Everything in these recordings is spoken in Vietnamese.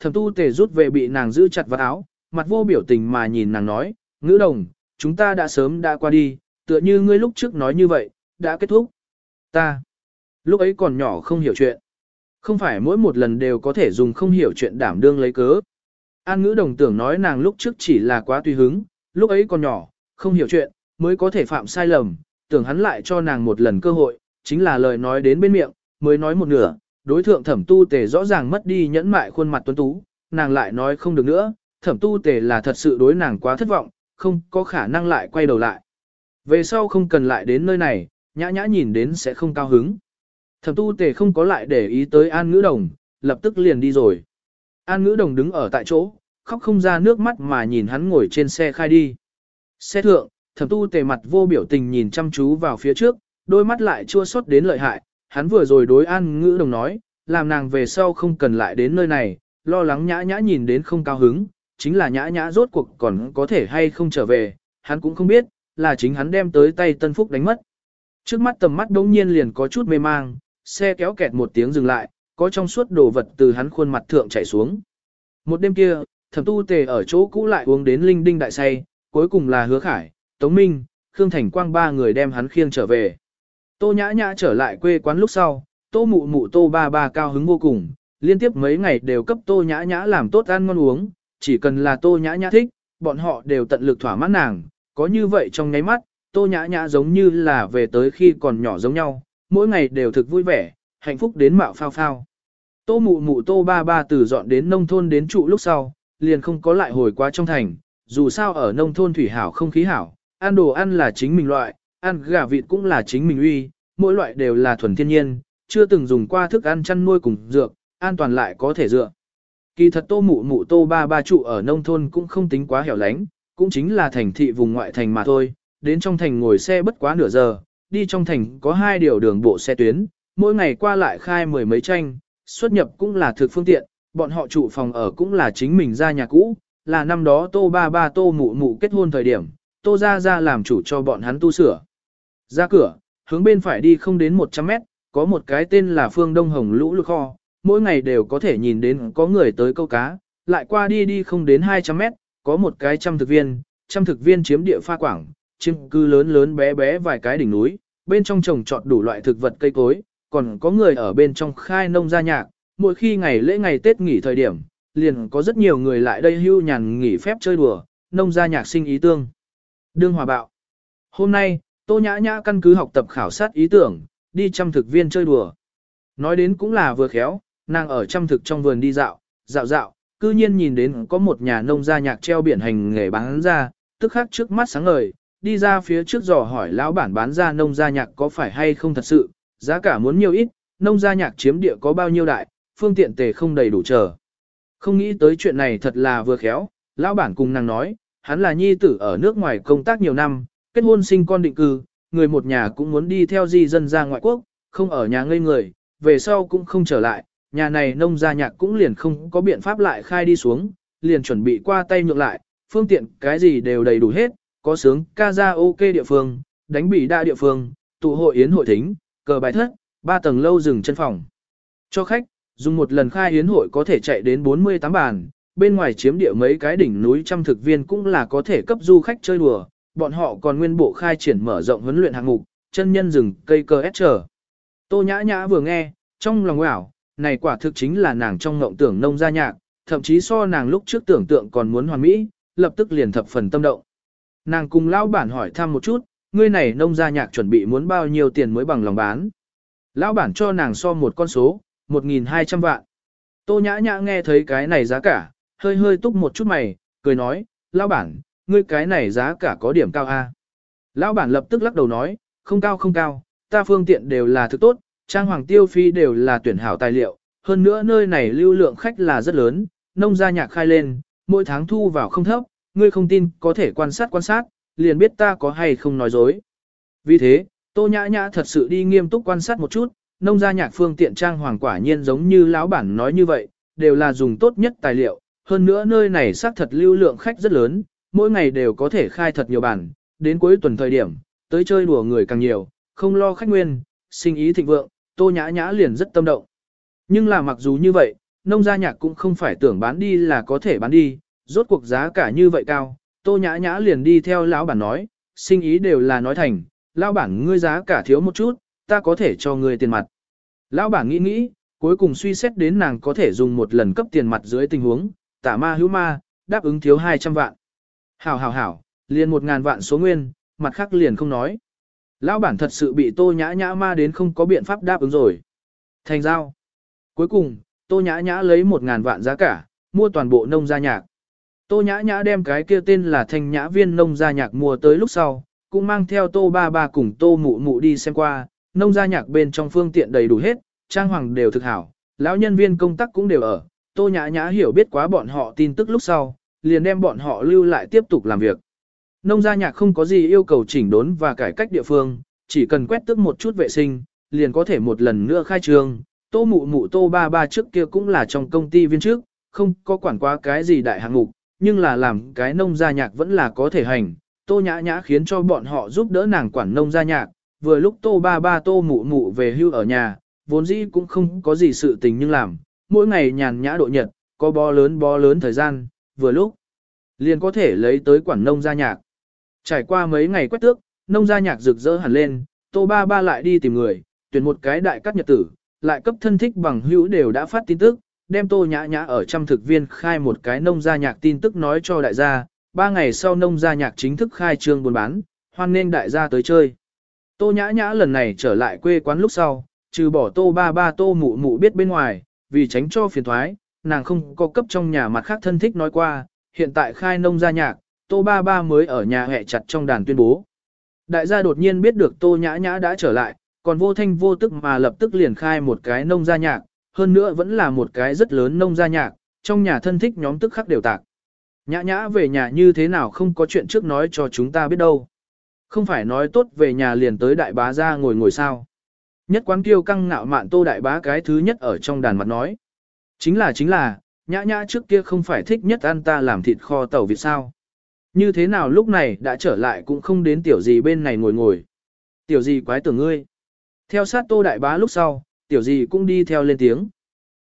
thẩm tu tề rút về bị nàng giữ chặt vào áo, mặt vô biểu tình mà nhìn nàng nói, ngữ đồng, chúng ta đã sớm đã qua đi, tựa như ngươi lúc trước nói như vậy, đã kết thúc. Ta, lúc ấy còn nhỏ không hiểu chuyện. Không phải mỗi một lần đều có thể dùng không hiểu chuyện đảm đương lấy cớ. An ngữ đồng tưởng nói nàng lúc trước chỉ là quá tùy hứng, lúc ấy còn nhỏ, không hiểu chuyện, mới có thể phạm sai lầm, tưởng hắn lại cho nàng một lần cơ hội, chính là lời nói đến bên miệng, mới nói một nửa, đối thượng thẩm tu tề rõ ràng mất đi nhẫn mại khuôn mặt tuấn tú, nàng lại nói không được nữa, thẩm tu tề là thật sự đối nàng quá thất vọng, không có khả năng lại quay đầu lại. Về sau không cần lại đến nơi này, nhã nhã nhìn đến sẽ không cao hứng. Thẩm tu tề không có lại để ý tới an ngữ đồng, lập tức liền đi rồi. An ngữ đồng đứng ở tại chỗ, khóc không ra nước mắt mà nhìn hắn ngồi trên xe khai đi. Xe thượng, thẩm tu tề mặt vô biểu tình nhìn chăm chú vào phía trước, đôi mắt lại chua xót đến lợi hại, hắn vừa rồi đối an ngữ đồng nói, làm nàng về sau không cần lại đến nơi này, lo lắng nhã nhã nhìn đến không cao hứng, chính là nhã nhã rốt cuộc còn có thể hay không trở về, hắn cũng không biết, là chính hắn đem tới tay Tân Phúc đánh mất. Trước mắt tầm mắt đống nhiên liền có chút mê mang, xe kéo kẹt một tiếng dừng lại, có trong suốt đồ vật từ hắn khuôn mặt thượng chảy xuống. Một đêm kia, thẩm tu tề ở chỗ cũ lại uống đến linh đinh đại say, cuối cùng là hứa khải, Tống Minh, Khương Thành Quang ba người đem hắn khiêng trở về. Tô nhã nhã trở lại quê quán lúc sau, tô mụ mụ tô ba ba cao hứng vô cùng, liên tiếp mấy ngày đều cấp tô nhã nhã làm tốt ăn ngon uống, chỉ cần là tô nhã nhã thích, bọn họ đều tận lực thỏa mãn nàng, có như vậy trong nháy mắt, tô nhã nhã giống như là về tới khi còn nhỏ giống nhau, mỗi ngày đều thực vui vẻ, hạnh phúc đến mạo phao phao. Tô mụ mụ tô ba ba từ dọn đến nông thôn đến trụ lúc sau, liền không có lại hồi qua trong thành, dù sao ở nông thôn thủy hảo không khí hảo, ăn đồ ăn là chính mình loại, ăn gà vịt cũng là chính mình uy, mỗi loại đều là thuần thiên nhiên, chưa từng dùng qua thức ăn chăn nuôi cùng dược, an toàn lại có thể dựa. Kỳ thật tô mụ mụ tô ba ba trụ ở nông thôn cũng không tính quá hẻo lánh, cũng chính là thành thị vùng ngoại thành mà thôi, đến trong thành ngồi xe bất quá nửa giờ, đi trong thành có hai điều đường bộ xe tuyến, mỗi ngày qua lại khai mười mấy tranh, xuất nhập cũng là thực phương tiện, bọn họ trụ phòng ở cũng là chính mình ra nhà cũ, là năm đó tô ba ba tô mụ mụ kết hôn thời điểm, tô ra ra làm chủ cho bọn hắn tu sửa. Ra cửa, hướng bên phải đi không đến 100 mét, có một cái tên là phương Đông Hồng Lũ Lục Kho, mỗi ngày đều có thể nhìn đến có người tới câu cá, lại qua đi đi không đến 200 mét, có một cái trăm thực viên, trăm thực viên chiếm địa pha quảng, chiếm cư lớn lớn bé bé vài cái đỉnh núi, bên trong trồng trọt đủ loại thực vật cây cối, còn có người ở bên trong khai nông gia nhạc, mỗi khi ngày lễ ngày Tết nghỉ thời điểm, liền có rất nhiều người lại đây hưu nhàn nghỉ phép chơi đùa, nông gia nhạc sinh ý tương. Đương hòa bạo. Hôm nay, Tô Nhã Nhã căn cứ học tập khảo sát ý tưởng, đi chăm thực viên chơi đùa. Nói đến cũng là vừa khéo, nàng ở chăm thực trong vườn đi dạo, dạo dạo, cư nhiên nhìn đến có một nhà nông gia nhạc treo biển hành nghề bán ra, tức khắc trước mắt sáng ngời, đi ra phía trước dò hỏi lão bản bán ra nông gia nhạc có phải hay không thật sự, giá cả muốn nhiều ít, nông gia nhạc chiếm địa có bao nhiêu đại, phương tiện tề không đầy đủ chờ. Không nghĩ tới chuyện này thật là vừa khéo, lão bản cùng nàng nói, hắn là nhi tử ở nước ngoài công tác nhiều năm, kết hôn sinh con định cư, người một nhà cũng muốn đi theo di dân ra ngoại quốc, không ở nhà ngây người, về sau cũng không trở lại, nhà này nông gia nhạc cũng liền không có biện pháp lại khai đi xuống, liền chuẩn bị qua tay nhượng lại, phương tiện cái gì đều đầy đủ hết, có sướng ca ra ok địa phương, đánh bỉ đa địa phương, tụ hội yến hội thính, cờ bài thất, ba tầng lâu rừng chân phòng. Cho khách, dùng một lần khai yến hội có thể chạy đến 48 bàn, bên ngoài chiếm địa mấy cái đỉnh núi trăm thực viên cũng là có thể cấp du khách chơi đùa, bọn họ còn nguyên bộ khai triển mở rộng huấn luyện hạng mục, chân nhân rừng cây cơ ép trở. Tô nhã nhã vừa nghe, trong lòng ảo, này quả thực chính là nàng trong ngộng tưởng nông gia nhạc, thậm chí so nàng lúc trước tưởng tượng còn muốn hoàn mỹ, lập tức liền thập phần tâm động. Nàng cùng lão bản hỏi thăm một chút, ngươi này nông gia nhạc chuẩn bị muốn bao nhiêu tiền mới bằng lòng bán. Lão bản cho nàng so một con số, 1.200 vạn. Tô nhã nhã nghe thấy cái này giá cả, hơi hơi túc một chút mày, cười nói, lão bản, ngươi cái này giá cả có điểm cao a. Lão bản lập tức lắc đầu nói, không cao không cao, ta phương tiện đều là thứ tốt, trang hoàng tiêu phi đều là tuyển hảo tài liệu, hơn nữa nơi này lưu lượng khách là rất lớn, nông gia nhạc khai lên, mỗi tháng thu vào không thấp, ngươi không tin có thể quan sát quan sát, liền biết ta có hay không nói dối. Vì thế, Tô Nhã Nhã thật sự đi nghiêm túc quan sát một chút, nông gia nhạc phương tiện trang hoàng quả nhiên giống như lão bản nói như vậy, đều là dùng tốt nhất tài liệu, hơn nữa nơi này xác thật lưu lượng khách rất lớn, mỗi ngày đều có thể khai thật nhiều bản, đến cuối tuần thời điểm, tới chơi đùa người càng nhiều, không lo khách nguyên, sinh ý thịnh vượng, Tô Nhã Nhã liền rất tâm động. Nhưng là mặc dù như vậy, nông gia nhạc cũng không phải tưởng bán đi là có thể bán đi, rốt cuộc giá cả như vậy cao, tô nhã nhã liền đi theo lão bản nói, sinh ý đều là nói thành, lão bản ngươi giá cả thiếu một chút, ta có thể cho ngươi tiền mặt. Lão bản nghĩ nghĩ, cuối cùng suy xét đến nàng có thể dùng một lần cấp tiền mặt dưới tình huống, tả ma hữu ma, đáp ứng thiếu 200 vạn. Hảo hảo hảo, liền một ngàn vạn số nguyên, mặt khác liền không nói. Lão bản thật sự bị tô nhã nhã ma đến không có biện pháp đáp ứng rồi. Thành giao. Cuối cùng, tô nhã nhã lấy một ngàn vạn giá cả, mua toàn bộ nông gia nhạc. Tô nhã nhã đem cái kia tên là thanh nhã viên nông gia nhạc mua tới lúc sau, cũng mang theo tô ba ba cùng tô mụ mụ đi xem qua, nông gia nhạc bên trong phương tiện đầy đủ hết, trang hoàng đều thực hảo, lão nhân viên công tác cũng đều ở, tô nhã nhã hiểu biết quá bọn họ tin tức lúc sau, liền đem bọn họ lưu lại tiếp tục làm việc. Nông gia nhạc không có gì yêu cầu chỉnh đốn và cải cách địa phương, chỉ cần quét tước một chút vệ sinh, liền có thể một lần nữa khai trương. Tô mụ mụ tô ba ba trước kia cũng là trong công ty viên trước, không có quản quá cái gì đại hạng mục, nhưng là làm cái nông gia nhạc vẫn là có thể hành. Tô nhã nhã khiến cho bọn họ giúp đỡ nàng quản nông gia nhạc, vừa lúc tô ba ba tô mụ mụ về hưu ở nhà, vốn dĩ cũng không có gì sự tình nhưng làm, mỗi ngày nhàn nhã độ nhật, có bó lớn bó lớn thời gian, vừa lúc liền có thể lấy tới quản nông gia nhạc. Trải qua mấy ngày quét tước, nông gia nhạc rực rỡ hẳn lên, tô ba ba lại đi tìm người, tuyển một cái đại cắt nhật tử, lại cấp thân thích bằng hữu đều đã phát tin tức, đem tô nhã nhã ở trăm thực viên khai một cái nông gia nhạc tin tức nói cho đại gia, ba ngày sau nông gia nhạc chính thức khai trương buôn bán, hoan nên đại gia tới chơi. Tô nhã nhã lần này trở lại quê quán lúc sau, trừ bỏ tô ba ba tô mụ mụ biết bên ngoài, vì tránh cho phiền thoái, nàng không có cấp trong nhà mặt khác thân thích nói qua, hiện tại khai nông gia nhạc, tô ba ba mới ở nhà hẹ chặt trong đàn tuyên bố. Đại gia đột nhiên biết được tô nhã nhã đã trở lại, còn vô thanh vô tức mà lập tức liền khai một cái nông gia nhạc, hơn nữa vẫn là một cái rất lớn nông gia nhạc, trong nhà thân thích nhóm tức khắc đều tạc. Nhã nhã về nhà như thế nào không có chuyện trước nói cho chúng ta biết đâu. Không phải nói tốt về nhà liền tới đại bá ra ngồi ngồi sao. Nhất quán kiêu căng ngạo mạn tô đại bá cái thứ nhất ở trong đàn mặt nói. Chính là chính là, nhã nhã trước kia không phải thích nhất ăn ta làm thịt kho tàu vịt sao. Như thế nào lúc này đã trở lại cũng không đến tiểu gì bên này ngồi ngồi. Tiểu gì quái tưởng ngươi. Theo sát tô đại bá lúc sau, tiểu gì cũng đi theo lên tiếng.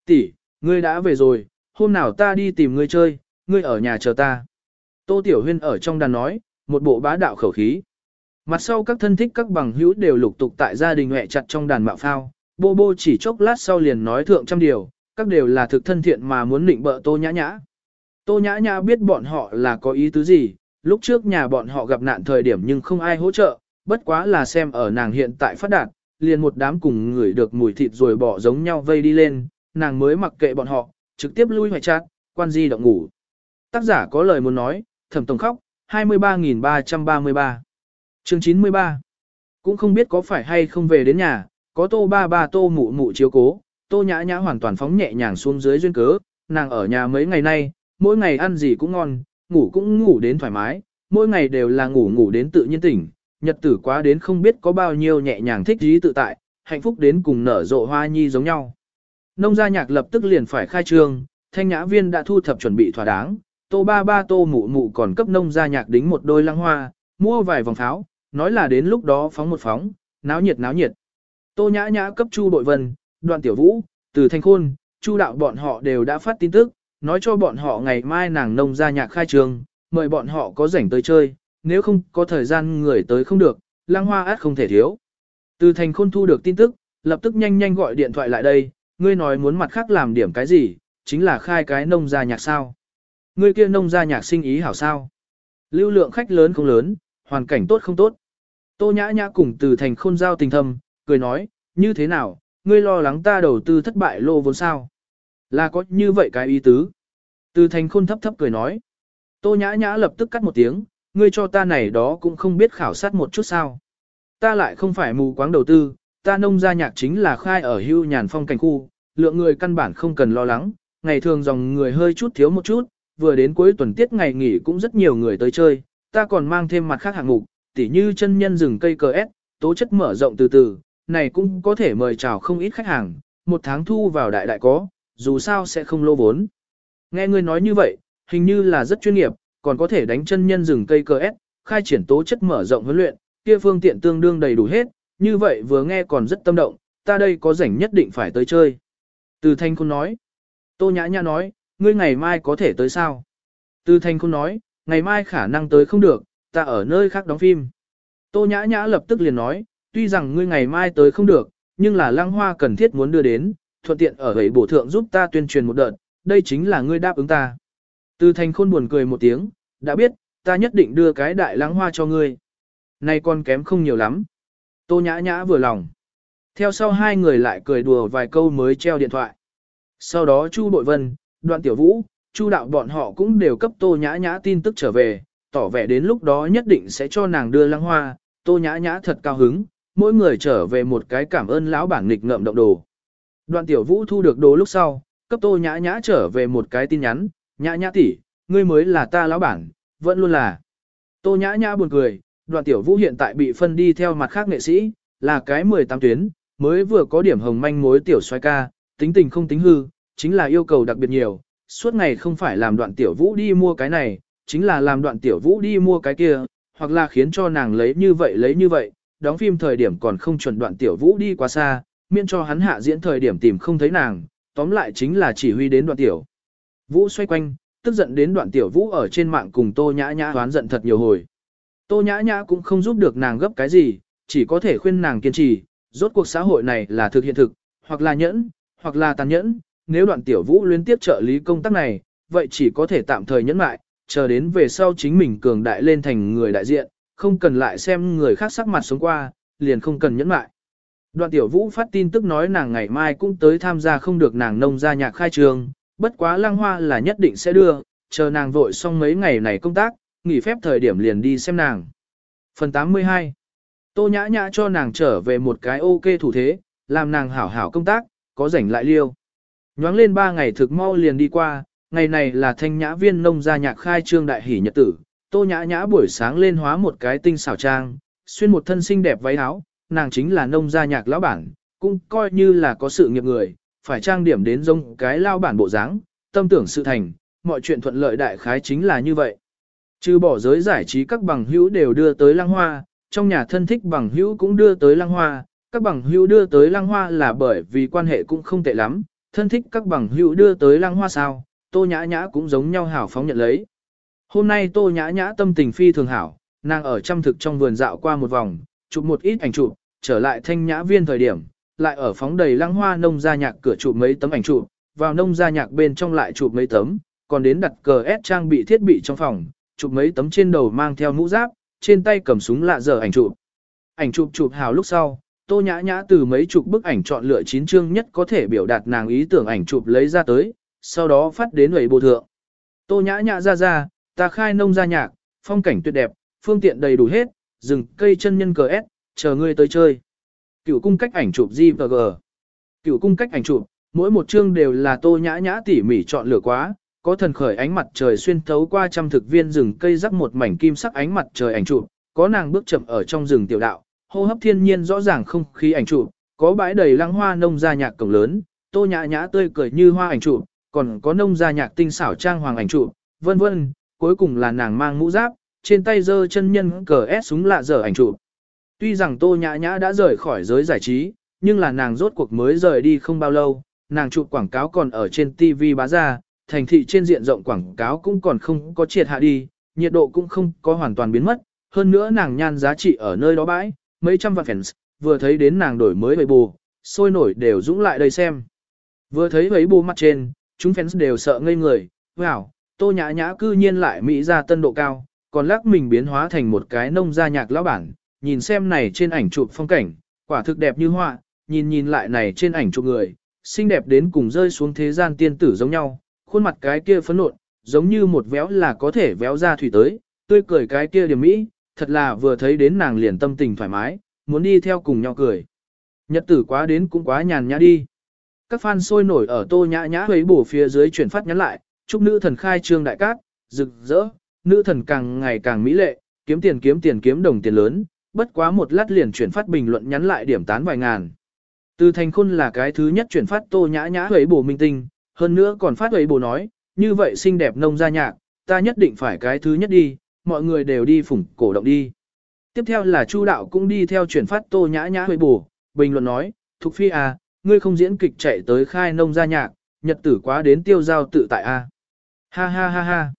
Tỷ, ngươi đã về rồi, hôm nào ta đi tìm ngươi chơi, ngươi ở nhà chờ ta. Tô tiểu huyên ở trong đàn nói, một bộ bá đạo khẩu khí. Mặt sau các thân thích các bằng hữu đều lục tục tại gia đình hẹ chặt trong đàn mạo phao, bô bô chỉ chốc lát sau liền nói thượng trăm điều, các đều là thực thân thiện mà muốn định bợ tô nhã nhã. Tô nhã nhã biết bọn họ là có ý tứ gì, lúc trước nhà bọn họ gặp nạn thời điểm nhưng không ai hỗ trợ, bất quá là xem ở nàng hiện tại phát đạt, liền một đám cùng người được mùi thịt rồi bỏ giống nhau vây đi lên, nàng mới mặc kệ bọn họ, trực tiếp lui hoài chát, quan di động ngủ. Tác giả có lời muốn nói, thẩm tổng khóc, 23.333 Chương 93 Cũng không biết có phải hay không về đến nhà, có tô ba ba tô mụ mụ chiếu cố, tô nhã nhã hoàn toàn phóng nhẹ nhàng xuống dưới duyên cớ, nàng ở nhà mấy ngày nay, mỗi ngày ăn gì cũng ngon, ngủ cũng ngủ đến thoải mái, mỗi ngày đều là ngủ ngủ đến tự nhiên tỉnh, nhật tử quá đến không biết có bao nhiêu nhẹ nhàng thích trí tự tại, hạnh phúc đến cùng nở rộ hoa nhi giống nhau. Nông gia nhạc lập tức liền phải khai trương, thanh nhã viên đã thu thập chuẩn bị thỏa đáng, tô ba ba tô mụ mụ còn cấp nông gia nhạc đính một đôi lăng hoa, mua vài vòng pháo, nói là đến lúc đó phóng một phóng, náo nhiệt náo nhiệt. Tô nhã nhã cấp chu đội vân, đoạn tiểu vũ, từ thanh khôn, chu đạo bọn họ đều đã phát tin tức, nói cho bọn họ ngày mai nàng nông gia nhạc khai trường, mời bọn họ có rảnh tới chơi, nếu không có thời gian người tới không được, lang hoa át không thể thiếu. Từ thành khôn thu được tin tức, lập tức nhanh nhanh gọi điện thoại lại đây, ngươi nói muốn mặt khác làm điểm cái gì, chính là khai cái nông gia nhạc sao. Ngươi kia nông gia nhạc sinh ý hảo sao. Lưu lượng khách lớn không lớn, hoàn cảnh tốt không tốt. Tô nhã nhã cùng từ thành khôn giao tình thâm, cười nói, như thế nào, ngươi lo lắng ta đầu tư thất bại lô vốn sao. Là có như vậy cái ý tứ. Từ thành khôn thấp thấp cười nói. Tô nhã nhã lập tức cắt một tiếng, ngươi cho ta này đó cũng không biết khảo sát một chút sao. Ta lại không phải mù quáng đầu tư, ta nông gia nhạc chính là khai ở hưu nhàn phong cảnh khu, lượng người căn bản không cần lo lắng, ngày thường dòng người hơi chút thiếu một chút, vừa đến cuối tuần tiết ngày nghỉ cũng rất nhiều người tới chơi, ta còn mang thêm mặt khác hạng mục, tỉ như chân nhân rừng cây cờ ép, tố chất mở rộng từ từ, này cũng có thể mời chào không ít khách hàng, một tháng thu vào đại đại có, dù sao sẽ không lô vốn. Nghe ngươi nói như vậy, hình như là rất chuyên nghiệp, còn có thể đánh chân nhân rừng cây cơ S, khai triển tố chất mở rộng huấn luyện, kia phương tiện tương đương đầy đủ hết, như vậy vừa nghe còn rất tâm động, ta đây có rảnh nhất định phải tới chơi. Từ thanh khôn nói, Tô Nhã Nhã nói, ngươi ngày mai có thể tới sao? Từ Thanh Khôn nói, ngày mai khả năng tới không được, ta ở nơi khác đóng phim. Tô Nhã Nhã lập tức liền nói, tuy rằng ngươi ngày mai tới không được, nhưng là lăng hoa cần thiết muốn đưa đến, thuận tiện ở ấy bổ thượng giúp ta tuyên truyền một đợt, đây chính là ngươi đáp ứng ta. Từ Thành Khôn buồn cười một tiếng, đã biết, ta nhất định đưa cái đại lăng hoa cho ngươi. Này con kém không nhiều lắm. Tô Nhã Nhã vừa lòng. Theo sau hai người lại cười đùa vài câu mới treo điện thoại. Sau đó Chu Bội Vân, Đoạn Tiểu Vũ, Chu Đạo bọn họ cũng đều cấp Tô Nhã Nhã tin tức trở về, tỏ vẻ đến lúc đó nhất định sẽ cho nàng đưa lăng hoa, Tô Nhã Nhã thật cao hứng, mỗi người trở về một cái cảm ơn lão bản nghịch ngợm động đồ. Đoạn Tiểu Vũ thu được đồ lúc sau, cấp Tô Nhã Nhã trở về một cái tin nhắn, Nhã Nhã tỷ, ngươi mới là ta lão bản, vẫn luôn là. Tô Nhã Nhã buồn cười, Đoạn Tiểu Vũ hiện tại bị phân đi theo mặt khác nghệ sĩ, là cái 18 tuyến, mới vừa có điểm hồng manh mối tiểu xoay ca, tính tình không tính hư, chính là yêu cầu đặc biệt nhiều, suốt ngày không phải làm đoạn tiểu vũ đi mua cái này, chính là làm đoạn tiểu vũ đi mua cái kia, hoặc là khiến cho nàng lấy như vậy lấy như vậy, đóng phim thời điểm còn không chuẩn đoạn tiểu vũ đi quá xa, miễn cho hắn hạ diễn thời điểm tìm không thấy nàng, tóm lại chính là chỉ huy đến đoạn tiểu. Vũ xoay quanh, tức giận đến đoạn tiểu vũ ở trên mạng cùng tô nhã nhã hoán giận thật nhiều hồi. Tô nhã nhã cũng không giúp được nàng gấp cái gì, chỉ có thể khuyên nàng kiên trì, rốt cuộc xã hội này là thực hiện thực, hoặc là nhẫn, hoặc là tàn nhẫn, nếu đoạn tiểu vũ liên tiếp trợ lý công tác này, vậy chỉ có thể tạm thời nhẫn lại, chờ đến về sau chính mình cường đại lên thành người đại diện, không cần lại xem người khác sắc mặt sống qua, liền không cần nhẫn mại. Đoạn tiểu vũ phát tin tức nói nàng ngày mai cũng tới tham gia không được nàng nông gia nhạc khai trường, bất quá lăng hoa là nhất định sẽ đưa, chờ nàng vội xong mấy ngày này công tác, nghỉ phép thời điểm liền đi xem nàng. Phần 82 Tô nhã nhã cho nàng trở về một cái ok thủ thế, làm nàng hảo hảo công tác, có rảnh lại liêu. Nhoáng lên ba ngày thực mau liền đi qua, ngày này là thanh nhã viên nông gia nhạc khai trương đại hỷ nhật tử, tô nhã nhã buổi sáng lên hóa một cái tinh xảo trang, xuyên một thân xinh đẹp váy áo, nàng chính là nông gia nhạc lão bản, cũng coi như là có sự nghiệp người, phải trang điểm đến giống cái lao bản bộ dáng, tâm tưởng sự thành, mọi chuyện thuận lợi đại khái chính là như vậy. Trừ bỏ giới giải trí các bằng hữu đều đưa tới lăng hoa, trong nhà thân thích bằng hữu cũng đưa tới lăng hoa, các bằng hữu đưa tới lăng hoa là bởi vì quan hệ cũng không tệ lắm, thân thích các bằng hữu đưa tới lăng hoa sao, tô nhã nhã cũng giống nhau hảo phóng nhận lấy. Hôm nay tô nhã nhã tâm tình phi thường hảo, nàng ở trăm thực trong vườn dạo qua một vòng, chụp một ít ảnh chụp, trở lại thanh nhã viên thời điểm, lại ở phóng đầy lăng hoa nông gia nhạc cửa chụp mấy tấm ảnh chụp, vào nông gia nhạc bên trong lại chụp mấy tấm, còn đến đặt cờ S trang bị thiết bị trong phòng, chụp mấy tấm trên đầu mang theo mũ giáp, trên tay cầm súng lạ giờ ảnh chụp. Ảnh chụp chụp hào lúc sau, Tô Nhã Nhã từ mấy chục bức ảnh chọn lựa chín chương nhất có thể biểu đạt nàng ý tưởng ảnh chụp lấy ra tới, sau đó phát đến người bộ thượng. Tô Nhã Nhã ra ra, ta khai nông gia nhạc, phong cảnh tuyệt đẹp, phương tiện đầy đủ hết, rừng cây chân nhân cờ S, chờ ngươi tới chơi. Cựu cung cách ảnh chụp JPG. Cựu cung cách ảnh chụp, mỗi một chương đều là Tô Nhã Nhã tỉ mỉ chọn lựa quá, có thần khởi ánh mặt trời xuyên thấu qua trăm thực viên rừng cây rắc một mảnh kim sắc ánh mặt trời ảnh chụp, có nàng bước chậm ở trong rừng tiểu đạo, hô hấp thiên nhiên rõ ràng không khí ảnh chụp, có bãi đầy lăng hoa nông gia nhạc cổng lớn, tô nhã nhã tươi cười như hoa ảnh chụp, còn có nông gia nhạc tinh xảo trang hoàng ảnh chụp, vân vân, cuối cùng là nàng mang mũ giáp, trên tay giơ chân nhân cờ ép súng lạ dở ảnh chụp. Tuy rằng tô nhã nhã đã rời khỏi giới giải trí, nhưng là nàng rốt cuộc mới rời đi không bao lâu, nàng chụp quảng cáo còn ở trên TV bá ra, thành thị trên diện rộng quảng cáo cũng còn không có triệt hạ đi, nhiệt độ cũng không có hoàn toàn biến mất, hơn nữa nàng nhan giá trị ở nơi đó bãi, mấy trăm vạn fans, vừa thấy đến nàng đổi mới bầy bù, sôi nổi đều dũng lại đây xem. Vừa thấy bầy bù mặt trên, chúng fans đều sợ ngây người, wow, tô nhã nhã cư nhiên lại mỹ ra tân độ cao, còn lắc mình biến hóa thành một cái nông gia nhạc lão bản, nhìn xem này trên ảnh chụp phong cảnh, quả thực đẹp như họa, nhìn nhìn lại này trên ảnh chụp người, xinh đẹp đến cùng rơi xuống thế gian tiên tử giống nhau, khuôn mặt cái kia phấn nộn, giống như một véo là có thể véo ra thủy tới, tươi cười cái kia điểm mỹ, thật là vừa thấy đến nàng liền tâm tình thoải mái, muốn đi theo cùng nhau cười. Nhật tử quá đến cũng quá nhàn nhã đi. Các fan sôi nổi ở tô nhã nhã ấy bổ phía dưới chuyển phát nhắn lại, chúc nữ thần khai trương đại cát, rực rỡ, nữ thần càng ngày càng mỹ lệ, kiếm tiền kiếm tiền kiếm đồng tiền lớn, bất quá một lát liền chuyển phát bình luận nhắn lại điểm tán vài ngàn. Từ thành khôn là cái thứ nhất chuyển phát tô nhã nhã huế bổ minh tinh, hơn nữa còn phát huế bổ nói, như vậy xinh đẹp nông gia nhạc, ta nhất định phải cái thứ nhất đi, mọi người đều đi phủng cổ động đi. Tiếp theo là Chu đạo cũng đi theo chuyển phát tô nhã nhã huế bổ, bình luận nói, Thục Phi à, ngươi không diễn kịch chạy tới khai nông gia nhạc, nhật tử quá đến tiêu giao tự tại a. Ha ha ha ha.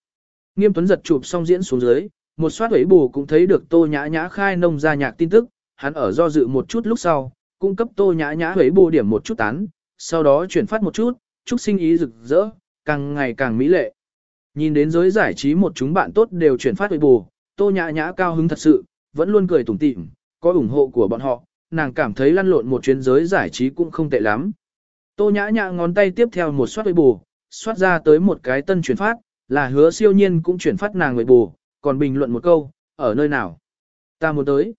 Nghiêm Tuấn giật chụp xong diễn xuống dưới, một soát ấy bù cũng thấy được Tô Nhã Nhã khai nông ra nhạc tin tức, hắn ở do dự một chút lúc sau, cung cấp Tô Nhã Nhã ấy bù điểm một chút tán, sau đó chuyển phát một chút, chúc sinh ý rực rỡ, càng ngày càng mỹ lệ. Nhìn đến giới giải trí một chúng bạn tốt đều chuyển phát ấy bù, Tô Nhã Nhã cao hứng thật sự, vẫn luôn cười tủm tỉm, có ủng hộ của bọn họ, nàng cảm thấy lăn lộn một chuyến giới giải trí cũng không tệ lắm. Tô Nhã Nhã ngón tay tiếp theo một soát ấy bù, soát ra tới một cái tân chuyển phát, là hứa siêu nhiên cũng chuyển phát nàng người bù, còn bình luận một câu, ở nơi nào? Ta muốn tới.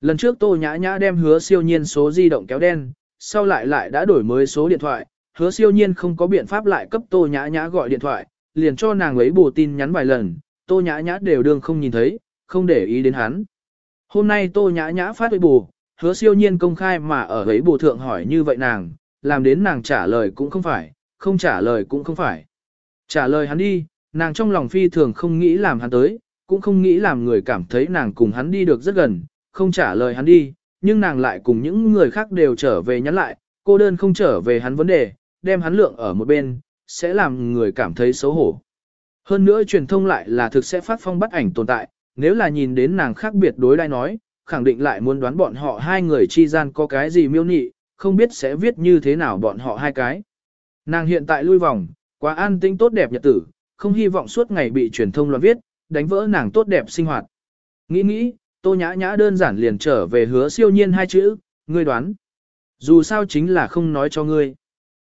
Lần trước Tô Nhã Nhã đem hứa siêu nhiên số di động kéo đen, sau lại lại đã đổi mới số điện thoại, hứa siêu nhiên không có biện pháp lại cấp Tô Nhã Nhã gọi điện thoại, liền cho nàng ấy bù tin nhắn vài lần, Tô Nhã Nhã đều đương không nhìn thấy, không để ý đến hắn. Hôm nay Tô Nhã Nhã phát với bù, hứa siêu nhiên công khai mà ở ấy bù thượng hỏi như vậy nàng, làm đến nàng trả lời cũng không phải, không trả lời cũng không phải. Trả lời hắn đi, nàng trong lòng phi thường không nghĩ làm hắn tới, cũng không nghĩ làm người cảm thấy nàng cùng hắn đi được rất gần, không trả lời hắn đi, nhưng nàng lại cùng những người khác đều trở về nhắn lại, cô đơn không trở về hắn vấn đề, đem hắn lượng ở một bên, sẽ làm người cảm thấy xấu hổ. Hơn nữa truyền thông lại là thực sẽ phát phong bắt ảnh tồn tại, nếu là nhìn đến nàng khác biệt đối đai nói, khẳng định lại muốn đoán bọn họ hai người chi gian có cái gì miêu nị, không biết sẽ viết như thế nào bọn họ hai cái. Nàng hiện tại lui vòng, quá an tĩnh tốt đẹp nhật tử, không hy vọng suốt ngày bị truyền thông loạn viết, đánh vỡ nàng tốt đẹp sinh hoạt. Nghĩ nghĩ, tô nhã nhã đơn giản liền trở về hứa siêu nhiên hai chữ, ngươi đoán. Dù sao chính là không nói cho ngươi.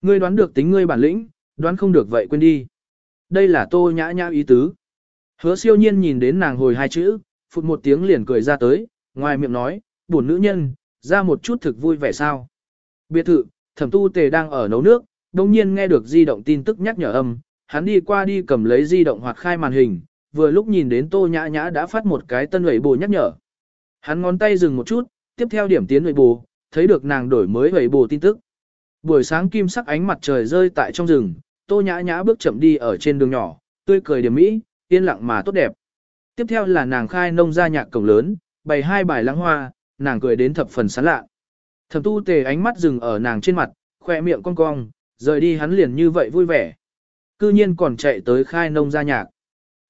Ngươi đoán được tính ngươi bản lĩnh, đoán không được vậy quên đi. Đây là tô nhã nhã ý tứ. Hứa siêu nhiên nhìn đến nàng hồi hai chữ, phụt một tiếng liền cười ra tới, ngoài miệng nói, buồn nữ nhân, ra một chút thực vui vẻ sao. Biệt thự, thẩm tu tề đang ở nấu nước, đồng nhiên nghe được di động tin tức nhắc nhở âm, hắn đi qua đi cầm lấy di động hoặc khai màn hình, vừa lúc nhìn đến tô nhã nhã đã phát một cái tân ủy bù nhắc nhở. Hắn ngón tay dừng một chút, tiếp theo điểm tiến ủy bù, thấy được nàng đổi mới ủy bù tin tức. Buổi sáng kim sắc ánh mặt trời rơi tại trong rừng, tô nhã nhã bước chậm đi ở trên đường nhỏ, tươi cười điểm mỹ, yên lặng mà tốt đẹp. Tiếp theo là nàng khai nông gia nhạc cổng lớn, bày hai bài lãng hoa, nàng cười đến thập phần sán lạ. Thẩm tu tề ánh mắt dừng ở nàng trên mặt, khoe miệng cong cong, rời đi hắn liền như vậy vui vẻ. Cư nhiên còn chạy tới khai nông gia nhạc.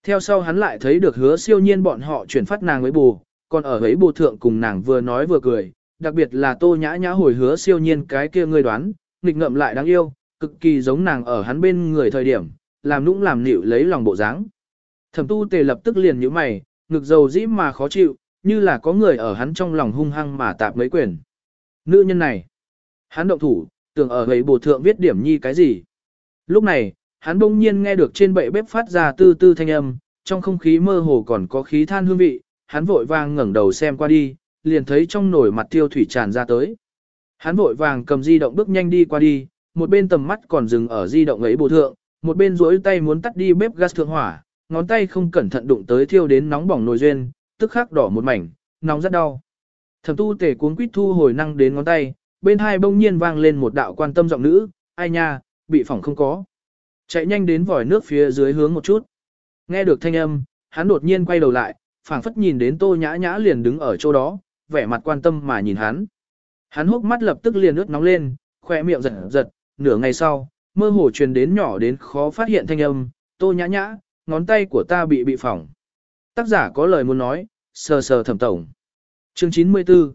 Theo sau hắn lại thấy được hứa siêu nhiên bọn họ chuyển phát nàng với bù, còn ở ấy bù thượng cùng nàng vừa nói vừa cười, đặc biệt là tô nhã nhã hồi hứa siêu nhiên cái kia ngươi đoán, nghịch ngậm lại đáng yêu, cực kỳ giống nàng ở hắn bên người thời điểm, làm nũng làm nịu lấy lòng bộ dáng. Thẩm tu tề lập tức liền nhíu mày, ngực dầu dĩ mà khó chịu, như là có người ở hắn trong lòng hung hăng mà tạp mấy quyền. Nữ nhân này, hắn động thủ, tưởng ở gầy bổ thượng viết điểm nhi cái gì. Lúc này, hắn bỗng nhiên nghe được trên bệ bếp phát ra tư tư thanh âm, trong không khí mơ hồ còn có khí than hương vị, hắn vội vàng ngẩng đầu xem qua đi, liền thấy trong nồi mặt tiêu thủy tràn ra tới. Hắn vội vàng cầm di động bước nhanh đi qua đi, một bên tầm mắt còn dừng ở di động ấy bộ thượng, một bên duỗi tay muốn tắt đi bếp gas thượng hỏa, ngón tay không cẩn thận đụng tới thiêu đến nóng bỏng nồi duyên, tức khắc đỏ một mảnh, nóng rất đau. Thẩm tu tể cuốn quýt thu hồi năng đến ngón tay, bên hai bỗng nhiên vang lên một đạo quan tâm giọng nữ, ai nha, bị phỏng không có. Chạy nhanh đến vòi nước phía dưới hướng một chút. Nghe được thanh âm, hắn đột nhiên quay đầu lại, phảng phất nhìn đến tô nhã nhã liền đứng ở chỗ đó, vẻ mặt quan tâm mà nhìn hắn. Hắn hốc mắt lập tức liền ướt nóng lên, khoe miệng giật giật, nửa ngày sau, mơ hồ truyền đến nhỏ đến khó phát hiện thanh âm, tô nhã nhã, ngón tay của ta bị bị phỏng. Tác giả có lời muốn nói, sờ sờ thẩm tổng. Chương 94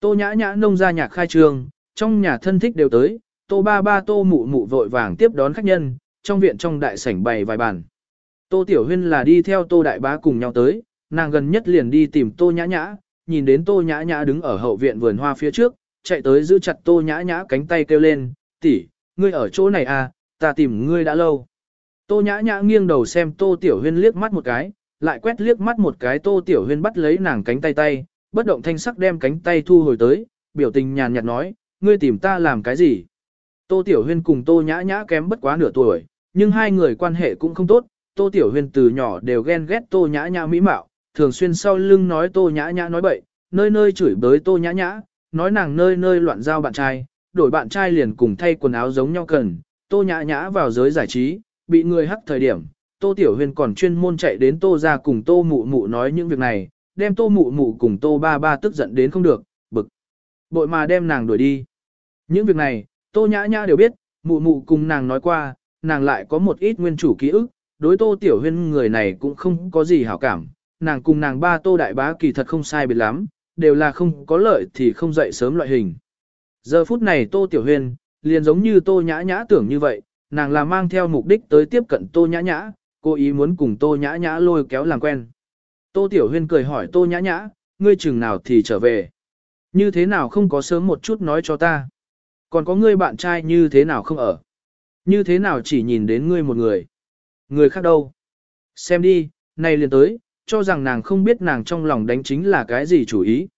Tô nhã nhã nông ra nhạc khai trường, trong nhà thân thích đều tới, tô ba ba tô mụ mụ vội vàng tiếp đón khách nhân, trong viện trong đại sảnh bày vài bàn. Tô Tiểu Huyên là đi theo Tô Đại Bá cùng nhau tới, nàng gần nhất liền đi tìm Tô Nhã Nhã, nhìn đến Tô Nhã Nhã đứng ở hậu viện vườn hoa phía trước, chạy tới giữ chặt Tô Nhã Nhã cánh tay kêu lên, tỷ, ngươi ở chỗ này à, ta tìm ngươi đã lâu. Tô Nhã Nhã nghiêng đầu xem Tô Tiểu Huyên liếc mắt một cái, lại quét liếc mắt một cái Tô Tiểu Huyên bắt lấy nàng cánh tay tay, bất động thanh sắc đem cánh tay thu hồi tới, biểu tình nhàn nhạt nói, ngươi tìm ta làm cái gì? Tô Tiểu Huyên cùng Tô Nhã Nhã kém bất quá nửa tuổi, nhưng hai người quan hệ cũng không tốt, Tô Tiểu Huyên từ nhỏ đều ghen ghét Tô Nhã Nhã mỹ mạo, thường xuyên sau lưng nói Tô Nhã Nhã nói bậy, nơi nơi chửi bới Tô Nhã Nhã, nói nàng nơi nơi loạn giao bạn trai, đổi bạn trai liền cùng thay quần áo giống nhau cần, Tô Nhã Nhã vào giới giải trí, bị người hắc thời điểm, Tô Tiểu Huyên còn chuyên môn chạy đến Tô ra cùng Tô Mụ Mụ nói những việc này, đem Tô Mụ Mụ cùng Tô Ba Ba tức giận đến không được, bực. Bội mà đem nàng đuổi đi. Những việc này, Tô Nhã Nhã đều biết, Mụ mụ cùng nàng nói qua, nàng lại có một ít nguyên chủ ký ức, đối tô tiểu huyên người này cũng không có gì hảo cảm, nàng cùng nàng ba tô đại bá kỳ thật không sai biệt lắm, đều là không có lợi thì không dậy sớm loại hình. Giờ phút này tô tiểu huyên, liền giống như tô nhã nhã tưởng như vậy, nàng là mang theo mục đích tới tiếp cận tô nhã nhã, cô ý muốn cùng tô nhã nhã lôi kéo làm quen. Tô tiểu huyên cười hỏi tô nhã nhã, ngươi chừng nào thì trở về. Như thế nào không có sớm một chút nói cho ta. Còn có ngươi bạn trai như thế nào không ở. Như thế nào chỉ nhìn đến ngươi một người. Người khác đâu. Xem đi, này liền tới, cho rằng nàng không biết nàng trong lòng đánh chính là cái gì chủ ý.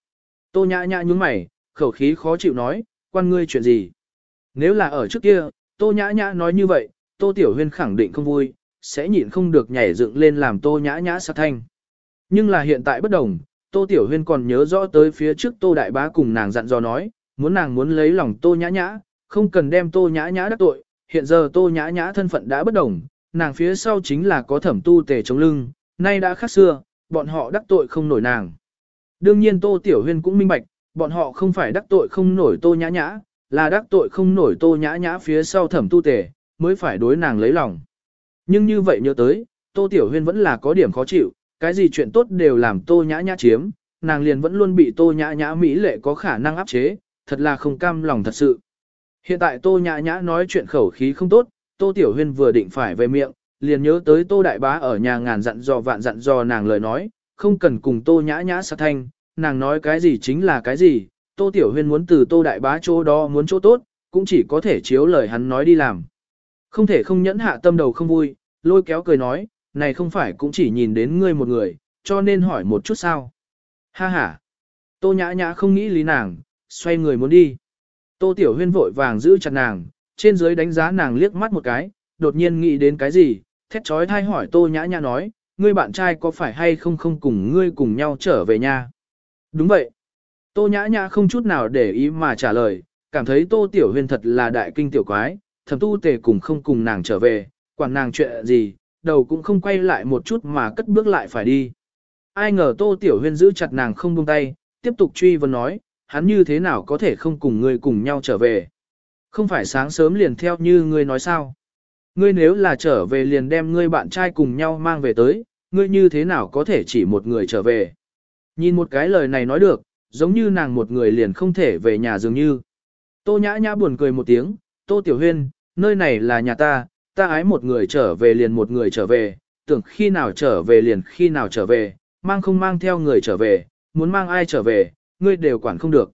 Tô nhã nhã nhúng mày, khẩu khí khó chịu nói, quan ngươi chuyện gì. Nếu là ở trước kia, tô nhã nhã nói như vậy, tô tiểu huyên khẳng định không vui, sẽ nhịn không được nhảy dựng lên làm tô nhã nhã sát thanh. Nhưng là hiện tại bất đồng, tô tiểu huyên còn nhớ rõ tới phía trước tô đại bá cùng nàng dặn dò nói, muốn nàng muốn lấy lòng tô nhã nhã, không cần đem tô nhã nhã đắc tội, hiện giờ tô nhã nhã thân phận đã bất đồng, nàng phía sau chính là có thẩm tu tề chống lưng, nay đã khác xưa, bọn họ đắc tội không nổi nàng. Đương nhiên tô tiểu huyên cũng minh bạch, bọn họ không phải đắc tội không nổi tô nhã nhã, là đắc tội không nổi tô nhã nhã phía sau thẩm tu tề, mới phải đối nàng lấy lòng. Nhưng như vậy nhớ tới, tô tiểu huyên vẫn là có điểm khó chịu, cái gì chuyện tốt đều làm tô nhã nhã chiếm, nàng liền vẫn luôn bị tô nhã nhã mỹ lệ có khả năng áp chế, thật là không cam lòng thật sự. Hiện tại tô nhã nhã nói chuyện khẩu khí không tốt, tô tiểu huyên vừa định phải về miệng, liền nhớ tới tô đại bá ở nhà ngàn dặn dò vạn dặn dò nàng lời nói, không cần cùng tô nhã nhã sát thanh, nàng nói cái gì chính là cái gì, tô tiểu huyên muốn từ tô đại bá chỗ đó muốn chỗ tốt, cũng chỉ có thể chiếu lời hắn nói đi làm. Không thể không nhẫn hạ tâm đầu không vui, lôi kéo cười nói, này không phải cũng chỉ nhìn đến ngươi một người, cho nên hỏi một chút sao. Ha ha. Tô nhã nhã không nghĩ lý nàng, xoay người muốn đi. Tô tiểu huyên vội vàng giữ chặt nàng, trên dưới đánh giá nàng liếc mắt một cái, đột nhiên nghĩ đến cái gì, thét trói thai hỏi tô nhã nhã nói, ngươi bạn trai có phải hay không không cùng ngươi cùng nhau trở về nhà. Đúng vậy. Tô nhã nhã không chút nào để ý mà trả lời, cảm thấy tô tiểu huyên thật là đại kinh tiểu quái, thầm tu tề cùng không cùng nàng trở về, quản nàng chuyện gì, đầu cũng không quay lại một chút mà cất bước lại phải đi. Ai ngờ tô tiểu huyên giữ chặt nàng không buông tay, tiếp tục truy vấn nói, hắn như thế nào có thể không cùng ngươi cùng nhau trở về. Không phải sáng sớm liền theo như ngươi nói sao. Ngươi nếu là trở về liền đem ngươi bạn trai cùng nhau mang về tới, ngươi như thế nào có thể chỉ một người trở về. Nhìn một cái lời này nói được, giống như nàng một người liền không thể về nhà dường như. Tô nhã nhã buồn cười một tiếng, Tô Tiểu Huyên, nơi này là nhà ta, ta ái một người trở về liền một người trở về, tưởng khi nào trở về liền khi nào trở về, mang không mang theo người trở về, muốn mang ai trở về, ngươi đều quản không được.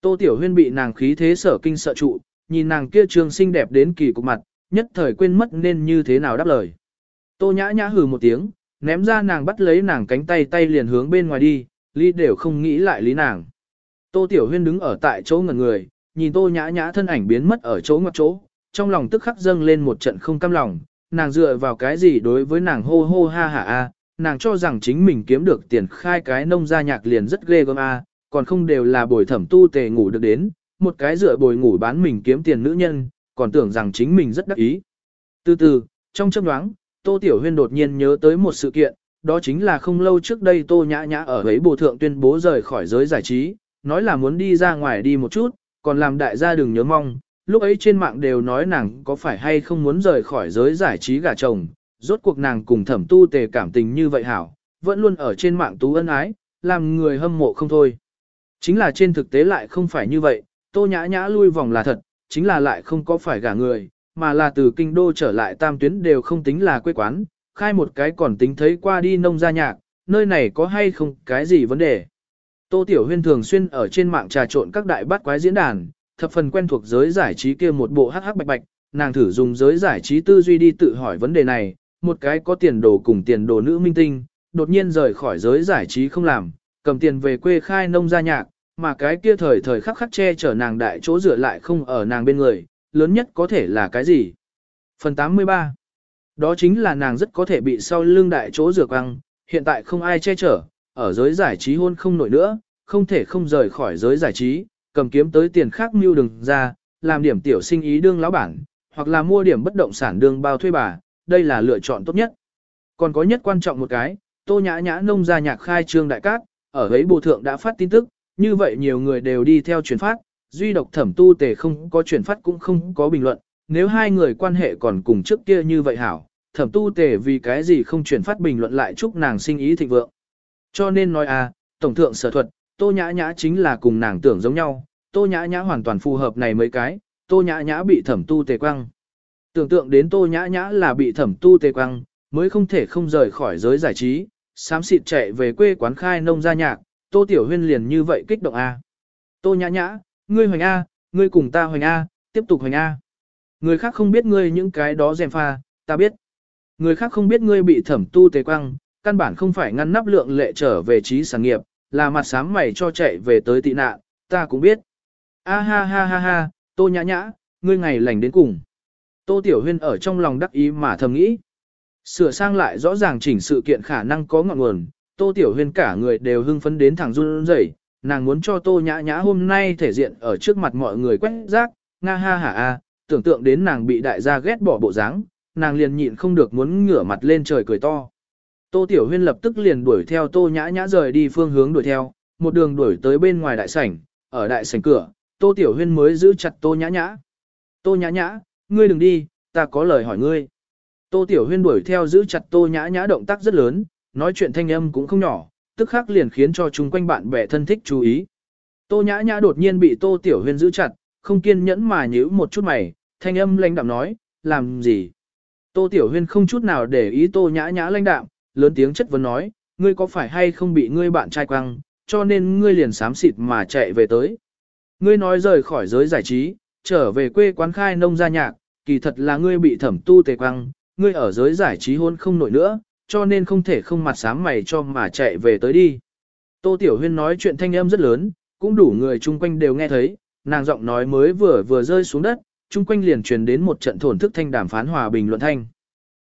Tô Tiểu Huyên bị nàng khí thế sở kinh sợ trụ, nhìn nàng kia trường xinh đẹp đến kỳ cục mặt, nhất thời quên mất nên như thế nào đáp lời. Tô nhã nhã hừ một tiếng, ném ra nàng bắt lấy nàng cánh tay tay liền hướng bên ngoài đi, lý đều không nghĩ lại lý nàng. Tô Tiểu Huyên đứng ở tại chỗ ngẩn người, nhìn Tô nhã nhã thân ảnh biến mất ở chỗ ngoặt chỗ, trong lòng tức khắc dâng lên một trận không cam lòng, nàng dựa vào cái gì đối với nàng hô hô ha ha a, nàng cho rằng chính mình kiếm được tiền khai cái nông gia nhạc liền rất ghê gớm a, còn không đều là bồi thẩm tu tề ngủ được đến, một cái dựa bồi ngủ bán mình kiếm tiền nữ nhân, còn tưởng rằng chính mình rất đắc ý. Từ từ, trong chớp nhoáng, Tô Tiểu Huyên đột nhiên nhớ tới một sự kiện, đó chính là không lâu trước đây Tô Nhã Nhã ở ấy bồ thượng tuyên bố rời khỏi giới giải trí, nói là muốn đi ra ngoài đi một chút, còn làm đại gia đừng nhớ mong, lúc ấy trên mạng đều nói nàng có phải hay không muốn rời khỏi giới giải trí gả chồng, rốt cuộc nàng cùng thẩm tu tề cảm tình như vậy hảo, vẫn luôn ở trên mạng tú ân ái, làm người hâm mộ không thôi. Chính là trên thực tế lại không phải như vậy, tô nhã nhã lui vòng là thật, chính là lại không có phải gả người, mà là từ kinh đô trở lại tam tuyến đều không tính là quê quán, khai một cái còn tính thấy qua đi nông gia nhạc, nơi này có hay không cái gì vấn đề. Tô Tiểu Huyên thường xuyên ở trên mạng trà trộn các đại bát quái diễn đàn, thập phần quen thuộc giới giải trí kia một bộ hắc hắc bạch bạch, nàng thử dùng giới giải trí tư duy đi tự hỏi vấn đề này, một cái có tiền đồ cùng tiền đồ nữ minh tinh, đột nhiên rời khỏi giới giải trí không làm, cầm tiền về quê khai nông gia nhạc, mà cái kia thời thời khắc khắc che chở nàng đại chỗ rửa lại không ở nàng bên người, lớn nhất có thể là cái gì? Phần 83 Đó chính là nàng rất có thể bị sau lưng đại chỗ rửa quăng, hiện tại không ai che chở, ở giới giải trí hôn không nổi nữa, không thể không rời khỏi giới giải trí, cầm kiếm tới tiền khác mưu đừng ra, làm điểm tiểu sinh ý đương lão bản, hoặc là mua điểm bất động sản đương bao thuê bà, đây là lựa chọn tốt nhất. Còn có nhất quan trọng một cái, tô nhã nhã nông gia nhạc khai trương đại cát, ở ấy bộ thượng đã phát tin tức, như vậy nhiều người đều đi theo truyền phát, duy độc thẩm tu tề không có truyền phát cũng không có bình luận, nếu hai người quan hệ còn cùng trước kia như vậy hảo, thẩm tu tề vì cái gì không chuyển phát bình luận lại chúc nàng sinh ý thịnh vượng. Cho nên nói à, tổng thượng sở thuật, tô nhã nhã chính là cùng nàng tưởng giống nhau, tô nhã nhã hoàn toàn phù hợp này mấy cái, tô nhã nhã bị thẩm tu tề quăng. Tưởng tượng đến tô nhã nhã là bị thẩm tu tề quăng, mới không thể không rời khỏi giới giải trí, sám xịt chạy về quê quán khai nông gia nhạc, tô tiểu huyên liền như vậy kích động a. Tô nhã nhã, ngươi hoành a, ngươi cùng ta hoành a, tiếp tục hoành a. Người khác không biết ngươi những cái đó dèm pha, ta biết. Người khác không biết ngươi bị thẩm tu tề quăng, căn bản không phải ngăn nắp lượng lệ trở về trí sản nghiệp, là mặt sám mày cho chạy về tới tị nạn, ta cũng biết. A ha ha ha ha, tô nhã nhã, ngươi ngày lành đến cùng. Tô Tiểu Huyên ở trong lòng đắc ý mà thầm nghĩ. Sửa sang lại rõ ràng chỉnh sự kiện khả năng có ngọn nguồn, Tô Tiểu Huyên cả người đều hưng phấn đến thẳng run rẩy, nàng muốn cho Tô Nhã Nhã hôm nay thể diện ở trước mặt mọi người quét rác, nga ha ha a, tưởng tượng đến nàng bị đại gia ghét bỏ bộ dáng, nàng liền nhịn không được muốn ngửa mặt lên trời cười to. Tô Tiểu Huyên lập tức liền đuổi theo Tô Nhã Nhã rời đi phương hướng đuổi theo, một đường đuổi tới bên ngoài đại sảnh, ở đại sảnh cửa, Tô Tiểu Huyên mới giữ chặt Tô Nhã Nhã. Tô Nhã Nhã, ngươi đừng đi, ta có lời hỏi ngươi. Tô Tiểu Huyên đuổi theo giữ chặt Tô Nhã Nhã động tác rất lớn, nói chuyện thanh âm cũng không nhỏ, tức khắc liền khiến cho chung quanh bạn bè thân thích chú ý. Tô Nhã Nhã đột nhiên bị Tô Tiểu Huyên giữ chặt, không kiên nhẫn mà nhíu một chút mày, thanh âm lãnh đạm nói, làm gì? Tô Tiểu Huyên không chút nào để ý Tô Nhã Nhã lãnh đạm, lớn tiếng chất vấn nói, ngươi có phải hay không bị ngươi bạn trai quăng, cho nên ngươi liền sám xịt mà chạy về tới. Ngươi nói rời khỏi giới giải trí, trở về quê quán khai nông gia nhạc, kỳ thật là ngươi bị thẩm tu tề quăng, ngươi ở giới giải trí hôn không nổi nữa, cho nên không thể không mặt sám mày cho mà chạy về tới đi. Tô Tiểu Huyên nói chuyện thanh âm rất lớn, cũng đủ người chung quanh đều nghe thấy, nàng giọng nói mới vừa vừa rơi xuống đất, chung quanh liền truyền đến một trận thổn thức thanh đàm phán hòa bình luận thanh.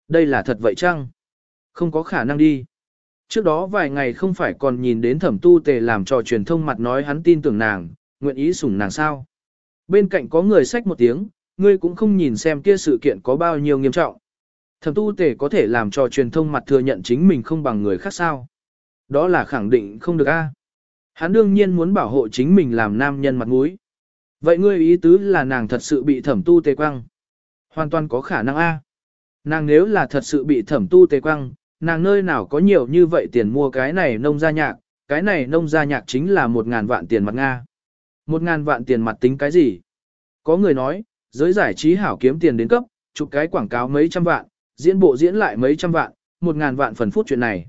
Đây là thật vậy chăng? Không có khả năng đi. Trước đó vài ngày không phải còn nhìn đến thẩm tu tề làm trò truyền thông mặt nói hắn tin tưởng nàng, nguyện ý sủng nàng sao. Bên cạnh có người xách một tiếng, ngươi cũng không nhìn xem kia sự kiện có bao nhiêu nghiêm trọng. Thẩm tu tề có thể làm cho truyền thông mặt thừa nhận chính mình không bằng người khác sao. Đó là khẳng định không được a. Hắn đương nhiên muốn bảo hộ chính mình làm nam nhân mặt mũi. Vậy ngươi ý tứ là nàng thật sự bị thẩm tu tề quăng? Hoàn toàn có khả năng a. Nàng nếu là thật sự bị thẩm tu tề quăng, nàng nơi nào có nhiều như vậy tiền mua cái này nông gia nhạc, cái này nông gia nhạc chính là một ngàn vạn tiền mặt Nga. Một ngàn vạn tiền mặt tính cái gì? Có người nói, giới giải trí hảo kiếm tiền đến cấp, chụp cái quảng cáo mấy trăm vạn, diễn bộ diễn lại mấy trăm vạn, một ngàn vạn phần phút chuyện này.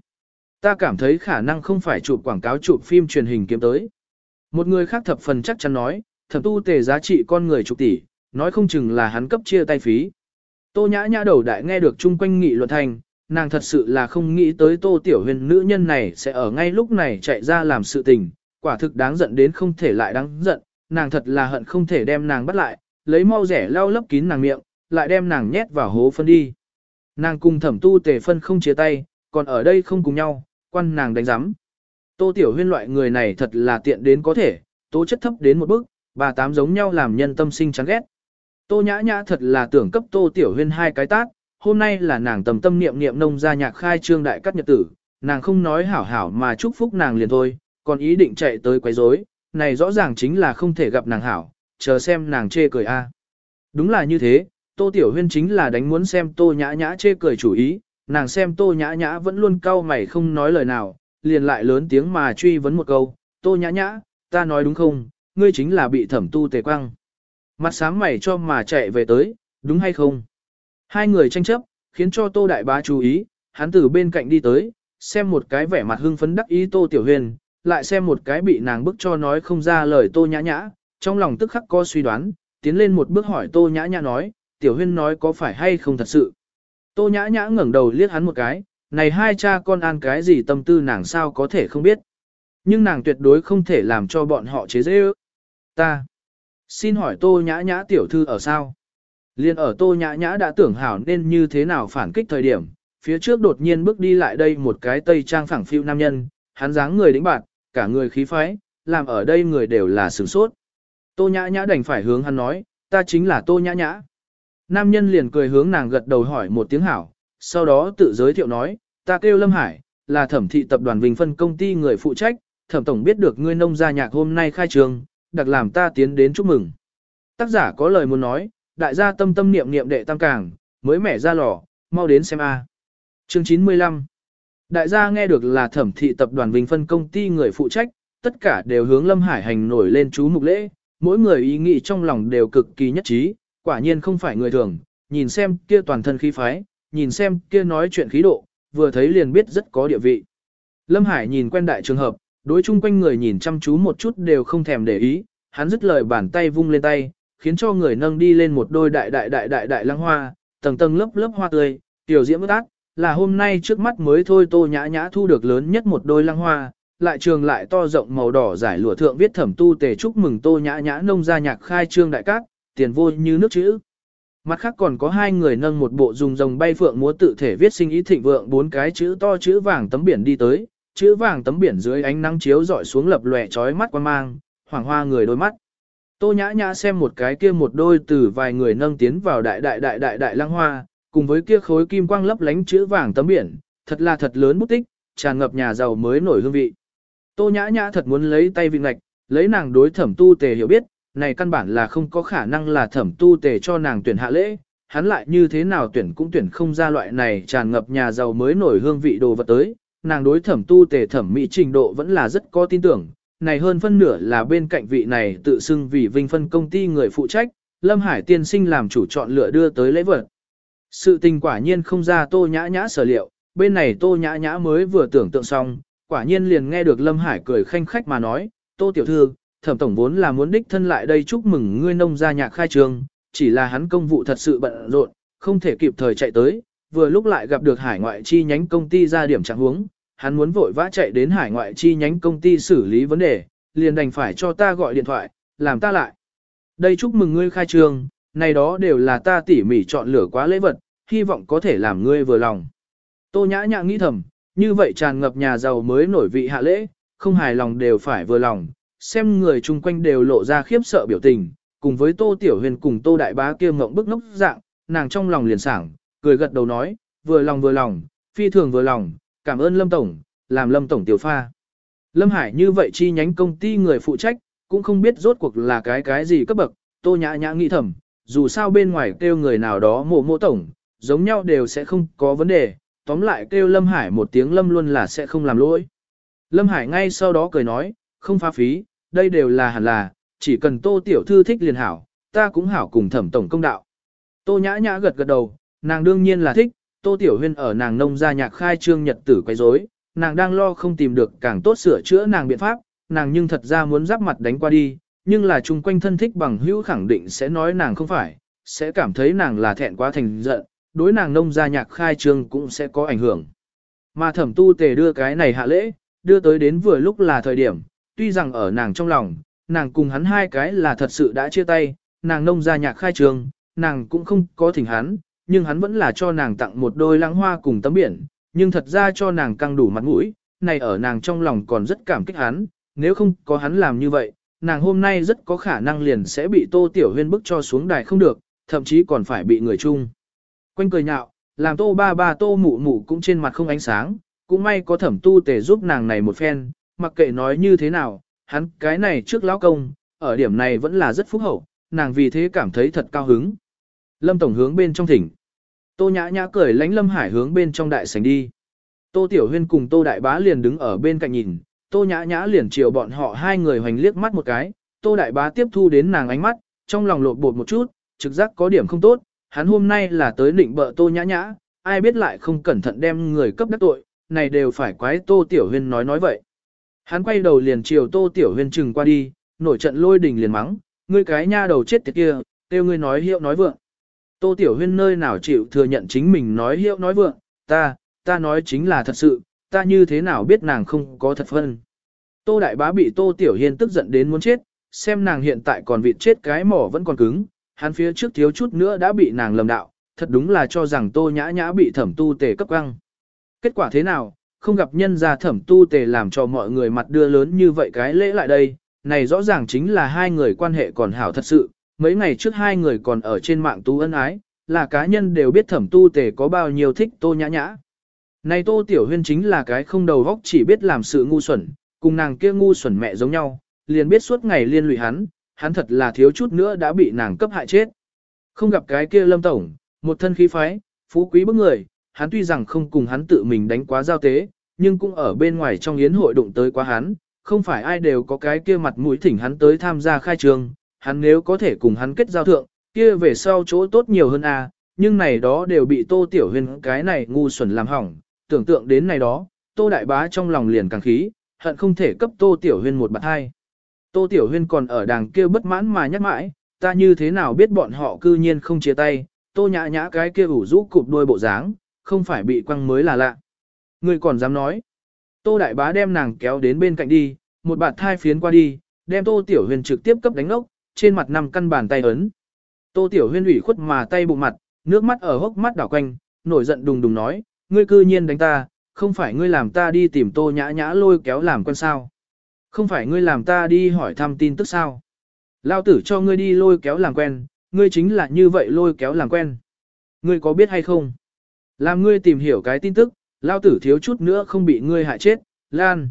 Ta cảm thấy khả năng không phải chụp quảng cáo chụp phim truyền hình kiếm tới. Một người khác thập phần chắc chắn nói, thẩm tu tề giá trị con người chục tỷ, nói không chừng là hắn cấp chia tay phí. Tô nhã nhã đầu đại nghe được chung quanh nghị luận thành, nàng thật sự là không nghĩ tới tô tiểu huyền nữ nhân này sẽ ở ngay lúc này chạy ra làm sự tình, quả thực đáng giận đến không thể lại đáng giận, nàng thật là hận không thể đem nàng bắt lại, lấy mau rẻ lau lấp kín nàng miệng, lại đem nàng nhét vào hố phân đi. Nàng cùng thẩm tu tề phân không chia tay, còn ở đây không cùng nhau, quan nàng đánh giám. Tô tiểu huyên loại người này thật là tiện đến có thể, tố chất thấp đến một bước, bà tám giống nhau làm nhân tâm sinh chán ghét. Tô nhã nhã thật là tưởng cấp tô tiểu huyên hai cái tát, hôm nay là nàng tầm tâm niệm niệm nông gia nhạc khai trương đại cắt nhật tử, nàng không nói hảo hảo mà chúc phúc nàng liền thôi, còn ý định chạy tới quấy rối, này rõ ràng chính là không thể gặp nàng hảo, chờ xem nàng chê cười a. Đúng là như thế, Tô Tiểu Huyên chính là đánh muốn xem Tô Nhã Nhã chê cười chủ ý, nàng xem Tô Nhã Nhã vẫn luôn cau mày không nói lời nào, liền lại lớn tiếng mà truy vấn một câu, Tô Nhã Nhã, ta nói đúng không, ngươi chính là bị thẩm tu tề quăng. Mặt sáng mày cho mà chạy về tới, đúng hay không? Hai người tranh chấp, khiến cho Tô Đại Bá chú ý, hắn từ bên cạnh đi tới, xem một cái vẻ mặt hưng phấn đắc ý Tô Tiểu Huyền, lại xem một cái bị nàng bức cho nói không ra lời Tô Nhã Nhã, trong lòng tức khắc có suy đoán, tiến lên một bước hỏi Tô Nhã Nhã nói, Tiểu huyền nói có phải hay không thật sự. Tô Nhã Nhã ngẩng đầu liếc hắn một cái, này hai cha con ăn cái gì tâm tư nàng sao có thể không biết. Nhưng nàng tuyệt đối không thể làm cho bọn họ chế dễ ước. Ta. Xin hỏi Tô Nhã Nhã tiểu thư ở sao? Liên ở Tô Nhã Nhã đã tưởng hảo nên như thế nào phản kích thời điểm, phía trước đột nhiên bước đi lại đây một cái tây trang phẳng phiu nam nhân, hắn dáng người đĩnh bạt, cả người khí phái, làm ở đây người đều là sửng sốt. Tô Nhã Nhã đành phải hướng hắn nói, ta chính là Tô Nhã Nhã. Nam nhân liền cười hướng nàng gật đầu hỏi một tiếng hảo, sau đó tự giới thiệu nói, ta kêu Lâm Hải, là thẩm thị tập đoàn Vinh phân công ty người phụ trách, thẩm tổng biết được ngươi nông gia nhạc hôm nay khai trường, đặc làm ta tiến đến chúc mừng. Tác giả có lời muốn nói, đại gia tâm tâm niệm niệm đệ tam càng, mới mẻ ra lò, mau đến xem a. Chương 95 Đại gia nghe được là thẩm thị tập đoàn Vinh phân công ty người phụ trách, tất cả đều hướng Lâm Hải Hành nổi lên chú mục lễ, mỗi người ý nghĩ trong lòng đều cực kỳ nhất trí, quả nhiên không phải người thường, nhìn xem kia toàn thân khí phái, nhìn xem kia nói chuyện khí độ, vừa thấy liền biết rất có địa vị. Lâm Hải nhìn quen đại trường hợp, đối chung quanh người nhìn chăm chú một chút đều không thèm để ý, hắn dứt lời bàn tay vung lên tay, khiến cho người nâng đi lên một đôi đại đại đại đại đại lăng hoa, tầng tầng lớp lớp hoa tươi, tiểu diễm ước ác, là hôm nay trước mắt mới thôi tô nhã nhã thu được lớn nhất một đôi lăng hoa, lại trường lại to rộng màu đỏ giải lụa thượng viết thẩm tu tề chúc mừng tô nhã nhã nông gia nhạc khai trương đại cát, tiền vô như nước chữ. Mặt khác còn có hai người nâng một bộ dùng rồng bay phượng múa tự thể viết sinh ý thịnh vượng bốn cái chữ to chữ vàng tấm biển đi tới, chữ vàng tấm biển dưới ánh nắng chiếu dọi xuống lập lòe chói mắt quan mang, hoàng hoa người đôi mắt. Tô nhã nhã xem một cái kia một đôi từ vài người nâng tiến vào đại đại đại đại đại lăng hoa, cùng với kia khối kim quang lấp lánh chữ vàng tấm biển, thật là thật lớn bút tích, tràn ngập nhà giàu mới nổi hương vị. Tô nhã nhã thật muốn lấy tay vị ngạch, lấy nàng đối thẩm tu tề hiểu biết, này căn bản là không có khả năng là thẩm tu tề cho nàng tuyển hạ lễ, hắn lại như thế nào tuyển cũng tuyển không ra loại này tràn ngập nhà giàu mới nổi hương vị đồ vật tới, nàng đối thẩm tu tề thẩm mỹ trình độ vẫn là rất có tin tưởng, này hơn phân nửa là bên cạnh vị này tự xưng vì vinh phân công ty người phụ trách, Lâm Hải tiên sinh làm chủ chọn lựa đưa tới lễ vật. Sự tình quả nhiên không ra tô nhã nhã sở liệu, bên này tô nhã nhã mới vừa tưởng tượng xong, quả nhiên liền nghe được Lâm Hải cười khanh khách mà nói, tô tiểu thư, thẩm tổng vốn là muốn đích thân lại đây chúc mừng ngươi nông gia nhạc khai trường, chỉ là hắn công vụ thật sự bận rộn, không thể kịp thời chạy tới, vừa lúc lại gặp được hải ngoại chi nhánh công ty ra điểm trạng huống, hắn muốn vội vã chạy đến hải ngoại chi nhánh công ty xử lý vấn đề, liền đành phải cho ta gọi điện thoại, làm ta lại. Đây chúc mừng ngươi khai trương, này đó đều là ta tỉ mỉ chọn lựa quá lễ vật, hy vọng có thể làm ngươi vừa lòng. Tô nhã nhã nghĩ thầm, như vậy tràn ngập nhà giàu mới nổi vị hạ lễ, không hài lòng đều phải vừa lòng, xem người chung quanh đều lộ ra khiếp sợ biểu tình, cùng với Tô Tiểu Huyền cùng Tô Đại Bá kia ngộng bức ngốc dạng, nàng trong lòng liền sảng, cười gật đầu nói, vừa lòng vừa lòng, phi thường vừa lòng, cảm ơn Lâm Tổng, làm Lâm Tổng tiểu pha. Lâm Hải như vậy chi nhánh công ty người phụ trách, cũng không biết rốt cuộc là cái cái gì cấp bậc, Tô Nhã Nhã nghĩ thầm, dù sao bên ngoài kêu người nào đó mộ mộ tổng, giống nhau đều sẽ không có vấn đề, tóm lại kêu Lâm Hải một tiếng Lâm luôn là sẽ không làm lỗi. Lâm Hải ngay sau đó cười nói, không phá phí, đây đều là hẳn là, chỉ cần tô tiểu thư thích liền hảo, ta cũng hảo cùng thẩm tổng công đạo. Tô nhã nhã gật gật đầu, nàng đương nhiên là thích, tô tiểu huyên ở nàng nông gia nhạc khai trương nhật tử quấy rối, nàng đang lo không tìm được càng tốt sửa chữa nàng biện pháp, nàng nhưng thật ra muốn giáp mặt đánh qua đi, nhưng là chung quanh thân thích bằng hữu khẳng định sẽ nói nàng không phải, sẽ cảm thấy nàng là thẹn quá thành giận, đối nàng nông gia nhạc khai trương cũng sẽ có ảnh hưởng. Mà thẩm tu tề đưa cái này hạ lễ, đưa tới đến vừa lúc là thời điểm, tuy rằng ở nàng trong lòng, nàng cùng hắn hai cái là thật sự đã chia tay, nàng nông gia nhạc khai trương, nàng cũng không có thỉnh hắn, nhưng hắn vẫn là cho nàng tặng một đôi lãng hoa cùng tấm biển, nhưng thật ra cho nàng căng đủ mặt mũi, này ở nàng trong lòng còn rất cảm kích hắn, nếu không có hắn làm như vậy, nàng hôm nay rất có khả năng liền sẽ bị tô tiểu huyên bức cho xuống đài không được, thậm chí còn phải bị người chung. Quanh cười nhạo, làm tô ba ba tô mụ mụ cũng trên mặt không ánh sáng, cũng may có thẩm tu tề giúp nàng này một phen, mặc kệ nói như thế nào, hắn cái này trước lão công, ở điểm này vẫn là rất phúc hậu, nàng vì thế cảm thấy thật cao hứng. Lâm Tổng hướng bên trong thỉnh. Tô nhã nhã cười lánh Lâm Hải hướng bên trong đại sảnh đi. Tô Tiểu Huyên cùng Tô Đại Bá liền đứng ở bên cạnh nhìn, Tô nhã nhã liền chiều bọn họ hai người hoành liếc mắt một cái, Tô Đại Bá tiếp thu đến nàng ánh mắt, trong lòng lột bột một chút, trực giác có điểm không tốt, hắn hôm nay là tới định bợ Tô nhã nhã, ai biết lại không cẩn thận đem người cấp đắc tội, này đều phải quái Tô Tiểu Huyên nói nói vậy. Hắn quay đầu liền chiều Tô Tiểu Huyên chừng qua đi, nổi trận lôi đình liền mắng, ngươi cái nha đầu chết tiệt kia, kêu ngươi nói hiệu nói vượng. Tô Tiểu Huyên nơi nào chịu thừa nhận chính mình nói hiệu nói vượng, ta, ta nói chính là thật sự, ta như thế nào biết nàng không có thật phân. Tô Đại Bá bị Tô Tiểu Hiên tức giận đến muốn chết, xem nàng hiện tại còn vịt chết cái mỏ vẫn còn cứng, hắn phía trước thiếu chút nữa đã bị nàng lầm đạo, thật đúng là cho rằng Tô Nhã Nhã bị thẩm tu tề cấp căng. Kết quả thế nào, không gặp nhân gia thẩm tu tề làm cho mọi người mặt đưa lớn như vậy cái lễ lại đây, này rõ ràng chính là hai người quan hệ còn hảo thật sự, mấy ngày trước hai người còn ở trên mạng tu ân ái, là cá nhân đều biết thẩm tu tề có bao nhiêu thích tô nhã nhã. Này tô tiểu huyên chính là cái không đầu góc chỉ biết làm sự ngu xuẩn, cùng nàng kia ngu xuẩn mẹ giống nhau, liền biết suốt ngày liên lụy hắn, hắn thật là thiếu chút nữa đã bị nàng cấp hại chết. Không gặp cái kia lâm tổng, một thân khí phái, phú quý bức người, hắn tuy rằng không cùng hắn tự mình đánh quá giao tế, nhưng cũng ở bên ngoài trong yến hội đụng tới quá hắn, không phải ai đều có cái kia mặt mũi thỉnh hắn tới tham gia khai trường, hắn nếu có thể cùng hắn kết giao thượng, kia về sau chỗ tốt nhiều hơn a, nhưng này đó đều bị Tô Tiểu Huyên cái này ngu xuẩn làm hỏng, tưởng tượng đến này đó, Tô Đại Bá trong lòng liền càng khí, hận không thể cấp Tô Tiểu Huyên một bạt hai. Tô Tiểu Huyên còn ở đàng kia bất mãn mà nhắc mãi, ta như thế nào biết bọn họ cư nhiên không chia tay, Tô nhã nhã cái kia ủ rũ cụp đuôi bộ dáng, không phải bị quăng mới là lạ. Người còn dám nói. Tô Đại Bá đem nàng kéo đến bên cạnh đi, một bạt thai phiến qua đi, đem Tô Tiểu Huyên trực tiếp cấp đánh ốc, trên mặt năm căn bàn tay ấn. Tô Tiểu Huyên ủy khuất mà tay bụng mặt, nước mắt ở hốc mắt đảo quanh, nổi giận đùng đùng nói, ngươi cư nhiên đánh ta, không phải ngươi làm ta đi tìm Tô Nhã Nhã lôi kéo làm con sao? Không phải ngươi làm ta đi hỏi thăm tin tức sao? Lao tử cho ngươi đi lôi kéo làm quen, ngươi chính là như vậy lôi kéo làm quen. Ngươi có biết hay không? Làm ngươi tìm hiểu cái tin tức, lao tử thiếu chút nữa không bị ngươi hại chết, Lan.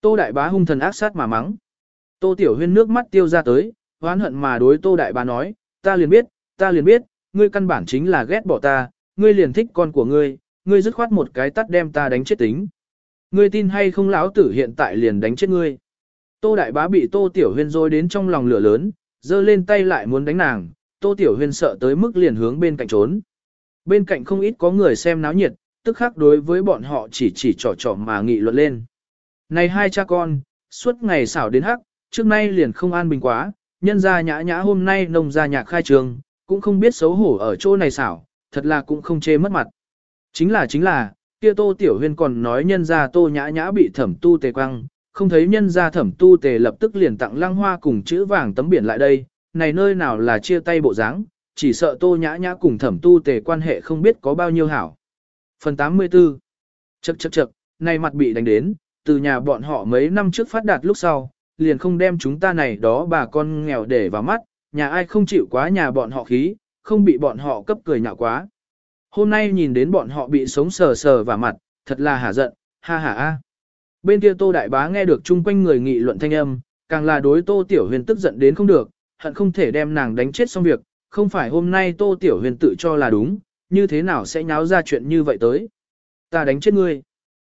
Tô Đại Bá hung thần ác sát mà mắng. Tô Tiểu Huyên nước mắt tiêu ra tới, hoán hận mà đối Tô Đại Bá nói, ta liền biết, ta liền biết, ngươi căn bản chính là ghét bỏ ta, ngươi liền thích con của ngươi, ngươi dứt khoát một cái tắt đem ta đánh chết tính. Ngươi tin hay không lão tử hiện tại liền đánh chết ngươi. Tô Đại Bá bị Tô Tiểu Huyên dối đến trong lòng lửa lớn, giơ lên tay lại muốn đánh nàng, Tô Tiểu Huyên sợ tới mức liền hướng bên cạnh trốn. Bên cạnh không ít có người xem náo nhiệt, tức khắc đối với bọn họ chỉ chỉ trò trò mà nghị luận lên. Này hai cha con, suốt ngày xảo đến hắc, trước nay liền không an bình quá, nhân gia nhã nhã hôm nay nông gia nhạc khai trường, cũng không biết xấu hổ ở chỗ này xảo, thật là cũng không chê mất mặt. Chính là chính là, kia tô tiểu huyên còn nói nhân gia tô nhã nhã bị thẩm tu tề quăng, không thấy nhân gia thẩm tu tề lập tức liền tặng lăng hoa cùng chữ vàng tấm biển lại đây, này nơi nào là chia tay bộ dáng, chỉ sợ tô nhã nhã cùng thẩm tu tề quan hệ không biết có bao nhiêu hảo. Phần 84 Chậc chậc chậc, này mặt bị đánh đến, từ nhà bọn họ mấy năm trước phát đạt lúc sau, liền không đem chúng ta này đó bà con nghèo để vào mắt, nhà ai không chịu quá nhà bọn họ khí, không bị bọn họ cấp cười nhạo quá. Hôm nay nhìn đến bọn họ bị sống sờ sờ vào mặt, thật là hả giận, ha ha a. Bên kia Tô Đại Bá nghe được chung quanh người nghị luận thanh âm, càng là đối Tô Tiểu Huyền tức giận đến không được, hận không thể đem nàng đánh chết xong việc, không phải hôm nay Tô Tiểu Huyền tự cho là đúng, như thế nào sẽ nháo ra chuyện như vậy tới. Ta đánh chết ngươi.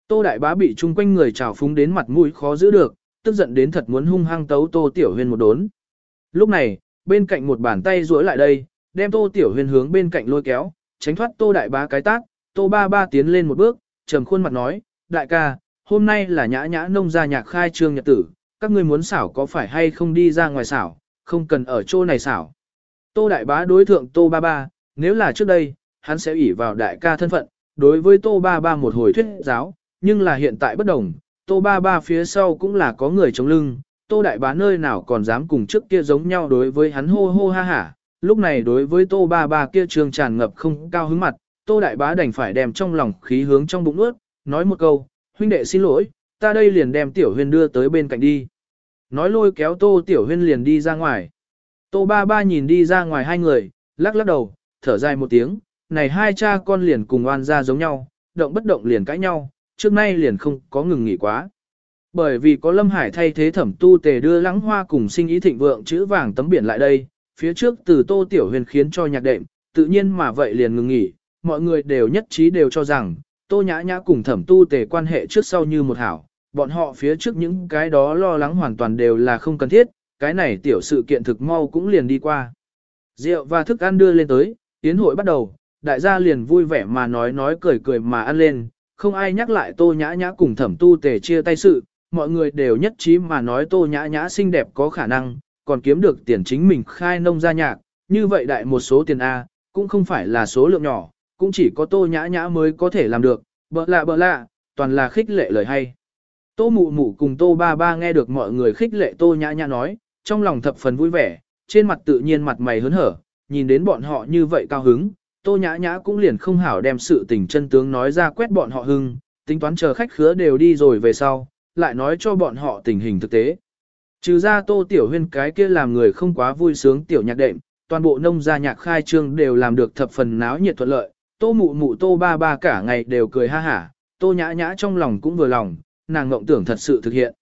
Tô Đại Bá bị chung quanh người trào phúng đến mặt mũi khó giữ được, tức giận đến thật muốn hung hăng tấu Tô Tiểu Huyền một đốn. Lúc này, bên cạnh một bàn tay duỗi lại đây, đem Tô Tiểu Huyền hướng bên cạnh lôi kéo, tránh thoát Tô Đại Bá cái tác, Tô Ba Ba tiến lên một bước, trầm khuôn mặt nói, đại ca, hôm nay là nhã nhã nông gia nhạc khai trương nhật tử, các ngươi muốn xảo có phải hay không đi ra ngoài xảo, không cần ở chỗ này xảo. Tô Đại Bá đối thượng Tô Ba Ba, nếu là trước đây, hắn sẽ ủy vào đại ca thân phận, đối với Tô Ba Ba một hồi thuyết giáo, nhưng là hiện tại bất đồng, Tô Ba Ba phía sau cũng là có người chống lưng, Tô Đại Bá nơi nào còn dám cùng trước kia giống nhau đối với hắn hô hô ha hả, lúc này đối với Tô Ba Ba kia trường tràn ngập không cao hứng mặt, Tô Đại Bá đành phải đem trong lòng khí hướng trong bụng ướt, nói một câu, huynh đệ xin lỗi, ta đây liền đem Tiểu Huyên đưa tới bên cạnh đi. Nói lôi kéo Tô Tiểu Huyên liền đi ra ngoài. Tô Ba Ba nhìn đi ra ngoài hai người, lắc lắc đầu, thở dài một tiếng, này hai cha con liền cùng oan ra giống nhau, động bất động liền cãi nhau, trước nay liền không có ngừng nghỉ quá. Bởi vì có Lâm Hải thay thế thẩm tu tề đưa lãng hoa cùng sinh ý thịnh vượng chữ vàng tấm biển lại đây, phía trước từ tô tiểu huyền khiến cho nhạc đệm, tự nhiên mà vậy liền ngừng nghỉ, mọi người đều nhất trí đều cho rằng, tô nhã nhã cùng thẩm tu tề quan hệ trước sau như một hảo, bọn họ phía trước những cái đó lo lắng hoàn toàn đều là không cần thiết, cái này tiểu sự kiện thực mau cũng liền đi qua. Rượu và thức ăn đưa lên tới, tiến hội bắt đầu, đại gia liền vui vẻ mà nói nói cười cười mà ăn lên, không ai nhắc lại tô nhã nhã cùng thẩm tu tề chia tay sự, mọi người đều nhất trí mà nói tô nhã nhã xinh đẹp có khả năng, còn kiếm được tiền chính mình khai nông gia nhạc, như vậy đại một số tiền A, cũng không phải là số lượng nhỏ, cũng chỉ có tô nhã nhã mới có thể làm được, bợ lạ bợ lạ, toàn là khích lệ lời hay. Tô mụ mụ cùng tô ba ba nghe được mọi người khích lệ tô nhã nhã nói, trong lòng thập phần vui vẻ, trên mặt tự nhiên mặt mày hớn hở, nhìn đến bọn họ như vậy cao hứng, tô nhã nhã cũng liền không hảo đem sự tình chân tướng nói ra quét bọn họ hưng, tính toán chờ khách khứa đều đi rồi về sau, lại nói cho bọn họ tình hình thực tế. Trừ ra tô tiểu huyên cái kia làm người không quá vui sướng tiểu nhạc đệm, toàn bộ nông gia nhạc khai trương đều làm được thập phần náo nhiệt thuận lợi, tô mụ mụ tô ba ba cả ngày đều cười ha hả, tô nhã nhã trong lòng cũng vừa lòng, nàng ngộng tưởng thật sự thực hiện.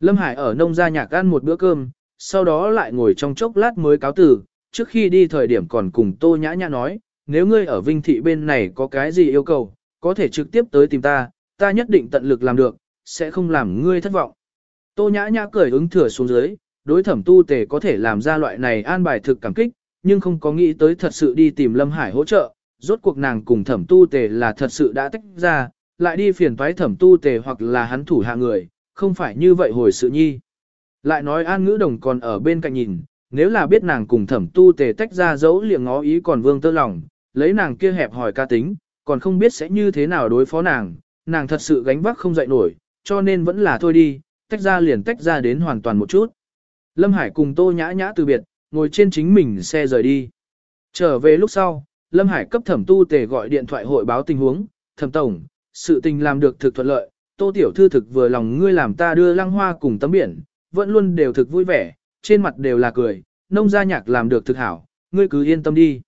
Lâm Hải ở nông gia nhạc ăn một bữa cơm, sau đó lại ngồi trong chốc lát mới cáo từ. trước khi đi thời điểm còn cùng Tô Nhã Nhã nói, nếu ngươi ở Vinh Thị bên này có cái gì yêu cầu, có thể trực tiếp tới tìm ta, ta nhất định tận lực làm được, sẽ không làm ngươi thất vọng. Tô Nhã Nhã cười ứng thừa xuống dưới, đối thẩm tu tề có thể làm ra loại này an bài thực cảm kích, nhưng không có nghĩ tới thật sự đi tìm Lâm Hải hỗ trợ, rốt cuộc nàng cùng thẩm tu tề là thật sự đã tách ra, lại đi phiền toái thẩm tu tề hoặc là hắn thủ hạ người, không phải như vậy hồi sự nhi. Lại nói an ngữ đồng còn ở bên cạnh nhìn, nếu là biết nàng cùng thẩm tu tề tách ra dấu liệng ngó ý còn vương tơ lòng, lấy nàng kia hẹp hỏi ca tính, còn không biết sẽ như thế nào đối phó nàng, nàng thật sự gánh vác không dậy nổi, cho nên vẫn là thôi đi, tách ra liền tách ra đến hoàn toàn một chút. Lâm Hải cùng Tô Nhã Nhã từ biệt, ngồi trên chính mình xe rời đi. Trở về lúc sau, Lâm Hải cấp thẩm tu tề gọi điện thoại hội báo tình huống, thẩm tổng, sự tình làm được thực thuận lợi, Tô Tiểu Thư thực vừa lòng ngươi làm ta đưa lăng hoa cùng tấm biển, vẫn luôn đều thực vui vẻ, trên mặt đều là cười, nông gia nhạc làm được thực hảo, ngươi cứ yên tâm đi.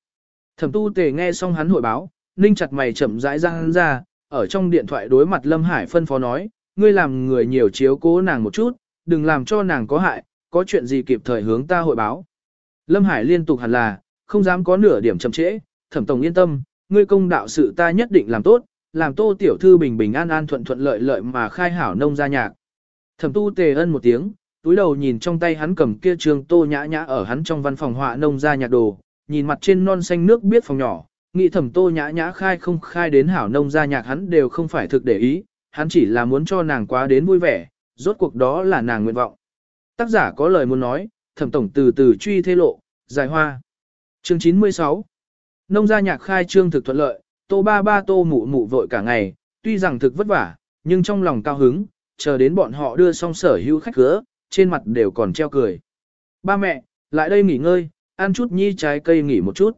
Thẩm tu tề nghe xong hắn hội báo, ninh chặt mày chậm rãi răng ra, ở trong điện thoại đối mặt Lâm Hải phân phó nói, ngươi làm người nhiều chiếu cố nàng một chút, đừng làm cho nàng có hại, có chuyện gì kịp thời hướng ta hội báo. Lâm Hải liên tục hẳn là, không dám có nửa điểm chậm trễ, thẩm tổng yên tâm, ngươi công đạo sự ta nhất định làm tốt, làm tô tiểu thư bình bình an an thuận thuận lợi lợi mà khai hảo nông gia nhạc. Thẩm tu tề ân một tiếng, túi đầu nhìn trong tay hắn cầm kia trường tô nhã nhã ở hắn trong văn phòng họa nông gia nhạc đồ, nhìn mặt trên non xanh nước biết phòng nhỏ, nghĩ thẩm tô nhã nhã khai không khai đến hảo nông gia nhạc hắn đều không phải thực để ý, hắn chỉ là muốn cho nàng quá đến vui vẻ, rốt cuộc đó là nàng nguyện vọng. Tác giả có lời muốn nói, thẩm tổng từ từ truy thê lộ, dài hoa. Chương 96 Nông gia nhạc khai trương thực thuận lợi, tô ba ba tô mụ mụ vội cả ngày, tuy rằng thực vất vả, nhưng trong lòng cao hứng, chờ đến bọn họ đưa xong sở hữu khách cửa, trên mặt đều còn treo cười. Ba mẹ, lại đây nghỉ ngơi, ăn chút nhi trái cây nghỉ một chút.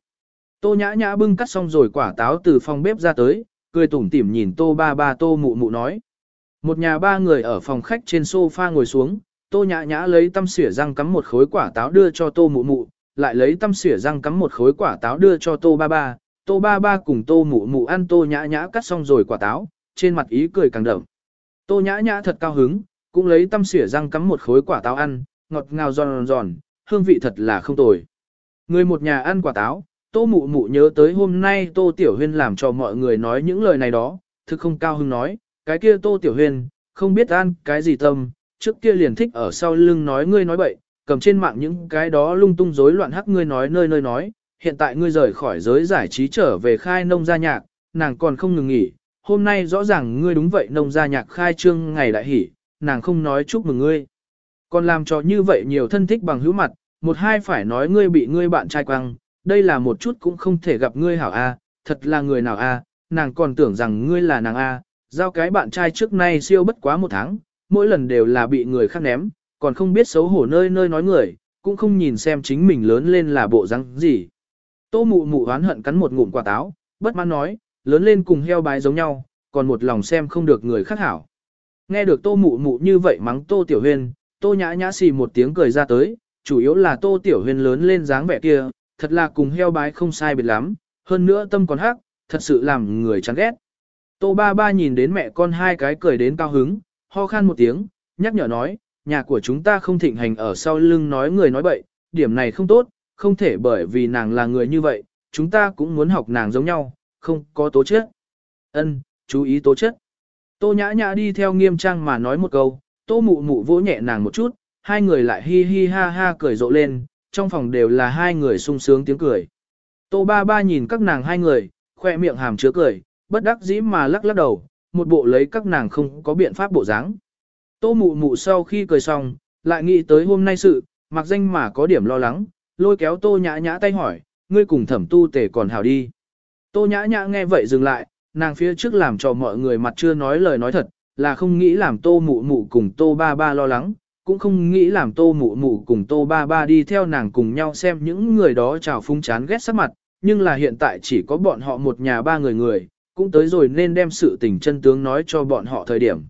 Tô nhã nhã bưng cắt xong rồi quả táo từ phòng bếp ra tới, cười tủm tỉm nhìn tô ba ba tô mụ mụ nói. Một nhà ba người ở phòng khách trên sofa ngồi xuống, tô nhã nhã lấy tăm xỉa răng cắm một khối quả táo đưa cho tô mụ mụ, lại lấy tăm xỉa răng cắm một khối quả táo đưa cho tô ba ba. Tô ba ba cùng tô mụ mụ ăn tô nhã nhã cắt xong rồi quả táo, trên mặt ý cười càng đậm. Tô nhã nhã thật cao hứng, cũng lấy tăm xỉa răng cắm một khối quả táo ăn, ngọt ngào giòn giòn, hương vị thật là không tồi. Người một nhà ăn quả táo, tô mụ mụ nhớ tới hôm nay tô tiểu huyên làm cho mọi người nói những lời này đó, thực không cao hứng nói, cái kia tô tiểu huyên, không biết ăn cái gì tâm, trước kia liền thích ở sau lưng nói ngươi nói bậy, cầm trên mạng những cái đó lung tung rối loạn hắc ngươi nói nơi nơi nói, hiện tại ngươi rời khỏi giới giải trí trở về khai nông gia nhạc, nàng còn không ngừng nghỉ, hôm nay rõ ràng ngươi đúng vậy nông gia nhạc khai trương ngày đại hỉ, nàng không nói chúc mừng ngươi. Còn làm cho như vậy nhiều thân thích bằng hữu mặt, một hai phải nói ngươi bị ngươi bạn trai quăng, đây là một chút cũng không thể gặp ngươi hảo A, thật là người nào A, nàng còn tưởng rằng ngươi là nàng A, giao cái bạn trai trước nay siêu bất quá một tháng, mỗi lần đều là bị người khác ném, còn không biết xấu hổ nơi nơi nói người, cũng không nhìn xem chính mình lớn lên là bộ răng gì. Tô mụ mụ oán hận cắn một ngụm quả táo, bất mãn nói, lớn lên cùng heo bái giống nhau, còn một lòng xem không được người khác hảo. Nghe được tô mụ mụ như vậy mắng tô tiểu huyên, tô nhã nhã xì một tiếng cười ra tới, chủ yếu là tô tiểu huyên lớn lên dáng vẻ kia, thật là cùng heo bái không sai biệt lắm, hơn nữa tâm còn hắc, thật sự làm người chán ghét. Tô ba ba nhìn đến mẹ con hai cái cười đến cao hứng, ho khan một tiếng, nhắc nhở nói, nhà của chúng ta không thịnh hành ở sau lưng nói người nói bậy, điểm này không tốt, không thể bởi vì nàng là người như vậy, chúng ta cũng muốn học nàng giống nhau, không có tố chất. Ân, chú ý tố chất. Tô nhã nhã đi theo nghiêm trang mà nói một câu, tô mụ mụ vỗ nhẹ nàng một chút, hai người lại hi hi ha ha cười rộ lên, trong phòng đều là hai người sung sướng tiếng cười. Tô ba ba nhìn các nàng hai người, khoe miệng hàm chứa cười, bất đắc dĩ mà lắc lắc đầu, một bộ lấy các nàng không có biện pháp bộ dáng. Tô mụ mụ sau khi cười xong, lại nghĩ tới hôm nay sự, mặc danh mà có điểm lo lắng, lôi kéo tô nhã nhã tay hỏi, ngươi cùng thẩm tu tể còn hào đi. Tô nhã nhã nghe vậy dừng lại, nàng phía trước làm cho mọi người mặt chưa nói lời nói thật, là không nghĩ làm tô mụ mụ cùng tô ba ba lo lắng, cũng không nghĩ làm tô mụ mụ cùng tô ba ba đi theo nàng cùng nhau xem những người đó chào phung chán ghét sắc mặt, nhưng là hiện tại chỉ có bọn họ một nhà ba người người, cũng tới rồi nên đem sự tình chân tướng nói cho bọn họ thời điểm.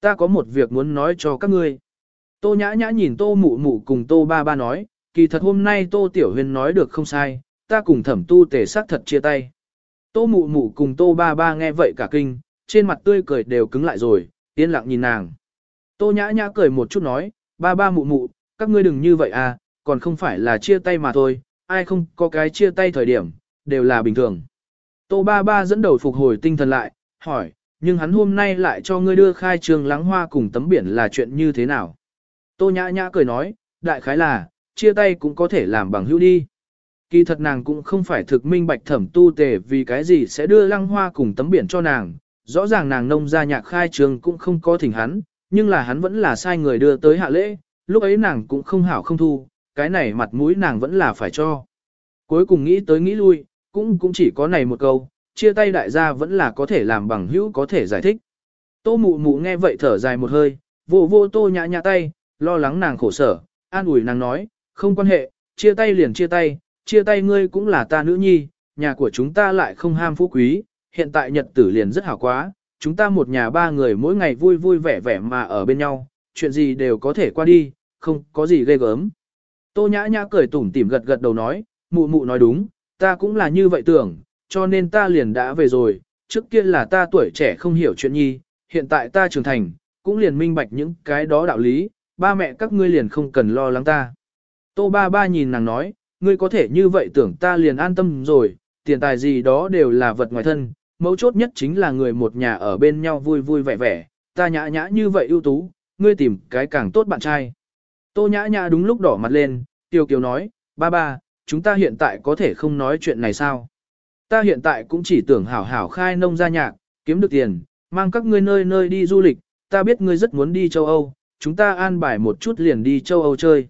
Ta có một việc muốn nói cho các ngươi. Tô nhã nhã nhìn tô mụ mụ cùng tô ba ba nói, kỳ thật hôm nay tô tiểu huyên nói được không sai, ta cùng thẩm tu tề sắc thật chia tay. Tô mụ mụ cùng tô ba ba nghe vậy cả kinh, trên mặt tươi cười đều cứng lại rồi, yên lặng nhìn nàng. Tô nhã nhã cười một chút nói, ba ba mụ mụ, các ngươi đừng như vậy à, còn không phải là chia tay mà thôi, ai không có cái chia tay thời điểm, đều là bình thường. Tô ba ba dẫn đầu phục hồi tinh thần lại, hỏi, nhưng hắn hôm nay lại cho ngươi đưa khai trường lắng hoa cùng tấm biển là chuyện như thế nào? Tô nhã nhã cười nói, đại khái là, chia tay cũng có thể làm bằng hữu đi. Kỳ thật nàng cũng không phải thực minh bạch thẩm tu tề vì cái gì sẽ đưa lăng hoa cùng tấm biển cho nàng. Rõ ràng nàng nông ra nhạc khai trường cũng không có thỉnh hắn, nhưng là hắn vẫn là sai người đưa tới hạ lễ, lúc ấy nàng cũng không hảo không thu, cái này mặt mũi nàng vẫn là phải cho. Cuối cùng nghĩ tới nghĩ lui, cũng cũng chỉ có này một câu, chia tay đại gia vẫn là có thể làm bằng hữu có thể giải thích. Tô mụ mụ nghe vậy thở dài một hơi, vô vô tô nhã nhã tay, lo lắng nàng khổ sở, an ủi nàng nói, không quan hệ, chia tay liền chia tay, chia tay ngươi cũng là ta nữ nhi, nhà của chúng ta lại không ham phú quý, hiện tại nhật tử liền rất hảo quá, chúng ta một nhà ba người mỗi ngày vui vui vẻ vẻ mà ở bên nhau, chuyện gì đều có thể qua đi, không có gì ghê gớm. Tô nhã nhã cười tủm tỉm gật gật đầu nói, mụ mụ nói đúng, ta cũng là như vậy tưởng, cho nên ta liền đã về rồi, trước kia là ta tuổi trẻ không hiểu chuyện nhi, hiện tại ta trưởng thành, cũng liền minh bạch những cái đó đạo lý, ba mẹ các ngươi liền không cần lo lắng ta. Tô ba ba nhìn nàng nói, ngươi có thể như vậy tưởng ta liền an tâm rồi, tiền tài gì đó đều là vật ngoài thân, mấu chốt nhất chính là người một nhà ở bên nhau vui vui vẻ vẻ, ta nhã nhã như vậy ưu tú, ngươi tìm cái càng tốt bạn trai. Tô nhã nhã đúng lúc đỏ mặt lên, tiêu kiều nói, ba ba, chúng ta hiện tại có thể không nói chuyện này sao? Ta hiện tại cũng chỉ tưởng hảo hảo khai nông gia nhạc, kiếm được tiền, mang các ngươi nơi nơi đi du lịch, ta biết ngươi rất muốn đi châu Âu, chúng ta an bài một chút liền đi châu Âu chơi.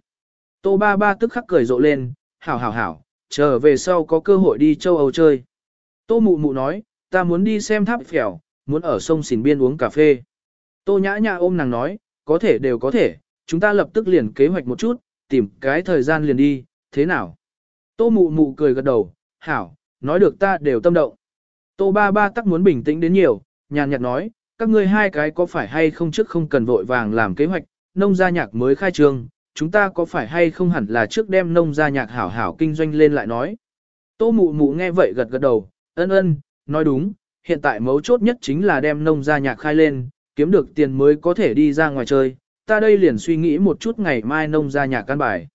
Tô ba ba tức khắc cười rộ lên, hảo hảo hảo, chờ về sau có cơ hội đi châu Âu chơi. Tô mụ mụ nói, ta muốn đi xem tháp phèo, muốn ở sông xỉn biên uống cà phê. Tô nhã nhã ôm nàng nói, có thể đều có thể, chúng ta lập tức liền kế hoạch một chút, tìm cái thời gian liền đi, thế nào? Tô mụ mụ cười gật đầu, hảo, nói được ta đều tâm động. Tô ba ba tắc muốn bình tĩnh đến nhiều, nhàn nhạt nói, các ngươi hai cái có phải hay không trước không cần vội vàng làm kế hoạch, nông gia nhạc mới khai trương, chúng ta có phải hay không hẳn là trước đem nông gia nhạc hảo hảo kinh doanh lên lại nói. Tô mụ mụ nghe vậy gật gật đầu, ân ân, nói đúng, hiện tại mấu chốt nhất chính là đem nông gia nhạc khai lên, kiếm được tiền mới có thể đi ra ngoài chơi, ta đây liền suy nghĩ một chút ngày mai nông gia nhạc căn bài.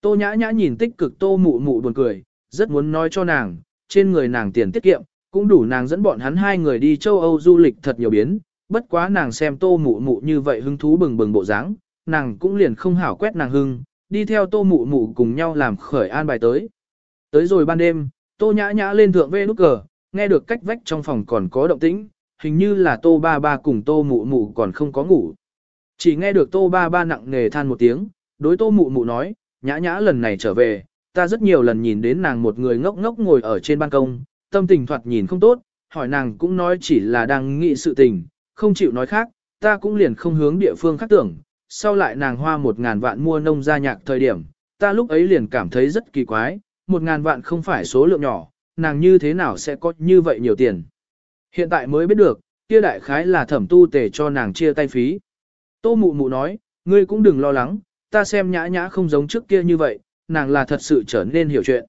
Tô nhã nhã nhìn tích cực tô mụ mụ buồn cười, rất muốn nói cho nàng, trên người nàng tiền tiết kiệm, cũng đủ nàng dẫn bọn hắn hai người đi châu Âu du lịch thật nhiều biến, bất quá nàng xem tô mụ mụ như vậy hứng thú bừng bừng bộ dáng, nàng cũng liền không hảo quét nàng hưng, đi theo tô mụ mụ cùng nhau làm khởi an bài tới. Tới rồi ban đêm, tô nhã nhã lên thượng vê nút cờ, nghe được cách vách trong phòng còn có động tĩnh, hình như là tô ba ba cùng tô mụ mụ còn không có ngủ. Chỉ nghe được tô ba ba nặng nề than một tiếng, đối tô mụ mụ nói, nhã nhã lần này trở về, ta rất nhiều lần nhìn đến nàng một người ngốc ngốc ngồi ở trên ban công, tâm tình thoạt nhìn không tốt, hỏi nàng cũng nói chỉ là đang nghĩ sự tình, không chịu nói khác, ta cũng liền không hướng địa phương khác tưởng, sau lại nàng hoa một ngàn vạn mua nông gia nhạc thời điểm, ta lúc ấy liền cảm thấy rất kỳ quái, một ngàn vạn không phải số lượng nhỏ, nàng như thế nào sẽ có như vậy nhiều tiền. Hiện tại mới biết được, kia đại khái là thẩm tu tề cho nàng chia tay phí. Tô mụ mụ nói, ngươi cũng đừng lo lắng, ta xem nhã nhã không giống trước kia như vậy, nàng là thật sự trở nên hiểu chuyện.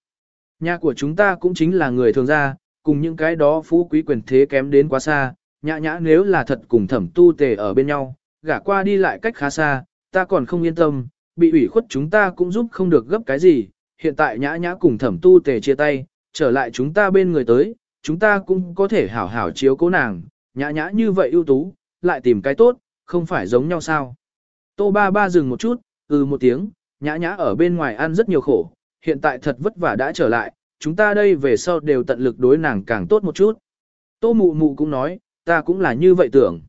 Nhà của chúng ta cũng chính là người thường gia, cùng những cái đó phú quý quyền thế kém đến quá xa, nhã nhã nếu là thật cùng thẩm tu tề ở bên nhau, gả qua đi lại cách khá xa, ta còn không yên tâm, bị ủy khuất chúng ta cũng giúp không được gấp cái gì, hiện tại nhã nhã cùng thẩm tu tề chia tay, trở lại chúng ta bên người tới, chúng ta cũng có thể hảo hảo chiếu cố nàng, nhã nhã như vậy ưu tú, lại tìm cái tốt, không phải giống nhau sao. Tô ba ba dừng một chút, ừ một tiếng, nhã nhã ở bên ngoài ăn rất nhiều khổ, hiện tại thật vất vả đã trở lại, chúng ta đây về sau đều tận lực đối nàng càng tốt một chút. Tô mụ mụ cũng nói, ta cũng là như vậy tưởng.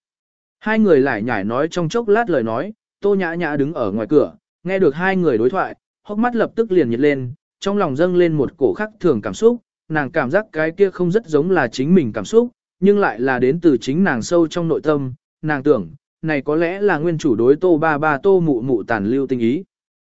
Hai người lại nhảy nói trong chốc lát lời nói, tô nhã nhã đứng ở ngoài cửa, nghe được hai người đối thoại, hốc mắt lập tức liền nhiệt lên, trong lòng dâng lên một cổ khắc thường cảm xúc, nàng cảm giác cái kia không rất giống là chính mình cảm xúc, nhưng lại là đến từ chính nàng sâu trong nội tâm, nàng tưởng, này có lẽ là nguyên chủ đối tô ba ba tô mụ mụ tàn lưu tình ý.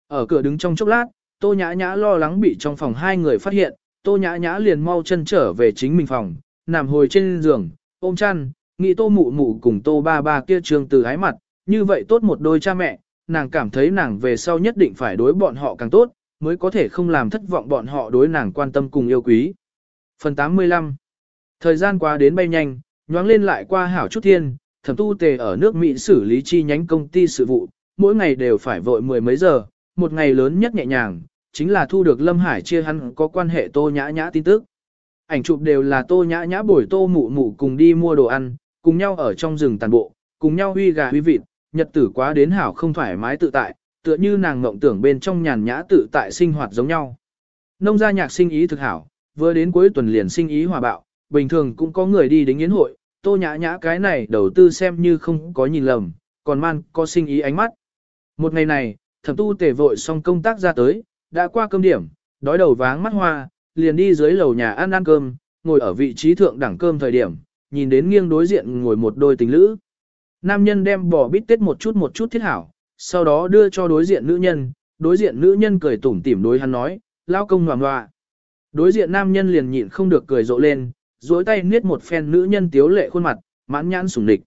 Ở cửa đứng trong chốc lát, tô nhã nhã lo lắng bị trong phòng hai người phát hiện, tô nhã nhã liền mau chân trở về chính mình phòng, nằm hồi trên giường, ôm chăn, nghĩ tô mụ mụ cùng tô ba ba kia trường từ ái mặt, như vậy tốt một đôi cha mẹ, nàng cảm thấy nàng về sau nhất định phải đối bọn họ càng tốt, mới có thể không làm thất vọng bọn họ đối nàng quan tâm cùng yêu quý. Phần 85 Thời gian qua đến bay nhanh, nhoáng lên lại qua hảo chút thiên, thẩm tu tề ở nước Mỹ xử lý chi nhánh công ty sự vụ, mỗi ngày đều phải vội mười mấy giờ, một ngày lớn nhất nhẹ nhàng, chính là thu được Lâm Hải chia hắn có quan hệ tô nhã nhã tin tức. Ảnh chụp đều là tô nhã nhã buổi tô mụ mụ cùng đi mua đồ ăn, cùng nhau ở trong rừng tàn bộ, cùng nhau huy gà huy vịt, nhật tử quá đến hảo không thoải mái tự tại, tựa như nàng ngộng tưởng bên trong nhàn nhã tự tại sinh hoạt giống nhau. Nông gia nhạc sinh ý thực hảo, vừa đến cuối tuần liền sinh ý hòa bạo, bình thường cũng có người đi đến yến hội, tô nhã nhã cái này đầu tư xem như không có nhìn lầm, còn man có sinh ý ánh mắt. Một ngày này, thẩm tu tề vội xong công tác ra tới, đã qua cơm điểm, đói đầu váng mắt hoa, liền đi dưới lầu nhà ăn ăn cơm, ngồi ở vị trí thượng đẳng cơm thời điểm, nhìn đến nghiêng đối diện ngồi một đôi tình lữ. Nam nhân đem bò bít tết một chút một chút thiết hảo, sau đó đưa cho đối diện nữ nhân, đối diện nữ nhân cười tủm tỉm đối hắn nói, lao công ngoạm ngoạ. Đối diện nam nhân liền nhịn không được cười rộ lên, duỗi tay niết một phen nữ nhân tiếu lệ khuôn mặt, mãn nhãn sủng địch.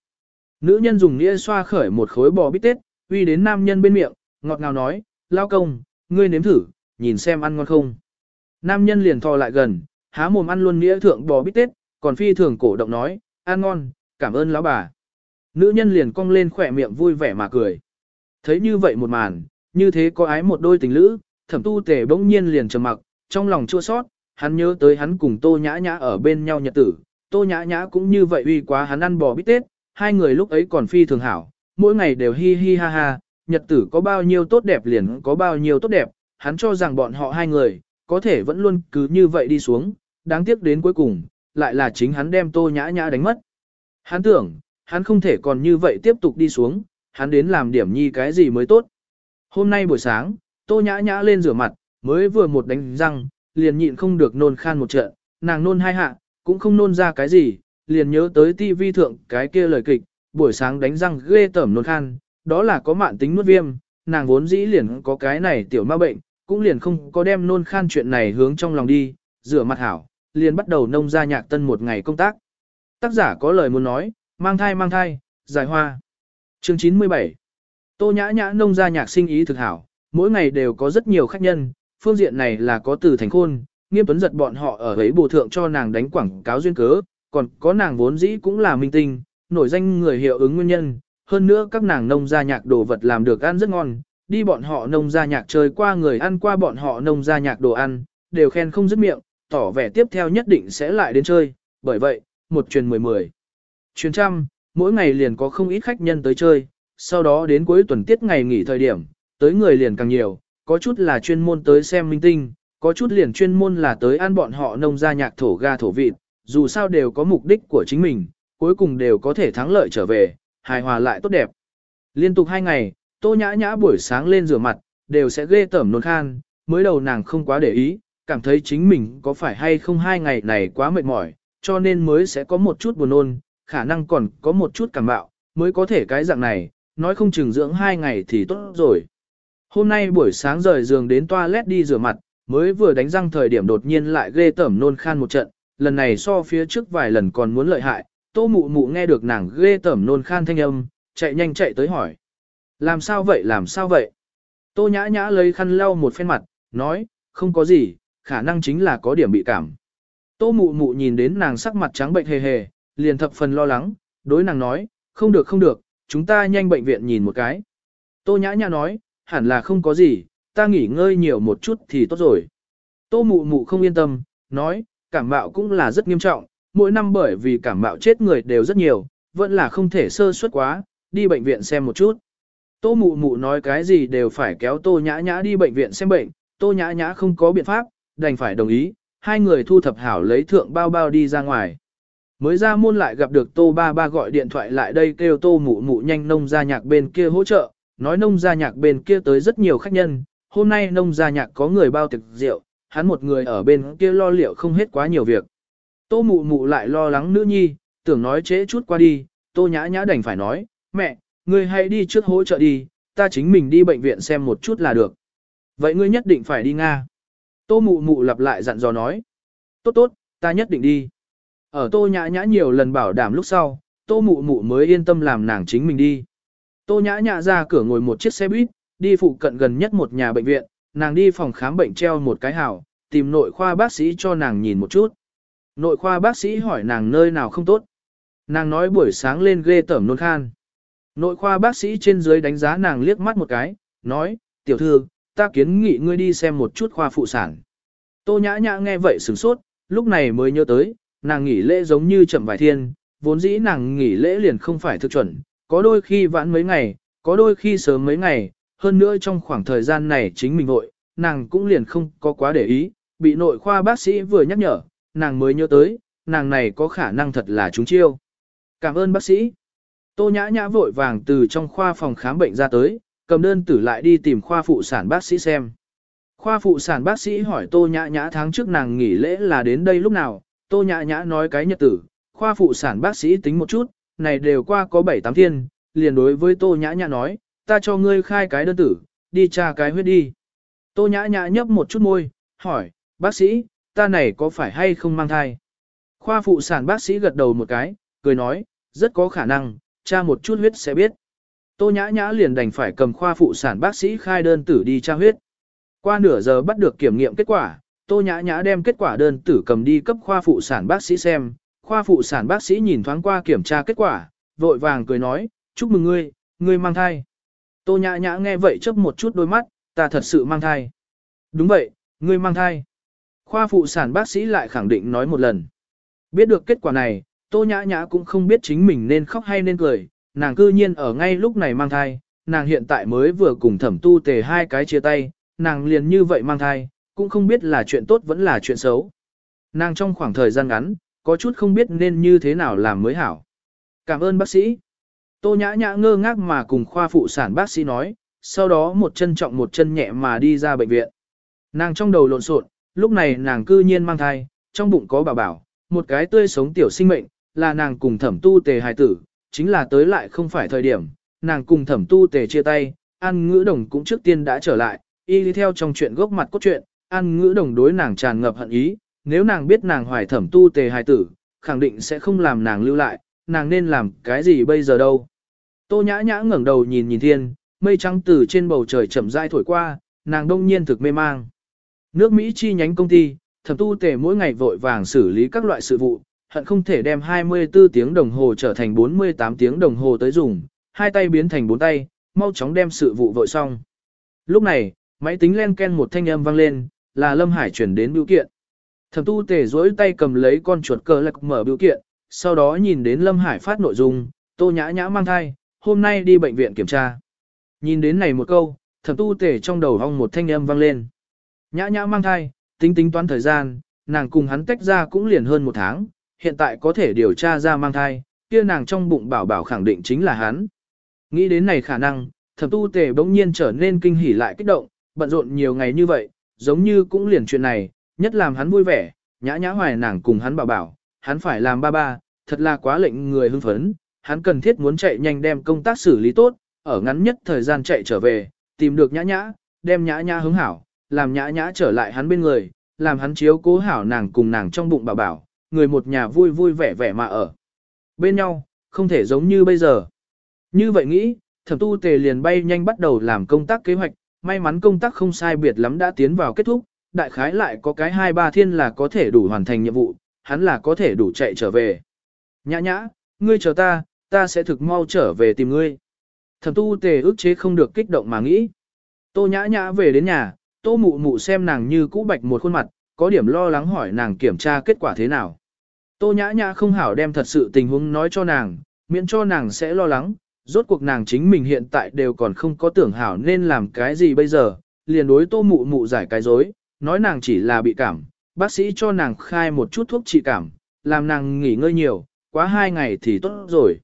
Nữ nhân dùng nghĩa xoa khởi một khối bò bít tết, uy đến nam nhân bên miệng, ngọt ngào nói, lao công, ngươi nếm thử, nhìn xem ăn ngon không. Nam nhân liền thò lại gần, há mồm ăn luôn nghĩa thượng bò bít tết, còn phi thường cổ động nói, ăn ngon, cảm ơn lão bà. Nữ nhân liền cong lên khỏe miệng vui vẻ mà cười. Thấy như vậy một màn, như thế có ái một đôi tình lữ, thẩm tu tề bỗng nhiên liền trầm mặc, trong lòng chua sót, hắn nhớ tới hắn cùng tô nhã nhã ở bên nhau nhật tử, tô nhã nhã cũng như vậy uy quá hắn ăn bò bít tết, hai người lúc ấy còn phi thường hảo, mỗi ngày đều hi hi ha ha, nhật tử có bao nhiêu tốt đẹp liền có bao nhiêu tốt đẹp, hắn cho rằng bọn họ hai người, có thể vẫn luôn cứ như vậy đi xuống, đáng tiếc đến cuối cùng, lại là chính hắn đem tô nhã nhã đánh mất. Hắn tưởng, hắn không thể còn như vậy tiếp tục đi xuống, hắn đến làm điểm nhi cái gì mới tốt. Hôm nay buổi sáng, tô nhã nhã lên rửa mặt, mới vừa một đánh răng, liền nhịn không được nôn khan một trận, nàng nôn hai hạ, cũng không nôn ra cái gì, liền nhớ tới tivi thượng cái kia lời kịch, buổi sáng đánh răng ghê tởm nôn khan, đó là có mạn tính nuốt viêm, nàng vốn dĩ liền có cái này tiểu ma bệnh, cũng liền không có đem nôn khan chuyện này hướng trong lòng đi, rửa mặt hảo, liền bắt đầu nông ra nhạc tân một ngày công tác. Tác giả có lời muốn nói, mang thai mang thai, giải hoa. Chương 97 Tô nhã nhã nông ra nhạc sinh ý thực hảo, mỗi ngày đều có rất nhiều khách nhân, phương diện này là có từ thành khôn, nghiêm tuấn giật bọn họ ở ấy bổ thượng cho nàng đánh quảng cáo duyên cớ, còn có nàng vốn dĩ cũng là minh tinh, nổi danh người hiệu ứng nguyên nhân, hơn nữa các nàng nông gia nhạc đồ vật làm được ăn rất ngon, đi bọn họ nông gia nhạc chơi qua người ăn qua bọn họ nông gia nhạc đồ ăn, đều khen không dứt miệng, tỏ vẻ tiếp theo nhất định sẽ lại đến chơi, bởi vậy, một truyền mười mười. Truyền trăm, mỗi ngày liền có không ít khách nhân tới chơi, sau đó đến cuối tuần tiết ngày nghỉ thời điểm, tới người liền càng nhiều, có chút là chuyên môn tới xem minh tinh, có chút liền chuyên môn là tới ăn bọn họ nông gia nhạc thổ ga thổ vịt, dù sao đều có mục đích của chính mình, cuối cùng đều có thể thắng lợi trở về, hài hòa lại tốt đẹp. Liên tục hai ngày, tô nhã nhã buổi sáng lên rửa mặt, đều sẽ ghê tởm nôn khan, mới đầu nàng không quá để ý, cảm thấy chính mình có phải hay không hai ngày này quá mệt mỏi, cho nên mới sẽ có một chút buồn nôn, khả năng còn có một chút cảm bạo, mới có thể cái dạng này, nói không chừng dưỡng hai ngày thì tốt rồi. Hôm nay buổi sáng rời giường đến toilet đi rửa mặt, mới vừa đánh răng thời điểm đột nhiên lại ghê tởm nôn khan một trận, lần này so phía trước vài lần còn muốn lợi hại, tô mụ mụ nghe được nàng ghê tởm nôn khan thanh âm, chạy nhanh chạy tới hỏi. Làm sao vậy làm sao vậy? Tô nhã nhã lấy khăn lau một phen mặt, nói, không có gì, khả năng chính là có điểm bị cảm. Tô mụ mụ nhìn đến nàng sắc mặt trắng bệnh hề hề, liền thập phần lo lắng, đối nàng nói, không được không được, chúng ta nhanh bệnh viện nhìn một cái. Tô nhã nhã nói, hẳn là không có gì, ta nghỉ ngơi nhiều một chút thì tốt rồi. Tô mụ mụ không yên tâm, nói, cảm mạo cũng là rất nghiêm trọng, mỗi năm bởi vì cảm mạo chết người đều rất nhiều, vẫn là không thể sơ suất quá, đi bệnh viện xem một chút. Tô mụ mụ nói cái gì đều phải kéo tô nhã nhã đi bệnh viện xem bệnh, tô nhã nhã không có biện pháp, đành phải đồng ý, hai người thu thập hảo lấy thượng bao bao đi ra ngoài. Mới ra môn lại gặp được tô ba ba gọi điện thoại lại đây kêu tô mụ mụ nhanh nông gia nhạc bên kia hỗ trợ, nói nông gia nhạc bên kia tới rất nhiều khách nhân, hôm nay nông gia nhạc có người bao thực rượu, hắn một người ở bên kia lo liệu không hết quá nhiều việc. Tô mụ mụ lại lo lắng nữ nhi, tưởng nói trễ chút qua đi, tô nhã nhã đành phải nói, mẹ, ngươi hãy đi trước hỗ trợ đi, ta chính mình đi bệnh viện xem một chút là được. Vậy ngươi nhất định phải đi Nga. Tô mụ mụ lặp lại dặn dò nói. Tốt tốt, ta nhất định đi. Ở tô nhã nhã nhiều lần bảo đảm lúc sau, tô mụ mụ mới yên tâm làm nàng chính mình đi. Tô nhã nhã ra cửa ngồi một chiếc xe buýt, đi phụ cận gần nhất một nhà bệnh viện, nàng đi phòng khám bệnh treo một cái hảo, tìm nội khoa bác sĩ cho nàng nhìn một chút. Nội khoa bác sĩ hỏi nàng nơi nào không tốt. Nàng nói buổi sáng lên ghê tởm nôn khan. Nội khoa bác sĩ trên dưới đánh giá nàng liếc mắt một cái, nói, tiểu thư, ta kiến nghị ngươi đi xem một chút khoa phụ sản. Tô nhã nhã nghe vậy sửng sốt, lúc này mới nhớ tới, nàng nghỉ lễ giống như chậm vài thiên, vốn dĩ nàng nghỉ lễ liền không phải thực chuẩn, có đôi khi vãn mấy ngày, có đôi khi sớm mấy ngày, hơn nữa trong khoảng thời gian này chính mình vội, nàng cũng liền không có quá để ý, bị nội khoa bác sĩ vừa nhắc nhở, nàng mới nhớ tới, nàng này có khả năng thật là trúng chiêu. Cảm ơn bác sĩ. Tô nhã nhã vội vàng từ trong khoa phòng khám bệnh ra tới, cầm đơn tử lại đi tìm khoa phụ sản bác sĩ xem. Khoa phụ sản bác sĩ hỏi Tô Nhã Nhã tháng trước nàng nghỉ lễ là đến đây lúc nào, Tô Nhã Nhã nói cái nhật tử, khoa phụ sản bác sĩ tính một chút, này đều qua có 7-8 thiên, liền đối với Tô Nhã Nhã nói, ta cho ngươi khai cái đơn tử, đi tra cái huyết đi. Tô Nhã Nhã nhấp một chút môi, hỏi, bác sĩ, ta này có phải hay không mang thai? Khoa phụ sản bác sĩ gật đầu một cái, cười nói, rất có khả năng, tra một chút huyết sẽ biết. Tô Nhã Nhã liền đành phải cầm khoa phụ sản bác sĩ khai đơn tử đi tra huyết. Qua nửa giờ bắt được kiểm nghiệm kết quả, Tô Nhã Nhã đem kết quả đơn tử cầm đi cấp khoa phụ sản bác sĩ xem. Khoa phụ sản bác sĩ nhìn thoáng qua kiểm tra kết quả, vội vàng cười nói, chúc mừng ngươi, ngươi mang thai. Tô Nhã Nhã nghe vậy chớp một chút đôi mắt, ta thật sự mang thai. Đúng vậy, ngươi mang thai. Khoa phụ sản bác sĩ lại khẳng định nói một lần. Biết được kết quả này, Tô Nhã Nhã cũng không biết chính mình nên khóc hay nên cười, nàng cư nhiên ở ngay lúc này mang thai, nàng hiện tại mới vừa cùng thẩm tu tề hai cái chia tay, nàng liền như vậy mang thai, cũng không biết là chuyện tốt vẫn là chuyện xấu. Nàng trong khoảng thời gian ngắn, có chút không biết nên như thế nào làm mới hảo. Cảm ơn bác sĩ. Tô nhã nhã ngơ ngác mà cùng khoa phụ sản bác sĩ nói, sau đó một chân trọng một chân nhẹ mà đi ra bệnh viện. Nàng trong đầu lộn xộn, lúc này nàng cư nhiên mang thai, trong bụng có bảo bảo, một cái tươi sống tiểu sinh mệnh, là nàng cùng thẩm tu tề hài tử, chính là tới lại không phải thời điểm, nàng cùng thẩm tu tề chia tay, an ngữ đồng cũng trước tiên đã trở lại, y đi theo trong chuyện gốc mặt cốt truyện, an ngữ đồng đối nàng tràn ngập hận ý, nếu nàng biết nàng hoài thẩm tu tề hài tử, khẳng định sẽ không làm nàng lưu lại, nàng nên làm cái gì bây giờ đâu. Tô nhã nhã ngẩng đầu nhìn nhìn thiên, mây trắng từ trên bầu trời chậm rãi thổi qua, nàng đông nhiên thực mê mang. Nước Mỹ chi nhánh công ty, thẩm tu tề mỗi ngày vội vàng xử lý các loại sự vụ, hận không thể đem 24 tiếng đồng hồ trở thành 48 tiếng đồng hồ tới dùng, hai tay biến thành bốn tay, mau chóng đem sự vụ vội xong. Lúc này, máy tính len ken một thanh âm vang lên, là Lâm Hải chuyển đến biểu kiện. Thẩm tu tề duỗi tay cầm lấy con chuột cờ lạc mở biểu kiện, sau đó nhìn đến Lâm Hải phát nội dung, tô nhã nhã mang thai, hôm nay đi bệnh viện kiểm tra. Nhìn đến này một câu, thẩm tu tề trong đầu hong một thanh âm vang lên. Nhã nhã mang thai, tính tính toán thời gian, nàng cùng hắn tách ra cũng liền hơn một tháng, hiện tại có thể điều tra ra mang thai, kia nàng trong bụng bảo bảo khẳng định chính là hắn. Nghĩ đến này khả năng, thẩm tu tề bỗng nhiên trở nên kinh hỉ lại kích động, bận rộn nhiều ngày như vậy, giống như cũng liền chuyện này, nhất làm hắn vui vẻ, nhã nhã hoài nàng cùng hắn bảo bảo, hắn phải làm ba ba, thật là quá lệnh người hưng phấn, hắn cần thiết muốn chạy nhanh đem công tác xử lý tốt, ở ngắn nhất thời gian chạy trở về, tìm được nhã nhã, đem nhã nhã hứng hảo, làm nhã nhã trở lại hắn bên người, làm hắn chiếu cố hảo nàng cùng nàng trong bụng bảo bảo, người một nhà vui vui vẻ vẻ mà ở. Bên nhau, không thể giống như bây giờ. Như vậy nghĩ, thẩm tu tề liền bay nhanh bắt đầu làm công tác kế hoạch, may mắn công tác không sai biệt lắm đã tiến vào kết thúc, đại khái lại có cái hai ba thiên là có thể đủ hoàn thành nhiệm vụ, hắn là có thể đủ chạy trở về. Nhã nhã, ngươi chờ ta, ta sẽ thực mau trở về tìm ngươi. Thẩm tu tề ức chế không được kích động mà nghĩ. Tô nhã nhã về đến nhà, tô mụ mụ xem nàng như cũ bạch một khuôn mặt, có điểm lo lắng hỏi nàng kiểm tra kết quả thế nào. Tô nhã nhã không hảo đem thật sự tình huống nói cho nàng, miễn cho nàng sẽ lo lắng, rốt cuộc nàng chính mình hiện tại đều còn không có tưởng hảo nên làm cái gì bây giờ, liền đối tô mụ mụ giải cái dối, nói nàng chỉ là bị cảm, bác sĩ cho nàng khai một chút thuốc trị cảm, làm nàng nghỉ ngơi nhiều, quá hai ngày thì tốt rồi.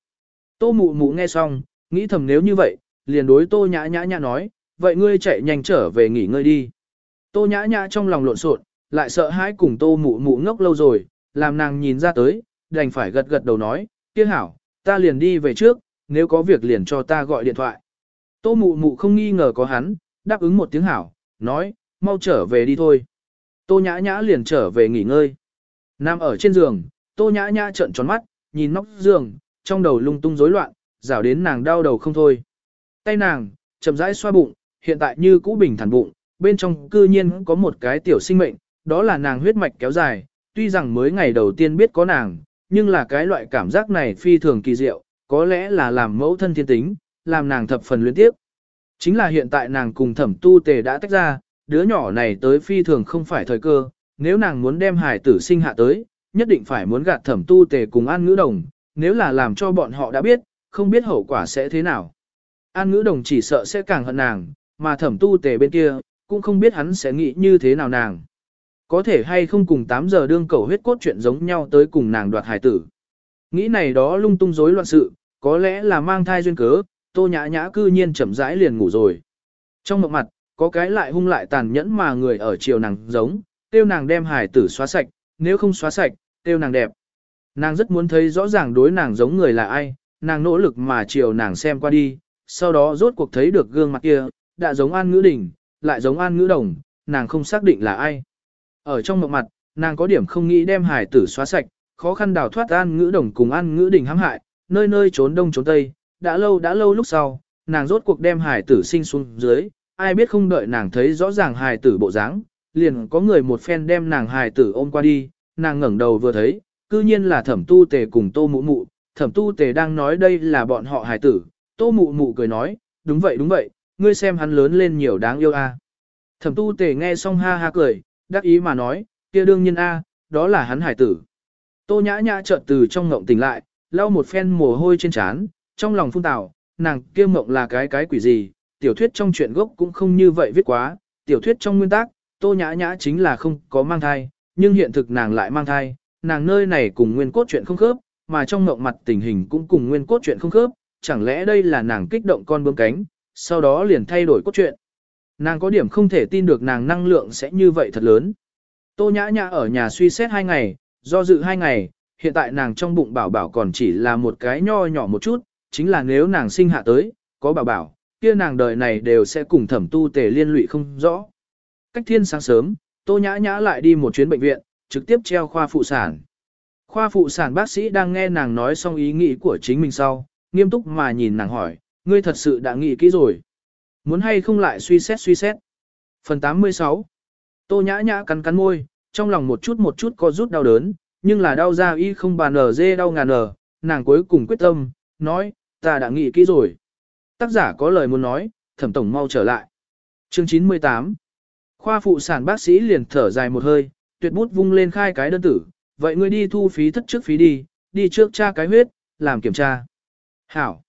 Tô mụ mụ nghe xong, nghĩ thầm nếu như vậy, liền đối tô nhã nhã nhã nói, vậy ngươi chạy nhanh trở về nghỉ ngơi đi. Tô nhã nhã trong lòng lộn xộn, lại sợ hãi cùng tô mụ mụ ngốc lâu rồi, làm nàng nhìn ra tới, đành phải gật gật đầu nói, kia hảo, ta liền đi về trước, nếu có việc liền cho ta gọi điện thoại. Tô mụ mụ không nghi ngờ có hắn, đáp ứng một tiếng hảo, nói, mau trở về đi thôi. Tô nhã nhã liền trở về nghỉ ngơi. Nam ở trên giường, tô nhã nhã trợn tròn mắt, nhìn nóc giường, trong đầu lung tung rối loạn, rảo đến nàng đau đầu không thôi. Tay nàng, chậm rãi xoa bụng, hiện tại như cũ bình thản bụng, bên trong cư nhiên có một cái tiểu sinh mệnh, đó là nàng huyết mạch kéo dài, tuy rằng mới ngày đầu tiên biết có nàng, nhưng là cái loại cảm giác này phi thường kỳ diệu, có lẽ là làm mẫu thân thiên tính, làm nàng thập phần luyến tiếp. Chính là hiện tại nàng cùng thẩm tu tề đã tách ra, đứa nhỏ này tới phi thường không phải thời cơ, nếu nàng muốn đem hài tử sinh hạ tới, nhất định phải muốn gạt thẩm tu tề cùng an ngữ đồng, nếu là làm cho bọn họ đã biết, không biết hậu quả sẽ thế nào. An ngữ đồng chỉ sợ sẽ càng hận nàng, mà thẩm tu tề bên kia, cũng không biết hắn sẽ nghĩ như thế nào nàng. Có thể hay không cùng 8 giờ đương cầu huyết cốt chuyện giống nhau tới cùng nàng đoạt hài tử. Nghĩ này đó lung tung rối loạn sự, có lẽ là mang thai duyên cớ, tô nhã nhã cư nhiên chậm rãi liền ngủ rồi. Trong mộng mặt, có cái lại hung lại tàn nhẫn mà người ở chiều nàng giống, tiêu nàng đem hải tử xóa sạch, nếu không xóa sạch, tiêu nàng đẹp. Nàng rất muốn thấy rõ ràng đối nàng giống người là ai, nàng nỗ lực mà chiều nàng xem qua đi, sau đó rốt cuộc thấy được gương mặt kia, đã giống an ngữ đỉnh, lại giống an ngữ đồng, nàng không xác định là ai. Ở trong mộng mặt, nàng có điểm không nghĩ đem hải tử xóa sạch, khó khăn đào thoát an ngữ đồng cùng an ngữ đỉnh hãm hại, nơi nơi trốn đông trốn tây, đã lâu đã lâu lúc sau, nàng rốt cuộc đem hài tử sinh xuống dưới, ai biết không đợi nàng thấy rõ ràng hài tử bộ dáng, liền có người một phen đem nàng hài tử ôm qua đi, nàng ngẩng đầu vừa thấy, cư nhiên là thẩm tu tề cùng tô mụ mụ, thẩm tu tề đang nói đây là bọn họ hài tử, tô mụ mụ cười nói, đúng vậy đúng vậy, ngươi xem hắn lớn lên nhiều đáng yêu a. Thẩm tu tề nghe xong ha ha cười, đắc ý mà nói, kia đương nhiên a, đó là hắn hải tử. Tô nhã nhã chợt từ trong ngộng tỉnh lại, lau một phen mồ hôi trên trán, trong lòng phun tào, nàng kia mộng là cái cái quỷ gì, tiểu thuyết trong truyện gốc cũng không như vậy viết quá, tiểu thuyết trong nguyên tắc, tô nhã nhã chính là không có mang thai, nhưng hiện thực nàng lại mang thai, nàng nơi này cùng nguyên cốt truyện không khớp, mà trong mộng mặt tình hình cũng cùng nguyên cốt truyện không khớp, chẳng lẽ đây là nàng kích động con bướm cánh, sau đó liền thay đổi cốt truyện. Nàng có điểm không thể tin được nàng năng lượng sẽ như vậy thật lớn. Tô nhã nhã ở nhà suy xét hai ngày, do dự hai ngày, hiện tại nàng trong bụng bảo bảo còn chỉ là một cái nho nhỏ một chút, chính là nếu nàng sinh hạ tới, có bảo bảo, kia nàng đời này đều sẽ cùng thẩm tu tề liên lụy không rõ. Cách thiên sáng sớm, tô nhã nhã lại đi một chuyến bệnh viện, trực tiếp treo khoa phụ sản. Khoa phụ sản bác sĩ đang nghe nàng nói xong ý nghĩ của chính mình sau, nghiêm túc mà nhìn nàng hỏi, ngươi thật sự đã nghĩ kỹ rồi. Muốn hay không lại suy xét suy xét. Phần 86 Tô nhã nhã cắn cắn môi, trong lòng một chút một chút có rút đau đớn, nhưng là đau ra y không bàn ở dê đau ngàn ở, nàng cuối cùng quyết tâm, nói, ta đã nghĩ kỹ rồi. Tác giả có lời muốn nói, thẩm tổng mau trở lại. Chương 98 Khoa phụ sản bác sĩ liền thở dài một hơi, tuyệt bút vung lên khai cái đơn tử, vậy ngươi đi thu phí thất trước phí đi, đi trước tra cái huyết, làm kiểm tra. Hảo.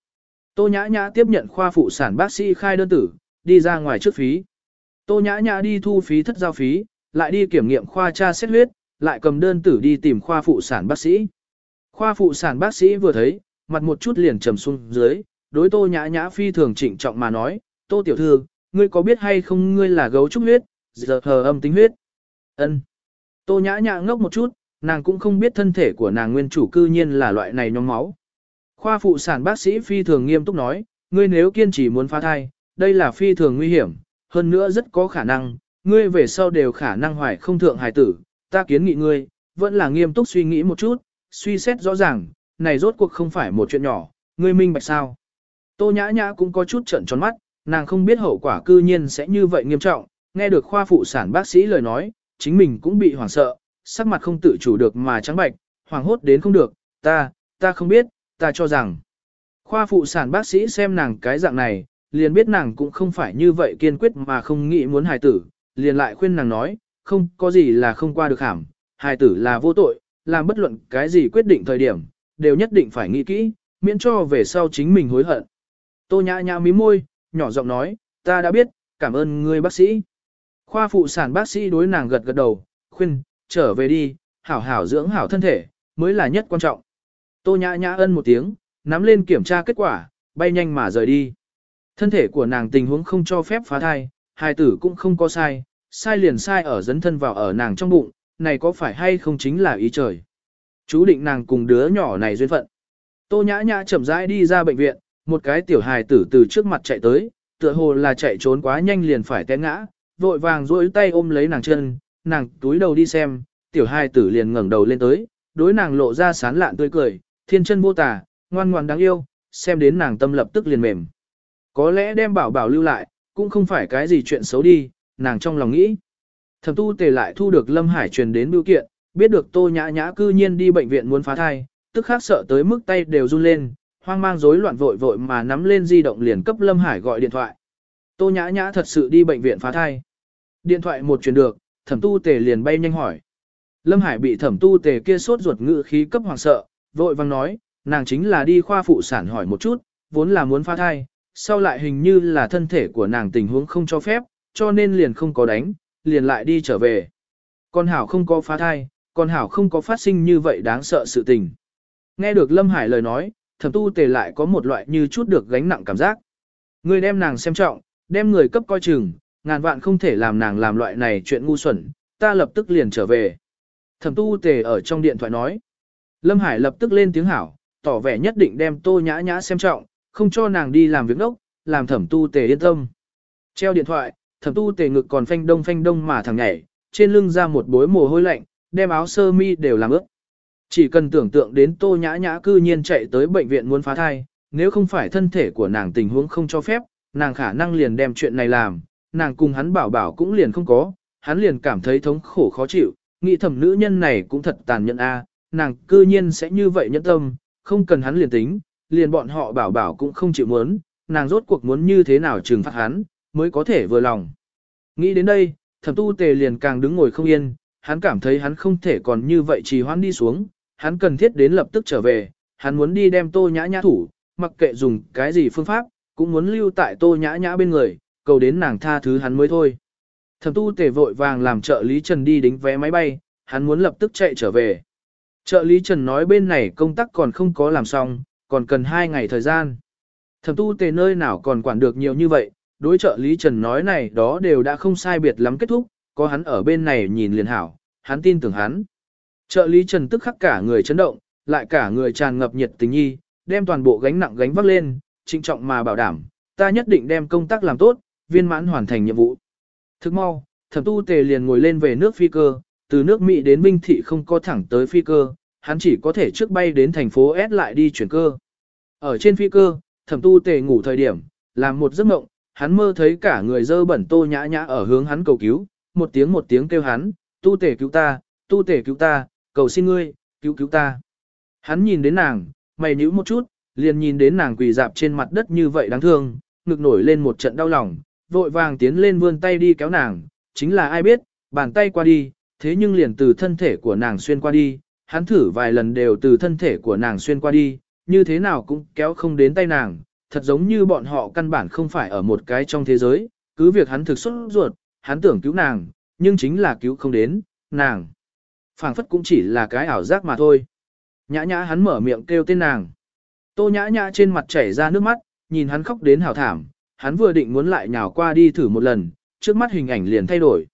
Tô Nhã Nhã tiếp nhận khoa phụ sản bác sĩ khai đơn tử, đi ra ngoài trước phí. Tô Nhã Nhã đi thu phí thất giao phí, lại đi kiểm nghiệm khoa tra xét huyết, lại cầm đơn tử đi tìm khoa phụ sản bác sĩ. Khoa phụ sản bác sĩ vừa thấy, mặt một chút liền trầm xuống dưới, đối Tô Nhã Nhã phi thường trịnh trọng mà nói, Tô Tiểu Thư, ngươi có biết hay không ngươi là gấu trúc huyết, giờ hờ âm tính huyết. ân Tô Nhã Nhã ngốc một chút, nàng cũng không biết thân thể của nàng nguyên chủ cư nhiên là loại này nhóm máu. Khoa phụ sản bác sĩ phi thường nghiêm túc nói, ngươi nếu kiên trì muốn phá thai, đây là phi thường nguy hiểm, hơn nữa rất có khả năng, ngươi về sau đều khả năng hoài không thượng hài tử, ta kiến nghị ngươi, vẫn là nghiêm túc suy nghĩ một chút, suy xét rõ ràng, này rốt cuộc không phải một chuyện nhỏ, ngươi minh bạch sao. Tô nhã nhã cũng có chút trận tròn mắt, nàng không biết hậu quả cư nhiên sẽ như vậy nghiêm trọng, nghe được khoa phụ sản bác sĩ lời nói, chính mình cũng bị hoảng sợ, sắc mặt không tự chủ được mà trắng bạch, hoảng hốt đến không được, ta, ta không biết, ta cho rằng. Khoa phụ sản bác sĩ xem nàng cái dạng này, liền biết nàng cũng không phải như vậy kiên quyết mà không nghĩ muốn hài tử, liền lại khuyên nàng nói, không có gì là không qua được hàm, hài tử là vô tội, làm bất luận cái gì quyết định thời điểm, đều nhất định phải nghĩ kỹ, miễn cho về sau chính mình hối hận. Tô nhã nhã mí môi, nhỏ giọng nói, ta đã biết, cảm ơn ngươi bác sĩ. Khoa phụ sản bác sĩ đối nàng gật gật đầu, khuyên, trở về đi, hảo hảo dưỡng hảo thân thể, mới là nhất quan trọng. Tô nhã nhã ân một tiếng, nắm lên kiểm tra kết quả, bay nhanh mà rời đi. Thân thể của nàng tình huống không cho phép phá thai, hài tử cũng không có sai, sai liền sai ở dấn thân vào ở nàng trong bụng, này có phải hay không chính là ý trời. Chú định nàng cùng đứa nhỏ này duyên phận. Tô nhã nhã chậm rãi đi ra bệnh viện, một cái tiểu hài tử từ trước mặt chạy tới, tựa hồ là chạy trốn quá nhanh liền phải té ngã, vội vàng duỗi tay ôm lấy nàng chân, nàng túi đầu đi xem, tiểu hài tử liền ngẩng đầu lên tới, đối nàng lộ ra sán lạn tươi cười, thiên chân vô tả ngoan ngoan đáng yêu, xem đến nàng tâm lập tức liền mềm. Có lẽ đem bảo bảo lưu lại, cũng không phải cái gì chuyện xấu đi, nàng trong lòng nghĩ. Thẩm tu tề lại thu được Lâm Hải truyền đến biểu kiện, biết được tô nhã nhã cư nhiên đi bệnh viện muốn phá thai, tức khác sợ tới mức tay đều run lên, hoang mang rối loạn vội vội mà nắm lên di động liền cấp Lâm Hải gọi điện thoại. Tô nhã nhã thật sự đi bệnh viện phá thai. Điện thoại một truyền được, thẩm tu tề liền bay nhanh hỏi. Lâm Hải bị thẩm tu tề kia sốt ruột ngự khí cấp hoàng sợ, vội vang nói, nàng chính là đi khoa phụ sản hỏi một chút, vốn là muốn phá thai, sau lại hình như là thân thể của nàng tình huống không cho phép, cho nên liền không có đánh, liền lại đi trở về. Con Hảo không có phá thai, con Hảo không có phát sinh như vậy đáng sợ sự tình. Nghe được Lâm Hải lời nói, thẩm tu tề lại có một loại như chút được gánh nặng cảm giác. Người đem nàng xem trọng, đem người cấp coi chừng, ngàn vạn không thể làm nàng làm loại này chuyện ngu xuẩn, ta lập tức liền trở về. Thẩm tu tề ở trong điện thoại nói. Lâm Hải lập tức lên tiếng hảo, tỏ vẻ nhất định đem tô nhã nhã xem trọng, không cho nàng đi làm việc đốc, làm thẩm tu tề yên tâm. Treo điện thoại, thẩm tu tề ngực còn phanh đông phanh đông mà thằng nhảy, trên lưng ra một bối mồ hôi lạnh, đem áo sơ mi đều làm ướt. Chỉ cần tưởng tượng đến tô nhã nhã cư nhiên chạy tới bệnh viện muốn phá thai, nếu không phải thân thể của nàng tình huống không cho phép, nàng khả năng liền đem chuyện này làm, nàng cùng hắn bảo bảo cũng liền không có, hắn liền cảm thấy thống khổ khó chịu, nghĩ thầm nữ nhân này cũng thật tàn nhẫn a, nàng cư nhiên sẽ như vậy nhẫn tâm, không cần hắn liền tính, liền bọn họ bảo bảo cũng không chịu muốn, nàng rốt cuộc muốn như thế nào trừng phạt hắn, mới có thể vừa lòng. Nghĩ đến đây, thẩm tu tề liền càng đứng ngồi không yên, hắn cảm thấy hắn không thể còn như vậy trì hoãn đi xuống, hắn cần thiết đến lập tức trở về, hắn muốn đi đem tô nhã nhã thủ, mặc kệ dùng cái gì phương pháp, cũng muốn lưu tại tô nhã nhã bên người, cầu đến nàng tha thứ hắn mới thôi. Thẩm tu tề vội vàng làm trợ lý Trần đi đính vé máy bay, hắn muốn lập tức chạy trở về. Trợ lý Trần nói bên này công tác còn không có làm xong, còn cần 2 ngày thời gian. Thẩm tu tề nơi nào còn quản được nhiều như vậy, đối trợ lý Trần nói này đó đều đã không sai biệt lắm kết thúc, có hắn ở bên này nhìn liền hảo, hắn tin tưởng hắn. Trợ lý Trần tức khắc cả người chấn động, lại cả người tràn ngập nhiệt tình nhi, đem toàn bộ gánh nặng gánh vác lên, trinh trọng mà bảo đảm, ta nhất định đem công tác làm tốt, viên mãn hoàn thành nhiệm vụ. Thức mau, thẩm tu tề liền ngồi lên về nước phi cơ, từ nước Mỹ đến Minh Thị không có thẳng tới phi cơ, hắn chỉ có thể trước bay đến thành phố S lại đi chuyển cơ. Ở trên phi cơ, thẩm tu tề ngủ thời điểm, làm một giấc mộng, hắn mơ thấy cả người dơ bẩn tô nhã nhã ở hướng hắn cầu cứu, một tiếng một tiếng kêu hắn, tu tể cứu ta, tu tể cứu ta, cầu xin ngươi, cứu cứu ta. Hắn nhìn đến nàng, mày nhíu một chút, liền nhìn đến nàng quỳ dạp trên mặt đất như vậy đáng thương, ngực nổi lên một trận đau lòng, vội vàng tiến lên vươn tay đi kéo nàng, chính là ai biết, bàn tay qua đi, thế nhưng liền từ thân thể của nàng xuyên qua đi, hắn thử vài lần đều từ thân thể của nàng xuyên qua đi, như thế nào cũng kéo không đến tay nàng, thật giống như bọn họ căn bản không phải ở một cái trong thế giới, cứ việc hắn thực xuất ruột, hắn tưởng cứu nàng, nhưng chính là cứu không đến, nàng. phảng phất cũng chỉ là cái ảo giác mà thôi. Nhã nhã hắn mở miệng kêu tên nàng. Tô nhã nhã trên mặt chảy ra nước mắt, nhìn hắn khóc đến hào thảm, hắn vừa định muốn lại nhào qua đi thử một lần, trước mắt hình ảnh liền thay đổi.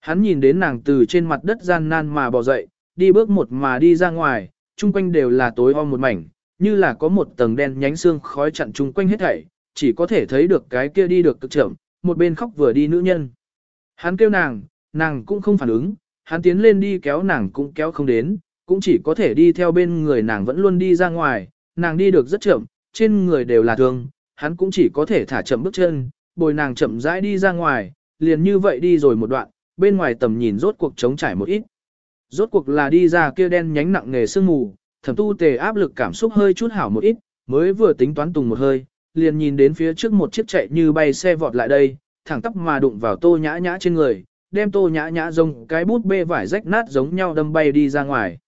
Hắn nhìn đến nàng từ trên mặt đất gian nan mà bò dậy, đi bước một mà đi ra ngoài, chung quanh đều là tối om một mảnh, như là có một tầng đen nhánh xương khói chặn chung quanh hết thảy, chỉ có thể thấy được cái kia đi được cực chậm, một bên khóc vừa đi nữ nhân. Hắn kêu nàng, nàng cũng không phản ứng, hắn tiến lên đi kéo nàng cũng kéo không đến, cũng chỉ có thể đi theo bên người nàng vẫn luôn đi ra ngoài, nàng đi được rất chậm, trên người đều là thương, hắn cũng chỉ có thể thả chậm bước chân, bồi nàng chậm rãi đi ra ngoài, liền như vậy đi rồi một đoạn, bên ngoài tầm nhìn rốt cuộc trống trải một ít. Rốt cuộc là đi ra kia đen nhánh nặng nghề sương mù, thẩm tu tề áp lực cảm xúc hơi chút hảo một ít, mới vừa tính toán tùng một hơi, liền nhìn đến phía trước một chiếc chạy như bay xe vọt lại đây, thẳng tắp mà đụng vào tô nhã nhã trên người, đem tô nhã nhã rông cái bút bê vải rách nát giống nhau đâm bay đi ra ngoài.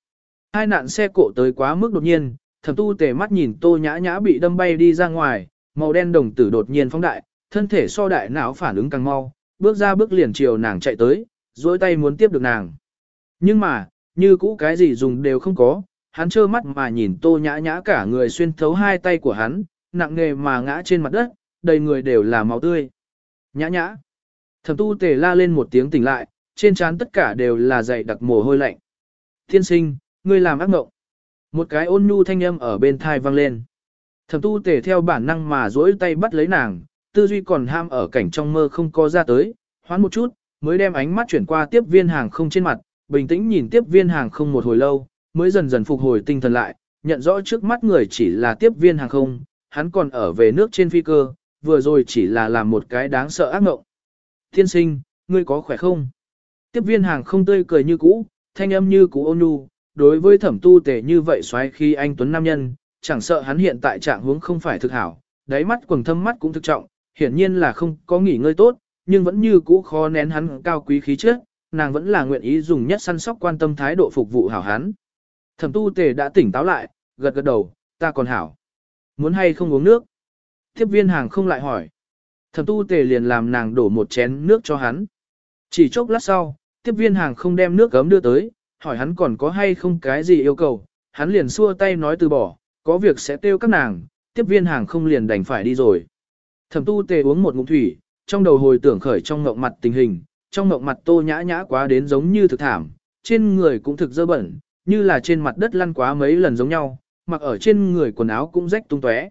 Hai nạn xe cộ tới quá mức đột nhiên, thẩm tu tề mắt nhìn tô nhã nhã bị đâm bay đi ra ngoài, màu đen đồng tử đột nhiên phóng đại, thân thể so đại não phản ứng càng mau, bước ra bước liền chiều nàng chạy tới, duỗi tay muốn tiếp được nàng. Nhưng mà, như cũ cái gì dùng đều không có, hắn trơ mắt mà nhìn tô nhã nhã cả người xuyên thấu hai tay của hắn, nặng nề mà ngã trên mặt đất, đầy người đều là máu tươi. Nhã nhã. Thẩm tu tề la lên một tiếng tỉnh lại, trên trán tất cả đều là dày đặc mồ hôi lạnh. Thiên sinh, ngươi làm ác mộng. Một cái ôn nhu thanh âm ở bên thai vang lên. Thẩm tu tề theo bản năng mà duỗi tay bắt lấy nàng, tư duy còn ham ở cảnh trong mơ không có ra tới, hoán một chút, mới đem ánh mắt chuyển qua tiếp viên hàng không trên mặt, bình tĩnh nhìn tiếp viên hàng không một hồi lâu, mới dần dần phục hồi tinh thần lại, nhận rõ trước mắt người chỉ là tiếp viên hàng không, hắn còn ở về nước trên phi cơ, vừa rồi chỉ là làm một cái đáng sợ ác mộng. thiên sinh, ngươi có khỏe không? Tiếp viên hàng không tươi cười như cũ, thanh âm như cũ ôn nhu, đối với thẩm tu tề như vậy xoáy khi anh Tuấn Nam Nhân, chẳng sợ hắn hiện tại trạng huống không phải thực hảo, đáy mắt quầng thâm mắt cũng thực trọng, hiển nhiên là không có nghỉ ngơi tốt, nhưng vẫn như cũ khó nén hắn cao quý khí chất, nàng vẫn là nguyện ý dùng nhất săn sóc quan tâm thái độ phục vụ hảo hắn. Thẩm tu tề đã tỉnh táo lại, gật gật đầu, ta còn hảo. Muốn hay không uống nước? Tiếp viên hàng không lại hỏi. Thẩm tu tề liền làm nàng đổ một chén nước cho hắn. Chỉ chốc lát sau, tiếp viên hàng không đem nước gấm đưa tới, hỏi hắn còn có hay không cái gì yêu cầu, hắn liền xua tay nói từ bỏ, có việc sẽ tiêu các nàng, tiếp viên hàng không liền đành phải đi rồi. Thẩm tu tề uống một ngụm thủy, trong đầu hồi tưởng khởi trong ngộng mặt tình hình, trong ngộng mặt tô nhã nhã quá đến giống như thực thảm, trên người cũng thực dơ bẩn, như là trên mặt đất lăn quá mấy lần giống nhau, mặc ở trên người quần áo cũng rách tung tóe.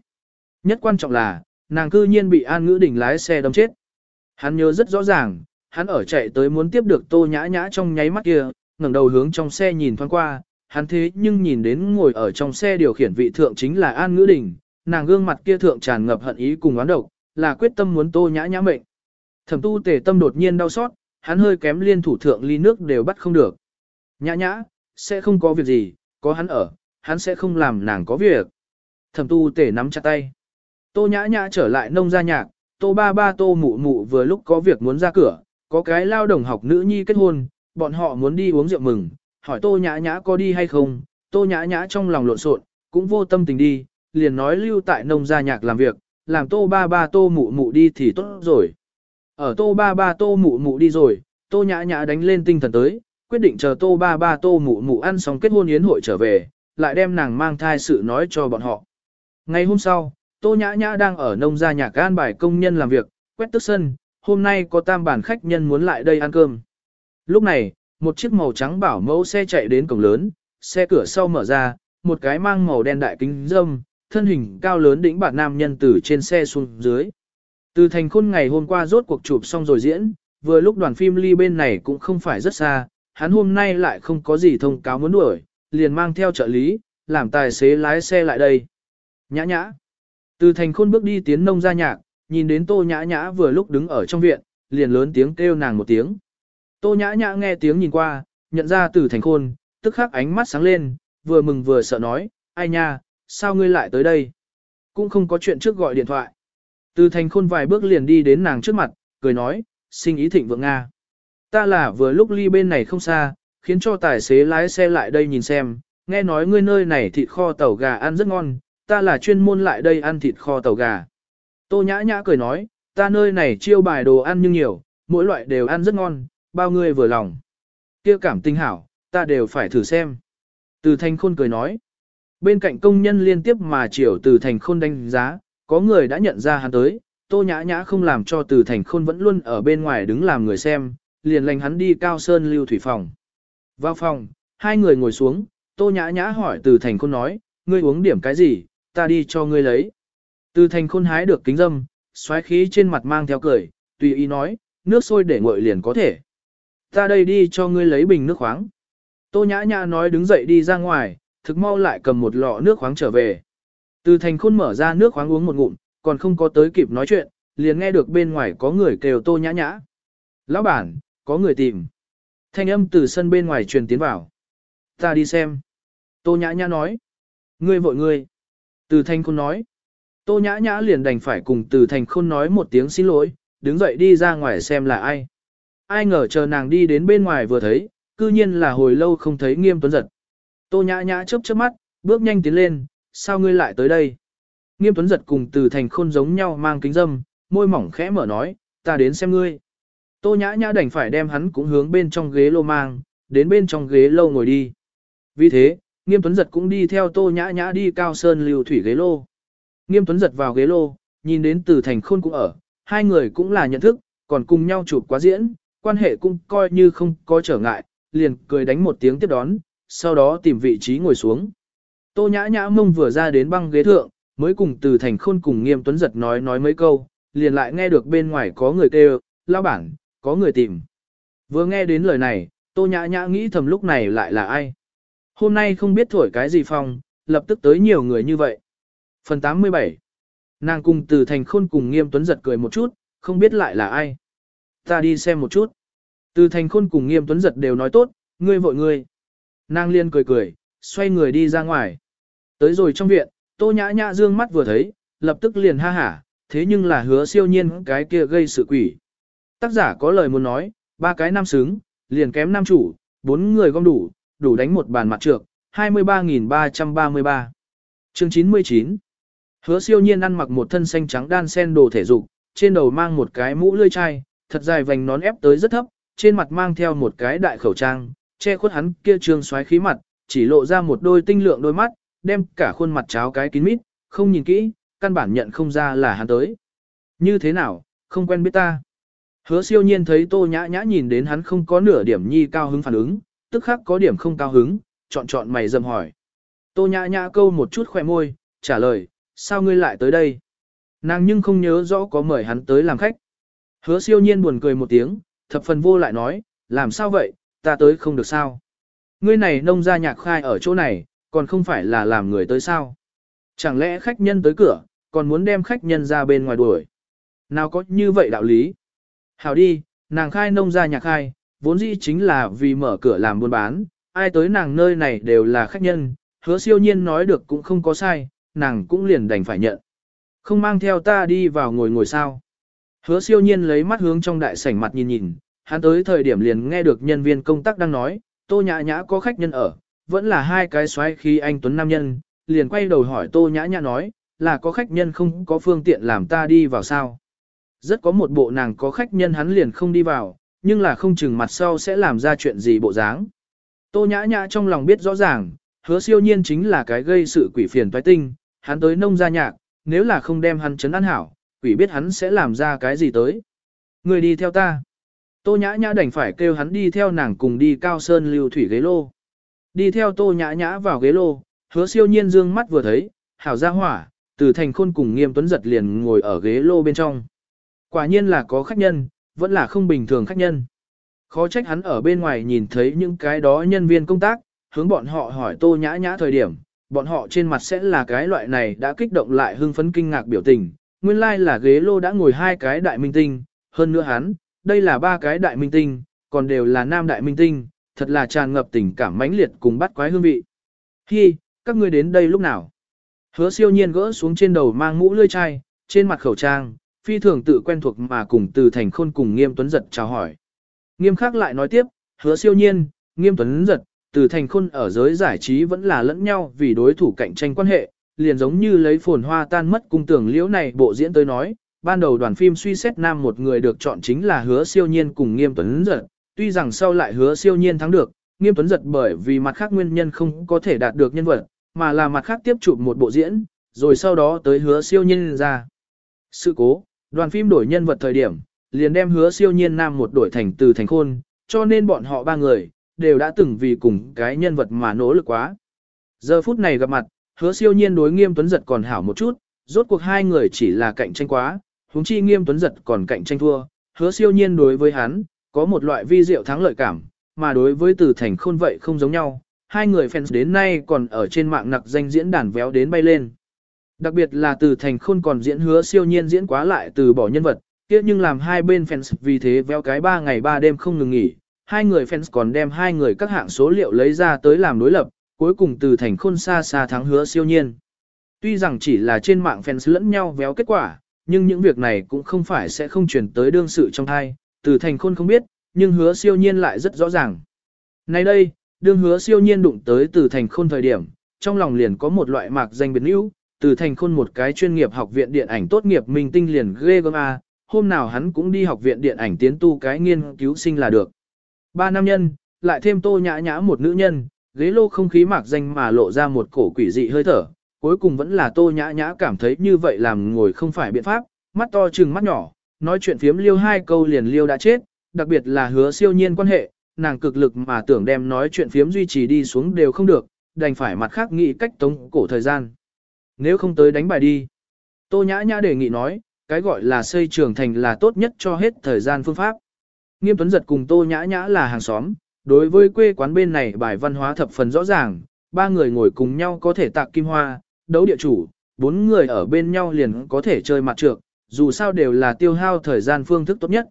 Nhất quan trọng là, nàng cư nhiên bị An Ngữ Đình lái xe đâm chết. Hắn nhớ rất rõ ràng, hắn ở chạy tới muốn tiếp được tô nhã nhã trong nháy mắt kia, ngẩng đầu hướng trong xe nhìn thoáng qua, hắn thế nhưng nhìn đến ngồi ở trong xe điều khiển vị thượng chính là An Ngữ Đình, nàng gương mặt kia thượng tràn ngập hận ý cùng oán độc, là quyết tâm muốn tô nhã nhã mệnh. Thẩm tu tề tâm đột nhiên đau xót, hắn hơi kém liên thủ thượng ly nước đều bắt không được. Nhã nhã, sẽ không có việc gì, có hắn ở, hắn sẽ không làm nàng có việc. Thẩm tu tề nắm chặt tay. Tô nhã nhã trở lại nông gia nhạc, tô ba ba tô mụ mụ vừa lúc có việc muốn ra cửa, có cái lao đồng học nữ nhi kết hôn, bọn họ muốn đi uống rượu mừng, hỏi tô nhã nhã có đi hay không, tô nhã nhã trong lòng lộn xộn, cũng vô tâm tình đi, liền nói lưu tại nông gia nhạc làm việc, làm tô ba ba tô mụ mụ đi thì tốt rồi. Ở tô ba ba tô mụ mụ đi rồi, tô nhã nhã đánh lên tinh thần tới, quyết định chờ tô ba ba tô mụ mụ ăn xong kết hôn yến hội trở về, lại đem nàng mang thai sự nói cho bọn họ. Ngày hôm sau, tô nhã nhã đang ở nông gia nhạc an bài công nhân làm việc, quét tức sân, hôm nay có tam bản khách nhân muốn lại đây ăn cơm. Lúc này, một chiếc màu trắng bảo mẫu xe chạy đến cổng lớn, xe cửa sau mở ra, một cái mang màu đen đại kính dâm, thân hình cao lớn đỉnh bản nam nhân từ trên xe xuống dưới. Từ thành khôn ngày hôm qua rốt cuộc chụp xong rồi diễn, vừa lúc đoàn phim ly bên này cũng không phải rất xa, hắn hôm nay lại không có gì thông cáo muốn đuổi, liền mang theo trợ lý, làm tài xế lái xe lại đây. Nhã nhã. Từ thành khôn bước đi tiến nông ra nhạc, nhìn đến tô nhã nhã vừa lúc đứng ở trong viện, liền lớn tiếng kêu nàng một tiếng. Tô nhã nhã nghe tiếng nhìn qua, nhận ra từ thành khôn, tức khắc ánh mắt sáng lên, vừa mừng vừa sợ nói, ai nha, sao ngươi lại tới đây? Cũng không có chuyện trước gọi điện thoại. Từ thành khôn vài bước liền đi đến nàng trước mặt, cười nói, sinh ý thịnh vượng Nga. Ta là vừa lúc ly bên này không xa, khiến cho tài xế lái xe lại đây nhìn xem, nghe nói ngươi nơi này thịt kho tàu gà ăn rất ngon, ta là chuyên môn lại đây ăn thịt kho tàu gà. Tô nhã nhã cười nói, ta nơi này chiêu bài đồ ăn nhưng nhiều, mỗi loại đều ăn rất ngon, bao ngươi vừa lòng. kia cảm tinh hảo, ta đều phải thử xem. Từ thành khôn cười nói, Bên cạnh công nhân liên tiếp mà chiều từ thành khôn đánh giá, có người đã nhận ra hắn tới, tô nhã nhã không làm cho từ thành khôn vẫn luôn ở bên ngoài đứng làm người xem, liền lệnh hắn đi cao sơn lưu thủy phòng. Vào phòng, hai người ngồi xuống, tô nhã nhã hỏi từ thành khôn nói, ngươi uống điểm cái gì, ta đi cho ngươi lấy. Từ thành khôn hái được kính dâm, xoáy khí trên mặt mang theo cười, tùy ý nói, nước sôi để nguội liền có thể. Ta đây đi cho ngươi lấy bình nước khoáng. Tô nhã nhã nói đứng dậy đi ra ngoài, thực mau lại cầm một lọ nước khoáng trở về. Từ thành khôn mở ra nước khoáng uống một ngụm, còn không có tới kịp nói chuyện, liền nghe được bên ngoài có người kêu tô nhã nhã. Lão bản, có người tìm. Thanh âm từ sân bên ngoài truyền tiến vào. Ta đi xem. Tô nhã nhã nói. Ngươi vội ngươi. Từ thành khôn nói. Tô nhã nhã liền đành phải cùng từ thành khôn nói một tiếng xin lỗi, đứng dậy đi ra ngoài xem là ai. Ai ngờ chờ nàng đi đến bên ngoài vừa thấy, cư nhiên là hồi lâu không thấy nghiêm tuấn giật. Tô nhã nhã chớp chớp mắt, bước nhanh tiến lên, sao ngươi lại tới đây? Nghiêm tuấn giật cùng từ thành khôn giống nhau mang kính dâm, môi mỏng khẽ mở nói, ta đến xem ngươi. Tô nhã nhã đành phải đem hắn cũng hướng bên trong ghế lô mang, đến bên trong ghế lâu ngồi đi. Vì thế, nghiêm tuấn giật cũng đi theo tô nhã nhã đi cao sơn lưu thủy ghế lô. Nghiêm tuấn giật vào ghế lô, nhìn đến từ thành khôn cũng ở, hai người cũng là nhận thức, còn cùng nhau chụp quá diễn, quan hệ cũng coi như không có trở ngại, liền cười đánh một tiếng tiếp đón, sau đó tìm vị trí ngồi xuống. Tô nhã nhã mông vừa ra đến băng ghế thượng, mới cùng từ thành khôn cùng nghiêm tuấn giật nói nói mấy câu, liền lại nghe được bên ngoài có người kêu, lao bản, có người tìm. Vừa nghe đến lời này, tô nhã nhã nghĩ thầm lúc này lại là ai. Hôm nay không biết thổi cái gì phong, lập tức tới nhiều người như vậy. Phần 87 Nàng cùng từ thành khôn cùng nghiêm tuấn giật cười một chút, không biết lại là ai. Ta đi xem một chút. Từ thành khôn cùng nghiêm tuấn giật đều nói tốt, ngươi vội ngươi. Nàng liên cười cười, xoay người đi ra ngoài. Tới rồi trong viện, tô nhã nhã dương mắt vừa thấy, lập tức liền ha hả, thế nhưng là hứa siêu nhiên cái kia gây sự quỷ. Tác giả có lời muốn nói, ba cái nam xứng, liền kém nam chủ, bốn người gom đủ, đủ đánh một bàn mặt trược, 23.333. Chương 99 Hứa siêu nhiên ăn mặc một thân xanh trắng đan sen đồ thể dục, trên đầu mang một cái mũ lươi chai, thật dài vành nón ép tới rất thấp, trên mặt mang theo một cái đại khẩu trang, che khuất hắn kia trương xoáy khí mặt, chỉ lộ ra một đôi tinh lượng đôi mắt, đem cả khuôn mặt cháo cái kín mít, không nhìn kỹ, căn bản nhận không ra là hắn tới. Như thế nào, không quen biết ta. Hứa siêu nhiên thấy tô nhã nhã nhìn đến hắn không có nửa điểm nhi cao hứng phản ứng, tức khắc có điểm không cao hứng, chọn chọn mày dầm hỏi. Tô nhã nhã câu một chút khỏe môi, trả lời, sao ngươi lại tới đây? Nàng nhưng không nhớ rõ có mời hắn tới làm khách. Hứa siêu nhiên buồn cười một tiếng, thập phần vô lại nói, làm sao vậy, ta tới không được sao? Ngươi này nông ra nhạc khai ở chỗ này, còn không phải là làm người tới sao? Chẳng lẽ khách nhân tới cửa, còn muốn đem khách nhân ra bên ngoài đuổi? Nào có như vậy đạo lý? Hảo đi, nàng khai nông ra nhạc khai, vốn dĩ chính là vì mở cửa làm buôn bán, ai tới nàng nơi này đều là khách nhân, hứa siêu nhiên nói được cũng không có sai, nàng cũng liền đành phải nhận. Không mang theo ta đi vào ngồi ngồi sao. Hứa siêu nhiên lấy mắt hướng trong đại sảnh mặt nhìn nhìn, hắn tới thời điểm liền nghe được nhân viên công tác đang nói, tô nhã nhã có khách nhân ở, vẫn là hai cái xoáy khi anh Tuấn Nam Nhân, liền quay đầu hỏi tô nhã nhã nói, là có khách nhân không có phương tiện làm ta đi vào sao. Rất có một bộ nàng có khách nhân hắn liền không đi vào, nhưng là không chừng mặt sau sẽ làm ra chuyện gì bộ dáng. Tô nhã nhã trong lòng biết rõ ràng, hứa siêu nhiên chính là cái gây sự quỷ phiền toái tinh, hắn tới nông gia nhạc, nếu là không đem hắn chấn an hảo, quỷ biết hắn sẽ làm ra cái gì tới. Người đi theo ta. Tô nhã nhã đành phải kêu hắn đi theo nàng cùng đi cao sơn lưu thủy ghế lô. Đi theo tô nhã nhã vào ghế lô, hứa siêu nhiên dương mắt vừa thấy, hảo gia hỏa, từ thành khôn cùng nghiêm tuấn giật liền ngồi ở ghế lô bên trong. Quả nhiên là có khách nhân, vẫn là không bình thường khách nhân. Khó trách hắn ở bên ngoài nhìn thấy những cái đó nhân viên công tác, hướng bọn họ hỏi tô nhã nhã thời điểm, bọn họ trên mặt sẽ là cái loại này đã kích động lại hưng phấn kinh ngạc biểu tình. Nguyên lai like là ghế lô đã ngồi hai cái đại minh tinh, hơn nữa hắn, đây là ba cái đại minh tinh, còn đều là nam đại minh tinh, thật là tràn ngập tình cảm mãnh liệt cùng bắt quái hương vị. Hi, các ngươi đến đây lúc nào? Hứa siêu nhiên gỡ xuống trên đầu mang mũ lươi chai, trên mặt khẩu trang, phi thường tự quen thuộc mà cùng từ thành khôn cùng nghiêm tuấn giật chào hỏi. Nghiêm khắc lại nói tiếp, hứa siêu nhiên, nghiêm tuấn giật, từ thành khôn ở giới giải trí vẫn là lẫn nhau vì đối thủ cạnh tranh quan hệ, liền giống như lấy phồn hoa tan mất cung tưởng liễu này bộ diễn tới nói, ban đầu đoàn phim suy xét nam một người được chọn chính là hứa siêu nhiên cùng nghiêm tuấn giật, tuy rằng sau lại hứa siêu nhiên thắng được, nghiêm tuấn giật bởi vì mặt khác nguyên nhân không có thể đạt được nhân vật, mà là mặt khác tiếp chụp một bộ diễn, rồi sau đó tới hứa siêu nhiên ra. Sự cố, đoàn phim đổi nhân vật thời điểm, liền đem hứa siêu nhiên nam một đổi thành từ thành khôn, cho nên bọn họ ba người, đều đã từng vì cùng cái nhân vật mà nỗ lực quá. Giờ phút này gặp mặt, hứa siêu nhiên đối nghiêm tuấn giật còn hảo một chút, rốt cuộc hai người chỉ là cạnh tranh quá, huống chi nghiêm tuấn giật còn cạnh tranh thua, hứa siêu nhiên đối với hắn, có một loại vi diệu thắng lợi cảm, mà đối với từ thành khôn vậy không giống nhau, hai người fans đến nay còn ở trên mạng nặc danh diễn đàn véo đến bay lên. Đặc biệt là từ thành khôn còn diễn hứa siêu nhiên diễn quá lại từ bỏ nhân vật, kia nhưng làm hai bên fans vì thế véo cái ba ngày ba đêm không ngừng nghỉ, hai người fans còn đem hai người các hạng số liệu lấy ra tới làm đối lập, cuối cùng từ thành khôn xa xa thắng hứa siêu nhiên. Tuy rằng chỉ là trên mạng fans lẫn nhau véo kết quả, nhưng những việc này cũng không phải sẽ không chuyển tới đương sự trong thai, từ thành khôn không biết, nhưng hứa siêu nhiên lại rất rõ ràng. Nay đây, đương hứa siêu nhiên đụng tới từ thành khôn thời điểm, trong lòng liền có một loại mạc danh biệt yếu, từ thành khôn một cái chuyên nghiệp học viện điện ảnh tốt nghiệp minh tinh liền ghê gớm a, hôm nào hắn cũng đi học viện điện ảnh tiến tu cái nghiên cứu sinh là được. Ba nam nhân, lại thêm tô nhã nhã một nữ nhân, ghế lô không khí mạc danh mà lộ ra một cổ quỷ dị hơi thở, cuối cùng vẫn là tô nhã nhã cảm thấy như vậy làm ngồi không phải biện pháp, mắt to chừng mắt nhỏ, nói chuyện phiếm liêu hai câu liền liêu đã chết, đặc biệt là hứa siêu nhiên quan hệ, nàng cực lực mà tưởng đem nói chuyện phiếm duy trì đi xuống đều không được, đành phải mặt khác nghĩ cách tống cổ thời gian. Nếu không tới đánh bài đi. Tô nhã nhã đề nghị nói, cái gọi là xây trường thành là tốt nhất cho hết thời gian phương pháp. Nghiêm Tuấn Giật cùng Tô Nhã Nhã là hàng xóm, đối với quê quán bên này bài văn hóa thập phần rõ ràng, ba người ngồi cùng nhau có thể tạc kim hoa, đấu địa chủ, bốn người ở bên nhau liền có thể chơi mặt trược, dù sao đều là tiêu hao thời gian phương thức tốt nhất.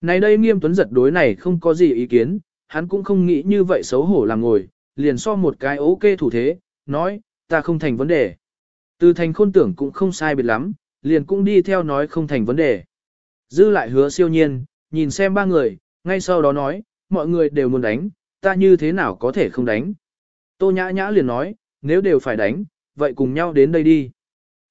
Này đây Nghiêm Tuấn Giật đối này không có gì ý kiến, hắn cũng không nghĩ như vậy xấu hổ làm ngồi, liền so một cái ok thủ thế, nói, ta không thành vấn đề. Từ thành khôn tưởng cũng không sai biệt lắm, liền cũng đi theo nói không thành vấn đề. Dư lại hứa siêu nhiên, nhìn xem ba người, ngay sau đó nói, mọi người đều muốn đánh, ta như thế nào có thể không đánh. Tô nhã nhã liền nói, nếu đều phải đánh, vậy cùng nhau đến đây đi.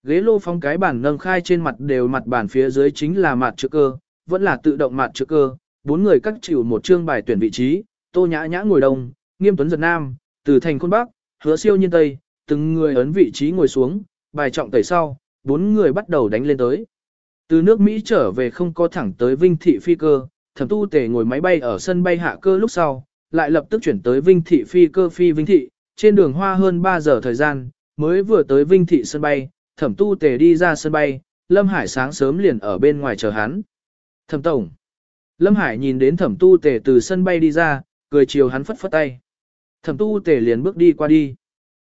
Ghế lô phong cái bản nâng khai trên mặt đều mặt bản phía dưới chính là mặt trực cơ, vẫn là tự động mặt trực cơ, bốn người cắt chịu một chương bài tuyển vị trí, tô nhã nhã ngồi đông, nghiêm tuấn giật nam, từ thành khôn bắc, hứa siêu nhiên tây, từng người ấn vị trí ngồi xuống, bài trọng tẩy sau, bốn người bắt đầu đánh lên tới. Từ nước Mỹ trở về không có thẳng tới Vinh Thị Phi cơ, thẩm tu tề ngồi máy bay ở sân bay hạ cơ lúc sau, lại lập tức chuyển tới Vinh Thị Phi cơ Phi Vinh Thị, trên đường hoa hơn 3 giờ thời gian, mới vừa tới Vinh Thị sân bay, thẩm tu tề đi ra sân bay, Lâm Hải sáng sớm liền ở bên ngoài chờ hắn. Thẩm tổng. Lâm Hải nhìn đến thẩm tu tề từ sân bay đi ra, cười chiều hắn phất phất tay. Thẩm tu tề liền bước đi qua đi.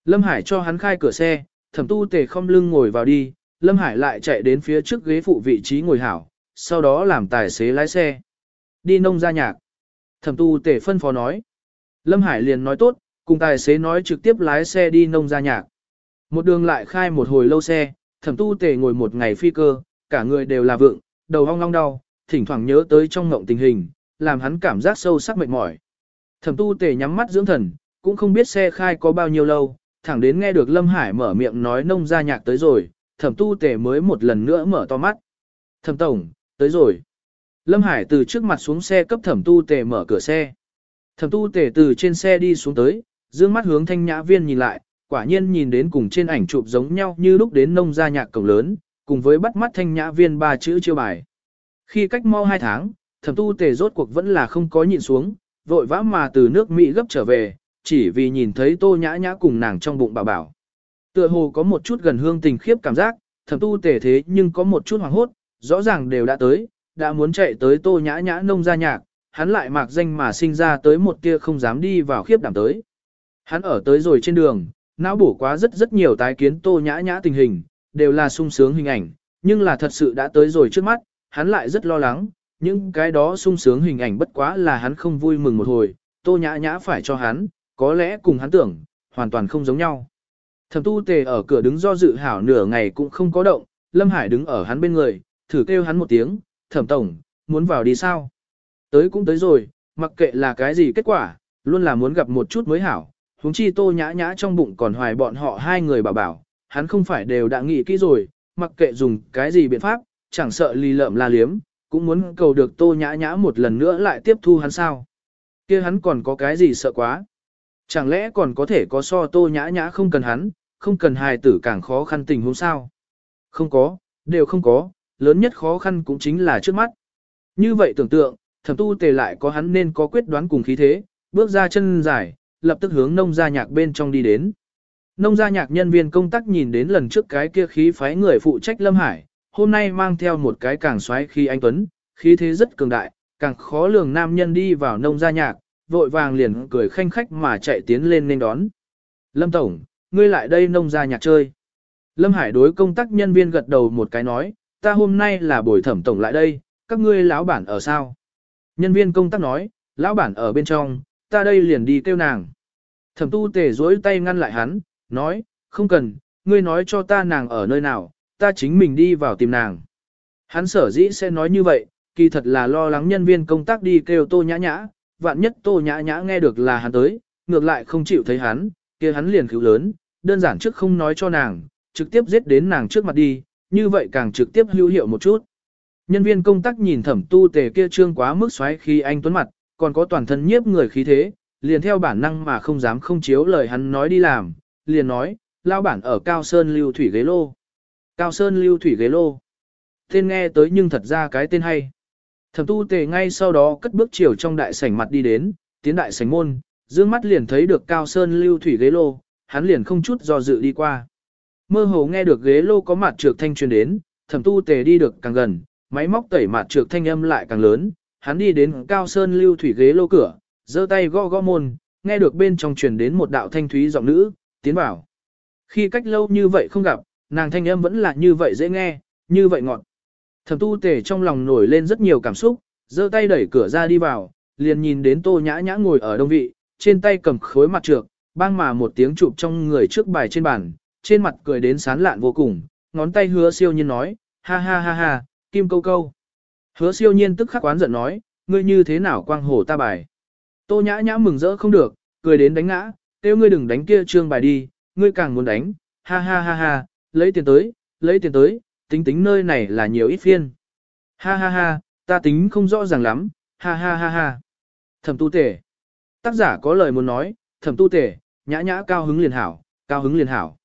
Lâm Hải cho hắn khai cửa xe, thẩm tu tề không lưng ngồi vào đi, Lâm Hải lại chạy đến phía trước ghế phụ vị trí ngồi hảo, sau đó làm tài xế lái xe. Đi nông ra nhạc. Thẩm tu tề phân phó nói. Lâm Hải liền nói tốt, cùng tài xế nói trực tiếp lái xe đi nông ra nhạc. Một đường lại khai một hồi lâu xe, thẩm tu tề ngồi một ngày phi cơ, cả người đều là vượng, đầu hong long đau, thỉnh thoảng nhớ tới trong ngộng tình hình, làm hắn cảm giác sâu sắc mệt mỏi. Thẩm tu tề nhắm mắt dưỡng thần, cũng không biết xe khai có bao nhiêu lâu, thẳng đến nghe được Lâm Hải mở miệng nói nông gia nhạc tới rồi, thẩm tu tề mới một lần nữa mở to mắt. Thẩm tổng, tới rồi. Lâm Hải từ trước mặt xuống xe cấp thẩm tu tề mở cửa xe. Thẩm tu tề từ trên xe đi xuống tới, dương mắt hướng thanh nhã viên nhìn lại, quả nhiên nhìn đến cùng trên ảnh chụp giống nhau như lúc đến nông gia nhạc cổng lớn, cùng với bắt mắt thanh nhã viên ba chữ chiêu bài. Khi cách mau hai tháng, thẩm tu tề rốt cuộc vẫn là không có nhịn xuống, vội vã mà từ nước Mỹ gấp trở về, chỉ vì nhìn thấy tô nhã nhã cùng nàng trong bụng bảo bảo. Tựa hồ có một chút gần hương tình khiếp cảm giác, thẩm tu tề thế nhưng có một chút hoảng hốt, rõ ràng đều đã tới, đã muốn chạy tới tô nhã nhã nông gia nhạc, hắn lại mạc danh mà sinh ra tới một tia không dám đi vào khiếp đảm tới. Hắn ở tới rồi trên đường, não bổ quá rất rất nhiều tái kiến tô nhã nhã tình hình, đều là sung sướng hình ảnh, nhưng là thật sự đã tới rồi trước mắt, hắn lại rất lo lắng, những cái đó sung sướng hình ảnh bất quá là hắn không vui mừng một hồi, tô nhã nhã phải cho hắn, có lẽ cùng hắn tưởng, hoàn toàn không giống nhau. Thẩm tu tề ở cửa đứng do dự hảo nửa ngày cũng không có động, Lâm Hải đứng ở hắn bên người, thử kêu hắn một tiếng, thẩm tổng, muốn vào đi sao? Tới cũng tới rồi, mặc kệ là cái gì kết quả, luôn là muốn gặp một chút mới hảo, huống chi tô nhã nhã trong bụng còn hoài bọn họ hai người bảo bảo, hắn không phải đều đã nghĩ kỹ rồi, mặc kệ dùng cái gì biện pháp, chẳng sợ lì lợm la liếm, cũng muốn cầu được tô nhã nhã một lần nữa lại tiếp thu hắn sao. kia hắn còn có cái gì sợ quá. Chẳng lẽ còn có thể có so tô nhã nhã không cần hắn, không cần hài tử càng khó khăn tình huống sao? Không có, đều không có, lớn nhất khó khăn cũng chính là trước mắt. Như vậy tưởng tượng, thẩm tu tề lại có hắn nên có quyết đoán cùng khí thế, bước ra chân dài, lập tức hướng nông gia nhạc bên trong đi đến. Nông gia nhạc nhân viên công tác nhìn đến lần trước cái kia khí phái người phụ trách Lâm Hải, hôm nay mang theo một cái càng xoáy khi anh Tuấn, khí thế rất cường đại, càng khó lường nam nhân đi vào nông gia nhạc, vội vàng liền cười khanh khách mà chạy tiến lên nên đón. Lâm Tổng, ngươi lại đây nông gia nhạc chơi. Lâm Hải đối công tác nhân viên gật đầu một cái nói, ta hôm nay là buổi thẩm tổng lại đây, các ngươi lão bản ở sao? Nhân viên công tác nói, lão bản ở bên trong, ta đây liền đi kêu nàng. Thẩm tu tề duỗi tay ngăn lại hắn, nói, không cần, ngươi nói cho ta nàng ở nơi nào, ta chính mình đi vào tìm nàng. Hắn sở dĩ sẽ nói như vậy, kỳ thật là lo lắng nhân viên công tác đi kêu tô nhã nhã, vạn nhất tô nhã nhã nghe được là hắn tới, ngược lại không chịu thấy hắn, kia hắn liền cứu lớn, đơn giản trước không nói cho nàng, trực tiếp giết đến nàng trước mặt đi, như vậy càng trực tiếp hữu hiệu một chút. Nhân viên công tác nhìn thẩm tu tề kia trương quá mức xoáy khi anh tuấn mặt, còn có toàn thân nhiếp người khí thế, liền theo bản năng mà không dám không chiếu lời hắn nói đi làm, liền nói, lao bản ở Cao Sơn lưu thủy ghế lô. Cao Sơn lưu thủy ghế lô. Tên nghe tới nhưng thật ra cái tên hay. Thẩm tu tề ngay sau đó cất bước chiều trong đại sảnh mặt đi đến, tiến đại sảnh môn, dương mắt liền thấy được Cao Sơn lưu thủy ghế lô, hắn liền không chút do dự đi qua. Mơ hồ nghe được ghế lô có mặt trược thanh truyền đến, thẩm tu tề đi được càng gần, máy móc tẩy mặt trược thanh âm lại càng lớn, hắn đi đến cao sơn lưu thủy ghế lô cửa, giơ tay gõ gõ môn, nghe được bên trong truyền đến một đạo thanh thúy giọng nữ, tiến vào. Khi cách lâu như vậy không gặp, nàng thanh âm vẫn là như vậy dễ nghe, như vậy ngọt. Thẩm tu tề trong lòng nổi lên rất nhiều cảm xúc, giơ tay đẩy cửa ra đi vào, liền nhìn đến tô nhã nhã ngồi ở đông vị, trên tay cầm khối mặt trược, bang mà một tiếng chụp trong người trước bài trên bàn, trên mặt cười đến sán lạn vô cùng, ngón tay hứa siêu nhiên nói, ha ha ha ha, kim câu câu. Hứa siêu nhiên tức khắc quán giận nói, ngươi như thế nào quang hổ ta bài. Tô nhã nhã mừng rỡ không được, cười đến đánh ngã, kêu ngươi đừng đánh kia trương bài đi, ngươi càng muốn đánh, ha ha ha ha, lấy tiền tới, lấy tiền tới, tính tính nơi này là nhiều ít phiên. Ha ha ha, ta tính không rõ ràng lắm, ha ha ha ha. Thẩm tu tể. Tác giả có lời muốn nói, thẩm tu tể, nhã nhã cao hứng liền hảo, cao hứng liền hảo.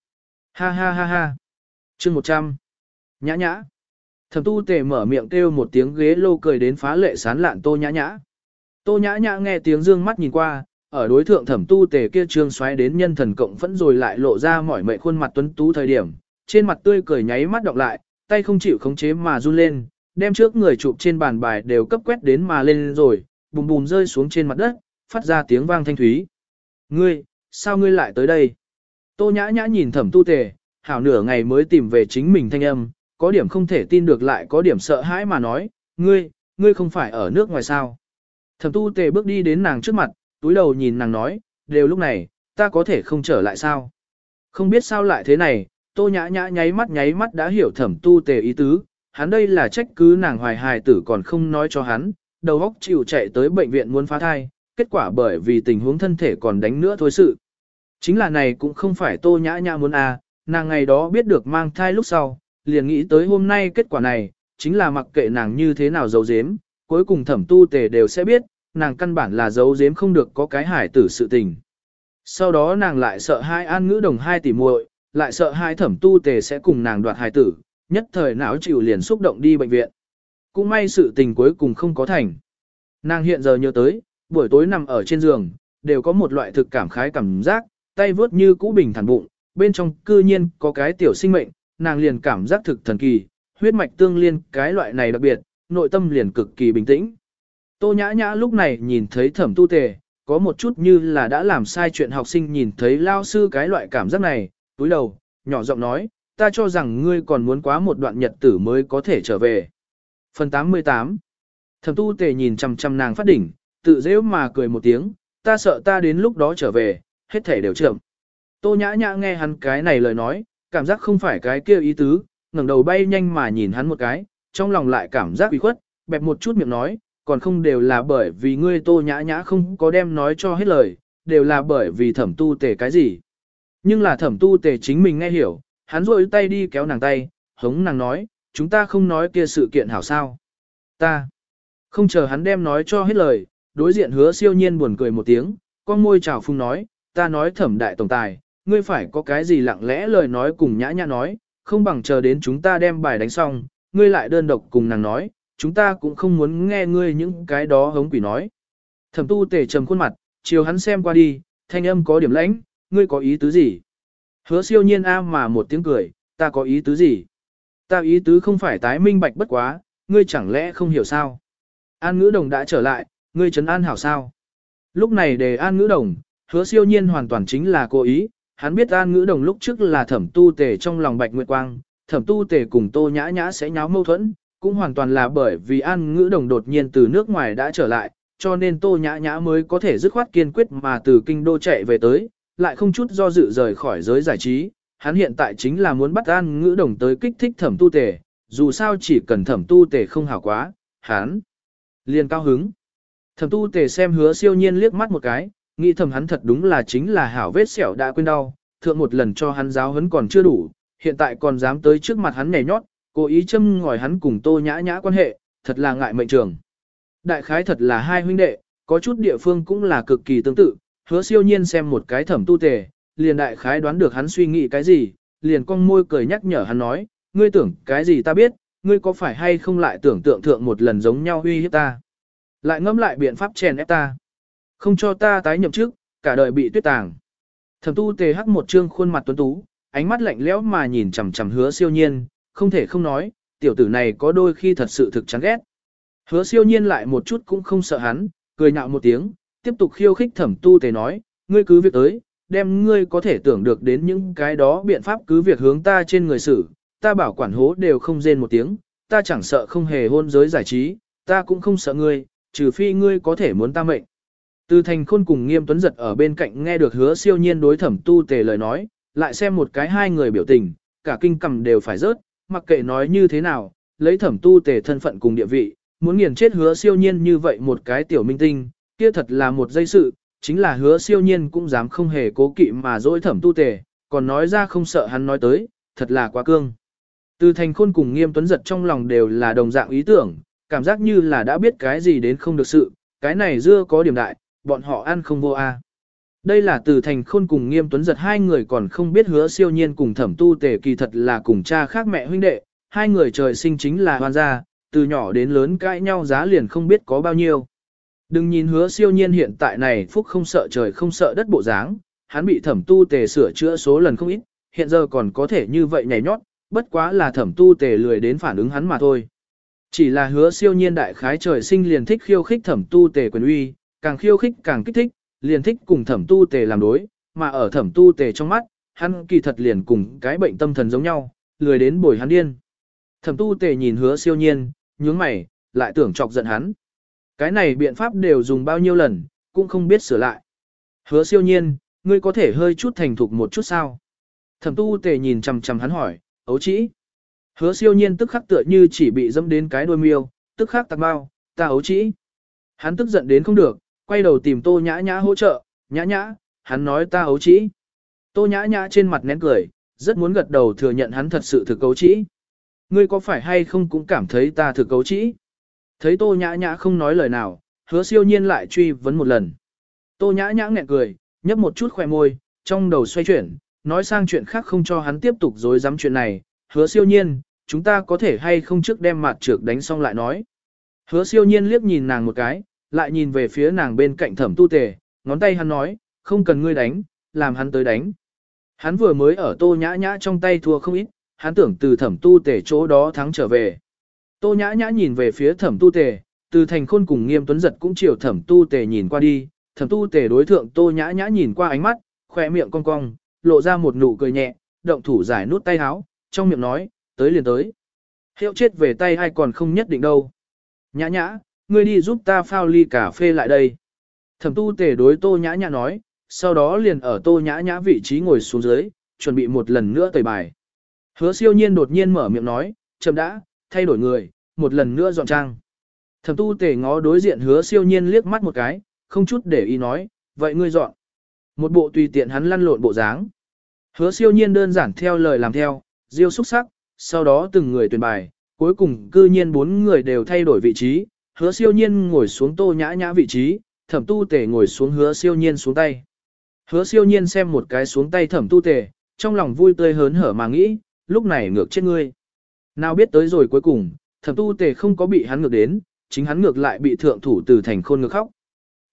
Ha ha ha ha. chương 100. Nhã nhã. Thẩm tu tể mở miệng kêu một tiếng ghế lô cười đến phá lệ sán lạn tô nhã nhã. Tô nhã nhã nghe tiếng dương mắt nhìn qua, ở đối thượng thẩm tu tề kia trương xoáy đến nhân thần cộng phẫn rồi lại lộ ra mỏi mệt khuôn mặt tuấn tú thời điểm, trên mặt tươi cười nháy mắt đọc lại, tay không chịu khống chế mà run lên, đem trước người chụp trên bàn bài đều cấp quét đến mà lên rồi, bùm bùm rơi xuống trên mặt đất, phát ra tiếng vang thanh thúy. Ngươi, sao ngươi lại tới đây? Tô nhã nhã nhìn thẩm tu tề, hảo nửa ngày mới tìm về chính mình thanh âm, có điểm không thể tin được lại có điểm sợ hãi mà nói, ngươi, ngươi không phải ở nước ngoài sao? Thẩm tu tề bước đi đến nàng trước mặt, túi đầu nhìn nàng nói, đều lúc này, ta có thể không trở lại sao? Không biết sao lại thế này, tô nhã nhã nháy mắt nháy mắt đã hiểu thẩm tu tề ý tứ, hắn đây là trách cứ nàng hoài hài tử còn không nói cho hắn, đầu óc chịu chạy tới bệnh viện muốn phá thai, kết quả bởi vì tình huống thân thể còn đánh nữa thôi sự. Chính là này cũng không phải tô nhã nhã muốn à, nàng ngày đó biết được mang thai lúc sau, liền nghĩ tới hôm nay kết quả này, chính là mặc kệ nàng như thế nào giấu giếm, cuối cùng thẩm tu tề đều sẽ biết, nàng căn bản là giấu giếm không được có cái hải tử sự tình. Sau đó nàng lại sợ hai an ngữ đồng hai tỷ muội, lại sợ hai thẩm tu tề sẽ cùng nàng đoạt hải tử, nhất thời não chịu liền xúc động đi bệnh viện. Cũng may sự tình cuối cùng không có thành. Nàng hiện giờ nhớ tới, buổi tối nằm ở trên giường, đều có một loại thực cảm khái cảm giác, tay vớt như cũ bình thản bụng, bên trong cư nhiên có cái tiểu sinh mệnh, nàng liền cảm giác thực thần kỳ, huyết mạch tương liên cái loại này đặc biệt, nội tâm liền cực kỳ bình tĩnh. Tô nhã nhã lúc này nhìn thấy thẩm tu tề, có một chút như là đã làm sai chuyện học sinh nhìn thấy lao sư cái loại cảm giác này, túi đầu, nhỏ giọng nói, ta cho rằng ngươi còn muốn quá một đoạn nhật tử mới có thể trở về. Phần 88 Thẩm tu tề nhìn chằm chằm nàng phát đỉnh, tự dễ mà cười một tiếng, ta sợ ta đến lúc đó trở về, hết thể đều chậm. Tô nhã nhã nghe hắn cái này lời nói, cảm giác không phải cái kia ý tứ, ngẩng đầu bay nhanh mà nhìn hắn một cái, trong lòng lại cảm giác ủy khuất, bẹp một chút miệng nói, còn không đều là bởi vì ngươi tô nhã nhã không có đem nói cho hết lời, đều là bởi vì thẩm tu tề cái gì. Nhưng là thẩm tu tề chính mình nghe hiểu, hắn rôi tay đi kéo nàng tay, hống nàng nói, chúng ta không nói kia sự kiện hảo sao. Ta, không chờ hắn đem nói cho hết lời, đối diện hứa siêu nhiên buồn cười một tiếng, con môi chào phung nói, ta nói thẩm đại tổng tài, ngươi phải có cái gì lặng lẽ lời nói cùng nhã nhã nói, không bằng chờ đến chúng ta đem bài đánh xong, ngươi lại đơn độc cùng nàng nói, chúng ta cũng không muốn nghe ngươi những cái đó hống quỷ nói. Thẩm tu tề trầm khuôn mặt, chiều hắn xem qua đi, thanh âm có điểm lãnh, ngươi có ý tứ gì? Hứa siêu nhiên a mà một tiếng cười, ta có ý tứ gì? Ta ý tứ không phải tái minh bạch bất quá, ngươi chẳng lẽ không hiểu sao? An ngữ đồng đã trở lại, ngươi trấn an hảo sao? Lúc này đề an ngữ đồng, hứa siêu nhiên hoàn toàn chính là cố ý, hắn biết an ngữ đồng lúc trước là thẩm tu tề trong lòng bạch nguyệt quang, thẩm tu tề cùng tô nhã nhã sẽ nháo mâu thuẫn, cũng hoàn toàn là bởi vì an ngữ đồng đột nhiên từ nước ngoài đã trở lại, cho nên tô nhã nhã mới có thể dứt khoát kiên quyết mà từ kinh đô chạy về tới, lại không chút do dự rời khỏi giới giải trí. Hắn hiện tại chính là muốn bắt an ngữ đồng tới kích thích thẩm tu tề, dù sao chỉ cần thẩm tu tề không hảo quá, hắn liền cao hứng. Thẩm tu tề xem hứa siêu nhiên liếc mắt một cái, nghĩ thầm hắn thật đúng là chính là hảo vết sẹo đã quên đau, thượng một lần cho hắn giáo hấn còn chưa đủ, hiện tại còn dám tới trước mặt hắn nhảy nhót, cố ý châm ngòi hắn cùng tô nhã nhã quan hệ, thật là ngại mệnh trường. Đại khái thật là hai huynh đệ, có chút địa phương cũng là cực kỳ tương tự, hứa siêu nhiên xem một cái thẩm tu tề, liền đại khái đoán được hắn suy nghĩ cái gì, liền cong môi cười nhắc nhở hắn nói, ngươi tưởng cái gì ta biết, ngươi có phải hay không lại tưởng tượng thượng một lần giống nhau uy hiếp ta. Lại ngâm lại biện pháp chèn ép ta. Không cho ta tái nhậm chức, cả đời bị tuyết tàng. Thẩm tu tề hắc một trương khuôn mặt tuấn tú, ánh mắt lạnh lẽo mà nhìn chằm chằm hứa siêu nhiên, không thể không nói, tiểu tử này có đôi khi thật sự thực chán ghét. Hứa siêu nhiên lại một chút cũng không sợ hắn, cười nhạo một tiếng, tiếp tục khiêu khích thẩm tu tề nói, ngươi cứ việc tới, đem ngươi có thể tưởng được đến những cái đó biện pháp cứ việc hướng ta trên người xử, ta bảo quản hố đều không rên một tiếng, ta chẳng sợ không hề hôn giới giải trí, ta cũng không sợ ngươi, trừ phi ngươi có thể muốn ta mệnh. Từ thành khôn cùng nghiêm tuấn giật ở bên cạnh nghe được hứa siêu nhiên đối thẩm tu tề lời nói, lại xem một cái hai người biểu tình, cả kinh cầm đều phải rớt, mặc kệ nói như thế nào, lấy thẩm tu tề thân phận cùng địa vị, muốn nghiền chết hứa siêu nhiên như vậy một cái tiểu minh tinh, kia thật là một dây sự, chính là hứa siêu nhiên cũng dám không hề cố kỵ mà dỗi thẩm tu tề, còn nói ra không sợ hắn nói tới, thật là quá cương. Từ thành khôn cùng nghiêm tuấn giật trong lòng đều là đồng dạng ý tưởng, cảm giác như là đã biết cái gì đến không được sự, cái này dưa có điểm đại, bọn họ ăn không vô a. À. Đây là từ thành khôn cùng nghiêm tuấn giật hai người còn không biết hứa siêu nhiên cùng thẩm tu tề kỳ thật là cùng cha khác mẹ huynh đệ, hai người trời sinh chính là hoan gia, từ nhỏ đến lớn cãi nhau giá liền không biết có bao nhiêu. Đừng nhìn hứa siêu nhiên hiện tại này phúc không sợ trời không sợ đất bộ dáng, hắn bị thẩm tu tề sửa chữa số lần không ít, hiện giờ còn có thể như vậy nhảy nhót, bất quá là thẩm tu tề lười đến phản ứng hắn mà thôi. Chỉ là hứa siêu nhiên đại khái trời sinh liền thích khiêu khích thẩm tu tề quyền uy, càng khiêu khích càng kích thích, liền thích cùng thẩm tu tề làm đối, mà ở thẩm tu tề trong mắt, hắn kỳ thật liền cùng cái bệnh tâm thần giống nhau, lười đến bồi hắn điên. Thẩm tu tề nhìn hứa siêu nhiên, nhướng mày, lại tưởng chọc giận hắn. Cái này biện pháp đều dùng bao nhiêu lần, cũng không biết sửa lại. Hứa siêu nhiên, ngươi có thể hơi chút thành thục một chút sao? Thẩm tu tề nhìn chằm chằm hắn hỏi, ấu chỉ. Hứa siêu nhiên tức khắc tựa như chỉ bị dâm đến cái đuôi miêu, tức khắc tạc bao, ta ấu chỉ. Hắn tức giận đến không được, quay đầu tìm tô nhã nhã hỗ trợ, nhã nhã, hắn nói ta ấu chỉ. Tô nhã nhã trên mặt nén cười, rất muốn gật đầu thừa nhận hắn thật sự thực ấu chỉ. Ngươi có phải hay không cũng cảm thấy ta thực ấu chỉ? Thấy tô nhã nhã không nói lời nào, hứa siêu nhiên lại truy vấn một lần. Tô nhã nhã nghẹn cười, nhấp một chút khỏe môi, trong đầu xoay chuyển, nói sang chuyện khác không cho hắn tiếp tục dối dám chuyện này, hứa siêu nhiên, chúng ta có thể hay không trước đem mặt trược đánh xong lại nói. Hứa siêu nhiên liếc nhìn nàng một cái, lại nhìn về phía nàng bên cạnh thẩm tu tề, ngón tay hắn nói, không cần ngươi đánh, làm hắn tới đánh. Hắn vừa mới ở tô nhã nhã trong tay thua không ít, hắn tưởng từ thẩm tu tề chỗ đó thắng trở về. Tô nhã nhã nhìn về phía thẩm tu tề, từ thành khôn cùng nghiêm tuấn giật cũng chiều thẩm tu tề nhìn qua đi, thẩm tu tề đối thượng tô nhã nhã nhìn qua ánh mắt, khỏe miệng cong cong, lộ ra một nụ cười nhẹ, động thủ giải nút tay áo, trong miệng nói, tới liền tới. Hiệu chết về tay ai còn không nhất định đâu. Nhã nhã, ngươi đi giúp ta phao ly cà phê lại đây. Thẩm tu tề đối tô nhã nhã nói, sau đó liền ở tô nhã nhã vị trí ngồi xuống dưới, chuẩn bị một lần nữa tẩy bài. Hứa siêu nhiên đột nhiên mở miệng nói, chậm đã, thay đổi người, một lần nữa dọn trang. Thẩm tu tề ngó đối diện hứa siêu nhiên liếc mắt một cái, không chút để ý nói, vậy ngươi dọn. Một bộ tùy tiện hắn lăn lộn bộ dáng. Hứa siêu nhiên đơn giản theo lời làm theo, diêu xúc sắc, sau đó từng người tuyển bài, cuối cùng cư nhiên bốn người đều thay đổi vị trí, hứa siêu nhiên ngồi xuống tô nhã nhã vị trí, thẩm tu tề ngồi xuống hứa siêu nhiên xuống tay. Hứa siêu nhiên xem một cái xuống tay thẩm tu tề, trong lòng vui tươi hớn hở mà nghĩ, lúc này ngược chết ngươi. Nào biết tới rồi cuối cùng, thẩm tu tề không có bị hắn ngược đến, chính hắn ngược lại bị thượng thủ từ thành khôn ngược khóc.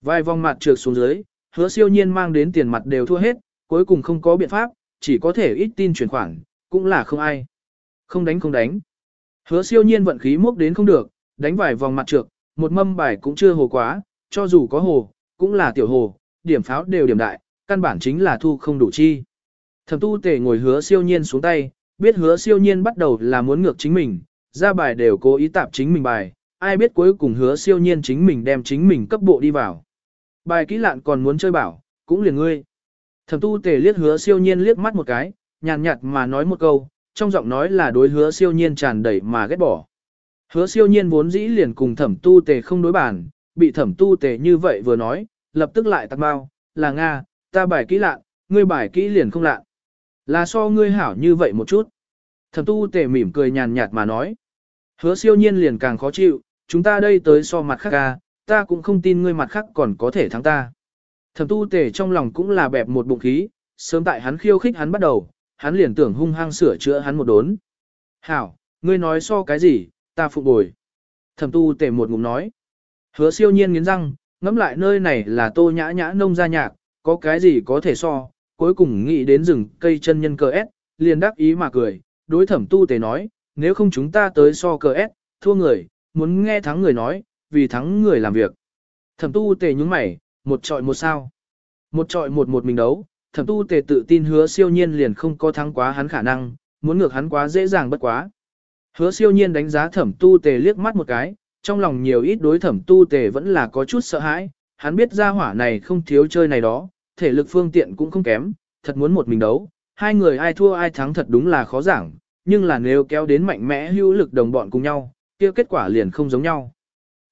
Vài vòng mặt trượt xuống dưới, hứa siêu nhiên mang đến tiền mặt đều thua hết, cuối cùng không có biện pháp, chỉ có thể ít tin chuyển khoản, cũng là không ai. Không đánh không đánh. Hứa siêu nhiên vận khí mốc đến không được, đánh vài vòng mặt trượt, một mâm bài cũng chưa hồ quá, cho dù có hồ, cũng là tiểu hồ, điểm pháo đều điểm đại, căn bản chính là thu không đủ chi. Thẩm tu tề ngồi hứa siêu nhiên xuống tay, biết hứa siêu nhiên bắt đầu là muốn ngược chính mình, ra bài đều cố ý tạp chính mình bài, ai biết cuối cùng hứa siêu nhiên chính mình đem chính mình cấp bộ đi vào. Bài kỹ lạn còn muốn chơi bảo, cũng liền ngươi. Thẩm tu tề liếc hứa siêu nhiên liếc mắt một cái, nhàn nhạt mà nói một câu, trong giọng nói là đối hứa siêu nhiên tràn đầy mà ghét bỏ. Hứa siêu nhiên vốn dĩ liền cùng thẩm tu tề không đối bản, bị thẩm tu tề như vậy vừa nói, lập tức lại tắt bao, là Nga, ta bài kỹ lạ, ngươi bài kỹ liền không lạ. Là so ngươi hảo như vậy một chút. Thẩm tu tề mỉm cười nhàn nhạt mà nói. Hứa siêu nhiên liền càng khó chịu, chúng ta đây tới so mặt khác ca, ta cũng không tin ngươi mặt khác còn có thể thắng ta. Thẩm tu tề trong lòng cũng là bẹp một bụng khí, sớm tại hắn khiêu khích hắn bắt đầu, hắn liền tưởng hung hăng sửa chữa hắn một đốn. Hảo, ngươi nói so cái gì, ta phục bồi. Thẩm tu tề một ngụm nói. Hứa siêu nhiên nghiến răng, ngẫm lại nơi này là tô nhã nhã nông gia nhạc, có cái gì có thể so, cuối cùng nghĩ đến rừng cây chân nhân cờ S, liền đáp ý mà cười, đối thẩm tu tề nói, nếu không chúng ta tới so cờ S, thua người, muốn nghe thắng người nói, vì thắng người làm việc. Thẩm tu tề nhúng mày, một trọi một sao. Một trọi một một mình đấu, thẩm tu tề tự tin hứa siêu nhiên liền không có thắng quá hắn khả năng, muốn ngược hắn quá dễ dàng bất quá. Hứa siêu nhiên đánh giá thẩm tu tề liếc mắt một cái, trong lòng nhiều ít đối thẩm tu tề vẫn là có chút sợ hãi, hắn biết ra hỏa này không thiếu chơi này đó, thể lực phương tiện cũng không kém, thật muốn một mình đấu, hai người ai thua ai thắng thật đúng là khó giảng, nhưng là nếu kéo đến mạnh mẽ hữu lực đồng bọn cùng nhau, kia kết quả liền không giống nhau.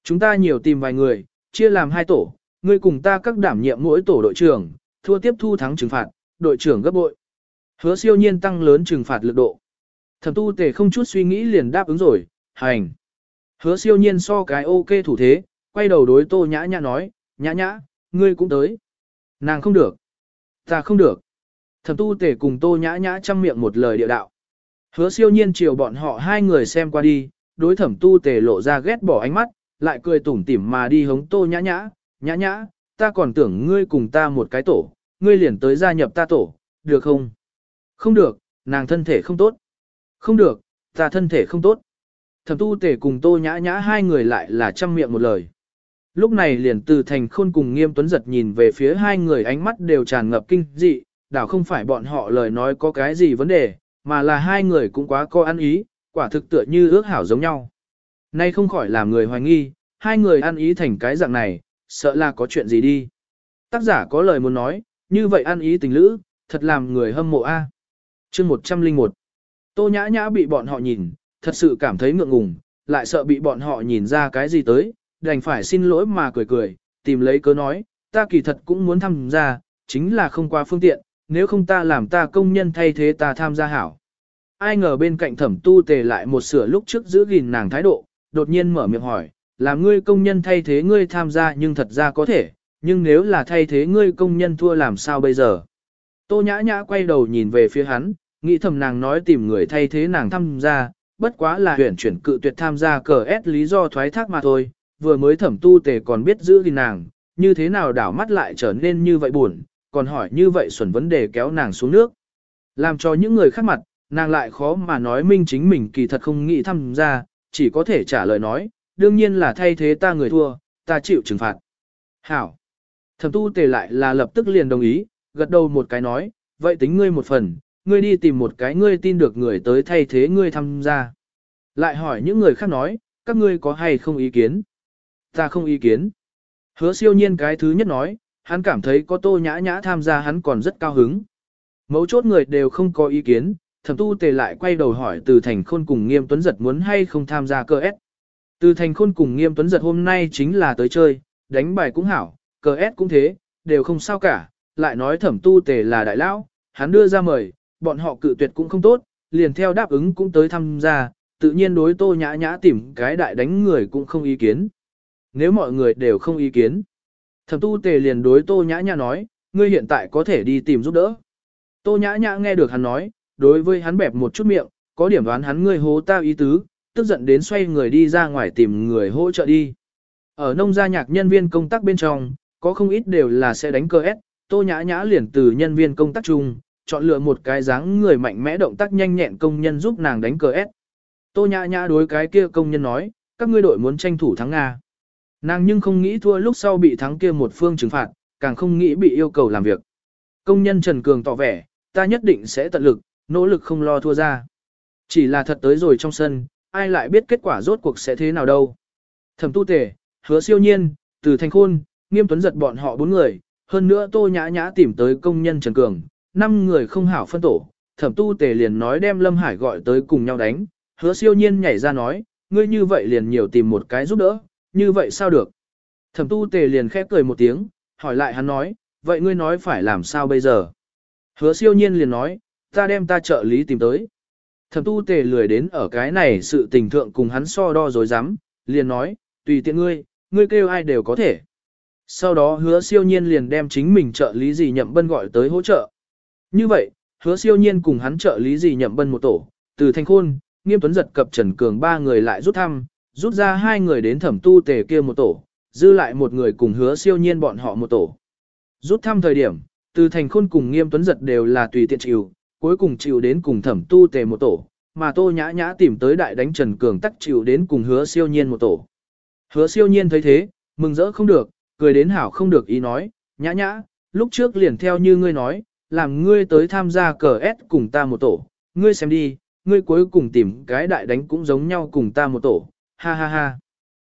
Chúng ta nhiều tìm vài người, chia làm hai tổ, ngươi cùng ta các đảm nhiệm mỗi tổ đội trưởng, thua tiếp thu thắng trừng phạt, đội trưởng gấp bội. Hứa siêu nhiên tăng lớn trừng phạt lực độ. Thẩm tu tề không chút suy nghĩ liền đáp ứng rồi, hành. Hứa siêu nhiên so cái ok thủ thế, quay đầu đối tô nhã nhã nói, nhã nhã, ngươi cũng tới. Nàng không được. Ta không được. Thẩm tu tề cùng tô nhã nhã chăm miệng một lời địa đạo. Hứa siêu nhiên chiều bọn họ hai người xem qua đi, đối thẩm tu tề lộ ra ghét bỏ ánh mắt, lại cười tủm tỉm mà đi hống tô nhã nhã, nhã nhã, ta còn tưởng ngươi cùng ta một cái tổ, ngươi liền tới gia nhập ta tổ, được không? Không được, nàng thân thể không tốt. Không được, ta thân thể không tốt. Thẩm tu tể cùng tô nhã nhã hai người lại là chăm miệng một lời. Lúc này liền từ thành khôn cùng nghiêm tuấn giật nhìn về phía hai người ánh mắt đều tràn ngập kinh dị, đảo không phải bọn họ lời nói có cái gì vấn đề, mà là hai người cũng quá có ăn ý, quả thực tựa như ước hảo giống nhau. Nay không khỏi làm người hoài nghi, hai người ăn ý thành cái dạng này, sợ là có chuyện gì đi. Tác giả có lời muốn nói, như vậy ăn ý tình lữ, thật làm người hâm mộ a. Chương 101 Tô nhã nhã bị bọn họ nhìn, thật sự cảm thấy ngượng ngùng, lại sợ bị bọn họ nhìn ra cái gì tới, đành phải xin lỗi mà cười cười, tìm lấy cớ nói, ta kỳ thật cũng muốn tham gia, chính là không qua phương tiện, nếu không ta làm ta công nhân thay thế ta tham gia hảo. Ai ngờ bên cạnh thẩm tu tề lại một sửa lúc trước giữ gìn nàng thái độ, đột nhiên mở miệng hỏi, làm ngươi công nhân thay thế ngươi tham gia nhưng thật ra có thể, nhưng nếu là thay thế ngươi công nhân thua làm sao bây giờ? Tô nhã nhã quay đầu nhìn về phía hắn, nghĩ thầm nàng nói tìm người thay thế nàng tham gia, bất quá là huyển chuyển cự tuyệt tham gia cờ ép lý do thoái thác mà thôi, vừa mới thẩm tu tề còn biết giữ gìn nàng, như thế nào đảo mắt lại trở nên như vậy buồn, còn hỏi như vậy xuẩn vấn đề kéo nàng xuống nước. Làm cho những người khác mặt, nàng lại khó mà nói minh chính mình kỳ thật không nghĩ tham gia, chỉ có thể trả lời nói, đương nhiên là thay thế ta người thua, ta chịu trừng phạt. Hảo. Thẩm tu tề lại là lập tức liền đồng ý, gật đầu một cái nói, vậy tính ngươi một phần, ngươi đi tìm một cái ngươi tin được người tới thay thế ngươi tham gia. Lại hỏi những người khác nói, các ngươi có hay không ý kiến? Ta không ý kiến. Hứa siêu nhiên cái thứ nhất nói, hắn cảm thấy có tô nhã nhã tham gia hắn còn rất cao hứng. Mấu chốt người đều không có ý kiến, thẩm tu tề lại quay đầu hỏi từ thành khôn cùng nghiêm tuấn giật muốn hay không tham gia cơ S. Từ thành khôn cùng nghiêm tuấn giật hôm nay chính là tới chơi, đánh bài cũng hảo, cờ S cũng thế, đều không sao cả, lại nói thẩm tu tề là đại lão, hắn đưa ra mời, bọn họ cự tuyệt cũng không tốt, liền theo đáp ứng cũng tới tham gia, tự nhiên đối tô nhã nhã tìm cái đại đánh người cũng không ý kiến. Nếu mọi người đều không ý kiến, thẩm tu tề liền đối tô nhã nhã nói, ngươi hiện tại có thể đi tìm giúp đỡ. Tô nhã nhã nghe được hắn nói, đối với hắn bẹp một chút miệng, có điểm đoán hắn ngươi hố ta ý tứ, tức giận đến xoay người đi ra ngoài tìm người hỗ trợ đi. Ở nông gia nhạc nhân viên công tác bên trong, có không ít đều là sẽ đánh cơ ép, tô nhã nhã liền từ nhân viên công tác chung, chọn lựa một cái dáng người mạnh mẽ động tác nhanh nhẹn công nhân giúp nàng đánh cờ S. Tô nhã nhã đối cái kia công nhân nói, các ngươi đội muốn tranh thủ thắng Nga. Nàng nhưng không nghĩ thua lúc sau bị thắng kia một phương trừng phạt, càng không nghĩ bị yêu cầu làm việc. Công nhân Trần Cường tỏ vẻ, ta nhất định sẽ tận lực, nỗ lực không lo thua ra. Chỉ là thật tới rồi trong sân, ai lại biết kết quả rốt cuộc sẽ thế nào đâu. Thẩm tu tể, hứa siêu nhiên, từ thanh khôn, nghiêm tuấn giật bọn họ bốn người, hơn nữa tô nhã nhã tìm tới công nhân Trần Cường, năm người không hảo phân tổ, thẩm tu tề liền nói đem Lâm Hải gọi tới cùng nhau đánh, hứa siêu nhiên nhảy ra nói, ngươi như vậy liền nhiều tìm một cái giúp đỡ, như vậy sao được. Thẩm tu tề liền khép cười một tiếng, hỏi lại hắn nói, vậy ngươi nói phải làm sao bây giờ. Hứa siêu nhiên liền nói, ta đem ta trợ lý tìm tới. Thẩm tu tề lười đến ở cái này sự tình thượng cùng hắn so đo dối rắm liền nói, tùy tiện ngươi, ngươi kêu ai đều có thể. Sau đó hứa siêu nhiên liền đem chính mình trợ lý gì nhậm bân gọi tới hỗ trợ. Như vậy, hứa siêu nhiên cùng hắn trợ lý gì nhậm bân một tổ, từ thanh khôn, nghiêm tuấn giật cập trần cường ba người lại rút thăm, rút ra hai người đến thẩm tu tề kia một tổ, dư lại một người cùng hứa siêu nhiên bọn họ một tổ. Rút thăm thời điểm, từ thành khôn cùng nghiêm tuấn giật đều là tùy tiện chịu, cuối cùng chịu đến cùng thẩm tu tề một tổ, mà tô nhã nhã tìm tới đại đánh trần cường tắc chịu đến cùng hứa siêu nhiên một tổ. Hứa siêu nhiên thấy thế, mừng rỡ không được, cười đến hảo không được ý nói, nhã nhã, lúc trước liền theo như ngươi nói, làm ngươi tới tham gia cờ S cùng ta một tổ, ngươi xem đi, ngươi cuối cùng tìm cái đại đánh cũng giống nhau cùng ta một tổ, ha ha ha.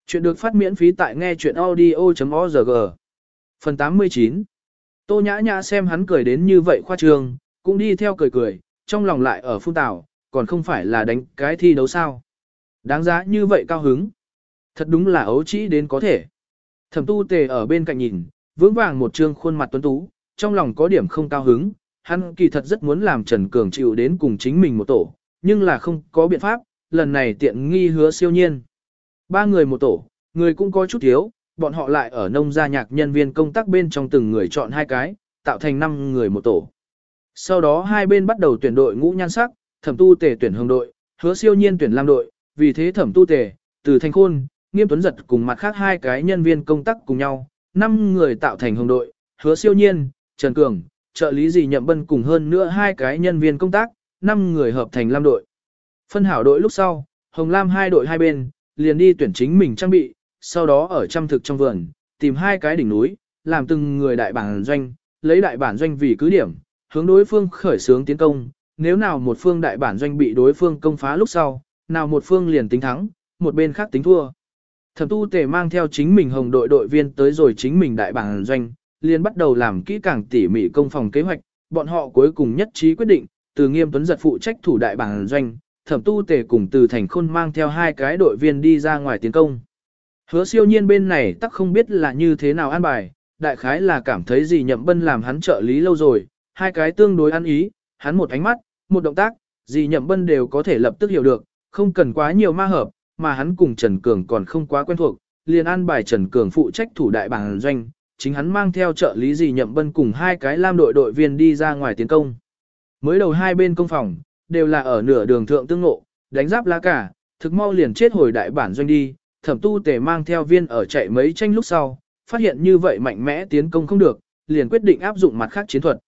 Chuyện được phát miễn phí tại nghe chuyện audio.org. Phần 89 Tô nhã nhã xem hắn cười đến như vậy khoa trương, cũng đi theo cười cười, trong lòng lại ở phun tảo, còn không phải là đánh cái thi đấu sao. Đáng giá như vậy cao hứng. Thật đúng là ấu trĩ đến có thể. Thẩm tu tề ở bên cạnh nhìn, vững vàng một trương khuôn mặt tuấn tú, trong lòng có điểm không cao hứng, hắn kỳ thật rất muốn làm Trần Cường chịu đến cùng chính mình một tổ, nhưng là không có biện pháp, lần này tiện nghi hứa siêu nhiên. Ba người một tổ, người cũng có chút thiếu, bọn họ lại ở nông gia nhạc nhân viên công tác bên trong từng người chọn hai cái, tạo thành năm người một tổ. Sau đó hai bên bắt đầu tuyển đội ngũ nhan sắc, thẩm tu tề tuyển hương đội, hứa siêu nhiên tuyển lam đội, vì thế thẩm tu tề, từ thanh khôn, nghiêm tuấn giật cùng mặt khác hai cái nhân viên công tác cùng nhau, năm người tạo thành hương đội, hứa siêu nhiên, Trần Cường, trợ lý gì nhậm bân cùng hơn nữa hai cái nhân viên công tác, năm người hợp thành lam đội. Phân hảo đội lúc sau, hồng lam hai đội hai bên, liền đi tuyển chính mình trang bị, sau đó ở trăm thực trong vườn, tìm hai cái đỉnh núi, làm từng người đại bản doanh, lấy đại bản doanh vì cứ điểm, hướng đối phương khởi xướng tiến công, nếu nào một phương đại bản doanh bị đối phương công phá lúc sau, nào một phương liền tính thắng, một bên khác tính thua. Thẩm tu tề mang theo chính mình hồng đội đội viên tới rồi chính mình đại bản doanh, liền bắt đầu làm kỹ càng tỉ mỉ công phòng kế hoạch, bọn họ cuối cùng nhất trí quyết định, từ nghiêm tuấn giật phụ trách thủ đại bản doanh, thẩm tu tề cùng từ thành khôn mang theo hai cái đội viên đi ra ngoài tiến công. Hứa siêu nhiên bên này tắc không biết là như thế nào an bài, đại khái là cảm thấy gì nhậm bân làm hắn trợ lý lâu rồi, hai cái tương đối ăn ý, hắn một ánh mắt, một động tác, gì nhậm bân đều có thể lập tức hiểu được, không cần quá nhiều ma hợp, mà hắn cùng Trần Cường còn không quá quen thuộc, liền an bài Trần Cường phụ trách thủ đại bảng doanh, chính hắn mang theo trợ lý gì nhậm bân cùng hai cái lam đội đội viên đi ra ngoài tiến công. Mới đầu hai bên công phòng, đều là ở nửa đường thượng tương ngộ, đánh giáp lá cả, thực mau liền chết hồi đại bản doanh đi, thẩm tu tề mang theo viên ở chạy mấy tranh lúc sau, phát hiện như vậy mạnh mẽ tiến công không được, liền quyết định áp dụng mặt khác chiến thuật.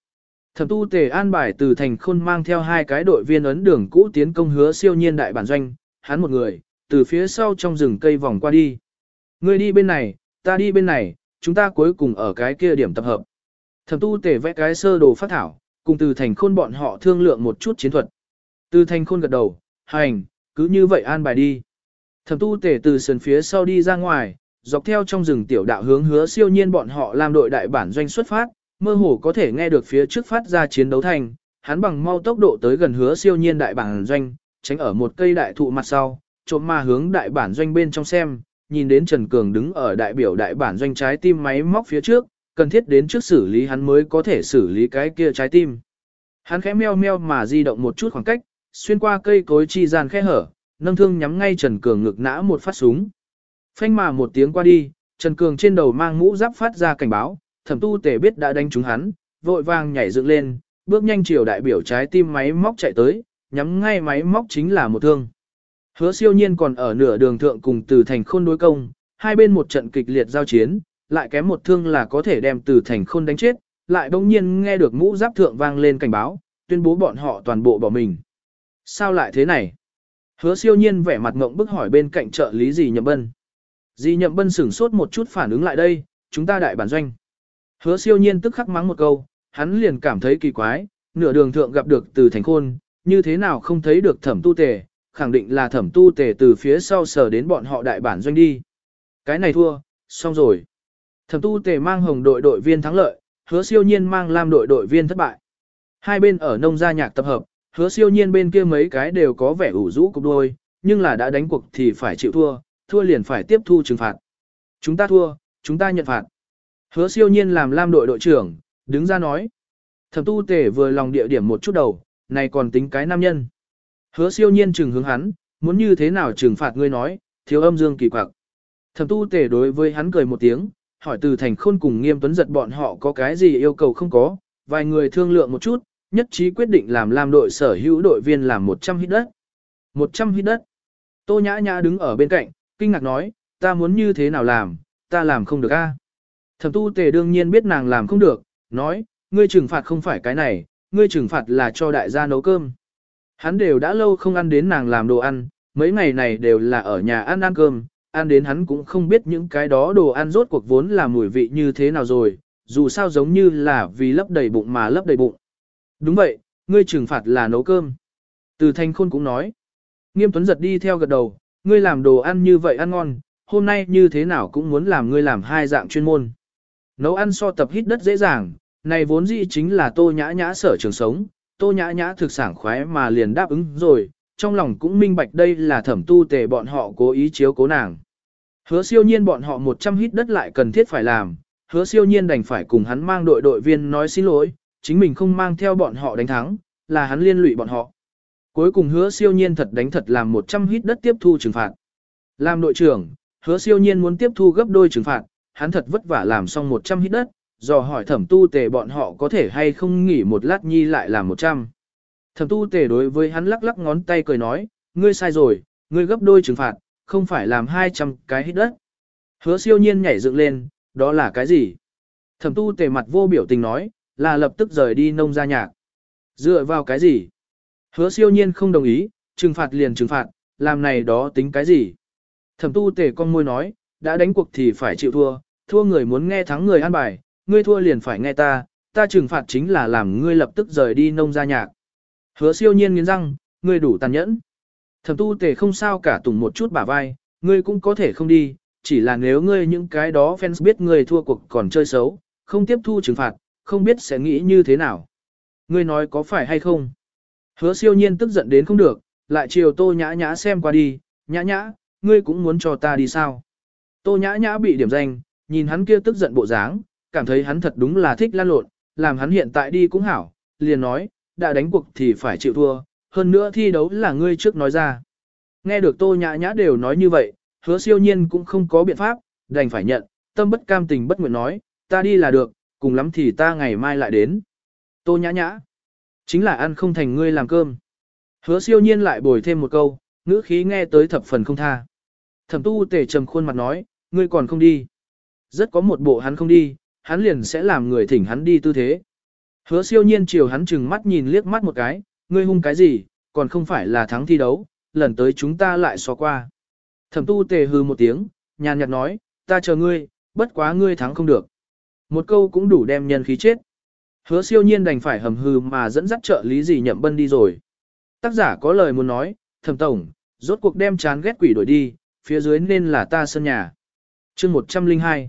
Thẩm tu tề an bài từ thành khôn mang theo hai cái đội viên ấn đường cũ tiến công hứa siêu nhiên đại bản doanh, hắn một người, từ phía sau trong rừng cây vòng qua đi. Người đi bên này, ta đi bên này, chúng ta cuối cùng ở cái kia điểm tập hợp. Thẩm tu tề vẽ cái sơ đồ phát thảo, cùng từ thành khôn bọn họ thương lượng một chút chiến thuật. Từ thành khôn gật đầu, hành, cứ như vậy an bài đi. Thẩm tu tề từ sườn phía sau đi ra ngoài, dọc theo trong rừng tiểu đạo hướng hứa siêu nhiên bọn họ làm đội đại bản doanh xuất phát, mơ hồ có thể nghe được phía trước phát ra chiến đấu thành, hắn bằng mau tốc độ tới gần hứa siêu nhiên đại bản doanh, tránh ở một cây đại thụ mặt sau, trộm ma hướng đại bản doanh bên trong xem, nhìn đến Trần Cường đứng ở đại biểu đại bản doanh trái tim máy móc phía trước, cần thiết đến trước xử lý hắn mới có thể xử lý cái kia trái tim. Hắn khẽ meo meo mà di động một chút khoảng cách, xuyên qua cây cối chi gian khe hở, nâng thương nhắm ngay Trần Cường ngực nã một phát súng. Phanh mà một tiếng qua đi, Trần Cường trên đầu mang mũ giáp phát ra cảnh báo, thẩm tu tề biết đã đánh trúng hắn, vội vàng nhảy dựng lên, bước nhanh chiều đại biểu trái tim máy móc chạy tới, nhắm ngay máy móc chính là một thương. Hứa siêu nhiên còn ở nửa đường thượng cùng từ thành khôn đối công, hai bên một trận kịch liệt giao chiến, lại kém một thương là có thể đem từ thành khôn đánh chết, lại bỗng nhiên nghe được mũ giáp thượng vang lên cảnh báo, tuyên bố bọn họ toàn bộ bỏ mình. Sao lại thế này? Hứa siêu nhiên vẻ mặt ngộng bức hỏi bên cạnh trợ lý gì nhậm bân. Dì nhậm bân sửng sốt một chút phản ứng lại đây, chúng ta đại bản doanh. Hứa siêu nhiên tức khắc mắng một câu, hắn liền cảm thấy kỳ quái, nửa đường thượng gặp được từ thành khôn, như thế nào không thấy được thẩm tu tề, khẳng định là thẩm tu tề từ phía sau sờ đến bọn họ đại bản doanh đi. Cái này thua, xong rồi. Thẩm tu tề mang hồng đội đội viên thắng lợi, hứa siêu nhiên mang lam đội đội viên thất bại. Hai bên ở nông gia nhạc tập hợp, hứa siêu nhiên bên kia mấy cái đều có vẻ ủ rũ cục đôi, nhưng là đã đánh cuộc thì phải chịu thua, thua liền phải tiếp thu trừng phạt. Chúng ta thua, chúng ta nhận phạt. Hứa siêu nhiên làm lam đội đội trưởng, đứng ra nói. Thẩm tu tề vừa lòng địa điểm một chút đầu, này còn tính cái nam nhân. Hứa siêu nhiên trừng hướng hắn, muốn như thế nào trừng phạt ngươi nói, thiếu âm dương kỳ quặc. Thẩm tu tề đối với hắn cười một tiếng, hỏi từ thành khôn cùng nghiêm tuấn giật bọn họ có cái gì yêu cầu không có, vài người thương lượng một chút, nhất trí quyết định làm làm đội sở hữu đội viên làm 100 hít đất. 100 hít đất. Tô nhã nhã đứng ở bên cạnh, kinh ngạc nói, ta muốn như thế nào làm, ta làm không được a. Thẩm tu tề đương nhiên biết nàng làm không được, nói, ngươi trừng phạt không phải cái này, ngươi trừng phạt là cho đại gia nấu cơm. Hắn đều đã lâu không ăn đến nàng làm đồ ăn, mấy ngày này đều là ở nhà ăn ăn cơm, ăn đến hắn cũng không biết những cái đó đồ ăn rốt cuộc vốn là mùi vị như thế nào rồi, dù sao giống như là vì lấp đầy bụng mà lấp đầy bụng. Đúng vậy, ngươi trừng phạt là nấu cơm. Từ thanh khôn cũng nói. Nghiêm tuấn giật đi theo gật đầu, ngươi làm đồ ăn như vậy ăn ngon, hôm nay như thế nào cũng muốn làm ngươi làm hai dạng chuyên môn. Nấu ăn so tập hít đất dễ dàng, này vốn dĩ chính là tô nhã nhã sở trường sống, tô nhã nhã thực sản khoái mà liền đáp ứng rồi, trong lòng cũng minh bạch đây là thẩm tu tề bọn họ cố ý chiếu cố nàng. Hứa siêu nhiên bọn họ 100 hít đất lại cần thiết phải làm, hứa siêu nhiên đành phải cùng hắn mang đội đội viên nói xin lỗi, chính mình không mang theo bọn họ đánh thắng, là hắn liên lụy bọn họ. Cuối cùng hứa siêu nhiên thật đánh thật làm 100 hít đất tiếp thu trừng phạt. Làm đội trưởng, hứa siêu nhiên muốn tiếp thu gấp đôi trừng phạt, hắn thật vất vả làm xong 100 hít đất, dò hỏi thẩm tu tề bọn họ có thể hay không nghỉ một lát nhi lại làm 100. Thẩm tu tề đối với hắn lắc lắc ngón tay cười nói, ngươi sai rồi, ngươi gấp đôi trừng phạt, không phải làm 200 cái hít đất. Hứa siêu nhiên nhảy dựng lên, đó là cái gì? Thẩm tu tề mặt vô biểu tình nói, là lập tức rời đi nông gia nhạc. Dựa vào cái gì? Hứa siêu nhiên không đồng ý, trừng phạt liền trừng phạt, làm này đó tính cái gì? Thẩm tu tề con môi nói, đã đánh cuộc thì phải chịu thua, thua người muốn nghe thắng người an bài, ngươi thua liền phải nghe ta, ta trừng phạt chính là làm ngươi lập tức rời đi nông gia nhạc. Hứa siêu nhiên nghiến răng, ngươi đủ tàn nhẫn. Thẩm tu tề không sao cả tùng một chút bả vai, ngươi cũng có thể không đi, chỉ là nếu ngươi những cái đó fans biết ngươi thua cuộc còn chơi xấu, không tiếp thu trừng phạt, không biết sẽ nghĩ như thế nào. Ngươi nói có phải hay không? Hứa siêu nhiên tức giận đến không được, lại chiều tô nhã nhã xem qua đi, nhã nhã, ngươi cũng muốn cho ta đi sao? Tô nhã nhã bị điểm danh, nhìn hắn kia tức giận bộ dáng, cảm thấy hắn thật đúng là thích lan lộn, làm hắn hiện tại đi cũng hảo, liền nói, đã đánh cuộc thì phải chịu thua, hơn nữa thi đấu là ngươi trước nói ra. Nghe được tô nhã nhã đều nói như vậy, hứa siêu nhiên cũng không có biện pháp, đành phải nhận, tâm bất cam tình bất nguyện nói, ta đi là được, cùng lắm thì ta ngày mai lại đến. Tô nhã nhã, chính là ăn không thành ngươi làm cơm. Hứa siêu nhiên lại bồi thêm một câu, ngữ khí nghe tới thập phần không tha. Thẩm tu tề trầm khuôn mặt nói, ngươi còn không đi. Rất có một bộ hắn không đi, hắn liền sẽ làm người thỉnh hắn đi tư thế. Hứa siêu nhiên chiều hắn chừng mắt nhìn liếc mắt một cái, ngươi hung cái gì, còn không phải là thắng thi đấu, lần tới chúng ta lại xóa qua. Thẩm tu tề hư một tiếng, nhàn nhạt nói, ta chờ ngươi, bất quá ngươi thắng không được. Một câu cũng đủ đem nhân khí chết. Hứa siêu nhiên đành phải hầm hừ mà dẫn dắt trợ lý gì nhậm bân đi rồi. Tác giả có lời muốn nói, thầm tổng, rốt cuộc đem chán ghét quỷ đổi đi, phía dưới nên là ta sân nhà. chương 102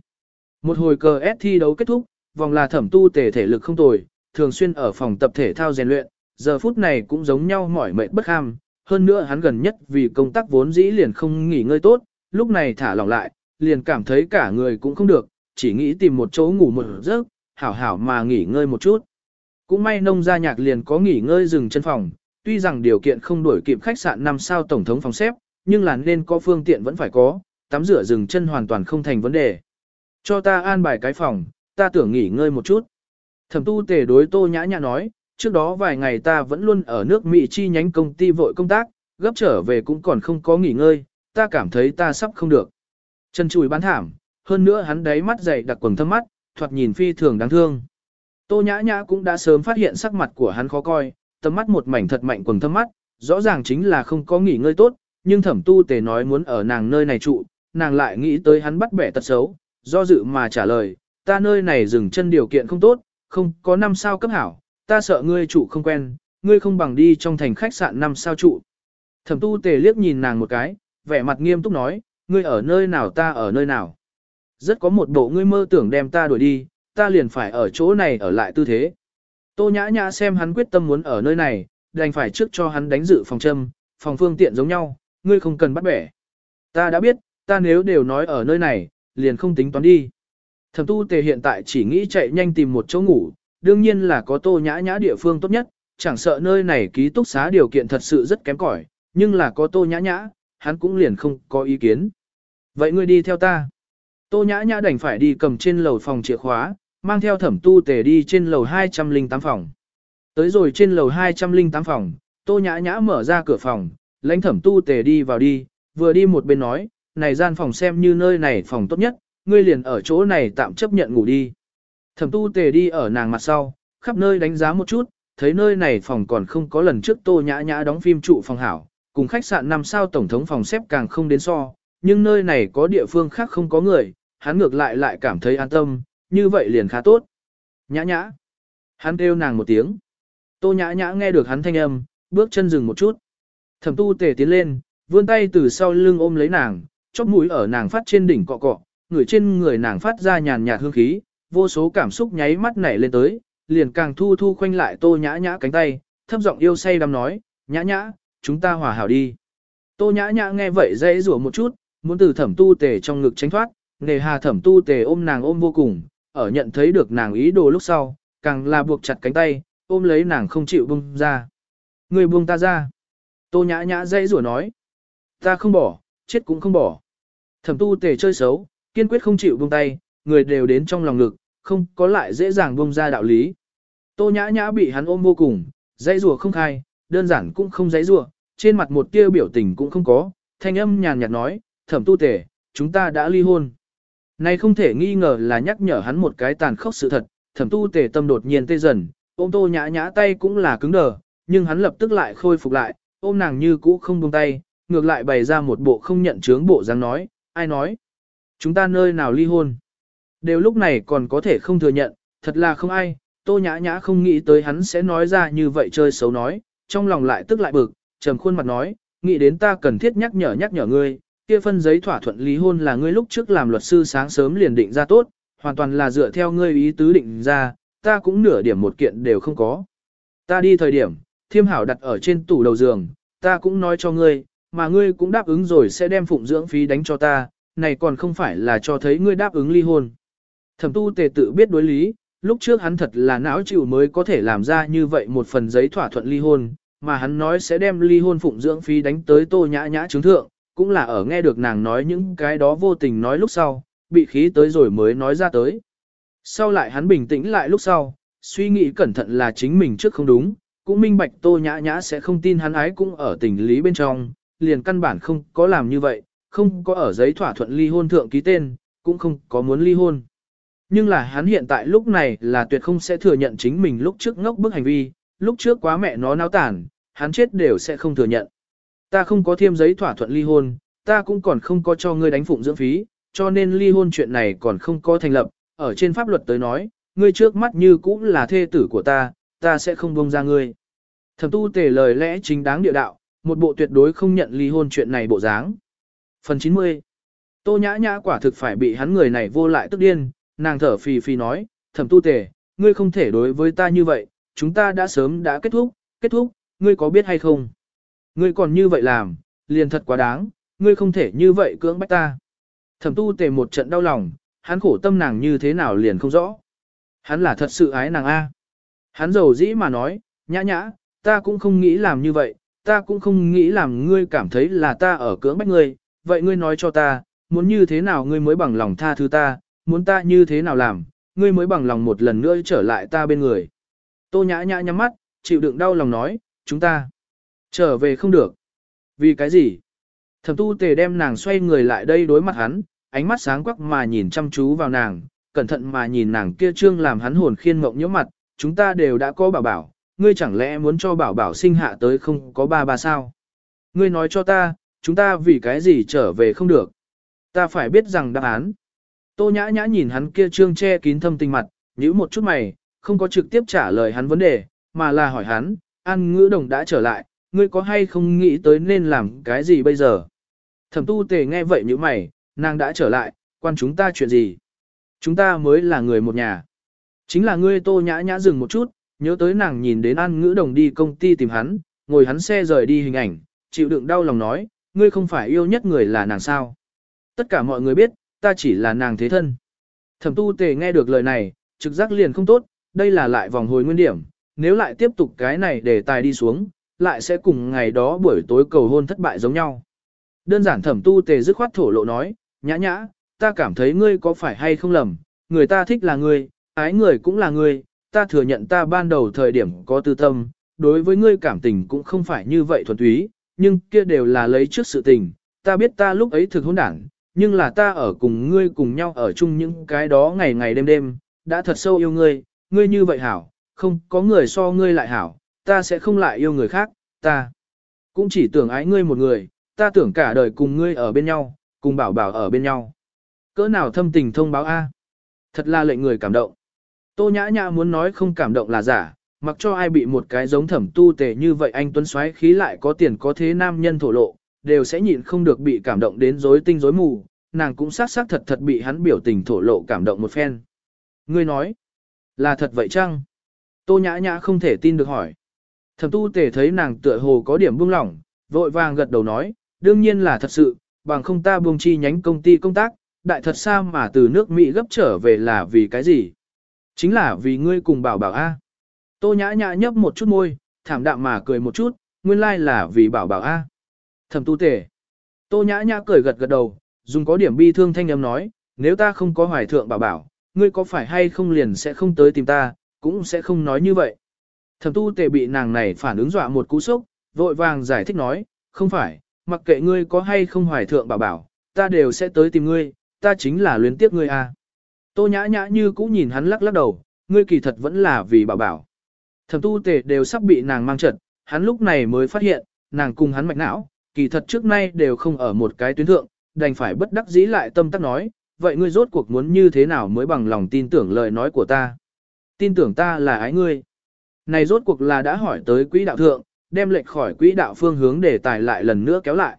Một hồi cờ S thi đấu kết thúc, vòng là thẩm tu tề thể lực không tồi, thường xuyên ở phòng tập thể thao rèn luyện, giờ phút này cũng giống nhau mỏi mệt bất ham, hơn nữa hắn gần nhất vì công tác vốn dĩ liền không nghỉ ngơi tốt, lúc này thả lỏng lại, liền cảm thấy cả người cũng không được, chỉ nghĩ tìm một chỗ ngủ một giấc, hảo hảo mà nghỉ ngơi một chút. Cũng may nông gia nhạc liền có nghỉ ngơi dừng chân phòng, tuy rằng điều kiện không đổi kịp khách sạn 5 sao tổng thống phòng xếp, nhưng là nên có phương tiện vẫn phải có, tắm rửa dừng chân hoàn toàn không thành vấn đề. Cho ta an bài cái phòng, ta tưởng nghỉ ngơi một chút. Thẩm tu tề đối tô nhã nhã nói, trước đó vài ngày ta vẫn luôn ở nước Mỹ chi nhánh công ty vội công tác, gấp trở về cũng còn không có nghỉ ngơi, ta cảm thấy ta sắp không được. Chân chùi bán thảm, hơn nữa hắn đáy mắt dày đặc quần thâm mắt, thoạt nhìn phi thường đáng thương. Tô nhã nhã cũng đã sớm phát hiện sắc mặt của hắn khó coi, tầm mắt một mảnh thật mạnh quần thâm mắt, rõ ràng chính là không có nghỉ ngơi tốt, nhưng thẩm tu tề nói muốn ở nàng nơi này trụ, nàng lại nghĩ tới hắn bắt bẻ tật xấu, do dự mà trả lời, ta nơi này dừng chân điều kiện không tốt, không có năm sao cấp hảo, ta sợ ngươi trụ không quen, ngươi không bằng đi trong thành khách sạn năm sao trụ. Thẩm tu tề liếc nhìn nàng một cái, vẻ mặt nghiêm túc nói, ngươi ở nơi nào ta ở nơi nào. Rất có một bộ ngươi mơ tưởng đem ta đuổi đi, ta liền phải ở chỗ này ở lại tư thế. Tô nhã nhã xem hắn quyết tâm muốn ở nơi này, đành phải trước cho hắn đánh dự phòng châm, phòng phương tiện giống nhau, ngươi không cần bắt bẻ. Ta đã biết, ta nếu đều nói ở nơi này, liền không tính toán đi. Thẩm tu tề hiện tại chỉ nghĩ chạy nhanh tìm một chỗ ngủ, đương nhiên là có tô nhã nhã địa phương tốt nhất, chẳng sợ nơi này ký túc xá điều kiện thật sự rất kém cỏi, nhưng là có tô nhã nhã, hắn cũng liền không có ý kiến. Vậy ngươi đi theo ta. Tô nhã nhã đành phải đi cầm trên lầu phòng chìa khóa, mang theo thẩm tu tề đi trên lầu 208 phòng. Tới rồi trên lầu 208 phòng, tô nhã nhã mở ra cửa phòng, lãnh thẩm tu tề đi vào đi, vừa đi một bên nói, này gian phòng xem như nơi này phòng tốt nhất, ngươi liền ở chỗ này tạm chấp nhận ngủ đi. Thẩm tu tề đi ở nàng mặt sau, khắp nơi đánh giá một chút, thấy nơi này phòng còn không có lần trước tô nhã nhã đóng phim trụ phòng hảo, cùng khách sạn năm sao tổng thống phòng xếp càng không đến so, nhưng nơi này có địa phương khác không có người, hắn ngược lại lại cảm thấy an tâm, như vậy liền khá tốt. Nhã nhã. Hắn kêu nàng một tiếng. Tô nhã nhã nghe được hắn thanh âm, bước chân dừng một chút. Thẩm tu tề tiến lên, vươn tay từ sau lưng ôm lấy nàng, chóp mũi ở nàng phát trên đỉnh cọ cọ, người trên người nàng phát ra nhàn nhạt hương khí, vô số cảm xúc nháy mắt nảy lên tới, liền càng thu thu khoanh lại tô nhã nhã cánh tay, thấp giọng yêu say đắm nói, nhã nhã, chúng ta hòa hảo đi. Tô nhã nhã nghe vậy dễ rủa một chút, muốn từ thẩm tu tề trong ngực tránh thoát, nề hà thẩm tu tề ôm nàng ôm vô cùng, ở nhận thấy được nàng ý đồ lúc sau, càng là buộc chặt cánh tay, ôm lấy nàng không chịu buông ra. Người buông ta ra. Tô nhã nhã dây rủa nói. Ta không bỏ, chết cũng không bỏ. Thẩm tu tề chơi xấu, kiên quyết không chịu buông tay, người đều đến trong lòng ngực, không có lại dễ dàng buông ra đạo lý. Tô nhã nhã bị hắn ôm vô cùng, dãy rủa không khai, đơn giản cũng không dãy rủa, trên mặt một tia biểu tình cũng không có, thanh âm nhàn nhạt nói, thẩm tu tề chúng ta đã ly hôn. Này không thể nghi ngờ là nhắc nhở hắn một cái tàn khốc sự thật, thẩm tu tề tâm đột nhiên tê dần, ôm tô nhã nhã tay cũng là cứng đờ, nhưng hắn lập tức lại khôi phục lại, ôm nàng như cũ không buông tay, ngược lại bày ra một bộ không nhận chướng bộ dáng nói, ai nói. Chúng ta nơi nào ly hôn. Đều lúc này còn có thể không thừa nhận, thật là không ai, tô nhã nhã không nghĩ tới hắn sẽ nói ra như vậy chơi xấu nói, trong lòng lại tức lại bực, trầm khuôn mặt nói, nghĩ đến ta cần thiết nhắc nhở nhắc nhở ngươi, kia phân giấy thỏa thuận lý hôn là ngươi lúc trước làm luật sư sáng sớm liền định ra tốt, hoàn toàn là dựa theo ngươi ý tứ định ra, ta cũng nửa điểm một kiện đều không có. Ta đi thời điểm, thiêm hảo đặt ở trên tủ đầu giường, ta cũng nói cho ngươi, mà ngươi cũng đáp ứng rồi sẽ đem phụng dưỡng phí đánh cho ta, này còn không phải là cho thấy ngươi đáp ứng ly hôn. Thẩm tu tề tự biết đối lý, lúc trước hắn thật là não chịu mới có thể làm ra như vậy một phần giấy thỏa thuận ly hôn, mà hắn nói sẽ đem ly hôn phụng dưỡng phí đánh tới tô nhã nhã chứng thượng, cũng là ở nghe được nàng nói những cái đó vô tình nói lúc sau, bị khí tới rồi mới nói ra tới. Sau lại hắn bình tĩnh lại lúc sau, suy nghĩ cẩn thận là chính mình trước không đúng, cũng minh bạch tô nhã nhã sẽ không tin hắn ái cũng ở tình lý bên trong, liền căn bản không có làm như vậy, không có ở giấy thỏa thuận ly hôn thượng ký tên, cũng không có muốn ly hôn. Nhưng là hắn hiện tại lúc này là tuyệt không sẽ thừa nhận chính mình lúc trước ngốc bức hành vi, lúc trước quá mẹ nó náo tản hắn chết đều sẽ không thừa nhận. Ta không có thêm giấy thỏa thuận ly hôn, ta cũng còn không có cho ngươi đánh phụng dưỡng phí, cho nên ly hôn chuyện này còn không có thành lập, ở trên pháp luật tới nói, ngươi trước mắt như cũng là thê tử của ta, ta sẽ không buông ra ngươi. Thẩm tu tề lời lẽ chính đáng địa đạo, một bộ tuyệt đối không nhận ly hôn chuyện này bộ dáng. Phần 90 Tô nhã nhã quả thực phải bị hắn người này vô lại tức điên, nàng thở phì phì nói, thẩm tu tề, ngươi không thể đối với ta như vậy, chúng ta đã sớm đã kết thúc, kết thúc, ngươi có biết hay không? Ngươi còn như vậy làm, liền thật quá đáng, ngươi không thể như vậy cưỡng bách ta. Thẩm tu tề một trận đau lòng, hắn khổ tâm nàng như thế nào liền không rõ. Hắn là thật sự ái nàng A. Hắn giàu dĩ mà nói, nhã nhã, ta cũng không nghĩ làm như vậy, ta cũng không nghĩ làm ngươi cảm thấy là ta ở cưỡng bách ngươi, vậy ngươi nói cho ta, muốn như thế nào ngươi mới bằng lòng tha thứ ta, muốn ta như thế nào làm, ngươi mới bằng lòng một lần nữa trở lại ta bên người. Tô nhã nhã nhắm mắt, chịu đựng đau lòng nói, chúng ta trở về không được. Vì cái gì? Thẩm tu tề đem nàng xoay người lại đây đối mặt hắn, ánh mắt sáng quắc mà nhìn chăm chú vào nàng, cẩn thận mà nhìn nàng kia trương làm hắn hồn khiên mộng nhớ mặt, chúng ta đều đã có bảo bảo, ngươi chẳng lẽ muốn cho bảo bảo sinh hạ tới không có ba ba sao? Ngươi nói cho ta, chúng ta vì cái gì trở về không được? Ta phải biết rằng đáp án. Tô nhã nhã nhìn hắn kia trương che kín thâm tình mặt, nhíu một chút mày, không có trực tiếp trả lời hắn vấn đề, mà là hỏi hắn, an ngữ đồng đã trở lại, ngươi có hay không nghĩ tới nên làm cái gì bây giờ? Thẩm tu tề nghe vậy như mày, nàng đã trở lại, quan chúng ta chuyện gì? Chúng ta mới là người một nhà. Chính là ngươi tô nhã nhã dừng một chút, nhớ tới nàng nhìn đến an ngữ đồng đi công ty tìm hắn, ngồi hắn xe rời đi hình ảnh, chịu đựng đau lòng nói, ngươi không phải yêu nhất người là nàng sao. Tất cả mọi người biết, ta chỉ là nàng thế thân. Thẩm tu tề nghe được lời này, trực giác liền không tốt, đây là lại vòng hồi nguyên điểm, nếu lại tiếp tục cái này để tài đi xuống, lại sẽ cùng ngày đó buổi tối cầu hôn thất bại giống nhau. Đơn giản thẩm tu tề dứt khoát thổ lộ nói, nhã nhã, ta cảm thấy ngươi có phải hay không lầm, người ta thích là ngươi, ái người cũng là ngươi, ta thừa nhận ta ban đầu thời điểm có tư tâm, đối với ngươi cảm tình cũng không phải như vậy thuần túy, nhưng kia đều là lấy trước sự tình, ta biết ta lúc ấy thực hỗn đảng, nhưng là ta ở cùng ngươi cùng nhau ở chung những cái đó ngày ngày đêm đêm, đã thật sâu yêu ngươi, ngươi như vậy hảo, không có người so ngươi lại hảo, ta sẽ không lại yêu người khác, ta cũng chỉ tưởng ái ngươi một người, ta tưởng cả đời cùng ngươi ở bên nhau, cùng bảo bảo ở bên nhau. Cỡ nào thâm tình thông báo A. Thật là lệnh người cảm động. Tô nhã nhã muốn nói không cảm động là giả, mặc cho ai bị một cái giống thẩm tu tề như vậy anh tuấn xoáy khí lại có tiền có thế nam nhân thổ lộ, đều sẽ nhịn không được bị cảm động đến rối tinh rối mù, nàng cũng xác xác thật thật bị hắn biểu tình thổ lộ cảm động một phen. Ngươi nói, là thật vậy chăng? Tô nhã nhã không thể tin được hỏi. Thẩm tu tề thấy nàng tựa hồ có điểm buông lỏng, vội vàng gật đầu nói, đương nhiên là thật sự, bằng không ta buông chi nhánh công ty công tác, đại thật sao mà từ nước Mỹ gấp trở về là vì cái gì? Chính là vì ngươi cùng bảo bảo A. Tô nhã nhã nhấp một chút môi, thảm đạm mà cười một chút, nguyên lai like là vì bảo bảo A. Thẩm tu Tề. Tô nhã nhã cười gật gật đầu, dùng có điểm bi thương thanh âm nói, nếu ta không có hoài thượng bảo bảo, ngươi có phải hay không liền sẽ không tới tìm ta, cũng sẽ không nói như vậy. Thẩm tu tề bị nàng này phản ứng dọa một cú sốc, vội vàng giải thích nói, không phải, mặc kệ ngươi có hay không hoài thượng bảo bảo, ta đều sẽ tới tìm ngươi, ta chính là luyến tiếc ngươi à. Tô nhã nhã như cũ nhìn hắn lắc lắc đầu, ngươi kỳ thật vẫn là vì bảo bảo. Thẩm tu tề đều sắp bị nàng mang trật, hắn lúc này mới phát hiện, nàng cùng hắn mạch não, kỳ thật trước nay đều không ở một cái tuyến thượng, đành phải bất đắc dĩ lại tâm tắc nói, vậy ngươi rốt cuộc muốn như thế nào mới bằng lòng tin tưởng lời nói của ta. Tin tưởng ta là ái ngươi. Này rốt cuộc là đã hỏi tới quỹ đạo thượng, đem lệch khỏi quỹ đạo phương hướng để tài lại lần nữa kéo lại.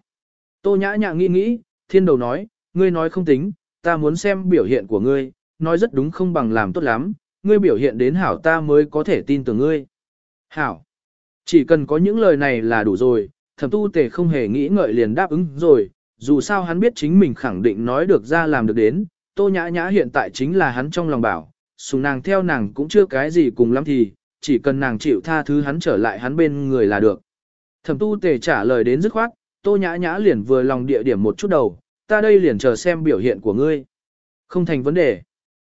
Tô nhã nhã nghĩ nghĩ, thiên đầu nói, ngươi nói không tính, ta muốn xem biểu hiện của ngươi, nói rất đúng không bằng làm tốt lắm, ngươi biểu hiện đến hảo ta mới có thể tin tưởng ngươi. Hảo, chỉ cần có những lời này là đủ rồi, thẩm tu tề không hề nghĩ ngợi liền đáp ứng rồi, dù sao hắn biết chính mình khẳng định nói được ra làm được đến, tô nhã nhã hiện tại chính là hắn trong lòng bảo, sùng nàng theo nàng cũng chưa cái gì cùng lắm thì, chỉ cần nàng chịu tha thứ hắn trở lại hắn bên người là được. Thẩm tu tề trả lời đến dứt khoát, tô nhã nhã liền vừa lòng địa điểm một chút đầu, ta đây liền chờ xem biểu hiện của ngươi. Không thành vấn đề.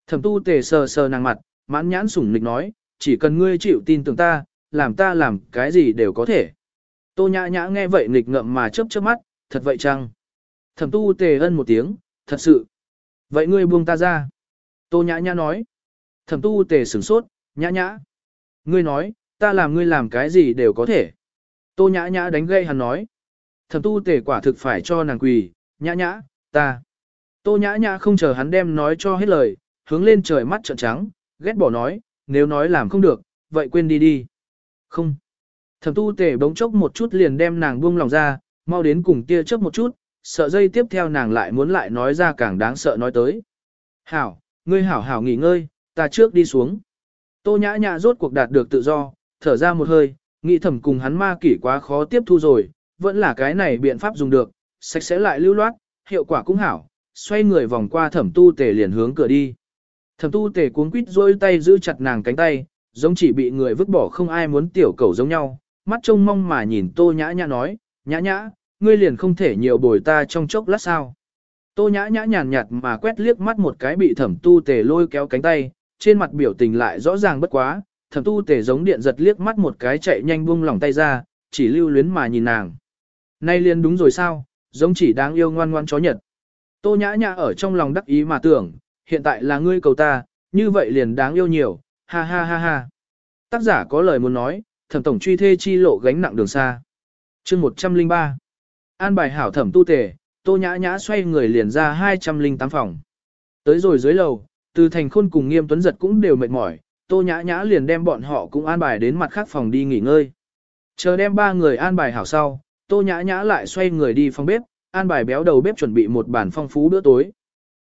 Thẩm tu tề sờ sờ nàng mặt, mãn nhãn sủng nịch nói, chỉ cần ngươi chịu tin tưởng ta, làm ta làm cái gì đều có thể. Tô nhã nhã nghe vậy nghịch ngậm mà chớp chớp mắt, thật vậy chăng? Thẩm tu tề ân một tiếng, thật sự. Vậy ngươi buông ta ra. Tô nhã nhã nói. Thẩm tu tề sửng sốt, nhã nhã. Ngươi nói, ta làm ngươi làm cái gì đều có thể. Tô nhã nhã đánh gây hắn nói. Thẩm tu tề quả thực phải cho nàng quỳ, nhã nhã, ta. Tô nhã nhã không chờ hắn đem nói cho hết lời, hướng lên trời mắt trợn trắng, ghét bỏ nói, nếu nói làm không được, vậy quên đi đi. Không. Thẩm tu tề bỗng chốc một chút liền đem nàng buông lòng ra, mau đến cùng tia chớp một chút, sợ dây tiếp theo nàng lại muốn lại nói ra càng đáng sợ nói tới. Hảo, ngươi hảo hảo nghỉ ngơi, ta trước đi xuống. Tô nhã nhã rốt cuộc đạt được tự do, thở ra một hơi, nghĩ thầm cùng hắn ma kỷ quá khó tiếp thu rồi, vẫn là cái này biện pháp dùng được, sạch sẽ lại lưu loát, hiệu quả cũng hảo, xoay người vòng qua thẩm tu tề liền hướng cửa đi. Thẩm tu tề cuống quýt rôi tay giữ chặt nàng cánh tay, giống chỉ bị người vứt bỏ không ai muốn tiểu cầu giống nhau, mắt trông mong mà nhìn tô nhã nhã nói, nhã nhã, ngươi liền không thể nhiều bồi ta trong chốc lát sao. Tô nhã nhã nhàn nhạt mà quét liếc mắt một cái bị thẩm tu tề lôi kéo cánh tay, trên mặt biểu tình lại rõ ràng bất quá, thẩm tu tề giống điện giật liếc mắt một cái chạy nhanh buông lỏng tay ra, chỉ lưu luyến mà nhìn nàng. Nay liền đúng rồi sao, giống chỉ đáng yêu ngoan ngoan chó nhật. Tô nhã nhã ở trong lòng đắc ý mà tưởng, hiện tại là ngươi cầu ta, như vậy liền đáng yêu nhiều, ha ha ha ha. Tác giả có lời muốn nói, thẩm tổng truy thê chi lộ gánh nặng đường xa. chương 103 An bài hảo thẩm tu tề, tô nhã nhã xoay người liền ra 208 phòng. Tới rồi dưới lầu, từ thành khôn cùng nghiêm tuấn giật cũng đều mệt mỏi, tô nhã nhã liền đem bọn họ cũng an bài đến mặt khác phòng đi nghỉ ngơi. Chờ đem ba người an bài hảo sau, tô nhã nhã lại xoay người đi phòng bếp, an bài béo đầu bếp chuẩn bị một bàn phong phú bữa tối.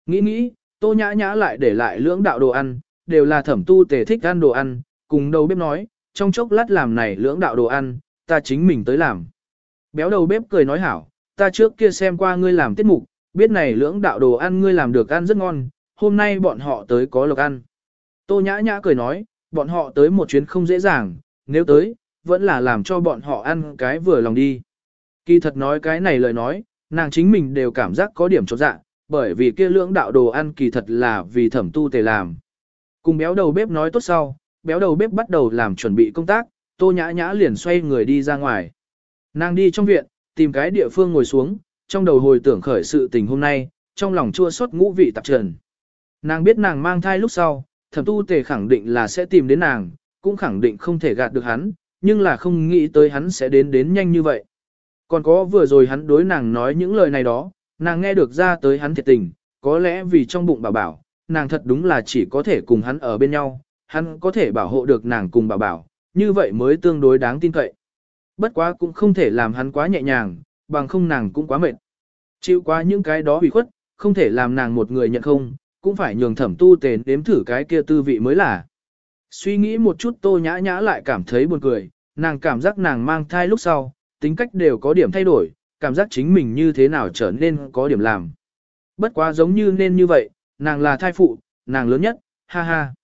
Nghĩ nghĩ, tô nhã nhã lại để lại lưỡng đạo đồ ăn, đều là thẩm tu tề thích ăn đồ ăn, cùng đầu bếp nói, trong chốc lát làm này lưỡng đạo đồ ăn, ta chính mình tới làm. Béo đầu bếp cười nói hảo, ta trước kia xem qua ngươi làm tiết mục, biết này lưỡng đạo đồ ăn ngươi làm được ăn rất ngon, hôm nay bọn họ tới có lộc ăn. Tô nhã nhã cười nói, bọn họ tới một chuyến không dễ dàng, nếu tới, vẫn là làm cho bọn họ ăn cái vừa lòng đi. Kỳ thật nói cái này lời nói, nàng chính mình đều cảm giác có điểm chột dạ, bởi vì kia lưỡng đạo đồ ăn kỳ thật là vì thẩm tu tề làm. Cùng béo đầu bếp nói tốt sau, béo đầu bếp bắt đầu làm chuẩn bị công tác, tô nhã nhã liền xoay người đi ra ngoài. Nàng đi trong viện, tìm cái địa phương ngồi xuống, trong đầu hồi tưởng khởi sự tình hôm nay, trong lòng chua xót ngũ vị tạp trần. Nàng biết nàng mang thai lúc sau, thẩm tu tề khẳng định là sẽ tìm đến nàng, cũng khẳng định không thể gạt được hắn, nhưng là không nghĩ tới hắn sẽ đến đến nhanh như vậy. Còn có vừa rồi hắn đối nàng nói những lời này đó, nàng nghe được ra tới hắn thiệt tình, có lẽ vì trong bụng bảo bảo, nàng thật đúng là chỉ có thể cùng hắn ở bên nhau, hắn có thể bảo hộ được nàng cùng bảo bảo, như vậy mới tương đối đáng tin cậy. Bất quá cũng không thể làm hắn quá nhẹ nhàng, bằng không nàng cũng quá mệt. Chịu quá những cái đó bị khuất, không thể làm nàng một người nhận không, cũng phải nhường thẩm tu tề đếm thử cái kia tư vị mới là. Suy nghĩ một chút tô nhã nhã lại cảm thấy buồn cười, nàng cảm giác nàng mang thai lúc sau, tính cách đều có điểm thay đổi, cảm giác chính mình như thế nào trở nên có điểm làm. Bất quá giống như nên như vậy, nàng là thai phụ, nàng lớn nhất, ha ha.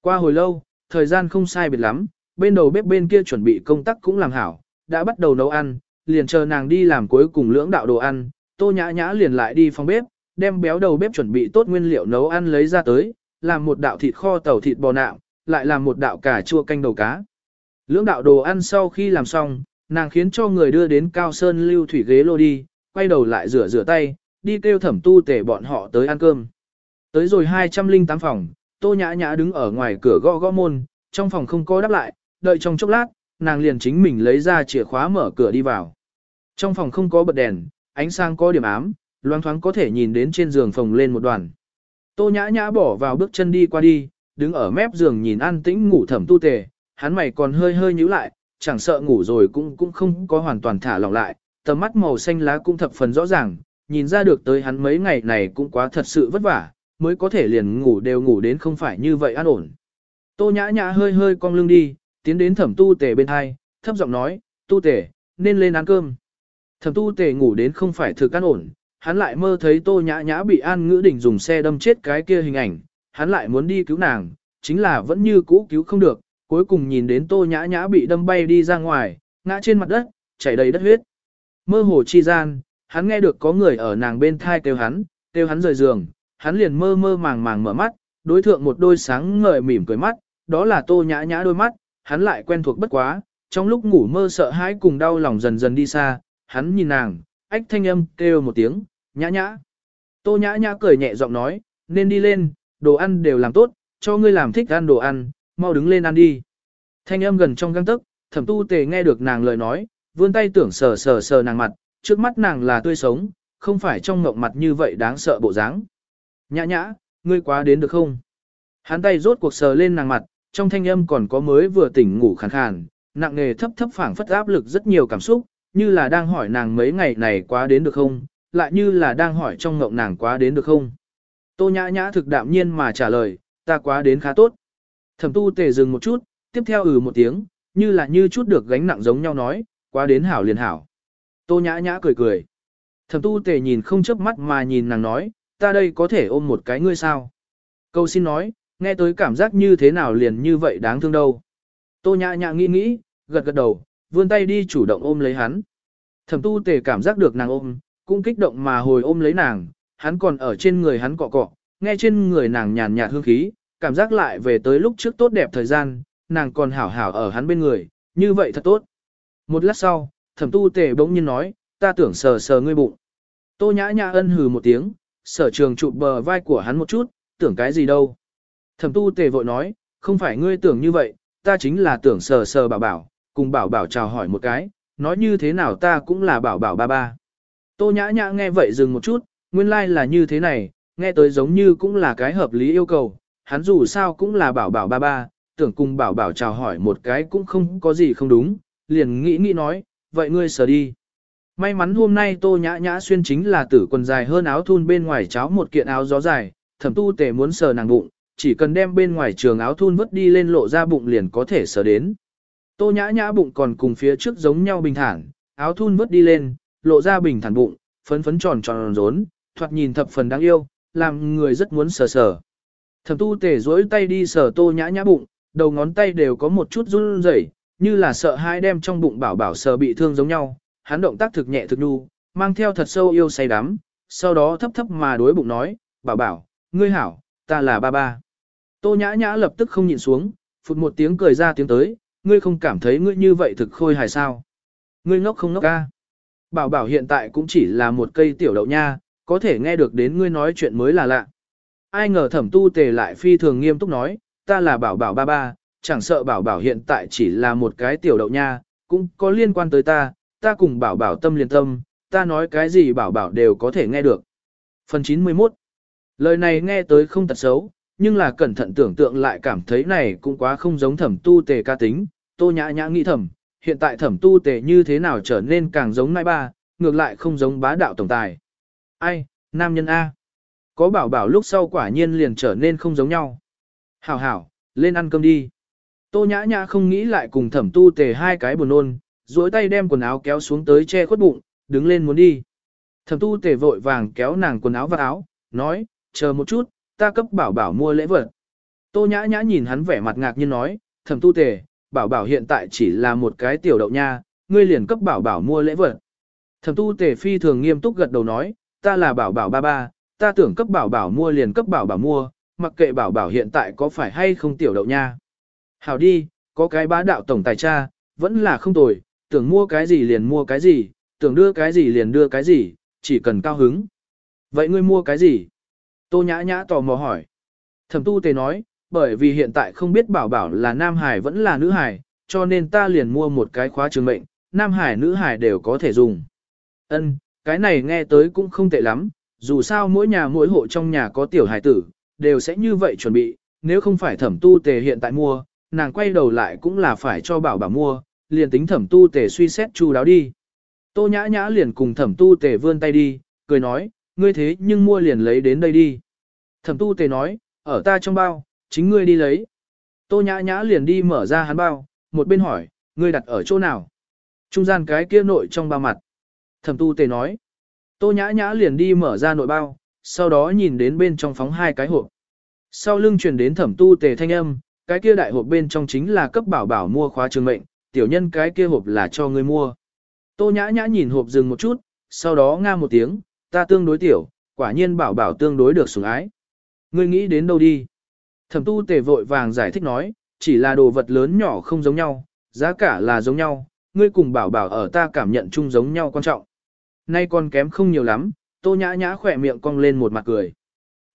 Qua hồi lâu, thời gian không sai biệt lắm, bên đầu bếp bên kia chuẩn bị công tác cũng làm hảo, đã bắt đầu nấu ăn, liền chờ nàng đi làm cuối cùng lưỡng đạo đồ ăn, tô nhã nhã liền lại đi phòng bếp, đem béo đầu bếp chuẩn bị tốt nguyên liệu nấu ăn lấy ra tới, làm một đạo thịt kho tàu thịt bò nạm, lại làm một đạo cà chua canh đầu cá. Lưỡng đạo đồ ăn sau khi làm xong, nàng khiến cho người đưa đến cao sơn lưu thủy ghế lô đi, quay đầu lại rửa rửa tay, đi kêu thẩm tu tể bọn họ tới ăn cơm. Tới rồi 208 phòng, tô nhã nhã đứng ở ngoài cửa gõ gõ môn, trong phòng không có đáp lại, đợi trong chốc lát, nàng liền chính mình lấy ra chìa khóa mở cửa đi vào. Trong phòng không có bật đèn, ánh sáng có điểm ám, loáng thoáng có thể nhìn đến trên giường phòng lên một đoàn. Tô nhã nhã bỏ vào bước chân đi qua đi, đứng ở mép giường nhìn an tĩnh ngủ thẩm tu tề, hắn mày còn hơi hơi nhíu lại, chẳng sợ ngủ rồi cũng cũng không có hoàn toàn thả lỏng lại, tầm mắt màu xanh lá cũng thập phần rõ ràng, nhìn ra được tới hắn mấy ngày này cũng quá thật sự vất vả, mới có thể liền ngủ đều ngủ đến không phải như vậy an ổn. Tô nhã nhã hơi hơi cong lưng đi, tiến đến thẩm tu tề bên hai, thấp giọng nói, tu tề, nên lên ăn cơm. Thẩm tu tề ngủ đến không phải thực an ổn, hắn lại mơ thấy tô nhã nhã bị an ngữ đỉnh dùng xe đâm chết cái kia hình ảnh, hắn lại muốn đi cứu nàng, chính là vẫn như cũ cứu không được, cuối cùng nhìn đến tô nhã nhã bị đâm bay đi ra ngoài, ngã trên mặt đất, chảy đầy đất huyết. Mơ hồ chi gian, hắn nghe được có người ở nàng bên thai kêu hắn, kêu hắn rời giường, hắn liền mơ mơ màng màng mở mắt, đối thượng một đôi sáng ngời mỉm cười mắt, đó là tô nhã nhã đôi mắt, hắn lại quen thuộc bất quá, trong lúc ngủ mơ sợ hãi cùng đau lòng dần dần đi xa, hắn nhìn nàng, ách thanh âm kêu một tiếng, nhã nhã. Tô nhã nhã cười nhẹ giọng nói, nên đi lên, đồ ăn đều làm tốt, cho ngươi làm thích ăn đồ ăn, mau đứng lên ăn đi. Thanh âm gần trong găng tức, thẩm tu tề nghe được nàng lời nói, vươn tay tưởng sờ sờ sờ nàng mặt, trước mắt nàng là tươi sống, không phải trong mộng mặt như vậy đáng sợ bộ dáng. Nhã nhã, ngươi quá đến được không? Hắn tay rốt cuộc sờ lên nàng mặt, trong thanh âm còn có mới vừa tỉnh ngủ khàn khàn, nặng nề thấp thấp phảng phất áp lực rất nhiều cảm xúc, như là đang hỏi nàng mấy ngày này quá đến được không, lại như là đang hỏi trong ngộng nàng quá đến được không. Tô nhã nhã thực đạm nhiên mà trả lời, ta quá đến khá tốt. Thẩm tu tề dừng một chút, tiếp theo ừ một tiếng, như là như chút được gánh nặng giống nhau nói, quá đến hảo liền hảo. Tô nhã nhã cười cười. Thẩm tu tề nhìn không chớp mắt mà nhìn nàng nói, ta đây có thể ôm một cái ngươi sao? Câu xin nói, nghe tới cảm giác như thế nào liền như vậy đáng thương đâu. Tô nhã nhã nghĩ nghĩ, gật gật đầu, vươn tay đi chủ động ôm lấy hắn. Thẩm tu tề cảm giác được nàng ôm, cũng kích động mà hồi ôm lấy nàng, hắn còn ở trên người hắn cọ cọ, nghe trên người nàng nhàn nhạt hương khí, cảm giác lại về tới lúc trước tốt đẹp thời gian, nàng còn hảo hảo ở hắn bên người, như vậy thật tốt. Một lát sau, thẩm tu tề bỗng nhiên nói, ta tưởng sờ sờ ngươi bụng. Tô nhã nhã ân hừ một tiếng, sở trường chụp bờ vai của hắn một chút, tưởng cái gì đâu. Thẩm tu tề vội nói, không phải ngươi tưởng như vậy, ta chính là tưởng sờ sờ bảo bảo, cùng bảo bảo chào hỏi một cái, nói như thế nào ta cũng là bảo bảo ba ba. Tô nhã nhã nghe vậy dừng một chút, nguyên lai like là như thế này, nghe tới giống như cũng là cái hợp lý yêu cầu, hắn dù sao cũng là bảo bảo ba ba, tưởng cùng bảo bảo chào hỏi một cái cũng không có gì không đúng, liền nghĩ nghĩ nói, vậy ngươi sờ đi. May mắn hôm nay tô nhã nhã xuyên chính là tử quần dài hơn áo thun bên ngoài cháo một kiện áo gió dài, thẩm tu tề muốn sờ nàng bụng, chỉ cần đem bên ngoài trường áo thun vứt đi lên lộ ra bụng liền có thể sờ đến. Tô nhã nhã bụng còn cùng phía trước giống nhau bình thản, áo thun vứt đi lên, lộ ra bình thản bụng, phấn phấn tròn tròn rốn, thoạt nhìn thập phần đáng yêu, làm người rất muốn sờ sờ. Thẩm tu tể dối tay đi sờ tô nhã nhã bụng, đầu ngón tay đều có một chút run rẩy, như là sợ hai đem trong bụng bảo bảo sờ bị thương giống nhau. Hắn động tác thực nhẹ thực nhu, mang theo thật sâu yêu say đắm, sau đó thấp thấp mà đối bụng nói, bảo bảo, ngươi hảo, ta là ba ba. Tô nhã nhã lập tức không nhịn xuống, phụt một tiếng cười ra tiếng tới, ngươi không cảm thấy ngươi như vậy thực khôi hài sao. Ngươi ngốc không ngốc ca. Bảo bảo hiện tại cũng chỉ là một cây tiểu đậu nha, có thể nghe được đến ngươi nói chuyện mới là lạ. Ai ngờ thẩm tu tề lại phi thường nghiêm túc nói, ta là bảo bảo ba ba, chẳng sợ bảo bảo hiện tại chỉ là một cái tiểu đậu nha, cũng có liên quan tới ta, ta cùng bảo bảo tâm liên tâm, ta nói cái gì bảo bảo đều có thể nghe được. Phần 91 Lời này nghe tới không tật xấu, nhưng là cẩn thận tưởng tượng lại cảm thấy này cũng quá không giống thẩm tu tề ca tính, tô nhã nhã nghĩ thẩm, hiện tại thẩm tu tề như thế nào trở nên càng giống nai ba, ngược lại không giống bá đạo tổng tài. Ai, nam nhân A. Có bảo bảo lúc sau quả nhiên liền trở nên không giống nhau. Hảo hảo, lên ăn cơm đi. Tô nhã nhã không nghĩ lại cùng thẩm tu tề hai cái buồn nôn, duỗi tay đem quần áo kéo xuống tới che khuất bụng, đứng lên muốn đi. Thẩm tu tề vội vàng kéo nàng quần áo vào áo, nói, chờ một chút, ta cấp bảo bảo mua lễ vật. Tô nhã nhã nhìn hắn vẻ mặt ngạc nhiên nói, thẩm tu tề, bảo bảo hiện tại chỉ là một cái tiểu đậu nha, ngươi liền cấp bảo bảo mua lễ vật. Thẩm tu tề phi thường nghiêm túc gật đầu nói, ta là bảo bảo ba ba, ta tưởng cấp bảo bảo mua liền cấp bảo bảo mua, mặc kệ bảo bảo hiện tại có phải hay không tiểu đậu nha. Hảo đi, có cái bá đạo tổng tài cha, vẫn là không tồi, tưởng mua cái gì liền mua cái gì, tưởng đưa cái gì liền đưa cái gì, chỉ cần cao hứng. Vậy ngươi mua cái gì? Tô nhã nhã tò mò hỏi. Thẩm tu tề nói, bởi vì hiện tại không biết bảo bảo là nam hải vẫn là nữ hải, cho nên ta liền mua một cái khóa trường mệnh, nam hải nữ hải đều có thể dùng. Ân, cái này nghe tới cũng không tệ lắm, dù sao mỗi nhà mỗi hộ trong nhà có tiểu hải tử, đều sẽ như vậy chuẩn bị, nếu không phải thẩm tu tề hiện tại mua, nàng quay đầu lại cũng là phải cho bảo bảo mua, liền tính thẩm tu tề suy xét chu đáo đi. Tô nhã nhã liền cùng thẩm tu tề vươn tay đi, cười nói, ngươi thế nhưng mua liền lấy đến đây đi. Thẩm tu tề nói, ở ta trong bao, chính ngươi đi lấy. Tô nhã nhã liền đi mở ra hắn bao, một bên hỏi, ngươi đặt ở chỗ nào? Trung gian cái kia nội trong bao mặt. Thẩm tu tề nói, tô nhã nhã liền đi mở ra nội bao, sau đó nhìn đến bên trong phóng hai cái hộp. Sau lưng truyền đến thẩm tu tề thanh âm, cái kia đại hộp bên trong chính là cấp bảo bảo mua khóa trường mệnh, tiểu nhân cái kia hộp là cho ngươi mua. Tô nhã nhã nhìn hộp dừng một chút, sau đó nga một tiếng, ta tương đối tiểu, quả nhiên bảo bảo tương đối được sủng ái. Ngươi nghĩ đến đâu đi? Thẩm tu tề vội vàng giải thích nói, chỉ là đồ vật lớn nhỏ không giống nhau, giá cả là giống nhau, ngươi cùng bảo bảo ở ta cảm nhận chung giống nhau quan trọng. Nay còn kém không nhiều lắm, tô nhã nhã khỏe miệng cong lên một mặt cười.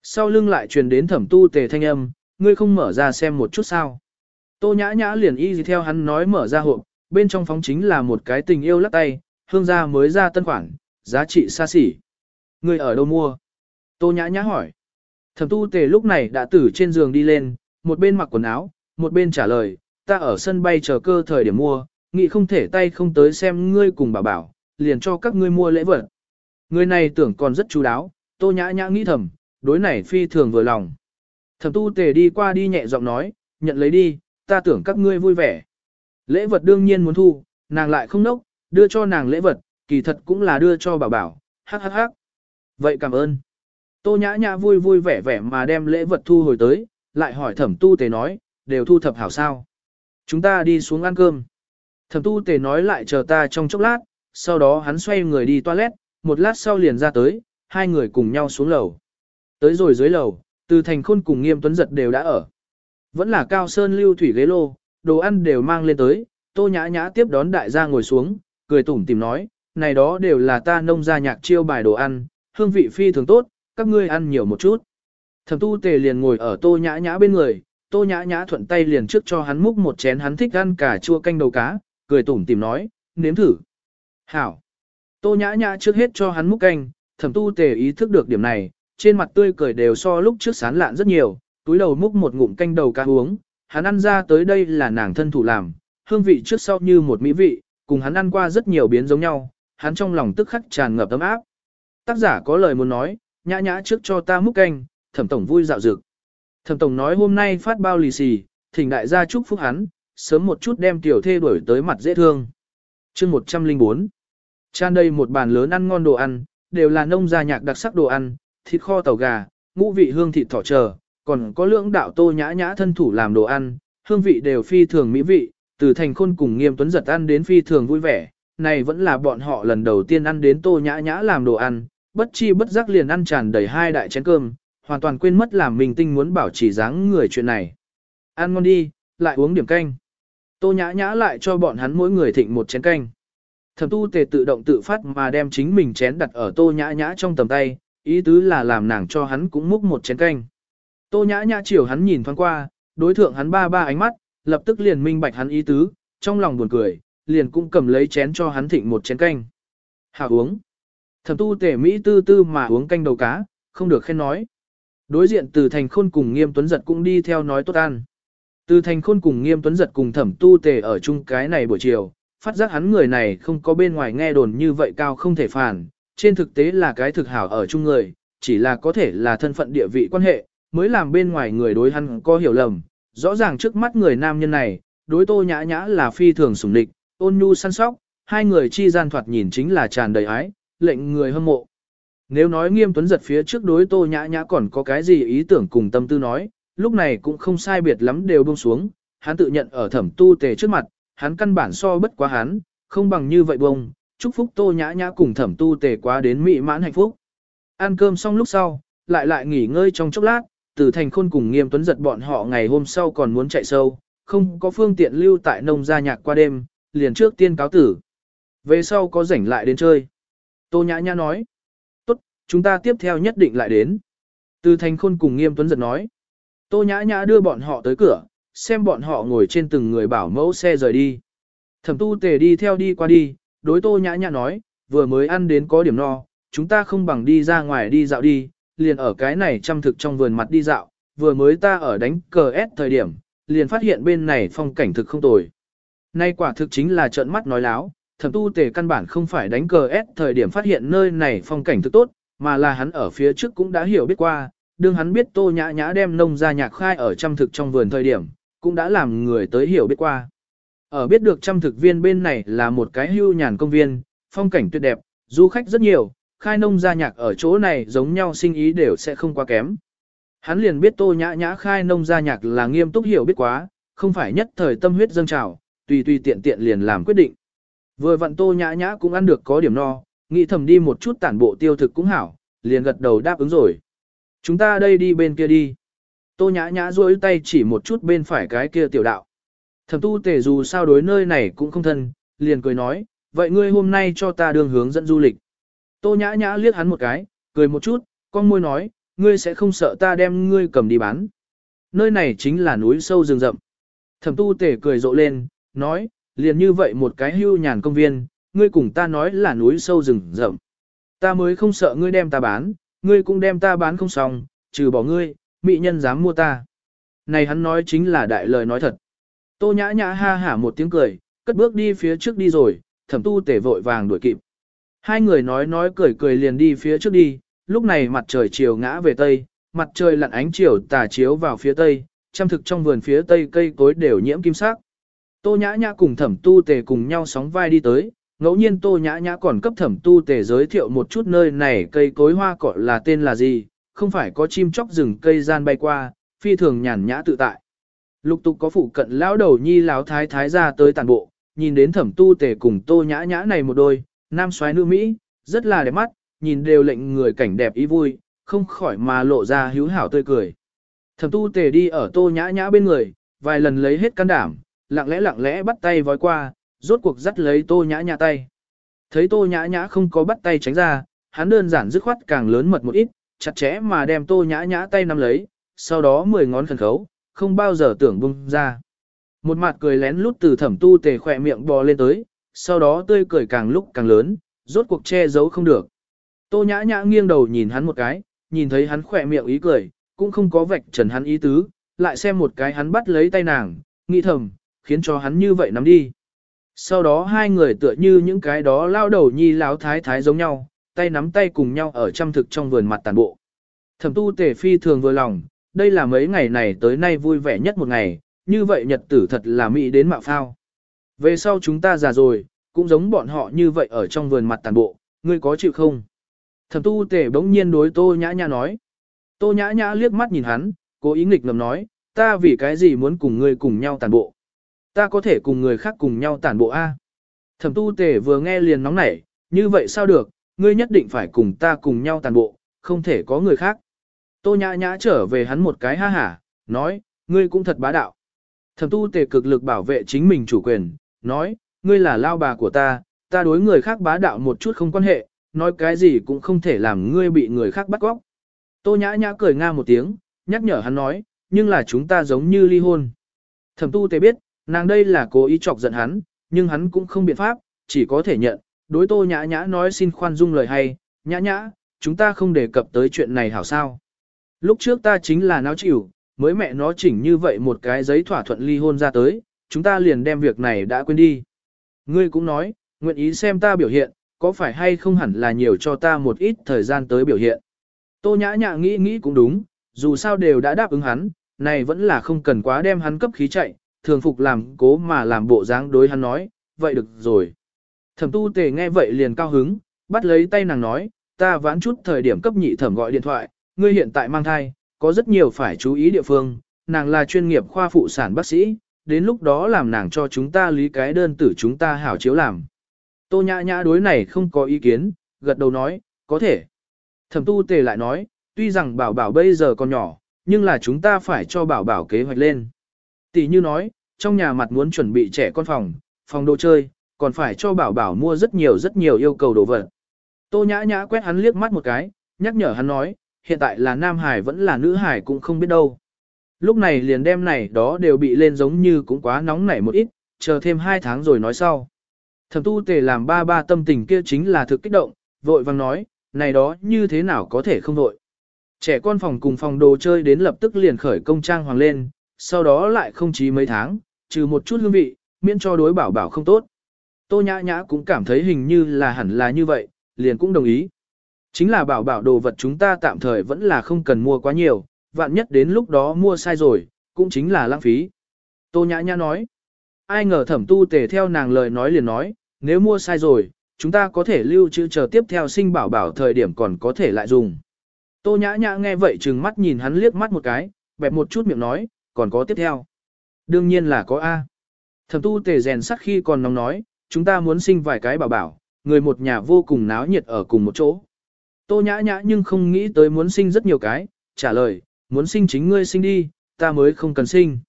Sau lưng lại truyền đến thẩm tu tề thanh âm, ngươi không mở ra xem một chút sao. Tô nhã nhã liền y gì theo hắn nói mở ra hộp, bên trong phóng chính là một cái tình yêu lắc tay, hương gia mới ra tân khoản, giá trị xa xỉ. Ngươi ở đâu mua? Tô nhã nhã hỏi. Thẩm tu tề lúc này đã từ trên giường đi lên, một bên mặc quần áo, một bên trả lời, ta ở sân bay chờ cơ thời điểm mua, nghĩ không thể tay không tới xem ngươi cùng bà bảo, liền cho các ngươi mua lễ vật. Người này tưởng còn rất chú đáo, tô nhã nhã nghĩ thầm, đối này phi thường vừa lòng. Thẩm tu tề đi qua đi nhẹ giọng nói, nhận lấy đi, ta tưởng các ngươi vui vẻ. Lễ vật đương nhiên muốn thu, nàng lại không nốc, đưa cho nàng lễ vật, kỳ thật cũng là đưa cho bảo bảo, hắc hắc hắc. Vậy cảm ơn. Tô nhã nhã vui vui vẻ vẻ mà đem lễ vật thu hồi tới, lại hỏi thẩm tu tề nói, đều thu thập hảo sao. Chúng ta đi xuống ăn cơm. Thẩm tu tề nói lại chờ ta trong chốc lát, sau đó hắn xoay người đi toilet, một lát sau liền ra tới, hai người cùng nhau xuống lầu. Tới rồi dưới lầu, từ thành khôn cùng nghiêm tuấn giật đều đã ở. Vẫn là cao sơn lưu thủy ghế lô, đồ ăn đều mang lên tới, tô nhã nhã tiếp đón đại gia ngồi xuống, cười tủm tìm nói, này đó đều là ta nông gia nhạc chiêu bài đồ ăn, hương vị phi thường tốt, các ngươi ăn nhiều một chút. Thẩm tu tề liền ngồi ở tô nhã nhã bên người, tô nhã nhã thuận tay liền trước cho hắn múc một chén hắn thích ăn cả chua canh đầu cá, cười tủm tìm nói, nếm thử. Hảo. Tô nhã nhã trước hết cho hắn múc canh, thẩm tu tề ý thức được điểm này, trên mặt tươi cười đều so lúc trước sán lạn rất nhiều, túi đầu múc một ngụm canh đầu cá uống, hắn ăn ra tới đây là nàng thân thủ làm, hương vị trước sau như một mỹ vị, cùng hắn ăn qua rất nhiều biến giống nhau, hắn trong lòng tức khắc tràn ngập ấm áp. Tác giả có lời muốn nói, nhã nhã trước cho ta múc canh, thẩm tổng vui dạo dực. Thẩm tổng nói hôm nay phát bao lì xì, thỉnh đại gia chúc phúc hắn, sớm một chút đem tiểu thê đuổi tới mặt dễ thương. chương 104 Tràn đây một bàn lớn ăn ngon đồ ăn, đều là nông gia nhạc đặc sắc đồ ăn, thịt kho tàu gà, ngũ vị hương thịt thỏ chờ, còn có lưỡng đạo tô nhã nhã thân thủ làm đồ ăn, hương vị đều phi thường mỹ vị, từ thành khôn cùng nghiêm tuấn giật ăn đến phi thường vui vẻ, này vẫn là bọn họ lần đầu tiên ăn đến tô nhã nhã làm đồ ăn, bất chi bất giác liền ăn tràn đầy hai đại chén cơm, hoàn toàn quên mất làm mình tinh muốn bảo trì dáng người chuyện này. Ăn ngon đi, lại uống điểm canh. Tô nhã nhã lại cho bọn hắn mỗi người thịnh một chén canh. Thẩm tu tề tự động tự phát mà đem chính mình chén đặt ở tô nhã nhã trong tầm tay, ý tứ là làm nàng cho hắn cũng múc một chén canh. Tô nhã nhã chiều hắn nhìn thoáng qua, đối thượng hắn ba ba ánh mắt, lập tức liền minh bạch hắn ý tứ, trong lòng buồn cười, liền cũng cầm lấy chén cho hắn thịnh một chén canh. Hảo uống. Thẩm tu tể Mỹ tư tư mà uống canh đầu cá, không được khen nói. Đối diện từ thành khôn cùng nghiêm tuấn giật cũng đi theo nói tốt ăn. Từ thành khôn cùng nghiêm tuấn giật cùng thẩm tu tề ở chung cái này buổi chiều, phát giác hắn người này không có bên ngoài nghe đồn như vậy cao không thể phản, trên thực tế là cái thực hảo ở chung người, chỉ là có thể là thân phận địa vị quan hệ, mới làm bên ngoài người đối hắn có hiểu lầm. Rõ ràng trước mắt người nam nhân này, đối tô nhã nhã là phi thường sủng địch, ôn nhu săn sóc, hai người chi gian thoạt nhìn chính là tràn đầy ái, lệnh người hâm mộ. Nếu nói nghiêm tuấn giật phía trước đối tô nhã nhã còn có cái gì ý tưởng cùng tâm tư nói, lúc này cũng không sai biệt lắm đều buông xuống, hắn tự nhận ở thẩm tu tề trước mặt, hắn căn bản so bất quá hắn, không bằng như vậy bông, chúc phúc tô nhã nhã cùng thẩm tu tề quá đến mỹ mãn hạnh phúc. Ăn cơm xong lúc sau, lại lại nghỉ ngơi trong chốc lát, từ thành khôn cùng nghiêm tuấn giật bọn họ ngày hôm sau còn muốn chạy sâu, không có phương tiện lưu tại nông gia nhạc qua đêm, liền trước tiên cáo tử. Về sau có rảnh lại đến chơi. Tô nhã nhã nói, tốt, chúng ta tiếp theo nhất định lại đến. Từ thành khôn cùng nghiêm tuấn giật nói, tô nhã nhã đưa bọn họ tới cửa, xem bọn họ ngồi trên từng người bảo mẫu xe rời đi. Thẩm tu tề đi theo đi qua đi, đối tô nhã nhã nói, vừa mới ăn đến có điểm no, chúng ta không bằng đi ra ngoài đi dạo đi, liền ở cái này chăm thực trong vườn mặt đi dạo, vừa mới ta ở đánh cờ S thời điểm, liền phát hiện bên này phong cảnh thực không tồi. Nay quả thực chính là trợn mắt nói láo, thẩm tu tề căn bản không phải đánh cờ S thời điểm phát hiện nơi này phong cảnh thực tốt, mà là hắn ở phía trước cũng đã hiểu biết qua, đương hắn biết tô nhã nhã đem nông ra nhạc khai ở trăm thực trong vườn thời điểm, cũng đã làm người tới hiểu biết qua. Ở biết được trăm thực viên bên này là một cái hưu nhàn công viên, phong cảnh tuyệt đẹp, du khách rất nhiều, khai nông gia nhạc ở chỗ này giống nhau sinh ý đều sẽ không quá kém. Hắn liền biết tô nhã nhã khai nông gia nhạc là nghiêm túc hiểu biết quá, không phải nhất thời tâm huyết dâng trào, tùy tùy tiện tiện liền làm quyết định. Vừa vặn tô nhã nhã cũng ăn được có điểm no, nghĩ thầm đi một chút tản bộ tiêu thực cũng hảo, liền gật đầu đáp ứng rồi. Chúng ta đây đi bên kia đi. Tô nhã nhã duỗi tay chỉ một chút bên phải cái kia tiểu đạo. Thẩm tu tề dù sao đối nơi này cũng không thân, liền cười nói, vậy ngươi hôm nay cho ta đường hướng dẫn du lịch. Tô nhã nhã liếc hắn một cái, cười một chút, con môi nói, ngươi sẽ không sợ ta đem ngươi cầm đi bán. Nơi này chính là núi sâu rừng rậm. Thẩm tu tề cười rộ lên, nói, liền như vậy một cái hưu nhàn công viên, ngươi cùng ta nói là núi sâu rừng rậm. Ta mới không sợ ngươi đem ta bán, ngươi cũng đem ta bán không xong, trừ bỏ ngươi, mỹ nhân dám mua ta. Này hắn nói chính là đại lời nói thật. Tô nhã nhã ha hả một tiếng cười, cất bước đi phía trước đi rồi, thẩm tu tể vội vàng đuổi kịp. Hai người nói nói cười cười liền đi phía trước đi, lúc này mặt trời chiều ngã về tây, mặt trời lặn ánh chiều tà chiếu vào phía tây, chăm thực trong vườn phía tây cây cối đều nhiễm kim sắc. Tô nhã nhã cùng thẩm tu tề cùng nhau sóng vai đi tới, ngẫu nhiên tô nhã nhã còn cấp thẩm tu tề giới thiệu một chút nơi này cây cối hoa cỏ là tên là gì, không phải có chim chóc rừng cây gian bay qua, phi thường nhàn nhã tự tại. Lục tục có phụ cận lão đầu nhi lão thái thái ra tới tàn bộ, nhìn đến thẩm tu tề cùng tô nhã nhã này một đôi, nam soái nữ Mỹ, rất là đẹp mắt, nhìn đều lệnh người cảnh đẹp ý vui, không khỏi mà lộ ra hiếu hảo tươi cười. Thẩm tu tề đi ở tô nhã nhã bên người, vài lần lấy hết can đảm, lặng lẽ lặng lẽ bắt tay vói qua, rốt cuộc dắt lấy tô nhã nhã tay. Thấy tô nhã nhã không có bắt tay tránh ra, hắn đơn giản dứt khoát càng lớn mật một ít, chặt chẽ mà đem tô nhã nhã tay nắm lấy, sau đó mười ngón khẩn khấu, không bao giờ tưởng bung ra. Một mặt cười lén lút từ thẩm tu tề khỏe miệng bò lên tới, sau đó tươi cười càng lúc càng lớn, rốt cuộc che giấu không được. Tô nhã nhã nghiêng đầu nhìn hắn một cái, nhìn thấy hắn khỏe miệng ý cười, cũng không có vạch trần hắn ý tứ, lại xem một cái hắn bắt lấy tay nàng, nghĩ thầm, khiến cho hắn như vậy nắm đi. Sau đó hai người tựa như những cái đó lao đầu nhi láo thái thái giống nhau, tay nắm tay cùng nhau ở trăm thực trong vườn mặt tàn bộ. Thẩm tu tề phi thường vừa lòng, đây là mấy ngày này tới nay vui vẻ nhất một ngày, như vậy nhật tử thật là mỹ đến mạo phao. Về sau chúng ta già rồi, cũng giống bọn họ như vậy ở trong vườn mặt tàn bộ, ngươi có chịu không? Thẩm tu tề bỗng nhiên đối tô nhã nhã nói. Tô nhã nhã liếc mắt nhìn hắn, cố ý nghịch ngầm nói, ta vì cái gì muốn cùng ngươi cùng nhau tàn bộ? Ta có thể cùng người khác cùng nhau tản bộ A. Thẩm tu tề vừa nghe liền nóng nảy, như vậy sao được, ngươi nhất định phải cùng ta cùng nhau tàn bộ, không thể có người khác. Tô nhã nhã trở về hắn một cái ha hả, nói, ngươi cũng thật bá đạo. Thẩm tu tề cực lực bảo vệ chính mình chủ quyền, nói, ngươi là lao bà của ta, ta đối người khác bá đạo một chút không quan hệ, nói cái gì cũng không thể làm ngươi bị người khác bắt cóc. Tô nhã nhã cười nga một tiếng, nhắc nhở hắn nói, nhưng là chúng ta giống như ly hôn. Thẩm tu tề biết, nàng đây là cố ý chọc giận hắn, nhưng hắn cũng không biện pháp, chỉ có thể nhận, đối tô nhã nhã nói xin khoan dung lời hay, nhã nhã, chúng ta không đề cập tới chuyện này hảo sao. Lúc trước ta chính là náo chịu, mới mẹ nó chỉnh như vậy một cái giấy thỏa thuận ly hôn ra tới, chúng ta liền đem việc này đã quên đi. Ngươi cũng nói, nguyện ý xem ta biểu hiện, có phải hay không hẳn là nhiều cho ta một ít thời gian tới biểu hiện. Tô nhã nhã nghĩ nghĩ cũng đúng, dù sao đều đã đáp ứng hắn, này vẫn là không cần quá đem hắn cấp khí chạy, thường phục làm cố mà làm bộ dáng đối hắn nói, vậy được rồi. Thẩm tu tề nghe vậy liền cao hứng, bắt lấy tay nàng nói, ta vãn chút thời điểm cấp nhị thẩm gọi điện thoại, ngươi hiện tại mang thai, có rất nhiều phải chú ý địa phương, nàng là chuyên nghiệp khoa phụ sản bác sĩ, đến lúc đó làm nàng cho chúng ta lý cái đơn tử chúng ta hảo chiếu làm. Tô nhã nhã đối này không có ý kiến, gật đầu nói, có thể. Thẩm tu tề lại nói, tuy rằng bảo bảo bây giờ còn nhỏ, nhưng là chúng ta phải cho bảo bảo kế hoạch lên. Tỷ như nói, trong nhà mặt muốn chuẩn bị trẻ con phòng, phòng đồ chơi, còn phải cho bảo bảo mua rất nhiều rất nhiều yêu cầu đồ vật. Tô nhã nhã quét hắn liếc mắt một cái, nhắc nhở hắn nói, hiện tại là nam hải vẫn là nữ hải cũng không biết đâu. Lúc này liền đem này đó đều bị lên giống như cũng quá nóng nảy một ít, chờ thêm hai tháng rồi nói sau. Thẩm tu tề làm ba ba tâm tình kia chính là thực kích động, vội vàng nói, này đó như thế nào có thể không vội. Trẻ con phòng cùng phòng đồ chơi đến lập tức liền khởi công trang hoàng lên, sau đó lại không chí mấy tháng, trừ một chút hương vị, miễn cho đối bảo bảo không tốt. Tô nhã nhã cũng cảm thấy hình như là hẳn là như vậy, liền cũng đồng ý. Chính là bảo bảo đồ vật chúng ta tạm thời vẫn là không cần mua quá nhiều, vạn nhất đến lúc đó mua sai rồi, cũng chính là lãng phí. Tô nhã nhã nói, ai ngờ thẩm tu tề theo nàng lời nói liền nói, nếu mua sai rồi, chúng ta có thể lưu trữ chờ tiếp theo sinh bảo bảo thời điểm còn có thể lại dùng. Tô nhã nhã nghe vậy trừng mắt nhìn hắn liếc mắt một cái, bẹp một chút miệng nói, còn có tiếp theo. Đương nhiên là có A. Thẩm tu tề rèn sắt khi còn nóng nói, chúng ta muốn sinh vài cái bảo bảo, người một nhà vô cùng náo nhiệt ở cùng một chỗ. Tô nhã nhã nhưng không nghĩ tới muốn sinh rất nhiều cái, trả lời, muốn sinh chính ngươi sinh đi, ta mới không cần sinh.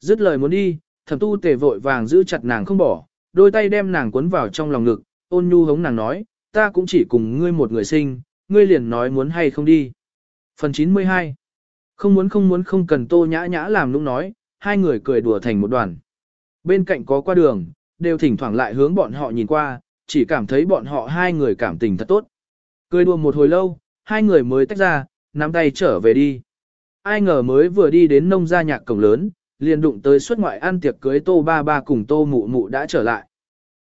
Dứt lời muốn đi, thẩm tu tề vội vàng giữ chặt nàng không bỏ, đôi tay đem nàng cuốn vào trong lòng ngực, ôn nhu hống nàng nói, ta cũng chỉ cùng ngươi một người sinh, ngươi liền nói muốn hay không đi. Phần 92 không muốn không muốn không cần tô nhã nhã làm lúc nói, hai người cười đùa thành một đoàn. Bên cạnh có qua đường, đều thỉnh thoảng lại hướng bọn họ nhìn qua, chỉ cảm thấy bọn họ hai người cảm tình thật tốt. Cười đùa một hồi lâu, hai người mới tách ra, nắm tay trở về đi. Ai ngờ mới vừa đi đến nông gia nhạc cổng lớn, liền đụng tới suốt ngoại ăn tiệc cưới tô ba ba cùng tô mụ mụ đã trở lại.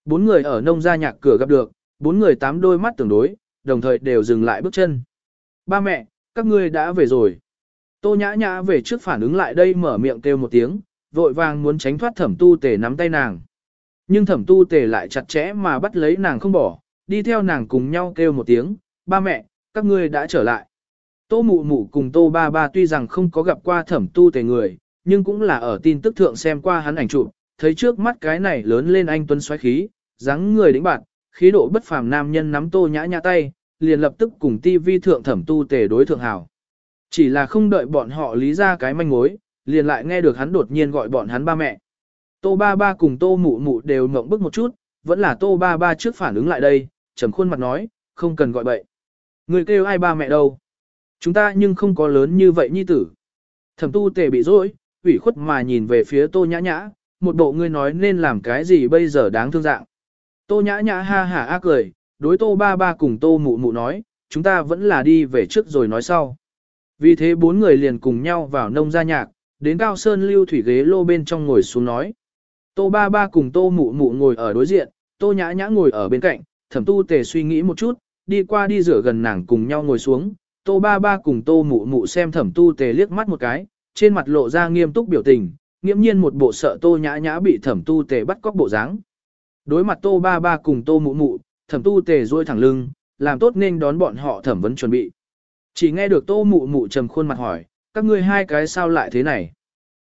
Bốn người ở nông gia nhạc cửa gặp được, bốn người tám đôi mắt tương đối, đồng thời đều dừng lại bước chân. Ba mẹ, các ngươi đã về rồi. Tô nhã nhã về trước phản ứng lại đây mở miệng kêu một tiếng, vội vàng muốn tránh thoát thẩm tu tề nắm tay nàng. Nhưng thẩm tu tề lại chặt chẽ mà bắt lấy nàng không bỏ, đi theo nàng cùng nhau kêu một tiếng, ba mẹ, các ngươi đã trở lại. Tô mụ mụ cùng tô ba ba tuy rằng không có gặp qua thẩm tu tề người, nhưng cũng là ở tin tức thượng xem qua hắn ảnh chụp, thấy trước mắt cái này lớn lên anh tuấn xoáy khí, dáng người đĩnh bạn, khí độ bất phàm nam nhân nắm tô nhã nhã tay, liền lập tức cùng ti vi thượng thẩm tu tề đối thượng hảo. Chỉ là không đợi bọn họ lý ra cái manh mối, liền lại nghe được hắn đột nhiên gọi bọn hắn ba mẹ. Tô ba ba cùng tô mụ mụ đều ngộng bức một chút, vẫn là tô ba ba trước phản ứng lại đây, trầm khuôn mặt nói, không cần gọi bậy. Người kêu ai ba mẹ đâu? Chúng ta nhưng không có lớn như vậy nhi tử. Thẩm tu tề bị dối, ủy khuất mà nhìn về phía tô nhã nhã, một bộ ngươi nói nên làm cái gì bây giờ đáng thương dạng. Tô nhã nhã ha hả ác cười, đối tô ba ba cùng tô mụ mụ nói, chúng ta vẫn là đi về trước rồi nói sau. Vì thế bốn người liền cùng nhau vào nông gia nhạc, đến cao sơn lưu thủy ghế lô bên trong ngồi xuống nói. Tô ba ba cùng tô mụ mụ ngồi ở đối diện, tô nhã nhã ngồi ở bên cạnh, thẩm tu tề suy nghĩ một chút, đi qua đi rửa gần nàng cùng nhau ngồi xuống. Tô ba ba cùng tô mụ mụ xem thẩm tu tề liếc mắt một cái, trên mặt lộ ra nghiêm túc biểu tình, nghiễm nhiên một bộ sợ tô nhã nhã bị thẩm tu tề bắt cóc bộ dáng. Đối mặt tô ba ba cùng tô mụ mụ, thẩm tu tề duỗi thẳng lưng, làm tốt nên đón bọn họ thẩm vấn chuẩn bị. Chỉ nghe được tô mụ mụ trầm khuôn mặt hỏi, các ngươi hai cái sao lại thế này?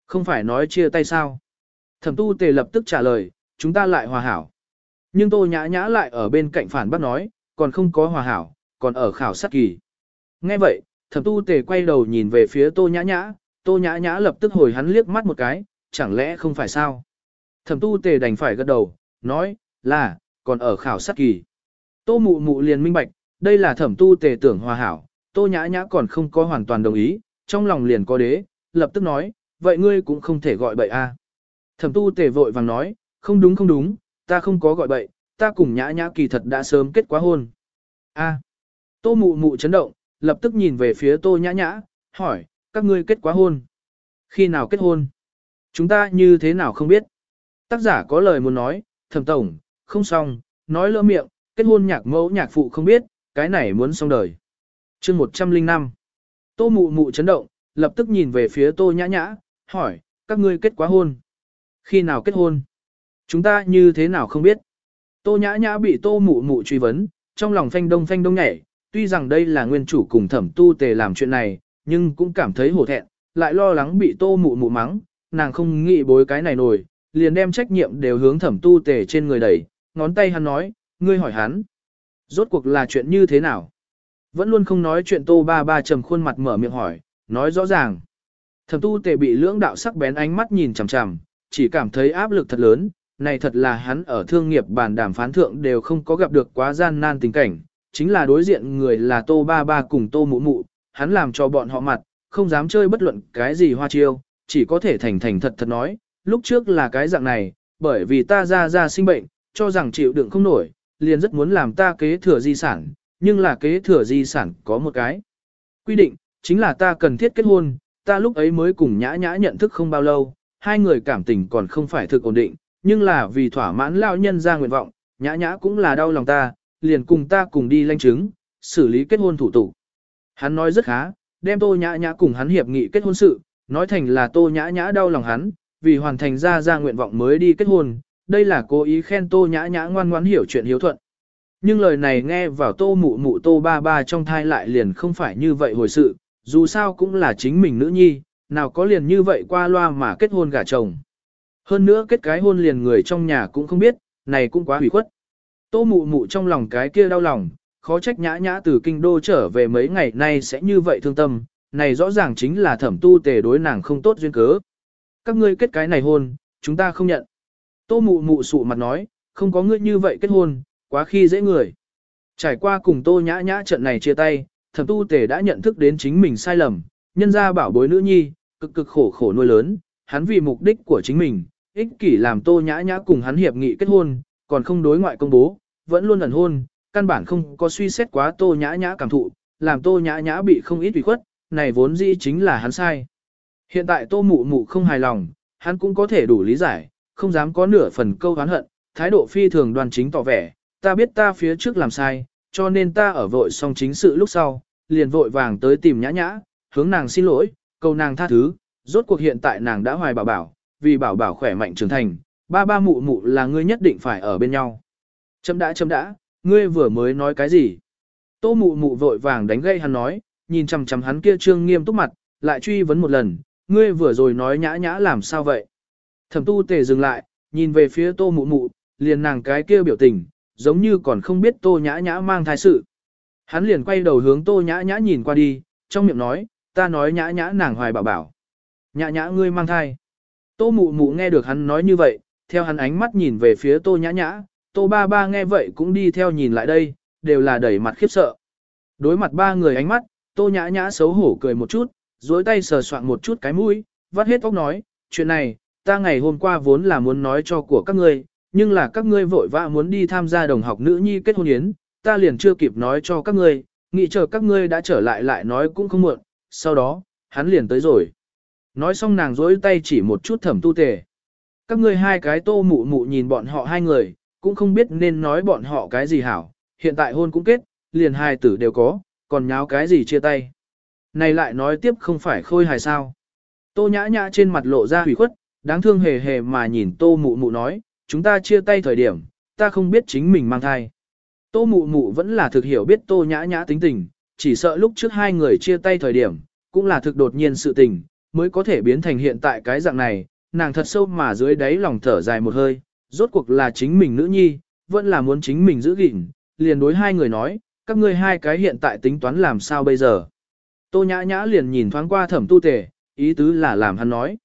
Không phải nói chia tay sao? Thẩm tu tề lập tức trả lời, chúng ta lại hòa hảo. Nhưng tô nhã nhã lại ở bên cạnh phản bác nói, còn không có hòa hảo, còn ở khảo sát kỳ. Nghe vậy, thẩm tu tề quay đầu nhìn về phía tô nhã nhã, tô nhã nhã lập tức hồi hắn liếc mắt một cái, chẳng lẽ không phải sao? Thẩm tu tề đành phải gật đầu, nói, là, còn ở khảo sát kỳ. Tô mụ mụ liền minh bạch, đây là thẩm tu tề tưởng hòa hảo, tô nhã nhã còn không có hoàn toàn đồng ý, trong lòng liền có đế, lập tức nói, vậy ngươi cũng không thể gọi bậy a. Thẩm tu tề vội vàng nói, không đúng không đúng, ta không có gọi bậy, ta cùng nhã nhã kỳ thật đã sớm kết quá hôn. A. Tô mụ mụ chấn động, lập tức nhìn về phía tô nhã nhã, hỏi, các ngươi kết quá hôn. Khi nào kết hôn? Chúng ta như thế nào không biết? Tác giả có lời muốn nói, thẩm tổng, không xong, nói lỡ miệng, kết hôn nhạc mẫu nhạc phụ không biết, cái này muốn xong đời chương 105 Tô mụ mụ chấn động, lập tức nhìn về phía tô nhã nhã, hỏi, các ngươi kết quá hôn. Khi nào kết hôn? Chúng ta như thế nào không biết? Tô nhã nhã bị tô mụ mụ truy vấn, trong lòng phanh đông phanh đông nhảy, tuy rằng đây là nguyên chủ cùng thẩm tu tề làm chuyện này, nhưng cũng cảm thấy hổ thẹn, lại lo lắng bị tô mụ mụ mắng, nàng không nghĩ bối cái này nổi, liền đem trách nhiệm đều hướng thẩm tu tề trên người đẩy, ngón tay hắn nói, ngươi hỏi hắn. Rốt cuộc là chuyện như thế nào? Vẫn luôn không nói chuyện tô ba ba trầm khuôn mặt mở miệng hỏi, nói rõ ràng. Thẩm tu tề bị lưỡng đạo sắc bén ánh mắt nhìn chằm chằm, chỉ cảm thấy áp lực thật lớn, này thật là hắn ở thương nghiệp bàn đàm phán thượng đều không có gặp được quá gian nan tình cảnh, chính là đối diện người là tô ba ba cùng tô mụ mụ, hắn làm cho bọn họ mặt, không dám chơi bất luận cái gì hoa chiêu, chỉ có thể thành thành thật thật nói, lúc trước là cái dạng này, bởi vì ta ra ra sinh bệnh, cho rằng chịu đựng không nổi, liền rất muốn làm ta kế thừa di sản, nhưng là kế thừa di sản có một cái. Quy định, chính là ta cần thiết kết hôn, ta lúc ấy mới cùng nhã nhã nhận thức không bao lâu, hai người cảm tình còn không phải thực ổn định, nhưng là vì thỏa mãn lao nhân ra nguyện vọng, nhã nhã cũng là đau lòng ta, liền cùng ta cùng đi lanh chứng, xử lý kết hôn thủ tục. Hắn nói rất khá, đem tô nhã nhã cùng hắn hiệp nghị kết hôn sự, nói thành là tô nhã nhã đau lòng hắn, vì hoàn thành ra ra nguyện vọng mới đi kết hôn, đây là cố ý khen tô nhã nhã ngoan ngoãn hiểu chuyện hiếu thuận. Nhưng lời này nghe vào tô mụ mụ tô ba ba trong thai lại liền không phải như vậy hồi sự, dù sao cũng là chính mình nữ nhi, nào có liền như vậy qua loa mà kết hôn gả chồng. Hơn nữa kết cái hôn liền người trong nhà cũng không biết, này cũng quá hủy khuất. Tô mụ mụ trong lòng cái kia đau lòng, khó trách nhã nhã từ kinh đô trở về mấy ngày nay sẽ như vậy thương tâm, này rõ ràng chính là thẩm tu tề đối nàng không tốt duyên cớ. Các ngươi kết cái này hôn, chúng ta không nhận. Tô mụ mụ sụ mặt nói, không có ngươi như vậy kết hôn, quá khi dễ người. Trải qua cùng tô nhã nhã trận này chia tay, thẩm tu tề đã nhận thức đến chính mình sai lầm, nhân ra bảo bối nữ nhi, cực cực khổ khổ nuôi lớn, hắn vì mục đích của chính mình, ích kỷ làm tô nhã nhã cùng hắn hiệp nghị kết hôn, còn không đối ngoại công bố, vẫn luôn ẩn hôn, căn bản không có suy xét quá tô nhã nhã cảm thụ, làm tô nhã nhã bị không ít ủy khuất, này vốn dĩ chính là hắn sai. Hiện tại tô mụ mụ không hài lòng, hắn cũng có thể đủ lý giải, không dám có nửa phần câu hán hận, thái độ phi thường đoàn chính tỏ vẻ, ta biết ta phía trước làm sai, cho nên ta ở vội xong chính sự lúc sau, liền vội vàng tới tìm nhã nhã, hướng nàng xin lỗi, cầu nàng tha thứ, rốt cuộc hiện tại nàng đã hoài bảo bảo, vì bảo bảo khỏe mạnh trưởng thành, ba ba mụ mụ là ngươi nhất định phải ở bên nhau. Chấm đã chấm đã, ngươi vừa mới nói cái gì? Tô mụ mụ vội vàng đánh gây hắn nói, nhìn chằm chằm hắn kia trương nghiêm túc mặt, lại truy vấn một lần, ngươi vừa rồi nói nhã nhã làm sao vậy? Thẩm tu tề dừng lại, nhìn về phía tô mụ mụ, liền nàng cái kia biểu tình, giống như còn không biết tô nhã nhã mang thai sự. Hắn liền quay đầu hướng tô nhã nhã nhìn qua đi, trong miệng nói, ta nói nhã nhã nàng hoài bảo bảo. Nhã nhã ngươi mang thai. Tô mụ mụ nghe được hắn nói như vậy, theo hắn ánh mắt nhìn về phía tô nhã nhã, tô ba ba nghe vậy cũng đi theo nhìn lại đây, đều là đẩy mặt khiếp sợ. Đối mặt ba người ánh mắt, tô nhã nhã xấu hổ cười một chút, dối tay sờ soạn một chút cái mũi, vắt hết óc nói, chuyện này, ta ngày hôm qua vốn là muốn nói cho của các ngươi, nhưng là các ngươi vội vã muốn đi tham gia đồng học nữ nhi kết hôn yến, ta liền chưa kịp nói cho các ngươi, nghĩ chờ các ngươi đã trở lại lại nói cũng không muộn, sau đó, hắn liền tới rồi. Nói xong nàng dối tay chỉ một chút thẩm tu tề. Các ngươi hai cái tô mụ mụ nhìn bọn họ hai người, cũng không biết nên nói bọn họ cái gì hảo, hiện tại hôn cũng kết, liền hai tử đều có, còn nháo cái gì chia tay. Này lại nói tiếp không phải khôi hài sao. Tô nhã nhã trên mặt lộ ra hủy khuất, đáng thương hề hề mà nhìn tô mụ mụ nói, chúng ta chia tay thời điểm, ta không biết chính mình mang thai. Tô mụ mụ vẫn là thực hiểu biết tô nhã nhã tính tình, chỉ sợ lúc trước hai người chia tay thời điểm, cũng là thực đột nhiên sự tình, mới có thể biến thành hiện tại cái dạng này, nàng thật sâu mà dưới đáy lòng thở dài một hơi, rốt cuộc là chính mình nữ nhi, vẫn là muốn chính mình giữ gìn, liền đối hai người nói, các ngươi hai cái hiện tại tính toán làm sao bây giờ. Tô nhã nhã liền nhìn thoáng qua thẩm tu tề, ý tứ là làm hắn nói.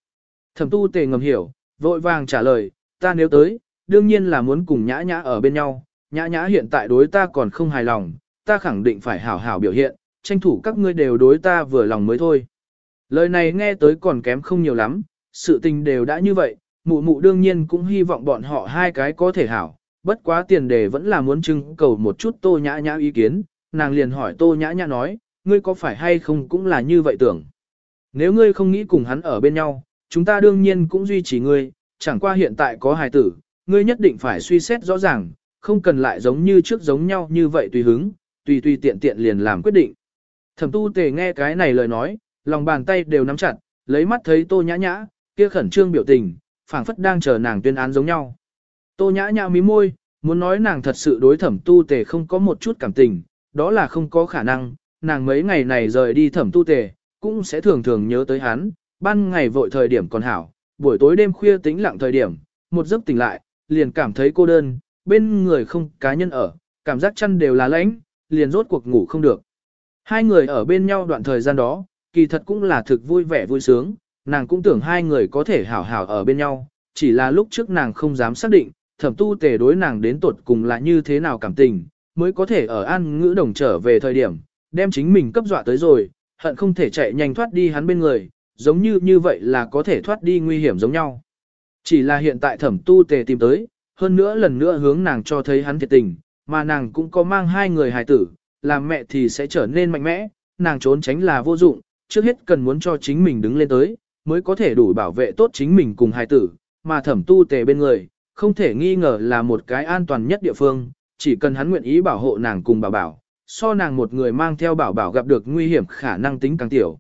Thẩm tu tề ngầm hiểu, vội vàng trả lời, ta nếu tới, đương nhiên là muốn cùng nhã nhã ở bên nhau, nhã nhã hiện tại đối ta còn không hài lòng, ta khẳng định phải hảo hảo biểu hiện, tranh thủ các ngươi đều đối ta vừa lòng mới thôi. Lời này nghe tới còn kém không nhiều lắm, sự tình đều đã như vậy, mụ mụ đương nhiên cũng hy vọng bọn họ hai cái có thể hảo, bất quá tiền đề vẫn là muốn trưng cầu một chút tô nhã nhã ý kiến, nàng liền hỏi tô nhã nhã nói, ngươi có phải hay không cũng là như vậy tưởng. Nếu ngươi không nghĩ cùng hắn ở bên nhau, chúng ta đương nhiên cũng duy trì ngươi, chẳng qua hiện tại có hài tử, ngươi nhất định phải suy xét rõ ràng, không cần lại giống như trước giống nhau như vậy tùy hứng, tùy tùy tiện tiện liền làm quyết định. Thẩm tu tề nghe cái này lời nói, lòng bàn tay đều nắm chặt, lấy mắt thấy tô nhã nhã, kia khẩn trương biểu tình, phảng phất đang chờ nàng tuyên án giống nhau. Tô nhã nhã mí môi, muốn nói nàng thật sự đối thẩm tu tề không có một chút cảm tình, đó là không có khả năng, nàng mấy ngày này rời đi thẩm tu tề, cũng sẽ thường thường nhớ tới hắn, ban ngày vội thời điểm còn hảo, buổi tối đêm khuya tĩnh lặng thời điểm, một giấc tỉnh lại, liền cảm thấy cô đơn, bên người không cá nhân ở, cảm giác chăn đều là lãnh, liền rốt cuộc ngủ không được. Hai người ở bên nhau đoạn thời gian đó, kỳ thật cũng là thực vui vẻ vui sướng, nàng cũng tưởng hai người có thể hảo hảo ở bên nhau, chỉ là lúc trước nàng không dám xác định, thẩm tu tề đối nàng đến tuột cùng là như thế nào cảm tình, mới có thể ở an ngữ đồng trở về thời điểm, đem chính mình cấp dọa tới rồi, hận không thể chạy nhanh thoát đi hắn bên người, giống như như vậy là có thể thoát đi nguy hiểm giống nhau. Chỉ là hiện tại thẩm tu tề tìm tới, hơn nữa lần nữa hướng nàng cho thấy hắn thiệt tình, mà nàng cũng có mang hai người hài tử, làm mẹ thì sẽ trở nên mạnh mẽ, nàng trốn tránh là vô dụng, trước hết cần muốn cho chính mình đứng lên tới, mới có thể đủ bảo vệ tốt chính mình cùng hài tử, mà thẩm tu tề bên người, không thể nghi ngờ là một cái an toàn nhất địa phương, chỉ cần hắn nguyện ý bảo hộ nàng cùng bảo bảo, so nàng một người mang theo bảo bảo gặp được nguy hiểm khả năng tính càng tiểu.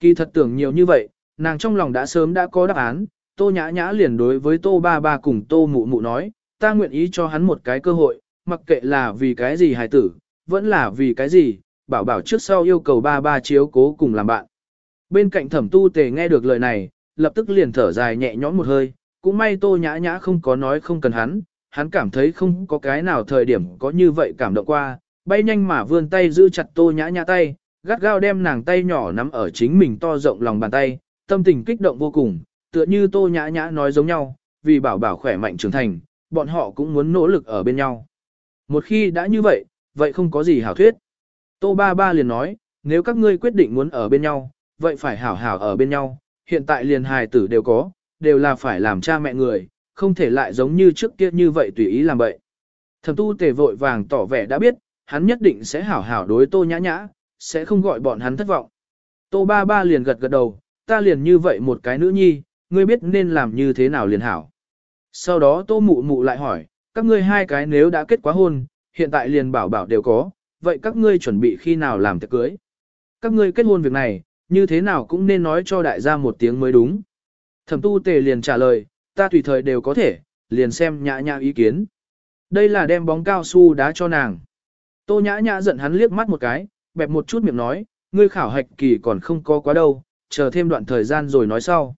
Kỳ thật tưởng nhiều như vậy, nàng trong lòng đã sớm đã có đáp án, tô nhã nhã liền đối với tô ba ba cùng tô mụ mụ nói, ta nguyện ý cho hắn một cái cơ hội, mặc kệ là vì cái gì hài tử, vẫn là vì cái gì, bảo bảo trước sau yêu cầu ba ba chiếu cố cùng làm bạn. Bên cạnh thẩm tu tề nghe được lời này, lập tức liền thở dài nhẹ nhõm một hơi, cũng may tô nhã nhã không có nói không cần hắn, hắn cảm thấy không có cái nào thời điểm có như vậy cảm động qua, bay nhanh mà vươn tay giữ chặt tô nhã nhã tay, gắt gao đem nàng tay nhỏ nắm ở chính mình to rộng lòng bàn tay, tâm tình kích động vô cùng, tựa như tô nhã nhã nói giống nhau, vì bảo bảo khỏe mạnh trưởng thành, bọn họ cũng muốn nỗ lực ở bên nhau. Một khi đã như vậy, vậy không có gì hảo thuyết. Tô ba ba liền nói, nếu các ngươi quyết định muốn ở bên nhau, vậy phải hảo hảo ở bên nhau, hiện tại liền hài tử đều có, đều là phải làm cha mẹ người, không thể lại giống như trước kia như vậy tùy ý làm vậy. Thẩm tu tề vội vàng tỏ vẻ đã biết, hắn nhất định sẽ hảo hảo đối tô nhã nhã, sẽ không gọi bọn hắn thất vọng. Tô ba ba liền gật gật đầu, ta liền như vậy một cái nữ nhi, ngươi biết nên làm như thế nào liền hảo. Sau đó tô mụ mụ lại hỏi, các ngươi hai cái nếu đã kết quá hôn, hiện tại liền bảo bảo đều có, vậy các ngươi chuẩn bị khi nào làm tiệc cưới? Các ngươi kết hôn việc này, như thế nào cũng nên nói cho đại gia một tiếng mới đúng. Thẩm tu tề liền trả lời, ta tùy thời đều có thể, liền xem nhã nhã ý kiến. Đây là đem bóng cao su đá cho nàng. Tô nhã nhã giận hắn liếc mắt một cái, bẹp một chút miệng nói, ngươi khảo hạch kỳ còn không có quá đâu, chờ thêm đoạn thời gian rồi nói sau.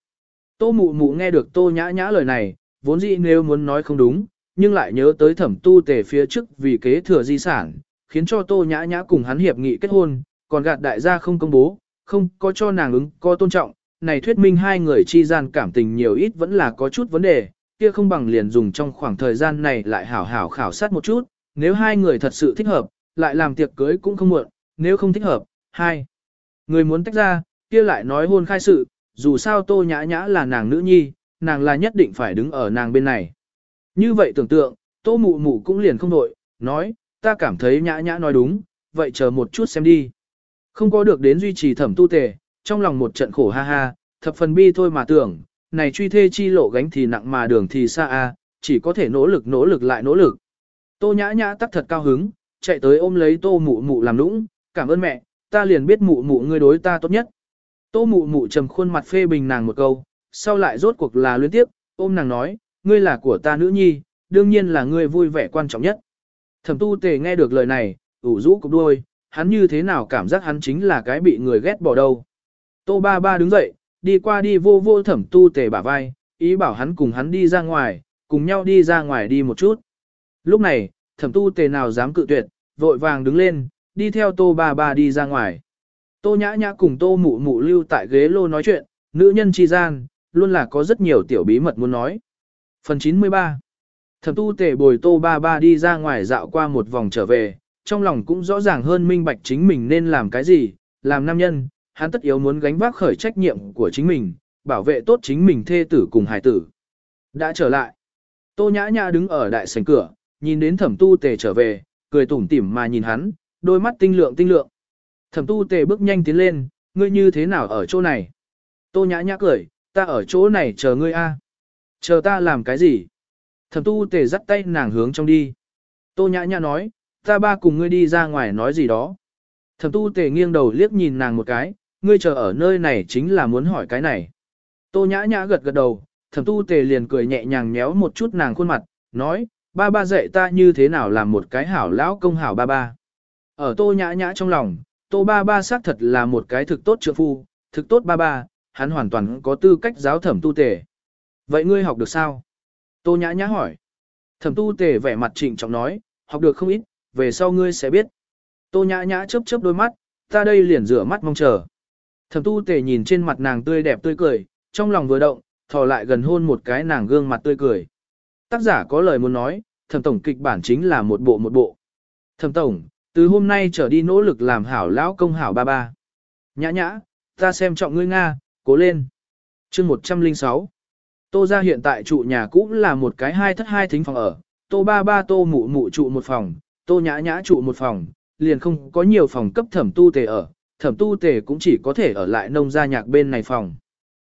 Tô mụ mụ nghe được tô nhã nhã lời này, vốn dĩ nếu muốn nói không đúng, nhưng lại nhớ tới thẩm tu tề phía trước vì kế thừa di sản, khiến cho tô nhã nhã cùng hắn hiệp nghị kết hôn, còn gạt đại gia không công bố, không có cho nàng ứng có tôn trọng, này thuyết minh hai người chi gian cảm tình nhiều ít vẫn là có chút vấn đề, kia không bằng liền dùng trong khoảng thời gian này lại hảo hảo khảo sát một chút, nếu hai người thật sự thích hợp, lại làm tiệc cưới cũng không muộn, nếu không thích hợp, hai người muốn tách ra, kia lại nói hôn khai sự, dù sao tô nhã nhã là nàng nữ nhi, nàng là nhất định phải đứng ở nàng bên này. Như vậy tưởng tượng, tô mụ mụ cũng liền không đội, nói, ta cảm thấy nhã nhã nói đúng, vậy chờ một chút xem đi. Không có được đến duy trì thẩm tu tề, trong lòng một trận khổ ha ha, thập phần bi thôi mà tưởng, này truy thê chi lộ gánh thì nặng mà đường thì xa a, chỉ có thể nỗ lực nỗ lực lại nỗ lực. Tô nhã nhã tắc thật cao hứng, chạy tới ôm lấy tô mụ mụ làm nũng, cảm ơn mẹ, ta liền biết mụ mụ ngươi đối ta tốt nhất. Tô mụ mụ trầm khuôn mặt phê bình nàng một câu, sau lại rốt cuộc là luyến tiếp, ôm nàng nói, ngươi là của ta nữ nhi, đương nhiên là ngươi vui vẻ quan trọng nhất. Thẩm tu tề nghe được lời này, ủ rũ cục đuôi, hắn như thế nào cảm giác hắn chính là cái bị người ghét bỏ đâu. Tô ba ba đứng dậy, đi qua đi vô vô thẩm tu tề bả vai, ý bảo hắn cùng hắn đi ra ngoài, cùng nhau đi ra ngoài đi một chút. Lúc này, thẩm tu tề nào dám cự tuyệt, vội vàng đứng lên, đi theo tô ba ba đi ra ngoài. Tô nhã nhã cùng tô mụ mụ lưu tại ghế lô nói chuyện, nữ nhân chi gian, luôn là có rất nhiều tiểu bí mật muốn nói. Phần 93 Thẩm tu tề bồi tô ba ba đi ra ngoài dạo qua một vòng trở về, trong lòng cũng rõ ràng hơn minh bạch chính mình nên làm cái gì, làm nam nhân, hắn tất yếu muốn gánh vác khởi trách nhiệm của chính mình, bảo vệ tốt chính mình thê tử cùng hài tử. Đã trở lại. Tô nhã nhã đứng ở đại sảnh cửa, nhìn đến thẩm tu tề trở về, cười tủm tỉm mà nhìn hắn, đôi mắt tinh lượng tinh lượng. Thẩm tu tề bước nhanh tiến lên, ngươi như thế nào ở chỗ này? Tô nhã nhã cười, ta ở chỗ này chờ ngươi a. Chờ ta làm cái gì? Thẩm tu tề dắt tay nàng hướng trong đi. Tô nhã nhã nói, ta ba cùng ngươi đi ra ngoài nói gì đó. Thẩm tu tề nghiêng đầu liếc nhìn nàng một cái, ngươi chờ ở nơi này chính là muốn hỏi cái này. Tô nhã nhã gật gật đầu, thẩm tu tề liền cười nhẹ nhàng nhéo một chút nàng khuôn mặt, nói, ba ba dạy ta như thế nào làm một cái hảo lão công hảo ba ba. Ở tô nhã nhã trong lòng, tô ba ba xác thật là một cái thực tốt trượng phu, thực tốt ba ba, hắn hoàn toàn có tư cách giáo thẩm tu tề. Vậy ngươi học được sao? Tô nhã nhã hỏi. Thẩm tu tề vẻ mặt trịnh trọng nói, học được không ít, về sau ngươi sẽ biết. Tô nhã nhã chớp chớp đôi mắt, ta đây liền rửa mắt mong chờ. Thẩm tu tề nhìn trên mặt nàng tươi đẹp tươi cười, trong lòng vừa động, thò lại gần hôn một cái nàng gương mặt tươi cười. Tác giả có lời muốn nói, thẩm tổng kịch bản chính là một bộ một bộ. Thẩm tổng, từ hôm nay trở đi nỗ lực làm hảo lão công hảo ba ba. Nhã nhã, ta xem trọng ngươi Nga, cố lên. chương 106 Tô ra hiện tại trụ nhà cũ là một cái hai thất hai thính phòng ở, tô ba ba tô mụ mụ trụ một phòng, tô nhã nhã trụ một phòng, liền không có nhiều phòng cấp thẩm tu tề ở, thẩm tu tề cũng chỉ có thể ở lại nông gia nhạc bên này phòng.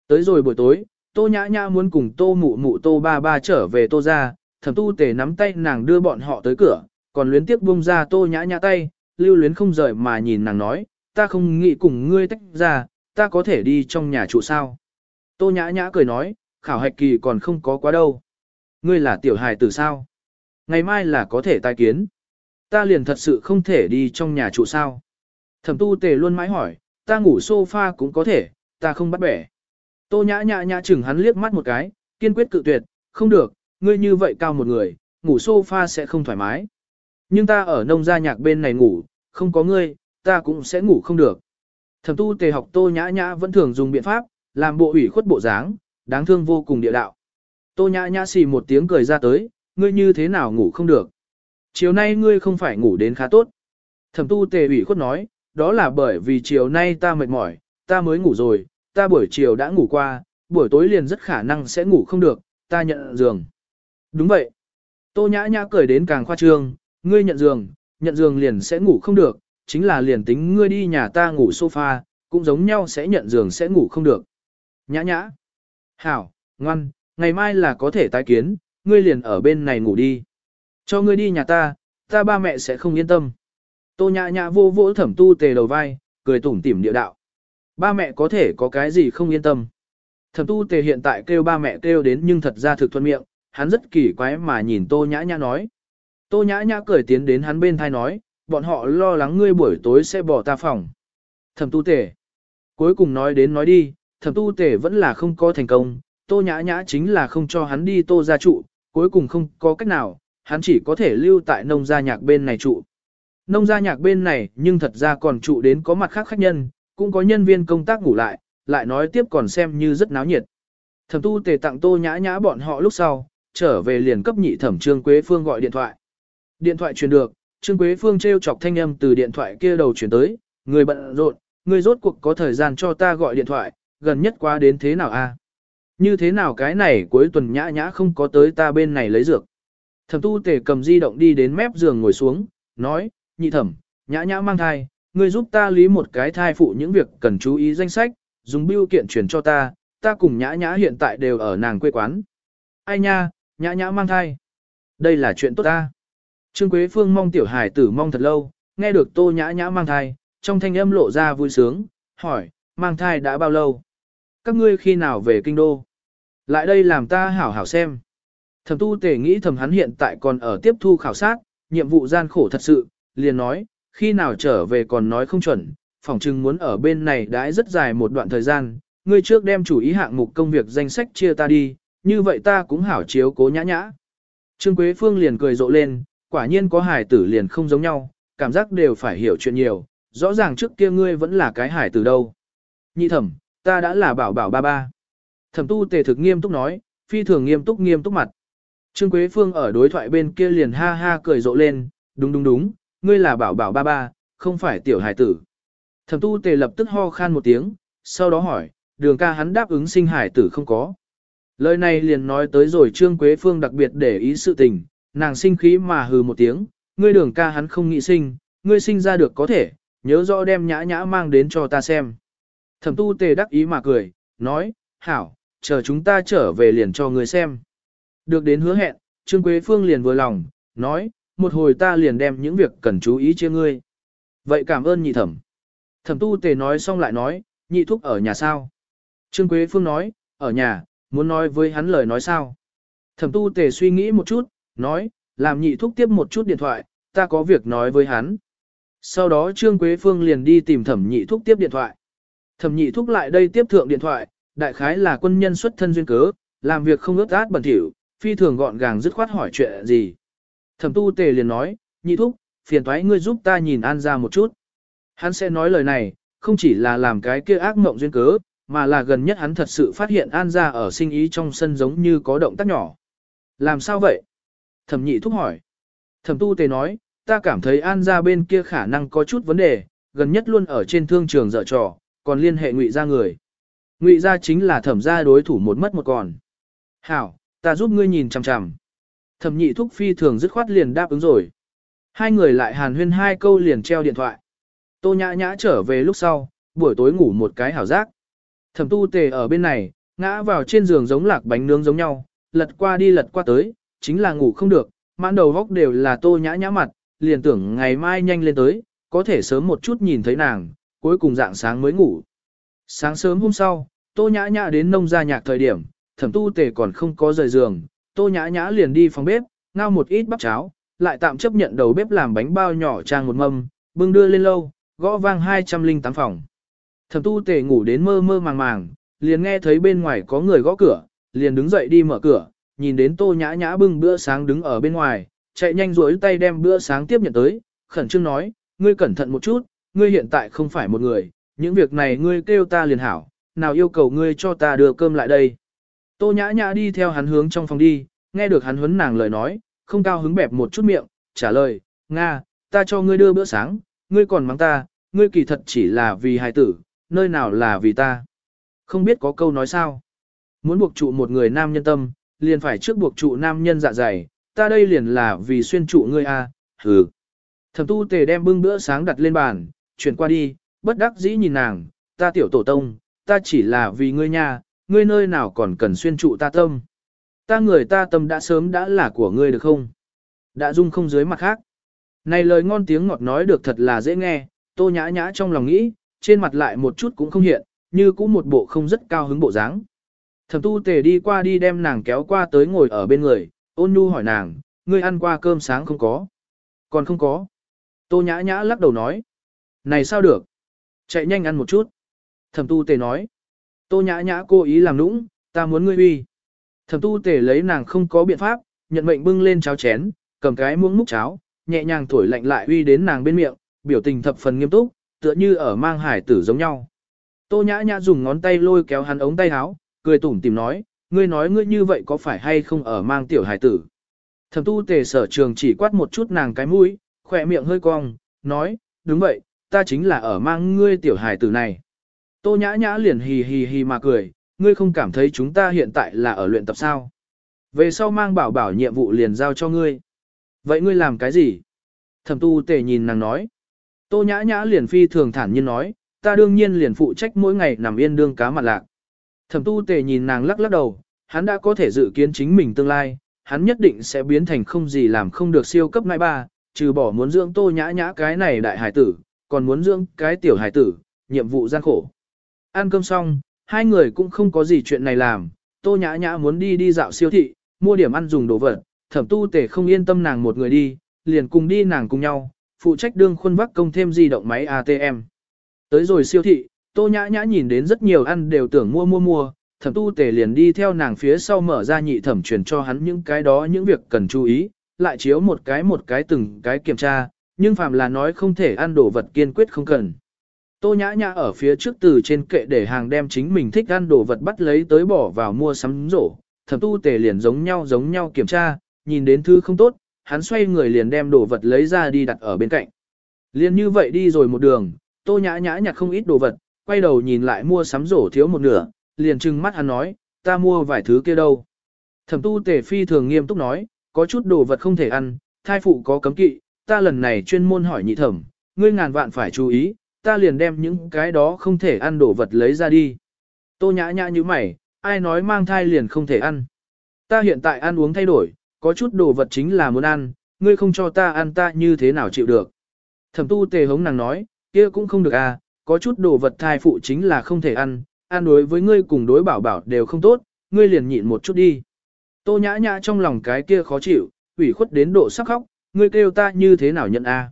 Tới rồi buổi tối, tô nhã nhã muốn cùng tô mụ mụ tô ba ba trở về tô ra, thẩm tu tề nắm tay nàng đưa bọn họ tới cửa, còn luyến tiếc buông ra tô nhã nhã tay, lưu luyến không rời mà nhìn nàng nói, ta không nghĩ cùng ngươi tách ra, ta có thể đi trong nhà trụ sao. Tô nhã nhã cười nói, khảo hạch kỳ còn không có quá đâu. Ngươi là tiểu hài tử sao? Ngày mai là có thể tai kiến. Ta liền thật sự không thể đi trong nhà trụ sao. Thẩm tu tề luôn mãi hỏi, ta ngủ sofa cũng có thể, ta không bắt bẻ. Tô nhã nhã nhã chừng hắn liếc mắt một cái, kiên quyết cự tuyệt, không được, ngươi như vậy cao một người, ngủ sofa sẽ không thoải mái. Nhưng ta ở nông gia nhạc bên này ngủ, không có ngươi, ta cũng sẽ ngủ không được. Thẩm tu tề học tô nhã nhã vẫn thường dùng biện pháp, làm bộ ủy khuất bộ dáng, đáng thương vô cùng địa đạo. Tô nhã nhã xì một tiếng cười ra tới, ngươi như thế nào ngủ không được. Chiều nay ngươi không phải ngủ đến khá tốt. Thẩm tu tề ủy khuất nói, đó là bởi vì chiều nay ta mệt mỏi, ta mới ngủ rồi, ta buổi chiều đã ngủ qua, buổi tối liền rất khả năng sẽ ngủ không được, ta nhận giường. Đúng vậy. Tô nhã nhã cười đến càng khoa trương, ngươi nhận giường, nhận giường liền sẽ ngủ không được, chính là liền tính ngươi đi nhà ta ngủ sofa, cũng giống nhau sẽ nhận giường sẽ ngủ không được. Nhã nhã. Hảo, ngoan, ngày mai là có thể tái kiến, ngươi liền ở bên này ngủ đi. Cho ngươi đi nhà ta, ta ba mẹ sẽ không yên tâm. Tô nhã nhã vô vỗ thẩm tu tề đầu vai, cười tủm tỉm địa đạo. Ba mẹ có thể có cái gì không yên tâm. Thẩm tu tề hiện tại kêu ba mẹ kêu đến nhưng thật ra thực thuận miệng, hắn rất kỳ quái mà nhìn tô nhã nhã nói. Tô nhã nhã cười tiến đến hắn bên thai nói, bọn họ lo lắng ngươi buổi tối sẽ bỏ ta phòng. Thẩm tu tề. Cuối cùng nói đến nói đi, thẩm tu tề vẫn là không có thành công, tô nhã nhã chính là không cho hắn đi tô gia trụ, cuối cùng không có cách nào, hắn chỉ có thể lưu tại nông gia nhạc bên này trụ. Nông gia nhạc bên này nhưng thật ra còn trụ đến có mặt khác khách nhân, cũng có nhân viên công tác ngủ lại, lại nói tiếp còn xem như rất náo nhiệt. Thẩm tu tề tặng tô nhã nhã bọn họ lúc sau, trở về liền cấp nhị thẩm Trương Quế Phương gọi điện thoại. Điện thoại truyền được, Trương Quế Phương treo chọc thanh âm từ điện thoại kia đầu chuyển tới, người bận rộn, người rốt cuộc có thời gian cho ta gọi điện thoại, gần nhất quá đến thế nào a? Như thế nào cái này cuối tuần nhã nhã không có tới ta bên này lấy dược. Thẩm tu tề cầm di động đi đến mép giường ngồi xuống, nói, nhị thẩm, nhã nhã mang thai, ngươi giúp ta lý một cái thai phụ những việc cần chú ý danh sách, dùng biêu kiện chuyển cho ta, ta cùng nhã nhã hiện tại đều ở nàng quê quán. Ai nha, nhã nhã mang thai. Đây là chuyện tốt ta. Trương Quế Phương mong tiểu hải tử mong thật lâu, nghe được tô nhã nhã mang thai, trong thanh âm lộ ra vui sướng, hỏi, mang thai đã bao lâu? Các ngươi khi nào về kinh đô? Lại đây làm ta hảo hảo xem. Thẩm tu tể nghĩ thầm hắn hiện tại còn ở tiếp thu khảo sát, nhiệm vụ gian khổ thật sự, liền nói, khi nào trở về còn nói không chuẩn, phỏng chừng muốn ở bên này đãi rất dài một đoạn thời gian, ngươi trước đem chủ ý hạng mục công việc danh sách chia ta đi, như vậy ta cũng hảo chiếu cố nhã nhã. Trương Quế Phương liền cười rộ lên, quả nhiên có hải tử liền không giống nhau, cảm giác đều phải hiểu chuyện nhiều, rõ ràng trước kia ngươi vẫn là cái hải tử đâu. Nhị thẩm, ta đã là bảo bảo ba ba. Thẩm tu tề thực nghiêm túc nói, phi thường nghiêm túc nghiêm túc mặt. Trương Quế Phương ở đối thoại bên kia liền ha ha cười rộ lên, đúng đúng đúng, ngươi là bảo bảo ba ba, không phải tiểu hải tử. Thẩm tu tề lập tức ho khan một tiếng, sau đó hỏi, đường ca hắn đáp ứng sinh hải tử không có. Lời này liền nói tới rồi Trương Quế Phương đặc biệt để ý sự tình, nàng sinh khí mà hừ một tiếng, ngươi đường ca hắn không nghĩ sinh, ngươi sinh ra được có thể, nhớ rõ đem nhã nhã mang đến cho ta xem. Thẩm tu tề đắc ý mà cười, nói, hảo, chờ chúng ta trở về liền cho ngươi xem. Được đến hứa hẹn, Trương Quế Phương liền vừa lòng, nói, một hồi ta liền đem những việc cần chú ý chia ngươi. Vậy cảm ơn nhị thẩm. Thẩm tu tề nói xong lại nói, nhị thúc ở nhà sao? Trương Quế Phương nói, ở nhà, muốn nói với hắn lời nói sao? Thẩm tu tề suy nghĩ một chút, nói, làm nhị thúc tiếp một chút điện thoại, ta có việc nói với hắn. Sau đó Trương Quế Phương liền đi tìm thẩm nhị thúc tiếp điện thoại. Thẩm nhị thúc lại đây tiếp thượng điện thoại, đại khái là quân nhân xuất thân duyên cớ, làm việc không ướt át bẩn thỉu, phi thường gọn gàng dứt khoát hỏi chuyện gì. Thẩm tu tề liền nói, nhị thúc, phiền thoái ngươi giúp ta nhìn An ra một chút. Hắn sẽ nói lời này, không chỉ là làm cái kia ác mộng duyên cớ, mà là gần nhất hắn thật sự phát hiện An ra ở sinh ý trong sân giống như có động tác nhỏ. Làm sao vậy? Thẩm nhị thúc hỏi. Thẩm tu tề nói, ta cảm thấy An ra bên kia khả năng có chút vấn đề, gần nhất luôn ở trên thương trường dở trò, còn liên hệ ngụy ra người. Ngụy ra chính là thẩm gia đối thủ một mất một còn. Hảo, ta giúp ngươi nhìn chằm chằm. Thẩm nhị thúc phi thường dứt khoát liền đáp ứng rồi. Hai người lại hàn huyên hai câu liền treo điện thoại. Tô nhã nhã trở về lúc sau, buổi tối ngủ một cái hảo giác. Thẩm tu tề ở bên này, ngã vào trên giường giống lạc bánh nướng giống nhau, lật qua đi lật qua tới, chính là ngủ không được, mãn đầu góc đều là tô nhã nhã mặt, liền tưởng ngày mai nhanh lên tới, có thể sớm một chút nhìn thấy nàng, cuối cùng dạng sáng mới ngủ. Sáng sớm hôm sau, tô nhã nhã đến nông gia nhạc thời điểm, thẩm tu tề còn không có rời giường, tô nhã nhã liền đi phòng bếp, ngao một ít bắp cháo, lại tạm chấp nhận đầu bếp làm bánh bao nhỏ trang một mâm, bưng đưa lên lâu, gõ vang 208 phòng. Thẩm tu tề ngủ đến mơ mơ màng màng, liền nghe thấy bên ngoài có người gõ cửa, liền đứng dậy đi mở cửa, nhìn đến tô nhã nhã bưng bữa sáng đứng ở bên ngoài, chạy nhanh rối tay đem bữa sáng tiếp nhận tới, khẩn trương nói, ngươi cẩn thận một chút, ngươi hiện tại không phải một người, những việc này ngươi kêu ta liền hảo, nào yêu cầu ngươi cho ta đưa cơm lại đây. Tô nhã nhã đi theo hắn hướng trong phòng đi, nghe được hắn huấn nàng lời nói, không cao hứng bẹp một chút miệng, trả lời, Nga, ta cho ngươi đưa bữa sáng, ngươi còn mắng ta, ngươi kỳ thật chỉ là vì hài tử, nơi nào là vì ta. Không biết có câu nói sao. Muốn buộc trụ một người nam nhân tâm, liền phải trước buộc trụ nam nhân dạ dày, ta đây liền là vì xuyên trụ ngươi a, à, hừ. Thẩm tu tề đem bưng bữa sáng đặt lên bàn, chuyển qua đi, bất đắc dĩ nhìn nàng, ta tiểu tổ tông, ta chỉ là vì ngươi nha, ngươi nơi nào còn cần xuyên trụ ta tâm. Ta người ta tâm đã sớm đã là của ngươi được không? Đã dung không dưới mặt khác. Này lời ngon tiếng ngọt nói được thật là dễ nghe, tô nhã nhã trong lòng nghĩ, trên mặt lại một chút cũng không hiện, như cũ một bộ không rất cao hứng bộ dáng. Thẩm tu tề đi qua đi đem nàng kéo qua tới ngồi ở bên người, ôn nhu hỏi nàng, ngươi ăn qua cơm sáng không có? Còn không có. Tô nhã nhã lắc đầu nói. Này sao được? Chạy nhanh ăn một chút. Thẩm tu tề nói. Tô nhã nhã cố ý làm nũng, ta muốn ngươi uy. Thẩm tu tề lấy nàng không có biện pháp, nhận mệnh bưng lên cháo chén, cầm cái muỗng múc cháo, nhẹ nhàng thổi lạnh lại uy đến nàng bên miệng, biểu tình thập phần nghiêm túc, tựa như ở mang hải tử giống nhau. Tô nhã nhã dùng ngón tay lôi kéo hắn ống tay áo, cười tủm tìm nói, ngươi nói ngươi như vậy có phải hay không ở mang tiểu hải tử. Thẩm tu tề sở trường chỉ quát một chút nàng cái mũi, khỏe miệng hơi cong, nói, đúng vậy, ta chính là ở mang ngươi tiểu hải tử này. Tô nhã nhã liền hì hì hì mà cười, ngươi không cảm thấy chúng ta hiện tại là ở luyện tập sao. Về sau mang bảo bảo nhiệm vụ liền giao cho ngươi. Vậy ngươi làm cái gì? Thẩm tu tề nhìn nàng nói. Tô nhã nhã liền phi thường thản nhiên nói, ta đương nhiên liền phụ trách mỗi ngày nằm yên đương cá mặt lạc. Thẩm tu tề nhìn nàng lắc lắc đầu, hắn đã có thể dự kiến chính mình tương lai, hắn nhất định sẽ biến thành không gì làm không được siêu cấp nai ba, trừ bỏ muốn dưỡng tô nhã nhã cái này đại hải tử, còn muốn dưỡng cái tiểu hải tử, nhiệm vụ gian khổ. Ăn cơm xong, hai người cũng không có gì chuyện này làm, tô nhã nhã muốn đi đi dạo siêu thị, mua điểm ăn dùng đồ vật, thẩm tu tề không yên tâm nàng một người đi, liền cùng đi nàng cùng nhau, phụ trách đương khuôn vắc công thêm di động máy ATM. Tới rồi siêu thị, tô nhã nhã nhìn đến rất nhiều ăn đều tưởng mua mua mua, thẩm tu tề liền đi theo nàng phía sau mở ra nhị thẩm truyền cho hắn những cái đó những việc cần chú ý, lại chiếu một cái một cái từng cái kiểm tra, nhưng phàm là nói không thể ăn đồ vật kiên quyết không cần. Tô nhã nhã ở phía trước từ trên kệ để hàng đem chính mình thích ăn đồ vật bắt lấy tới bỏ vào mua sắm rổ, thẩm tu tề liền giống nhau giống nhau kiểm tra, nhìn đến thứ không tốt, hắn xoay người liền đem đồ vật lấy ra đi đặt ở bên cạnh. Liên như vậy đi rồi một đường, tô nhã nhã nhặt không ít đồ vật, quay đầu nhìn lại mua sắm rổ thiếu một nửa, liền trừng mắt hắn nói, ta mua vài thứ kia đâu. Thẩm tu tề phi thường nghiêm túc nói, có chút đồ vật không thể ăn, thai phụ có cấm kỵ, ta lần này chuyên môn hỏi nhị thẩm, ngươi ngàn vạn phải chú ý, ta liền đem những cái đó không thể ăn đồ vật lấy ra đi. Tô nhã nhã như mày, ai nói mang thai liền không thể ăn. Ta hiện tại ăn uống thay đổi, có chút đồ vật chính là muốn ăn, ngươi không cho ta ăn ta như thế nào chịu được. Thẩm tu tề hống nàng nói, kia cũng không được à, có chút đồ vật thai phụ chính là không thể ăn, ăn đối với ngươi cùng đối bảo bảo đều không tốt, ngươi liền nhịn một chút đi. Tô nhã nhã trong lòng cái kia khó chịu, ủy khuất đến độ sắc khóc, ngươi kêu ta như thế nào nhận a?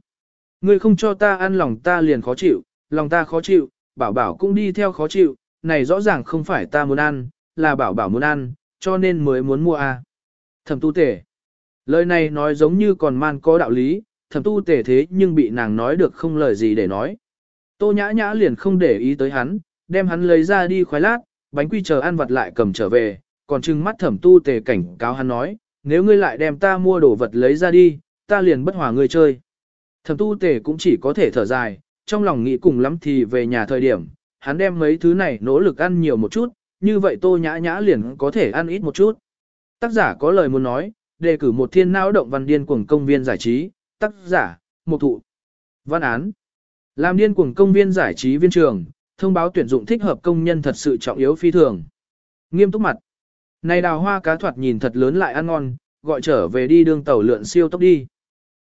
Ngươi không cho ta ăn lòng ta liền khó chịu, lòng ta khó chịu, bảo bảo cũng đi theo khó chịu, này rõ ràng không phải ta muốn ăn, là bảo bảo muốn ăn, cho nên mới muốn mua a. Thẩm tu tể. Lời này nói giống như còn man có đạo lý, thẩm tu tể thế nhưng bị nàng nói được không lời gì để nói. Tô nhã nhã liền không để ý tới hắn, đem hắn lấy ra đi khoái lát, bánh quy chờ ăn vặt lại cầm trở về, còn trừng mắt thẩm tu tề cảnh cáo hắn nói, nếu ngươi lại đem ta mua đồ vật lấy ra đi, ta liền bất hòa ngươi chơi. Thẩm tu tề cũng chỉ có thể thở dài, trong lòng nghĩ cùng lắm thì về nhà thời điểm, hắn đem mấy thứ này nỗ lực ăn nhiều một chút, như vậy tô nhã nhã liền có thể ăn ít một chút. Tác giả có lời muốn nói, đề cử một thiên não động văn điên cuồng công viên giải trí, tác giả, một thụ. Văn án. Làm điên cuồng công viên giải trí viên trường, thông báo tuyển dụng thích hợp công nhân thật sự trọng yếu phi thường. Nghiêm túc mặt. Này đào hoa cá thoạt nhìn thật lớn lại ăn ngon, gọi trở về đi đường tàu lượn siêu tốc đi.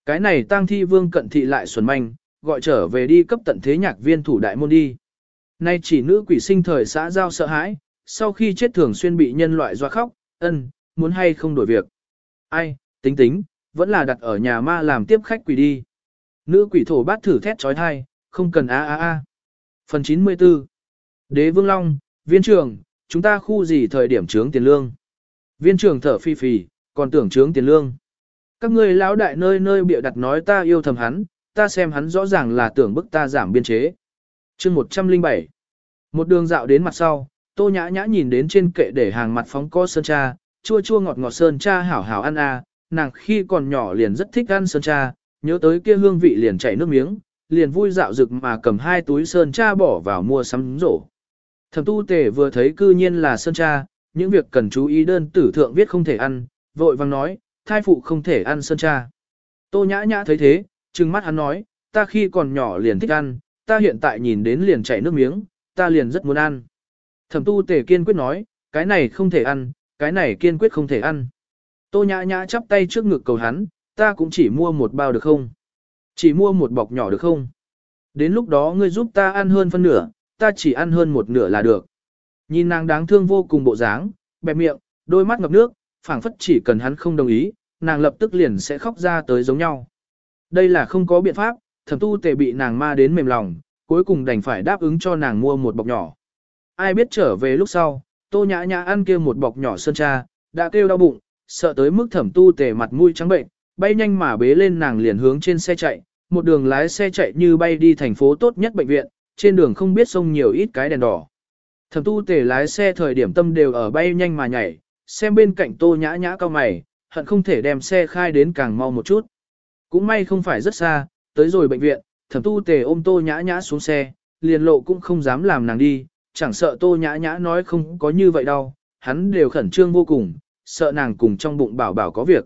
Cái này tang thi vương cận thị lại xuẩn manh, gọi trở về đi cấp tận thế nhạc viên thủ đại môn đi. Nay chỉ nữ quỷ sinh thời xã giao sợ hãi, sau khi chết thường xuyên bị nhân loại doa khóc, ân, muốn hay không đổi việc. Ai, tính tính, vẫn là đặt ở nhà ma làm tiếp khách quỷ đi. Nữ quỷ thổ bát thử thét trói thai, không cần a a a. Phần 94 Đế Vương Long, viên trưởng, chúng ta khu gì thời điểm trướng tiền lương? Viên trưởng thở phi phì, còn tưởng trướng tiền lương. Các ngươi lão đại nơi nơi bịa đặt nói ta yêu thầm hắn, ta xem hắn rõ ràng là tưởng bức ta giảm biên chế. chương 107 Một đường dạo đến mặt sau, tô nhã nhã nhìn đến trên kệ để hàng mặt phóng co sơn cha, chua chua ngọt ngọt sơn cha hảo hảo ăn à, nàng khi còn nhỏ liền rất thích ăn sơn cha, nhớ tới kia hương vị liền chảy nước miếng, liền vui dạo rực mà cầm hai túi sơn cha bỏ vào mua sắm rổ. Thẩm tu tề vừa thấy cư nhiên là sơn cha, những việc cần chú ý đơn tử thượng viết không thể ăn, vội vang nói, thai phụ không thể ăn sơn cha. Tô nhã nhã thấy thế, trừng mắt hắn nói, ta khi còn nhỏ liền thích ăn, ta hiện tại nhìn đến liền chảy nước miếng, ta liền rất muốn ăn. Thẩm tu tề kiên quyết nói, cái này không thể ăn, cái này kiên quyết không thể ăn. Tô nhã nhã chắp tay trước ngực cầu hắn, ta cũng chỉ mua một bao được không? Chỉ mua một bọc nhỏ được không? Đến lúc đó ngươi giúp ta ăn hơn phân nửa, ta chỉ ăn hơn một nửa là được. Nhìn nàng đáng thương vô cùng bộ dáng, bẹp miệng, đôi mắt ngập nước, phảng phất chỉ cần hắn không đồng ý, nàng lập tức liền sẽ khóc ra tới giống nhau. Đây là không có biện pháp, thẩm tu tề bị nàng ma đến mềm lòng, cuối cùng đành phải đáp ứng cho nàng mua một bọc nhỏ. Ai biết trở về lúc sau, tô nhã nhã ăn kia một bọc nhỏ sơn cha, đã kêu đau bụng, sợ tới mức thẩm tu tề mặt mũi trắng bệnh, bay nhanh mà bế lên nàng liền hướng trên xe chạy, một đường lái xe chạy như bay đi thành phố tốt nhất bệnh viện, trên đường không biết sông nhiều ít cái đèn đỏ. Thẩm tu tề lái xe thời điểm tâm đều ở bay nhanh mà nhảy, xem bên cạnh tô nhã nhã cao mày, hận không thể đem xe khai đến càng mau một chút. Cũng may không phải rất xa, tới rồi bệnh viện, thẩm tu tề ôm tô nhã nhã xuống xe, liền lộ cũng không dám làm nàng đi, chẳng sợ tô nhã nhã nói không có như vậy đâu, hắn đều khẩn trương vô cùng, sợ nàng cùng trong bụng bảo bảo có việc.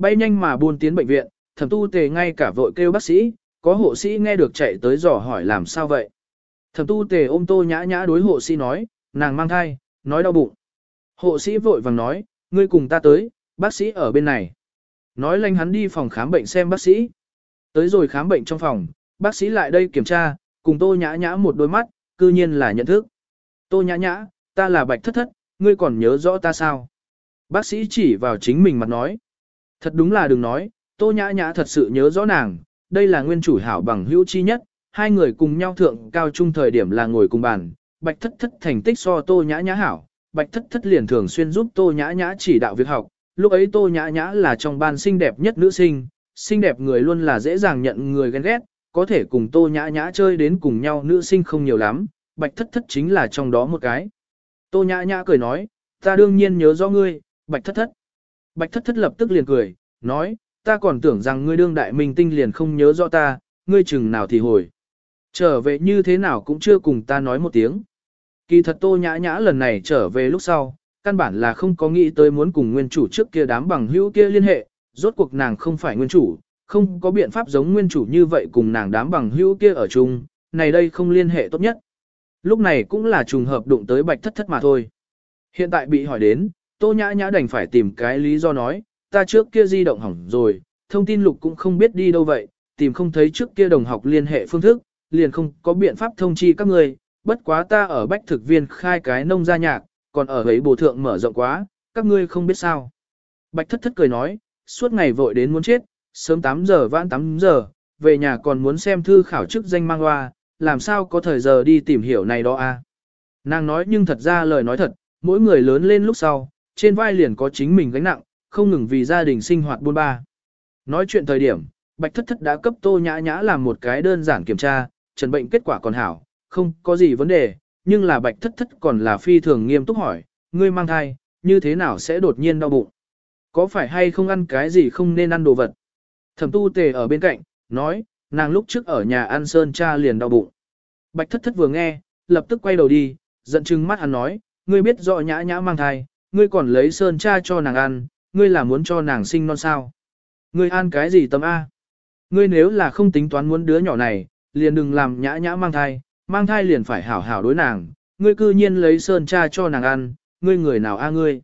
Bay nhanh mà buôn tiến bệnh viện, thẩm tu tề ngay cả vội kêu bác sĩ, có hộ sĩ nghe được chạy tới dò hỏi làm sao vậy. Thẩm tu tề ôm tô nhã nhã đối hộ sĩ nói, nàng mang thai, nói đau bụng. Hộ sĩ vội vàng nói, ngươi cùng ta tới, bác sĩ ở bên này. Nói lanh hắn đi phòng khám bệnh xem bác sĩ. Tới rồi khám bệnh trong phòng, bác sĩ lại đây kiểm tra, cùng tô nhã nhã một đôi mắt, cư nhiên là nhận thức. Tô nhã nhã, ta là bạch thất thất, ngươi còn nhớ rõ ta sao? Bác sĩ chỉ vào chính mình mặt nói. Thật đúng là đừng nói, tô nhã nhã thật sự nhớ rõ nàng, đây là nguyên chủ hảo bằng hữu chi nhất, hai người cùng nhau thượng cao trung thời điểm là ngồi cùng bàn, bạch thất thất thành tích so tô nhã nhã hảo, bạch thất thất liền thường xuyên giúp tô nhã nhã chỉ đạo việc học, lúc ấy tô nhã nhã là trong ban xinh đẹp nhất nữ sinh, xinh đẹp người luôn là dễ dàng nhận người ghen ghét, có thể cùng tô nhã nhã chơi đến cùng nhau nữ sinh không nhiều lắm, bạch thất thất chính là trong đó một cái. Tô nhã nhã cười nói, ta đương nhiên nhớ rõ ngươi, bạch thất thất. Bạch thất thất lập tức liền cười, nói, ta còn tưởng rằng ngươi đương đại minh tinh liền không nhớ rõ ta, ngươi chừng nào thì hồi. Trở về như thế nào cũng chưa cùng ta nói một tiếng. Kỳ thật tô nhã nhã lần này trở về lúc sau, căn bản là không có nghĩ tới muốn cùng nguyên chủ trước kia đám bằng hữu kia liên hệ, rốt cuộc nàng không phải nguyên chủ, không có biện pháp giống nguyên chủ như vậy cùng nàng đám bằng hữu kia ở chung, này đây không liên hệ tốt nhất. Lúc này cũng là trùng hợp đụng tới bạch thất thất mà thôi. Hiện tại bị hỏi đến, tô nhã nhã đành phải tìm cái lý do nói, ta trước kia di động hỏng rồi, thông tin lục cũng không biết đi đâu vậy, tìm không thấy trước kia đồng học liên hệ phương thức, liền không có biện pháp thông chi các người, bất quá ta ở bách thực viên khai cái nông gia nhạc, còn ở ấy bổ thượng mở rộng quá, các ngươi không biết sao. Bạch thất thất cười nói, suốt ngày vội đến muốn chết, sớm 8 giờ vãn 8 giờ, về nhà còn muốn xem thư khảo chức danh mang hoa, làm sao có thời giờ đi tìm hiểu này đó a? Nàng nói nhưng thật ra lời nói thật, mỗi người lớn lên lúc sau, trên vai liền có chính mình gánh nặng, không ngừng vì gia đình sinh hoạt buôn ba. Nói chuyện thời điểm, Bạch Thất Thất đã cấp Tô Nhã Nhã làm một cái đơn giản kiểm tra, trần bệnh kết quả còn hảo, không có gì vấn đề, nhưng là Bạch Thất Thất còn là phi thường nghiêm túc hỏi, ngươi mang thai, như thế nào sẽ đột nhiên đau bụng? Có phải hay không ăn cái gì không nên ăn đồ vật? Thẩm tu tề ở bên cạnh, nói, nàng lúc trước ở nhà ăn sơn cha liền đau bụng. Bạch thất thất vừa nghe, lập tức quay đầu đi, giận chừng mắt hắn nói, ngươi biết rõ nhã nhã mang thai, ngươi còn lấy sơn cha cho nàng ăn, ngươi là muốn cho nàng sinh non sao. Ngươi ăn cái gì tấm A? Ngươi nếu là không tính toán muốn đứa nhỏ này, liền đừng làm nhã nhã mang thai, mang thai liền phải hảo hảo đối nàng, ngươi cư nhiên lấy sơn cha cho nàng ăn, ngươi người nào a ngươi.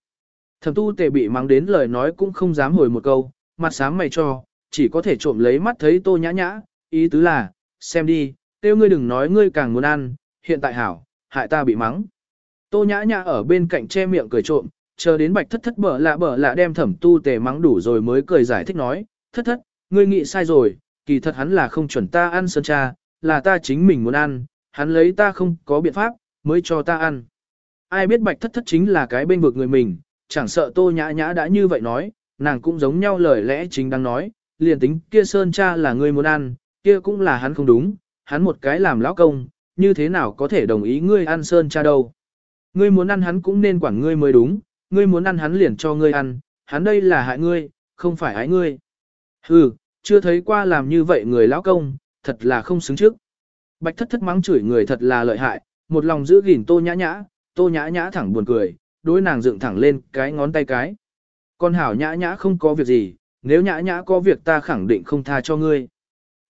Thẩm tu tề bị mắng đến lời nói cũng không dám hồi một câu, mặt sáng mày cho, chỉ có thể trộm lấy mắt thấy tô nhã nhã, ý tứ là, xem đi, tiêu ngươi đừng nói ngươi càng muốn ăn, hiện tại hảo, hại ta bị mắng. Tô nhã nhã ở bên cạnh che miệng cười trộm, chờ đến bạch thất thất bở lạ bở lạ đem thẩm tu tề mắng đủ rồi mới cười giải thích nói, thất thất, ngươi nghĩ sai rồi, kỳ thật hắn là không chuẩn ta ăn sơn cha, là ta chính mình muốn ăn, hắn lấy ta không có biện pháp, mới cho ta ăn. Ai biết bạch thất thất chính là cái bên vực người mình, chẳng sợ tô nhã nhã đã như vậy nói, nàng cũng giống nhau lời lẽ chính đang nói, liền tính kia sơn cha là ngươi muốn ăn, kia cũng là hắn không đúng, hắn một cái làm lão công, như thế nào có thể đồng ý ngươi ăn sơn cha đâu. Ngươi muốn ăn hắn cũng nên quản ngươi mới đúng, ngươi muốn ăn hắn liền cho ngươi ăn, hắn đây là hại ngươi, không phải hại ngươi. Hừ, chưa thấy qua làm như vậy người lão công, thật là không xứng trước. Bạch thất thất mắng chửi người thật là lợi hại, một lòng giữ gìn tô nhã nhã, tô nhã nhã thẳng buồn cười, đối nàng dựng thẳng lên cái ngón tay cái. Con hảo nhã nhã không có việc gì, nếu nhã nhã có việc ta khẳng định không tha cho ngươi.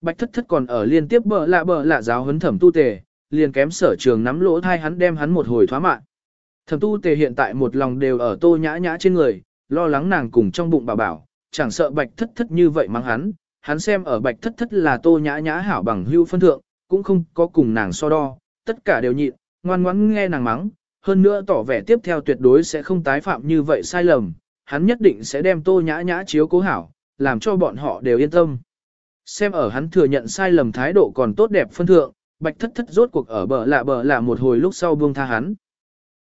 Bạch thất thất còn ở liên tiếp bờ lạ bờ lạ giáo huấn thẩm tu tề, liền kém sở trường nắm lỗ thai hắn đem hắn một hồi thoá mạng. Thẩm tu tề hiện tại một lòng đều ở tô nhã nhã trên người, lo lắng nàng cùng trong bụng bảo bảo, chẳng sợ bạch thất thất như vậy mang hắn, hắn xem ở bạch thất thất là tô nhã nhã hảo bằng hưu phân thượng, cũng không có cùng nàng so đo, tất cả đều nhịn, ngoan ngoãn nghe nàng mắng, hơn nữa tỏ vẻ tiếp theo tuyệt đối sẽ không tái phạm như vậy sai lầm, hắn nhất định sẽ đem tô nhã nhã chiếu cố hảo, làm cho bọn họ đều yên tâm. Xem ở hắn thừa nhận sai lầm thái độ còn tốt đẹp phân thượng, bạch thất thất rốt cuộc ở bờ lạ bờ lạ một hồi lúc sau buông tha hắn.